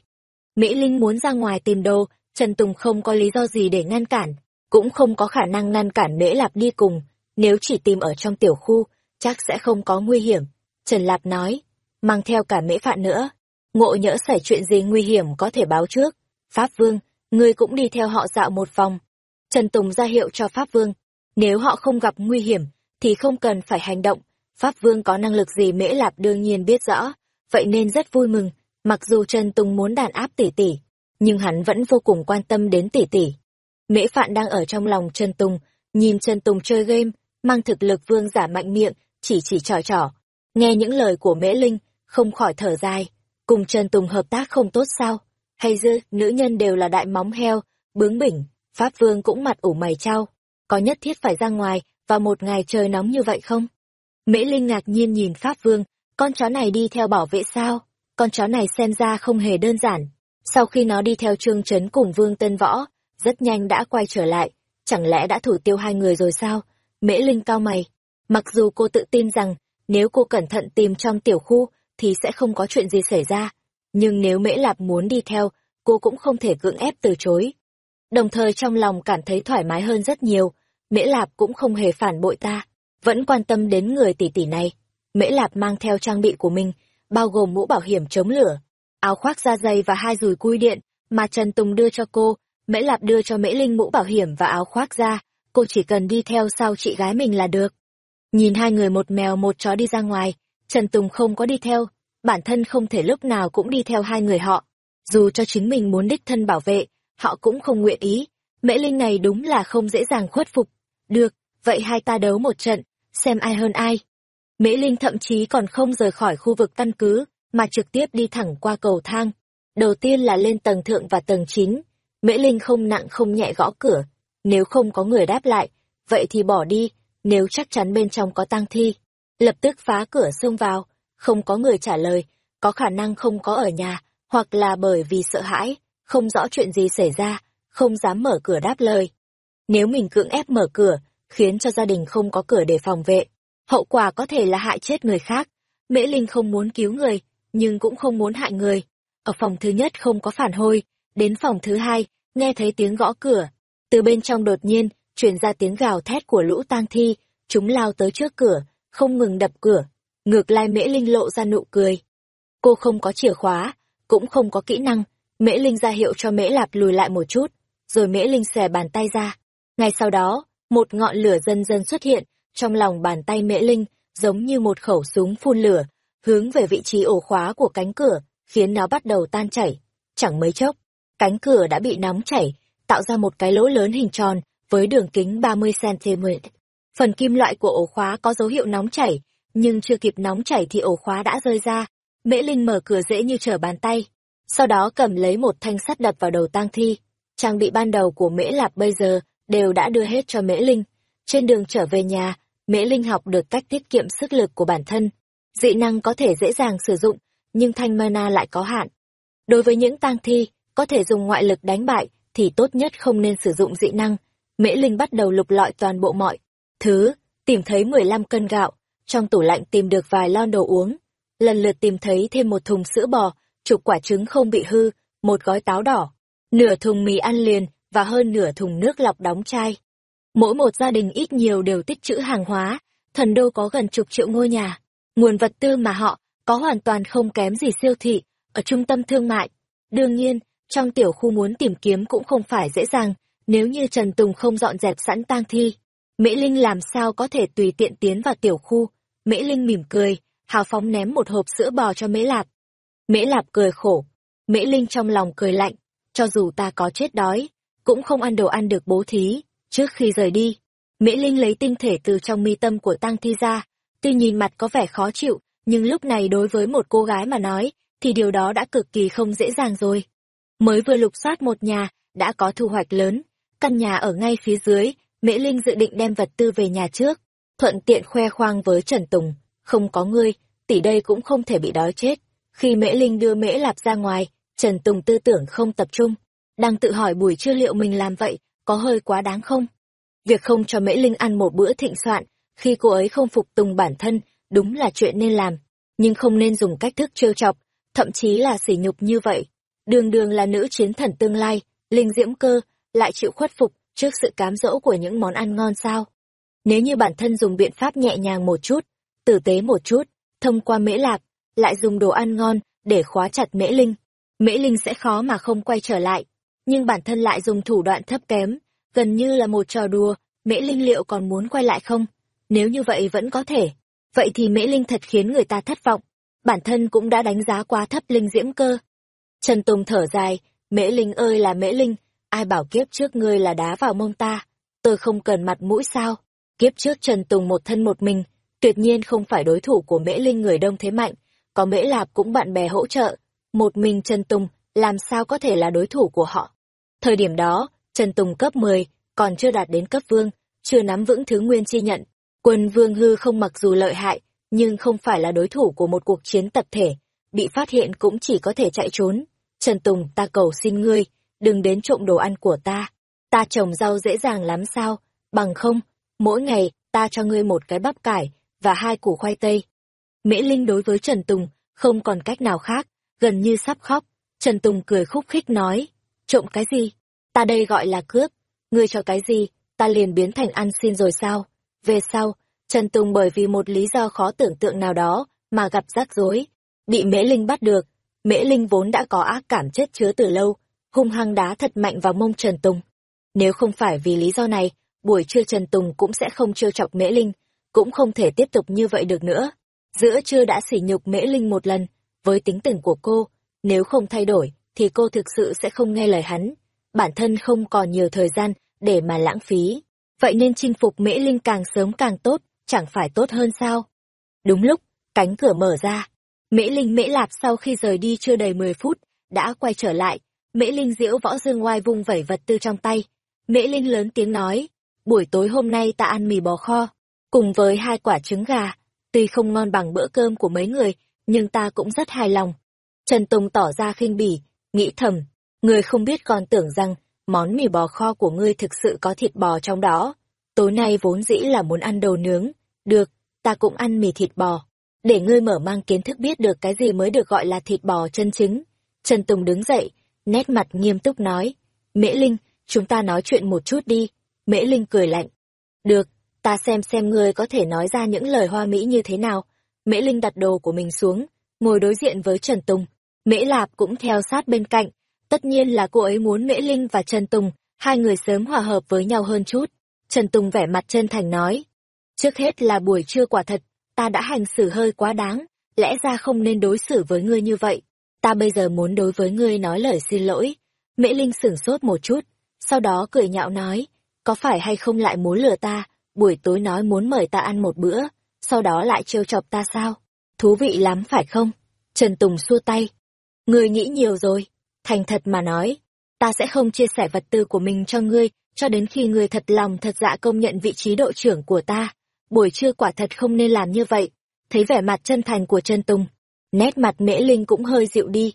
Mễ Linh muốn ra ngoài tìm đồ, Trần Tùng không có lý do gì để ngăn cản, cũng không có khả năng ngăn cản Mễ Lạp đi cùng, nếu chỉ tìm ở trong tiểu khu, chắc sẽ không có nguy hiểm. Trần Lạp nói, mang theo cả Mễ Phạn nữa, ngộ nhỡ xảy chuyện gì nguy hiểm có thể báo trước. Pháp Vương, ngươi cũng đi theo họ dạo một vòng. Trần Tùng ra hiệu cho Pháp Vương, nếu họ không gặp nguy hiểm, thì không cần phải hành động. Pháp Vương có năng lực gì Mễ Lạp đương nhiên biết rõ, vậy nên rất vui mừng, mặc dù Trần Tùng muốn đàn áp tỷ tỷ, nhưng hắn vẫn vô cùng quan tâm đến tỷ tỷ. Mễ Phạn đang ở trong lòng Trần Tùng, nhìn Trần Tùng chơi game, mang thực lực vương giả mạnh miệng, chỉ chỉ trò trò. Nghe những lời của Mễ Linh, không khỏi thở dài, cùng Trần Tùng hợp tác không tốt sao? Hay dư, nữ nhân đều là đại móng heo, bướng bỉnh, Pháp Vương cũng mặt ủ mày trao. Có nhất thiết phải ra ngoài vào một ngày trời nóng như vậy không? Mễ Linh ngạc nhiên nhìn Pháp Vương, con chó này đi theo bảo vệ sao? Con chó này xem ra không hề đơn giản. Sau khi nó đi theo Trương Trấn cùng Vương Tân Võ, rất nhanh đã quay trở lại. Chẳng lẽ đã thủ tiêu hai người rồi sao? Mễ Linh cao mày. Mặc dù cô tự tin rằng, nếu cô cẩn thận tìm trong tiểu khu, thì sẽ không có chuyện gì xảy ra. Nhưng nếu Mễ Lạp muốn đi theo, cô cũng không thể cưỡng ép từ chối. Đồng thời trong lòng cảm thấy thoải mái hơn rất nhiều, Mễ Lạp cũng không hề phản bội ta, vẫn quan tâm đến người tỷ tỷ này. Mễ Lạp mang theo trang bị của mình, bao gồm mũ bảo hiểm chống lửa, áo khoác da dày và hai dùi cui điện, mà Trần Tùng đưa cho cô, Mễ Lạp đưa cho Mễ Linh mũ bảo hiểm và áo khoác ra, cô chỉ cần đi theo sau chị gái mình là được. Nhìn hai người một mèo một chó đi ra ngoài, Trần Tùng không có đi theo, bản thân không thể lúc nào cũng đi theo hai người họ. Dù cho chính mình muốn đích thân bảo vệ, họ cũng không nguyện ý. Mễ Linh này đúng là không dễ dàng khuất phục. Được, vậy hai ta đấu một trận, xem ai hơn ai. Mễ Linh thậm chí còn không rời khỏi khu vực căn cứ, mà trực tiếp đi thẳng qua cầu thang. Đầu tiên là lên tầng thượng và tầng 9. Mễ Linh không nặng không nhẹ gõ cửa. Nếu không có người đáp lại, vậy thì bỏ đi, nếu chắc chắn bên trong có tang thi. Lập tức phá cửa xông vào, không có người trả lời, có khả năng không có ở nhà, hoặc là bởi vì sợ hãi, không rõ chuyện gì xảy ra, không dám mở cửa đáp lời. Nếu mình cưỡng ép mở cửa, khiến cho gia đình không có cửa để phòng vệ, hậu quả có thể là hại chết người khác. Mễ Linh không muốn cứu người, nhưng cũng không muốn hại người. Ở phòng thứ nhất không có phản hồi, đến phòng thứ hai, nghe thấy tiếng gõ cửa. Từ bên trong đột nhiên, truyền ra tiếng gào thét của lũ tang thi, chúng lao tới trước cửa, không ngừng đập cửa. Ngược lại Mễ Linh lộ ra nụ cười. Cô không có chìa khóa, cũng không có kỹ năng, Mễ Linh ra hiệu cho Mễ Lạp lùi lại một chút, rồi Mễ Linh xòe bàn tay ra. Ngay sau đó, một ngọn lửa dần dần xuất hiện, trong lòng bàn tay Mễ Linh, giống như một khẩu súng phun lửa, hướng về vị trí ổ khóa của cánh cửa, khiến nó bắt đầu tan chảy. Chẳng mấy chốc, cánh cửa đã bị nóng chảy, tạo ra một cái lỗ lớn hình tròn, với đường kính 30cm. Phần kim loại của ổ khóa có dấu hiệu nóng chảy, nhưng chưa kịp nóng chảy thì ổ khóa đã rơi ra. Mễ Linh mở cửa dễ như trở bàn tay, sau đó cầm lấy một thanh sắt đập vào đầu tang thi. Trang bị ban đầu của Mễ Lạp bây giờ đều đã đưa hết cho Mễ Linh. Trên đường trở về nhà, Mễ Linh học được cách tiết kiệm sức lực của bản thân. Dị năng có thể dễ dàng sử dụng, nhưng thanh mana lại có hạn. Đối với những tang thi, có thể dùng ngoại lực đánh bại, thì tốt nhất không nên sử dụng dị năng. Mễ Linh bắt đầu lục lọi toàn bộ mọi thứ, tìm thấy 15 cân gạo, trong tủ lạnh tìm được vài lon đồ uống, lần lượt tìm thấy thêm một thùng sữa bò, chục quả trứng không bị hư, một gói táo đỏ, nửa thùng mì ăn liền và hơn nửa thùng nước lọc đóng chai. Mỗi một gia đình ít nhiều đều tích trữ hàng hóa, thần đô có gần chục triệu ngôi nhà. Nguồn vật tư mà họ có hoàn toàn không kém gì siêu thị, ở trung tâm thương mại. Đương nhiên, trong tiểu khu muốn tìm kiếm cũng không phải dễ dàng, nếu như Trần Tùng không dọn dẹp sẵn tang thi. Mỹ Linh làm sao có thể tùy tiện tiến vào tiểu khu. Mỹ Linh mỉm cười, hào phóng ném một hộp sữa bò cho Mễ Lạp. Mễ Lạp cười khổ. Mỹ Linh trong lòng cười lạnh, cho dù ta có chết đói, cũng không ăn đồ ăn được bố thí. Trước khi rời đi, Mỹ Linh lấy tinh thể từ trong mi tâm của tang Thi ra. Tuy nhìn mặt có vẻ khó chịu, nhưng lúc này đối với một cô gái mà nói, thì điều đó đã cực kỳ không dễ dàng rồi. Mới vừa lục soát một nhà, đã có thu hoạch lớn. Căn nhà ở ngay phía dưới, Mỹ Linh dự định đem vật tư về nhà trước, thuận tiện khoe khoang với Trần Tùng. Không có ngươi, tỷ đây cũng không thể bị đói chết. Khi Mễ Linh đưa Mễ Lạp ra ngoài, Trần Tùng tư tưởng không tập trung, đang tự hỏi buổi trưa liệu mình làm vậy có hơi quá đáng không? Việc không cho Mễ Linh ăn một bữa thịnh soạn, khi cô ấy không phục tùng bản thân, đúng là chuyện nên làm, nhưng không nên dùng cách thức trêu chọc, thậm chí là sỉ nhục như vậy. Đường đường là nữ chiến thần tương lai, Linh Diễm Cơ, lại chịu khuất phục trước sự cám dỗ của những món ăn ngon sao? Nếu như bản thân dùng biện pháp nhẹ nhàng một chút, tử tế một chút, thông qua mễ lạc, lại dùng đồ ăn ngon để khóa chặt mễ linh, mễ linh sẽ khó mà không quay trở lại. Nhưng bản thân lại dùng thủ đoạn thấp kém, gần như là một trò đùa, mễ linh liệu còn muốn quay lại không? Nếu như vậy vẫn có thể. Vậy thì mễ linh thật khiến người ta thất vọng. Bản thân cũng đã đánh giá quá thấp linh diễm cơ. Trần Tùng thở dài, mễ linh ơi là mễ linh, ai bảo kiếp trước ngươi là đá vào mông ta, tôi không cần mặt mũi sao. Kiếp trước Trần Tùng một thân một mình, tuyệt nhiên không phải đối thủ của Mễ Linh người đông thế mạnh, có Mễ Lạp cũng bạn bè hỗ trợ, một mình Trần Tùng làm sao có thể là đối thủ của họ. Thời điểm đó, Trần Tùng cấp 10, còn chưa đạt đến cấp vương, chưa nắm vững thứ nguyên chi nhận. Quân vương hư không mặc dù lợi hại, nhưng không phải là đối thủ của một cuộc chiến tập thể, bị phát hiện cũng chỉ có thể chạy trốn. Trần Tùng, ta cầu xin ngươi, đừng đến trộm đồ ăn của ta. Ta trồng rau dễ dàng lắm sao, bằng không, mỗi ngày, ta cho ngươi một cái bắp cải, và hai củ khoai tây. Mễ Linh đối với Trần Tùng, không còn cách nào khác, gần như sắp khóc. Trần Tùng cười khúc khích nói, trộm cái gì? Ta đây gọi là cướp, ngươi cho cái gì, ta liền biến thành ăn xin rồi sao? Về sau, Trần Tùng bởi vì một lý do khó tưởng tượng nào đó, mà gặp rắc rối, bị Mễ Linh bắt được. Mễ Linh vốn đã có ác cảm chết chứa từ lâu, hung hăng đá thật mạnh vào mông Trần Tùng. Nếu không phải vì lý do này, buổi trưa Trần Tùng cũng sẽ không trêu chọc Mễ Linh, cũng không thể tiếp tục như vậy được nữa. Giữa trưa đã sỉ nhục Mễ Linh một lần, với tính tình của cô, nếu không thay đổi, thì cô thực sự sẽ không nghe lời hắn. Bản thân không còn nhiều thời gian để mà lãng phí. Vậy nên chinh phục Mễ Linh càng sớm càng tốt, chẳng phải tốt hơn sao? Đúng lúc, cánh cửa mở ra. Mễ Linh Mễ Lạp sau khi rời đi chưa đầy 10 phút, đã quay trở lại. Mễ Linh diễu võ dương Oai vung vẩy vật tư trong tay. Mễ Linh lớn tiếng nói, buổi tối hôm nay ta ăn mì bò kho, cùng với hai quả trứng gà. Tuy không ngon bằng bữa cơm của mấy người, nhưng ta cũng rất hài lòng. Trần Tùng tỏ ra khinh bỉ, nghĩ thầm, người không biết còn tưởng rằng món mì bò kho của ngươi thực sự có thịt bò trong đó. Tối nay vốn dĩ là muốn ăn đồ nướng, được, ta cũng ăn mì thịt bò. Để ngươi mở mang kiến thức biết được cái gì mới được gọi là thịt bò chân chính. Trần Tùng đứng dậy, nét mặt nghiêm túc nói, Mễ Linh, chúng ta nói chuyện một chút đi. Mễ Linh cười lạnh. Được, ta xem xem ngươi có thể nói ra những lời hoa mỹ như thế nào. Mễ Linh đặt đồ của mình xuống, ngồi đối diện với Trần Tùng. Mễ Lạp cũng theo sát bên cạnh, Tất nhiên là cô ấy muốn Mễ Linh và Trần Tùng, hai người sớm hòa hợp với nhau hơn chút. Trần Tùng vẻ mặt chân thành nói. Trước hết là buổi trưa quả thật, ta đã hành xử hơi quá đáng, lẽ ra không nên đối xử với ngươi như vậy. Ta bây giờ muốn đối với ngươi nói lời xin lỗi. Mễ Linh sửng sốt một chút, sau đó cười nhạo nói, có phải hay không lại muốn lừa ta, buổi tối nói muốn mời ta ăn một bữa, sau đó lại trêu chọc ta sao? Thú vị lắm phải không? Trần Tùng xua tay. Ngươi nghĩ nhiều rồi. Thành thật mà nói, ta sẽ không chia sẻ vật tư của mình cho ngươi, cho đến khi ngươi thật lòng thật dạ công nhận vị trí đội trưởng của ta. Buổi trưa quả thật không nên làm như vậy. Thấy vẻ mặt chân thành của Trần Tùng, nét mặt mễ linh cũng hơi dịu đi.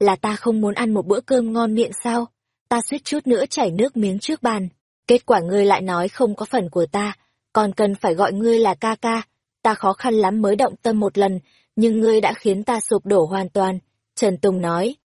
Là ta không muốn ăn một bữa cơm ngon miệng sao? Ta suýt chút nữa chảy nước miếng trước bàn. Kết quả ngươi lại nói không có phần của ta, còn cần phải gọi ngươi là ca ca. Ta khó khăn lắm mới động tâm một lần, nhưng ngươi đã khiến ta sụp đổ hoàn toàn. Trần Tùng nói,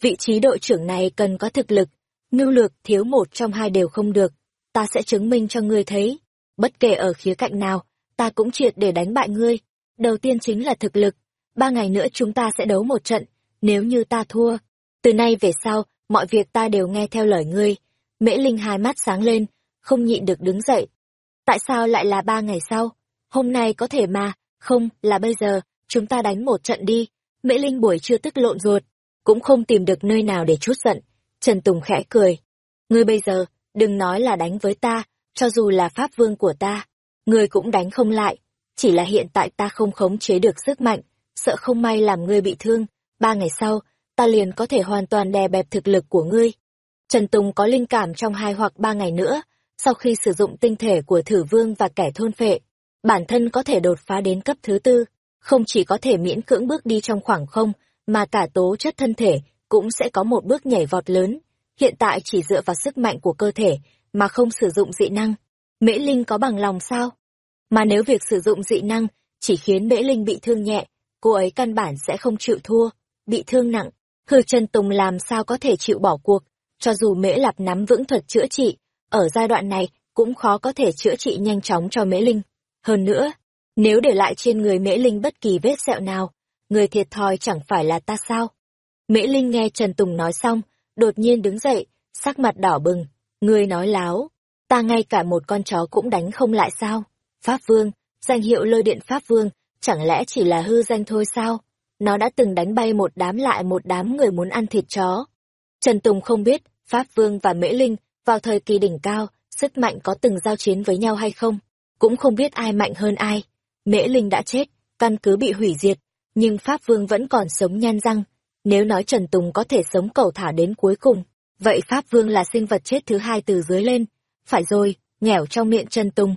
vị trí đội trưởng này cần có thực lực, ngưu lược thiếu một trong hai đều không được. Ta sẽ chứng minh cho ngươi thấy, bất kể ở khía cạnh nào, ta cũng triệt để đánh bại ngươi. Đầu tiên chính là thực lực, ba ngày nữa chúng ta sẽ đấu một trận, nếu như ta thua. Từ nay về sau, mọi việc ta đều nghe theo lời ngươi. Mễ Linh hai mắt sáng lên, không nhịn được đứng dậy. Tại sao lại là ba ngày sau? Hôm nay có thể mà, không, là bây giờ, chúng ta đánh một trận đi. Mễ Linh buổi trưa tức lộn ruột, cũng không tìm được nơi nào để chút giận. Trần Tùng khẽ cười. Ngươi bây giờ, đừng nói là đánh với ta, cho dù là pháp vương của ta, ngươi cũng đánh không lại. Chỉ là hiện tại ta không khống chế được sức mạnh, sợ không may làm ngươi bị thương. Ba ngày sau, ta liền có thể hoàn toàn đè bẹp thực lực của ngươi. Trần Tùng có linh cảm trong hai hoặc ba ngày nữa, sau khi sử dụng tinh thể của thử vương và kẻ thôn phệ, bản thân có thể đột phá đến cấp thứ tư, không chỉ có thể miễn cưỡng bước đi trong khoảng không, mà cả tố chất thân thể cũng sẽ có một bước nhảy vọt lớn. Hiện tại chỉ dựa vào sức mạnh của cơ thể mà không sử dụng dị năng. Mễ Linh có bằng lòng sao? Mà nếu việc sử dụng dị năng chỉ khiến Mễ Linh bị thương nhẹ, cô ấy căn bản sẽ không chịu thua, bị thương nặng. Hư chân Tùng làm sao có thể chịu bỏ cuộc, cho dù Mễ Lạp nắm vững thuật chữa trị, ở giai đoạn này cũng khó có thể chữa trị nhanh chóng cho Mễ Linh. Hơn nữa, nếu để lại trên người Mễ Linh bất kỳ vết sẹo nào, người thiệt thòi chẳng phải là ta sao? Mễ Linh nghe Trần Tùng nói xong, đột nhiên đứng dậy, sắc mặt đỏ bừng. Người nói láo, ta ngay cả một con chó cũng đánh không lại sao? Pháp Vương, danh hiệu lôi điện Pháp Vương, chẳng lẽ chỉ là hư danh thôi sao? Nó đã từng đánh bay một đám lại một đám người muốn ăn thịt chó. Trần Tùng không biết, Pháp Vương và Mễ Linh, vào thời kỳ đỉnh cao, sức mạnh có từng giao chiến với nhau hay không? Cũng không biết ai mạnh hơn ai. Mễ Linh đã chết, căn cứ bị hủy diệt, nhưng Pháp Vương vẫn còn sống nhan răng. Nếu nói Trần Tùng có thể sống cầu thả đến cuối cùng, vậy Pháp Vương là sinh vật chết thứ hai từ dưới lên. Phải rồi, nghèo trong miệng Trần Tùng.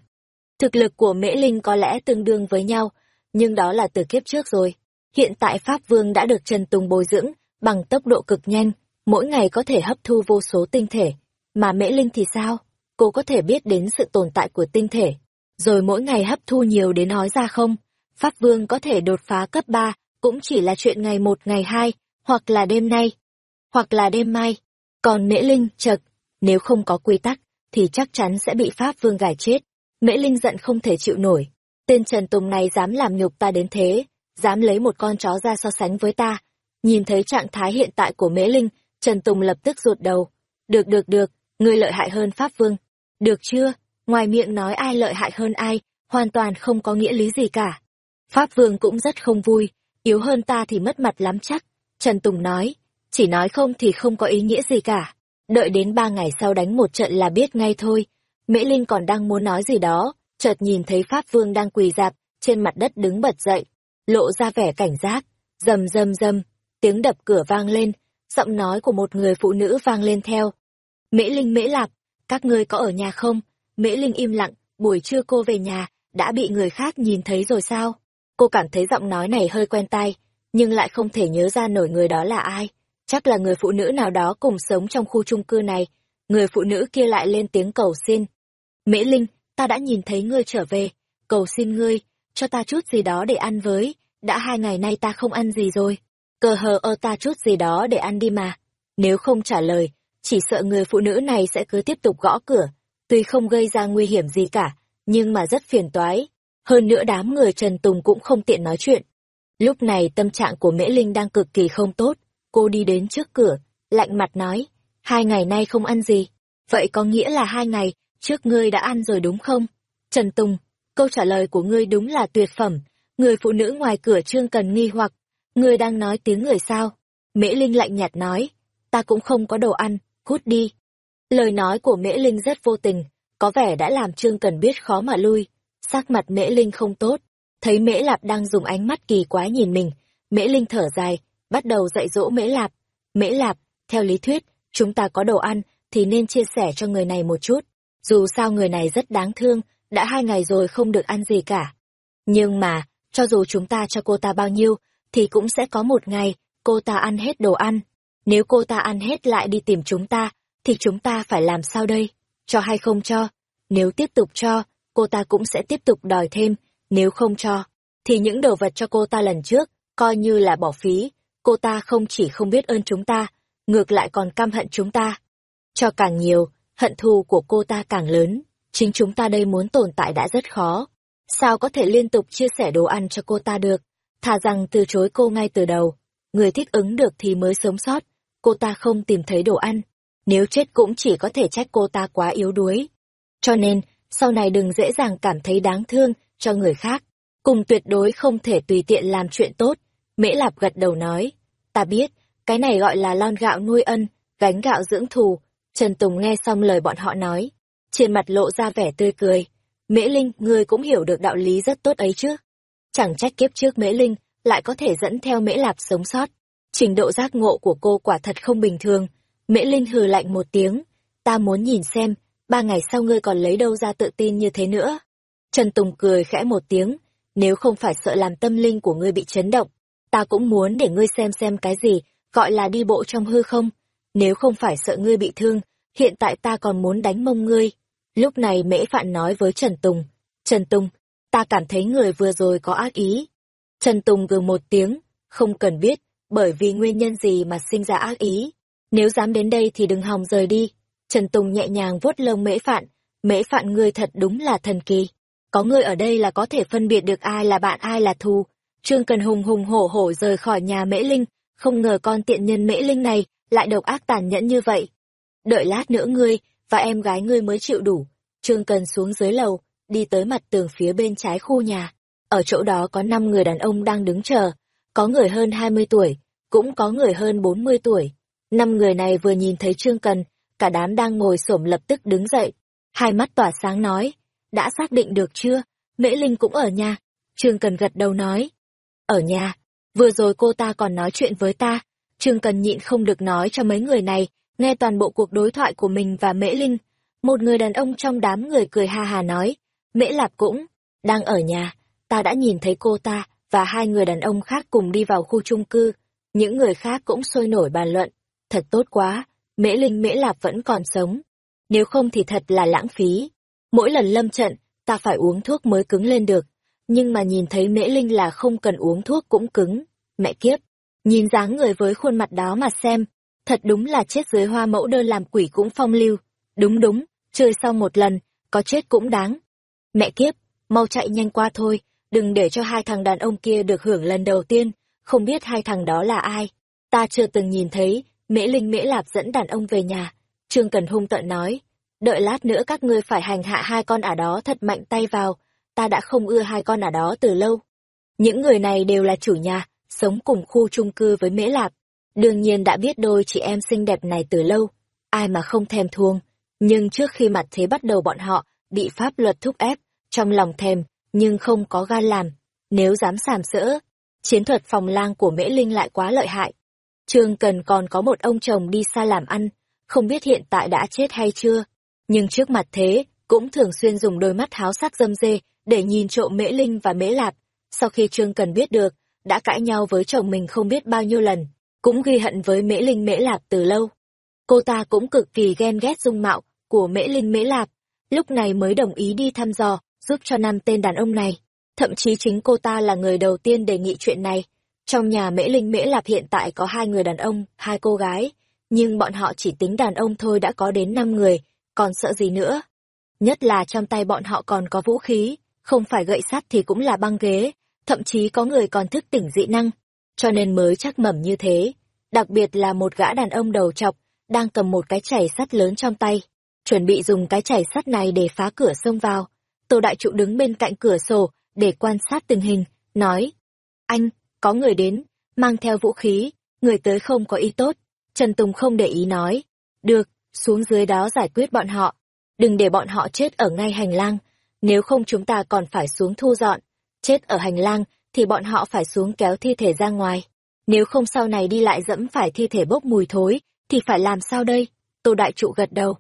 Thực lực của Mễ Linh có lẽ tương đương với nhau, nhưng đó là từ kiếp trước rồi. Hiện tại Pháp Vương đã được Trần Tùng bồi dưỡng bằng tốc độ cực nhanh, mỗi ngày có thể hấp thu vô số tinh thể. Mà Mễ Linh thì sao? Cô có thể biết đến sự tồn tại của tinh thể, rồi mỗi ngày hấp thu nhiều đến nói ra không? Pháp Vương có thể đột phá cấp 3, cũng chỉ là chuyện ngày một ngày hai, hoặc là đêm nay, hoặc là đêm mai. Còn Mễ Linh, chật, nếu không có quy tắc, thì chắc chắn sẽ bị Pháp Vương gài chết. Mễ Linh giận không thể chịu nổi. Tên Trần Tùng này dám làm nhục ta đến thế, dám lấy một con chó ra so sánh với ta. Nhìn thấy trạng thái hiện tại của Mễ Linh, Trần Tùng lập tức rụt đầu. Được được được, ngươi lợi hại hơn Pháp Vương. Được chưa? Ngoài miệng nói ai lợi hại hơn ai, hoàn toàn không có nghĩa lý gì cả. Pháp Vương cũng rất không vui, yếu hơn ta thì mất mặt lắm chắc. Trần Tùng nói, chỉ nói không thì không có ý nghĩa gì cả. Đợi đến ba ngày sau đánh một trận là biết ngay thôi. Mễ Linh còn đang muốn nói gì đó, chợt nhìn thấy Pháp Vương đang quỳ dạp, trên mặt đất đứng bật dậy, lộ ra vẻ cảnh giác, rầm rầm rầm, tiếng đập cửa vang lên, giọng nói của một người phụ nữ vang lên theo. Mễ Linh Mễ Lạp, các ngươi có ở nhà không? Mễ Linh im lặng, buổi trưa cô về nhà, đã bị người khác nhìn thấy rồi sao? Cô cảm thấy giọng nói này hơi quen tai, nhưng lại không thể nhớ ra nổi người đó là ai. Chắc là người phụ nữ nào đó cùng sống trong khu chung cư này. Người phụ nữ kia lại lên tiếng cầu xin. Mễ Linh, ta đã nhìn thấy ngươi trở về, cầu xin ngươi, cho ta chút gì đó để ăn với, đã hai ngày nay ta không ăn gì rồi. Cờ hờ ơ ta chút gì đó để ăn đi mà. Nếu không trả lời, chỉ sợ người phụ nữ này sẽ cứ tiếp tục gõ cửa, tuy không gây ra nguy hiểm gì cả, nhưng mà rất phiền toái. Hơn nữa đám người Trần Tùng cũng không tiện nói chuyện. Lúc này tâm trạng của Mễ Linh đang cực kỳ không tốt, cô đi đến trước cửa, lạnh mặt nói, hai ngày nay không ăn gì. Vậy có nghĩa là hai ngày, trước ngươi đã ăn rồi đúng không? Trần Tùng, câu trả lời của ngươi đúng là tuyệt phẩm. Người phụ nữ ngoài cửa trương cần nghi hoặc, ngươi đang nói tiếng người sao? Mễ Linh lạnh nhạt nói, ta cũng không có đồ ăn, cút đi. Lời nói của Mễ Linh rất vô tình, có vẻ đã làm Trương Cần biết khó mà lui. Sắc mặt Mễ Linh không tốt, thấy Mễ Lạp đang dùng ánh mắt kỳ quái nhìn mình, Mễ Linh thở dài, bắt đầu dạy dỗ Mễ Lạp. Mễ Lạp, theo lý thuyết, chúng ta có đồ ăn, thì nên chia sẻ cho người này một chút. Dù sao người này rất đáng thương, đã hai ngày rồi không được ăn gì cả. Nhưng mà, cho dù chúng ta cho cô ta bao nhiêu, thì cũng sẽ có một ngày, cô ta ăn hết đồ ăn. Nếu cô ta ăn hết lại đi tìm chúng ta, thì chúng ta phải làm sao đây? Cho hay không cho? Nếu tiếp tục cho, cô ta cũng sẽ tiếp tục đòi thêm, nếu không cho, thì những đồ vật cho cô ta lần trước, coi như là bỏ phí, cô ta không chỉ không biết ơn chúng ta, ngược lại còn căm hận chúng ta. Cho càng nhiều, hận thù của cô ta càng lớn, chính chúng ta đây muốn tồn tại đã rất khó. Sao có thể liên tục chia sẻ đồ ăn cho cô ta được? Thà rằng từ chối cô ngay từ đầu, người thích ứng được thì mới sống sót, cô ta không tìm thấy đồ ăn, nếu chết cũng chỉ có thể trách cô ta quá yếu đuối. Cho nên, sau này đừng dễ dàng cảm thấy đáng thương cho người khác, cùng tuyệt đối không thể tùy tiện làm chuyện tốt. Mễ Lạp gật đầu nói, ta biết, cái này gọi là lon gạo nuôi ân, gánh gạo dưỡng thù. Trần Tùng nghe xong lời bọn họ nói, trên mặt lộ ra vẻ tươi cười. Mễ Linh, ngươi cũng hiểu được đạo lý rất tốt ấy chứ. Chẳng trách kiếp trước Mễ Linh lại có thể dẫn theo Mễ Lạp sống sót. Trình độ giác ngộ của cô quả thật không bình thường. Mễ Linh hừ lạnh một tiếng, ta muốn nhìn xem, ba ngày sau ngươi còn lấy đâu ra tự tin như thế nữa. Trần Tùng cười khẽ một tiếng, nếu không phải sợ làm tâm linh của ngươi bị chấn động, ta cũng muốn để ngươi xem xem cái gì, gọi là đi bộ trong hư không. Nếu không phải sợ ngươi bị thương, hiện tại ta còn muốn đánh mông ngươi. Lúc này Mễ Phạn nói với Trần Tùng, Trần Tùng, ta cảm thấy người vừa rồi có ác ý. Trần Tùng gừ một tiếng, không cần biết, bởi vì nguyên nhân gì mà sinh ra ác ý. Nếu dám đến đây thì đừng hòng rời đi. Trần Tùng nhẹ nhàng vuốt lông mễ phạn, mễ phạn ngươi thật đúng là thần kỳ. Có ngươi ở đây là có thể phân biệt được ai là bạn ai là thù. Trương Cần hùng hùng hổ hổ rời khỏi nhà mễ linh, không ngờ con tiện nhân mễ linh này lại độc ác tàn nhẫn như vậy. Đợi lát nữa ngươi và em gái ngươi mới chịu đủ. Trương Cần xuống dưới lầu, đi tới mặt tường phía bên trái khu nhà. Ở chỗ đó có năm người đàn ông đang đứng chờ, có người hơn 20 tuổi, cũng có người hơn 40 tuổi. Năm người này vừa nhìn thấy Trương Cần, cả đám đang ngồi xổm lập tức đứng dậy. Hai mắt tỏa sáng nói, đã xác định được chưa? Mễ Linh cũng ở nhà. Trương Cần gật đầu nói, ở nhà, vừa rồi cô ta còn nói chuyện với ta. Trương Cần nhịn không được nói cho mấy người này, nghe toàn bộ cuộc đối thoại của mình và Mễ Linh. Một người đàn ông trong đám người cười ha hà nói, Mễ Lạp cũng, đang ở nhà, ta đã nhìn thấy cô ta và hai người đàn ông khác cùng đi vào khu chung cư. Những người khác cũng sôi nổi bàn luận. Thật tốt quá, Mễ Linh Mễ Lạp vẫn còn sống. Nếu không thì thật là lãng phí. Mỗi lần lâm trận, ta phải uống thuốc mới cứng lên được. Nhưng mà nhìn thấy Mễ Linh là không cần uống thuốc cũng cứng. Mẹ kiếp, nhìn dáng người với khuôn mặt đó mà xem. Thật đúng là chết dưới hoa mẫu đơn làm quỷ cũng phong lưu. Đúng đúng, chơi sau một lần, có chết cũng đáng. Mẹ kiếp, mau chạy nhanh qua thôi, đừng để cho hai thằng đàn ông kia được hưởng lần đầu tiên, không biết hai thằng đó là ai. Ta chưa từng nhìn thấy, Mễ Linh Mễ Lạp dẫn đàn ông về nhà. Trương Cần hung tợn nói, đợi lát nữa các ngươi phải hành hạ hai con ả đó thật mạnh tay vào, ta đã không ưa hai con ả đó từ lâu. Những người này đều là chủ nhà, sống cùng khu chung cư với Mễ Lạp. Đương nhiên đã biết đôi chị em xinh đẹp này từ lâu, ai mà không thèm thuông. Nhưng trước khi mặt thế bắt đầu bọn họ bị pháp luật thúc ép, trong lòng thèm, nhưng không có gan làm. Nếu dám sàm sỡ, chiến thuật phòng lang của Mễ Linh lại quá lợi hại. Trương Cần còn có một ông chồng đi xa làm ăn, không biết hiện tại đã chết hay chưa. Nhưng trước mặt thế, cũng thường xuyên dùng đôi mắt háo sắc dâm dê để nhìn trộm Mễ Linh và Mễ Lạp. Sau khi Trương Cần biết được, đã cãi nhau với chồng mình không biết bao nhiêu lần, cũng ghi hận với Mễ Linh Mễ Lạp từ lâu. Cô ta cũng cực kỳ ghen ghét dung mạo của Mễ Linh Mễ Lạp, lúc này mới đồng ý đi thăm dò, giúp cho năm tên đàn ông này. Thậm chí chính cô ta là người đầu tiên đề nghị chuyện này. Trong nhà Mễ Linh Mễ Lạp hiện tại có hai người đàn ông, hai cô gái, nhưng bọn họ chỉ tính đàn ông thôi đã có đến năm người, còn sợ gì nữa. Nhất là trong tay bọn họ còn có vũ khí, không phải gậy sắt thì cũng là băng ghế, thậm chí có người còn thức tỉnh dị năng, cho nên mới chắc mẩm như thế. đặc biệt là một gã đàn ông đầu trọc, đang cầm một cái chảy sắt lớn trong tay, chuẩn bị dùng cái chảy sắt này để phá cửa xông vào. Tô Đại Trụ đứng bên cạnh cửa sổ để quan sát tình hình, nói, anh, có người đến, mang theo vũ khí, người tới không có ý tốt. Trần Tùng không để ý nói, được, xuống dưới đó giải quyết bọn họ, đừng để bọn họ chết ở ngay hành lang, nếu không chúng ta còn phải xuống thu dọn, chết ở hành lang thì bọn họ phải xuống kéo thi thể ra ngoài. Nếu không sau này đi lại dẫm phải thi thể bốc mùi thối, thì phải làm sao đây? Tô Đại Trụ gật đầu.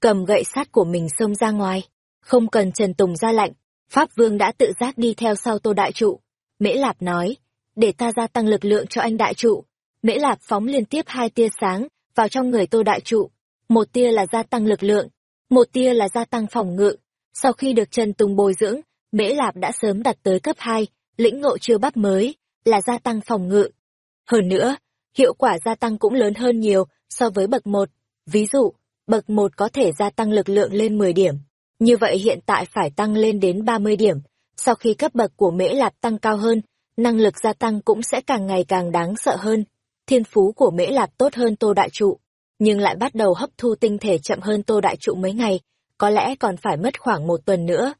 Cầm gậy sắt của mình xông ra ngoài. Không cần Trần Tùng ra lạnh. Pháp Vương đã tự giác đi theo sau Tô Đại Trụ. Mễ Lạp nói, để ta gia tăng lực lượng cho anh Đại Trụ. Mễ Lạp phóng liên tiếp hai tia sáng vào trong người Tô Đại Trụ. Một tia là gia tăng lực lượng, một tia là gia tăng phòng ngự. Sau khi được Trần Tùng bồi dưỡng, Mễ Lạp đã sớm đặt tới cấp 2, lĩnh ngộ chưa bắp mới, là gia tăng phòng ngự. Hơn nữa, hiệu quả gia tăng cũng lớn hơn nhiều so với bậc 1. Ví dụ, bậc 1 có thể gia tăng lực lượng lên 10 điểm. Như vậy hiện tại phải tăng lên đến 30 điểm. Sau khi cấp bậc của Mễ Lạp tăng cao hơn, năng lực gia tăng cũng sẽ càng ngày càng đáng sợ hơn. Thiên phú của Mễ Lạp tốt hơn Tô Đại Trụ, nhưng lại bắt đầu hấp thu tinh thể chậm hơn Tô Đại Trụ mấy ngày, có lẽ còn phải mất khoảng một tuần nữa.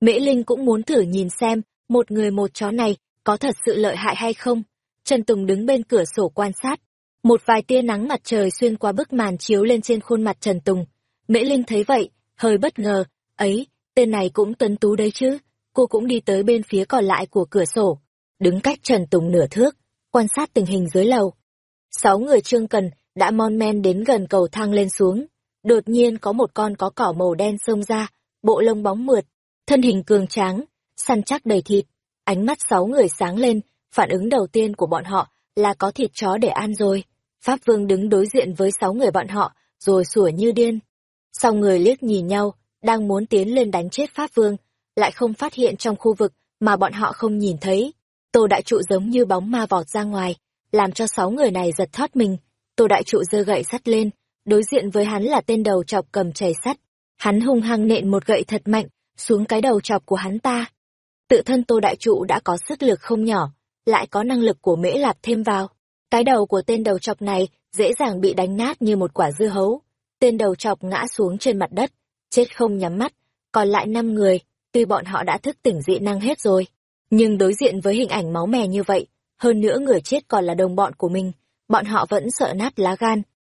Mễ Linh cũng muốn thử nhìn xem, một người một chó này có thật sự lợi hại hay không. Trần Tùng đứng bên cửa sổ quan sát. Một vài tia nắng mặt trời xuyên qua bức màn chiếu lên trên khuôn mặt Trần Tùng. Mễ Linh thấy vậy, hơi bất ngờ. Ấy, tên này cũng tấn tú đấy chứ. Cô cũng đi tới bên phía còn lại của cửa sổ. Đứng cách Trần Tùng nửa thước, quan sát tình hình dưới lầu. Sáu người trương cần đã mon men đến gần cầu thang lên xuống. Đột nhiên có một con có cỏ màu đen xông ra, bộ lông bóng mượt, thân hình cường tráng, săn chắc đầy thịt. Ánh mắt sáu người sáng lên, phản ứng đầu tiên của bọn họ là có thịt chó để ăn rồi. Pháp Vương đứng đối diện với sáu người bọn họ, rồi sủa như điên. Sau người liếc nhìn nhau, đang muốn tiến lên đánh chết Pháp Vương, lại không phát hiện trong khu vực mà bọn họ không nhìn thấy. Tô Đại Trụ giống như bóng ma vọt ra ngoài, làm cho sáu người này giật thoát mình. Tô Đại Trụ giơ gậy sắt lên, đối diện với hắn là tên đầu chọc cầm chày sắt. Hắn hung hăng nện một gậy thật mạnh, xuống cái đầu chọc của hắn ta. Tự thân Tô Đại Trụ đã có sức lực không nhỏ, lại có năng lực của Mễ Lạp thêm vào. Cái đầu của tên đầu chọc này dễ dàng bị đánh nát như một quả dưa hấu. Tên đầu chọc ngã xuống trên mặt đất, chết không nhắm mắt, còn lại năm người, tuy bọn họ đã thức tỉnh dị năng hết rồi, nhưng đối diện với hình ảnh máu mè như vậy, hơn nữa người chết còn là đồng bọn của mình, bọn họ vẫn sợ nát lá gan,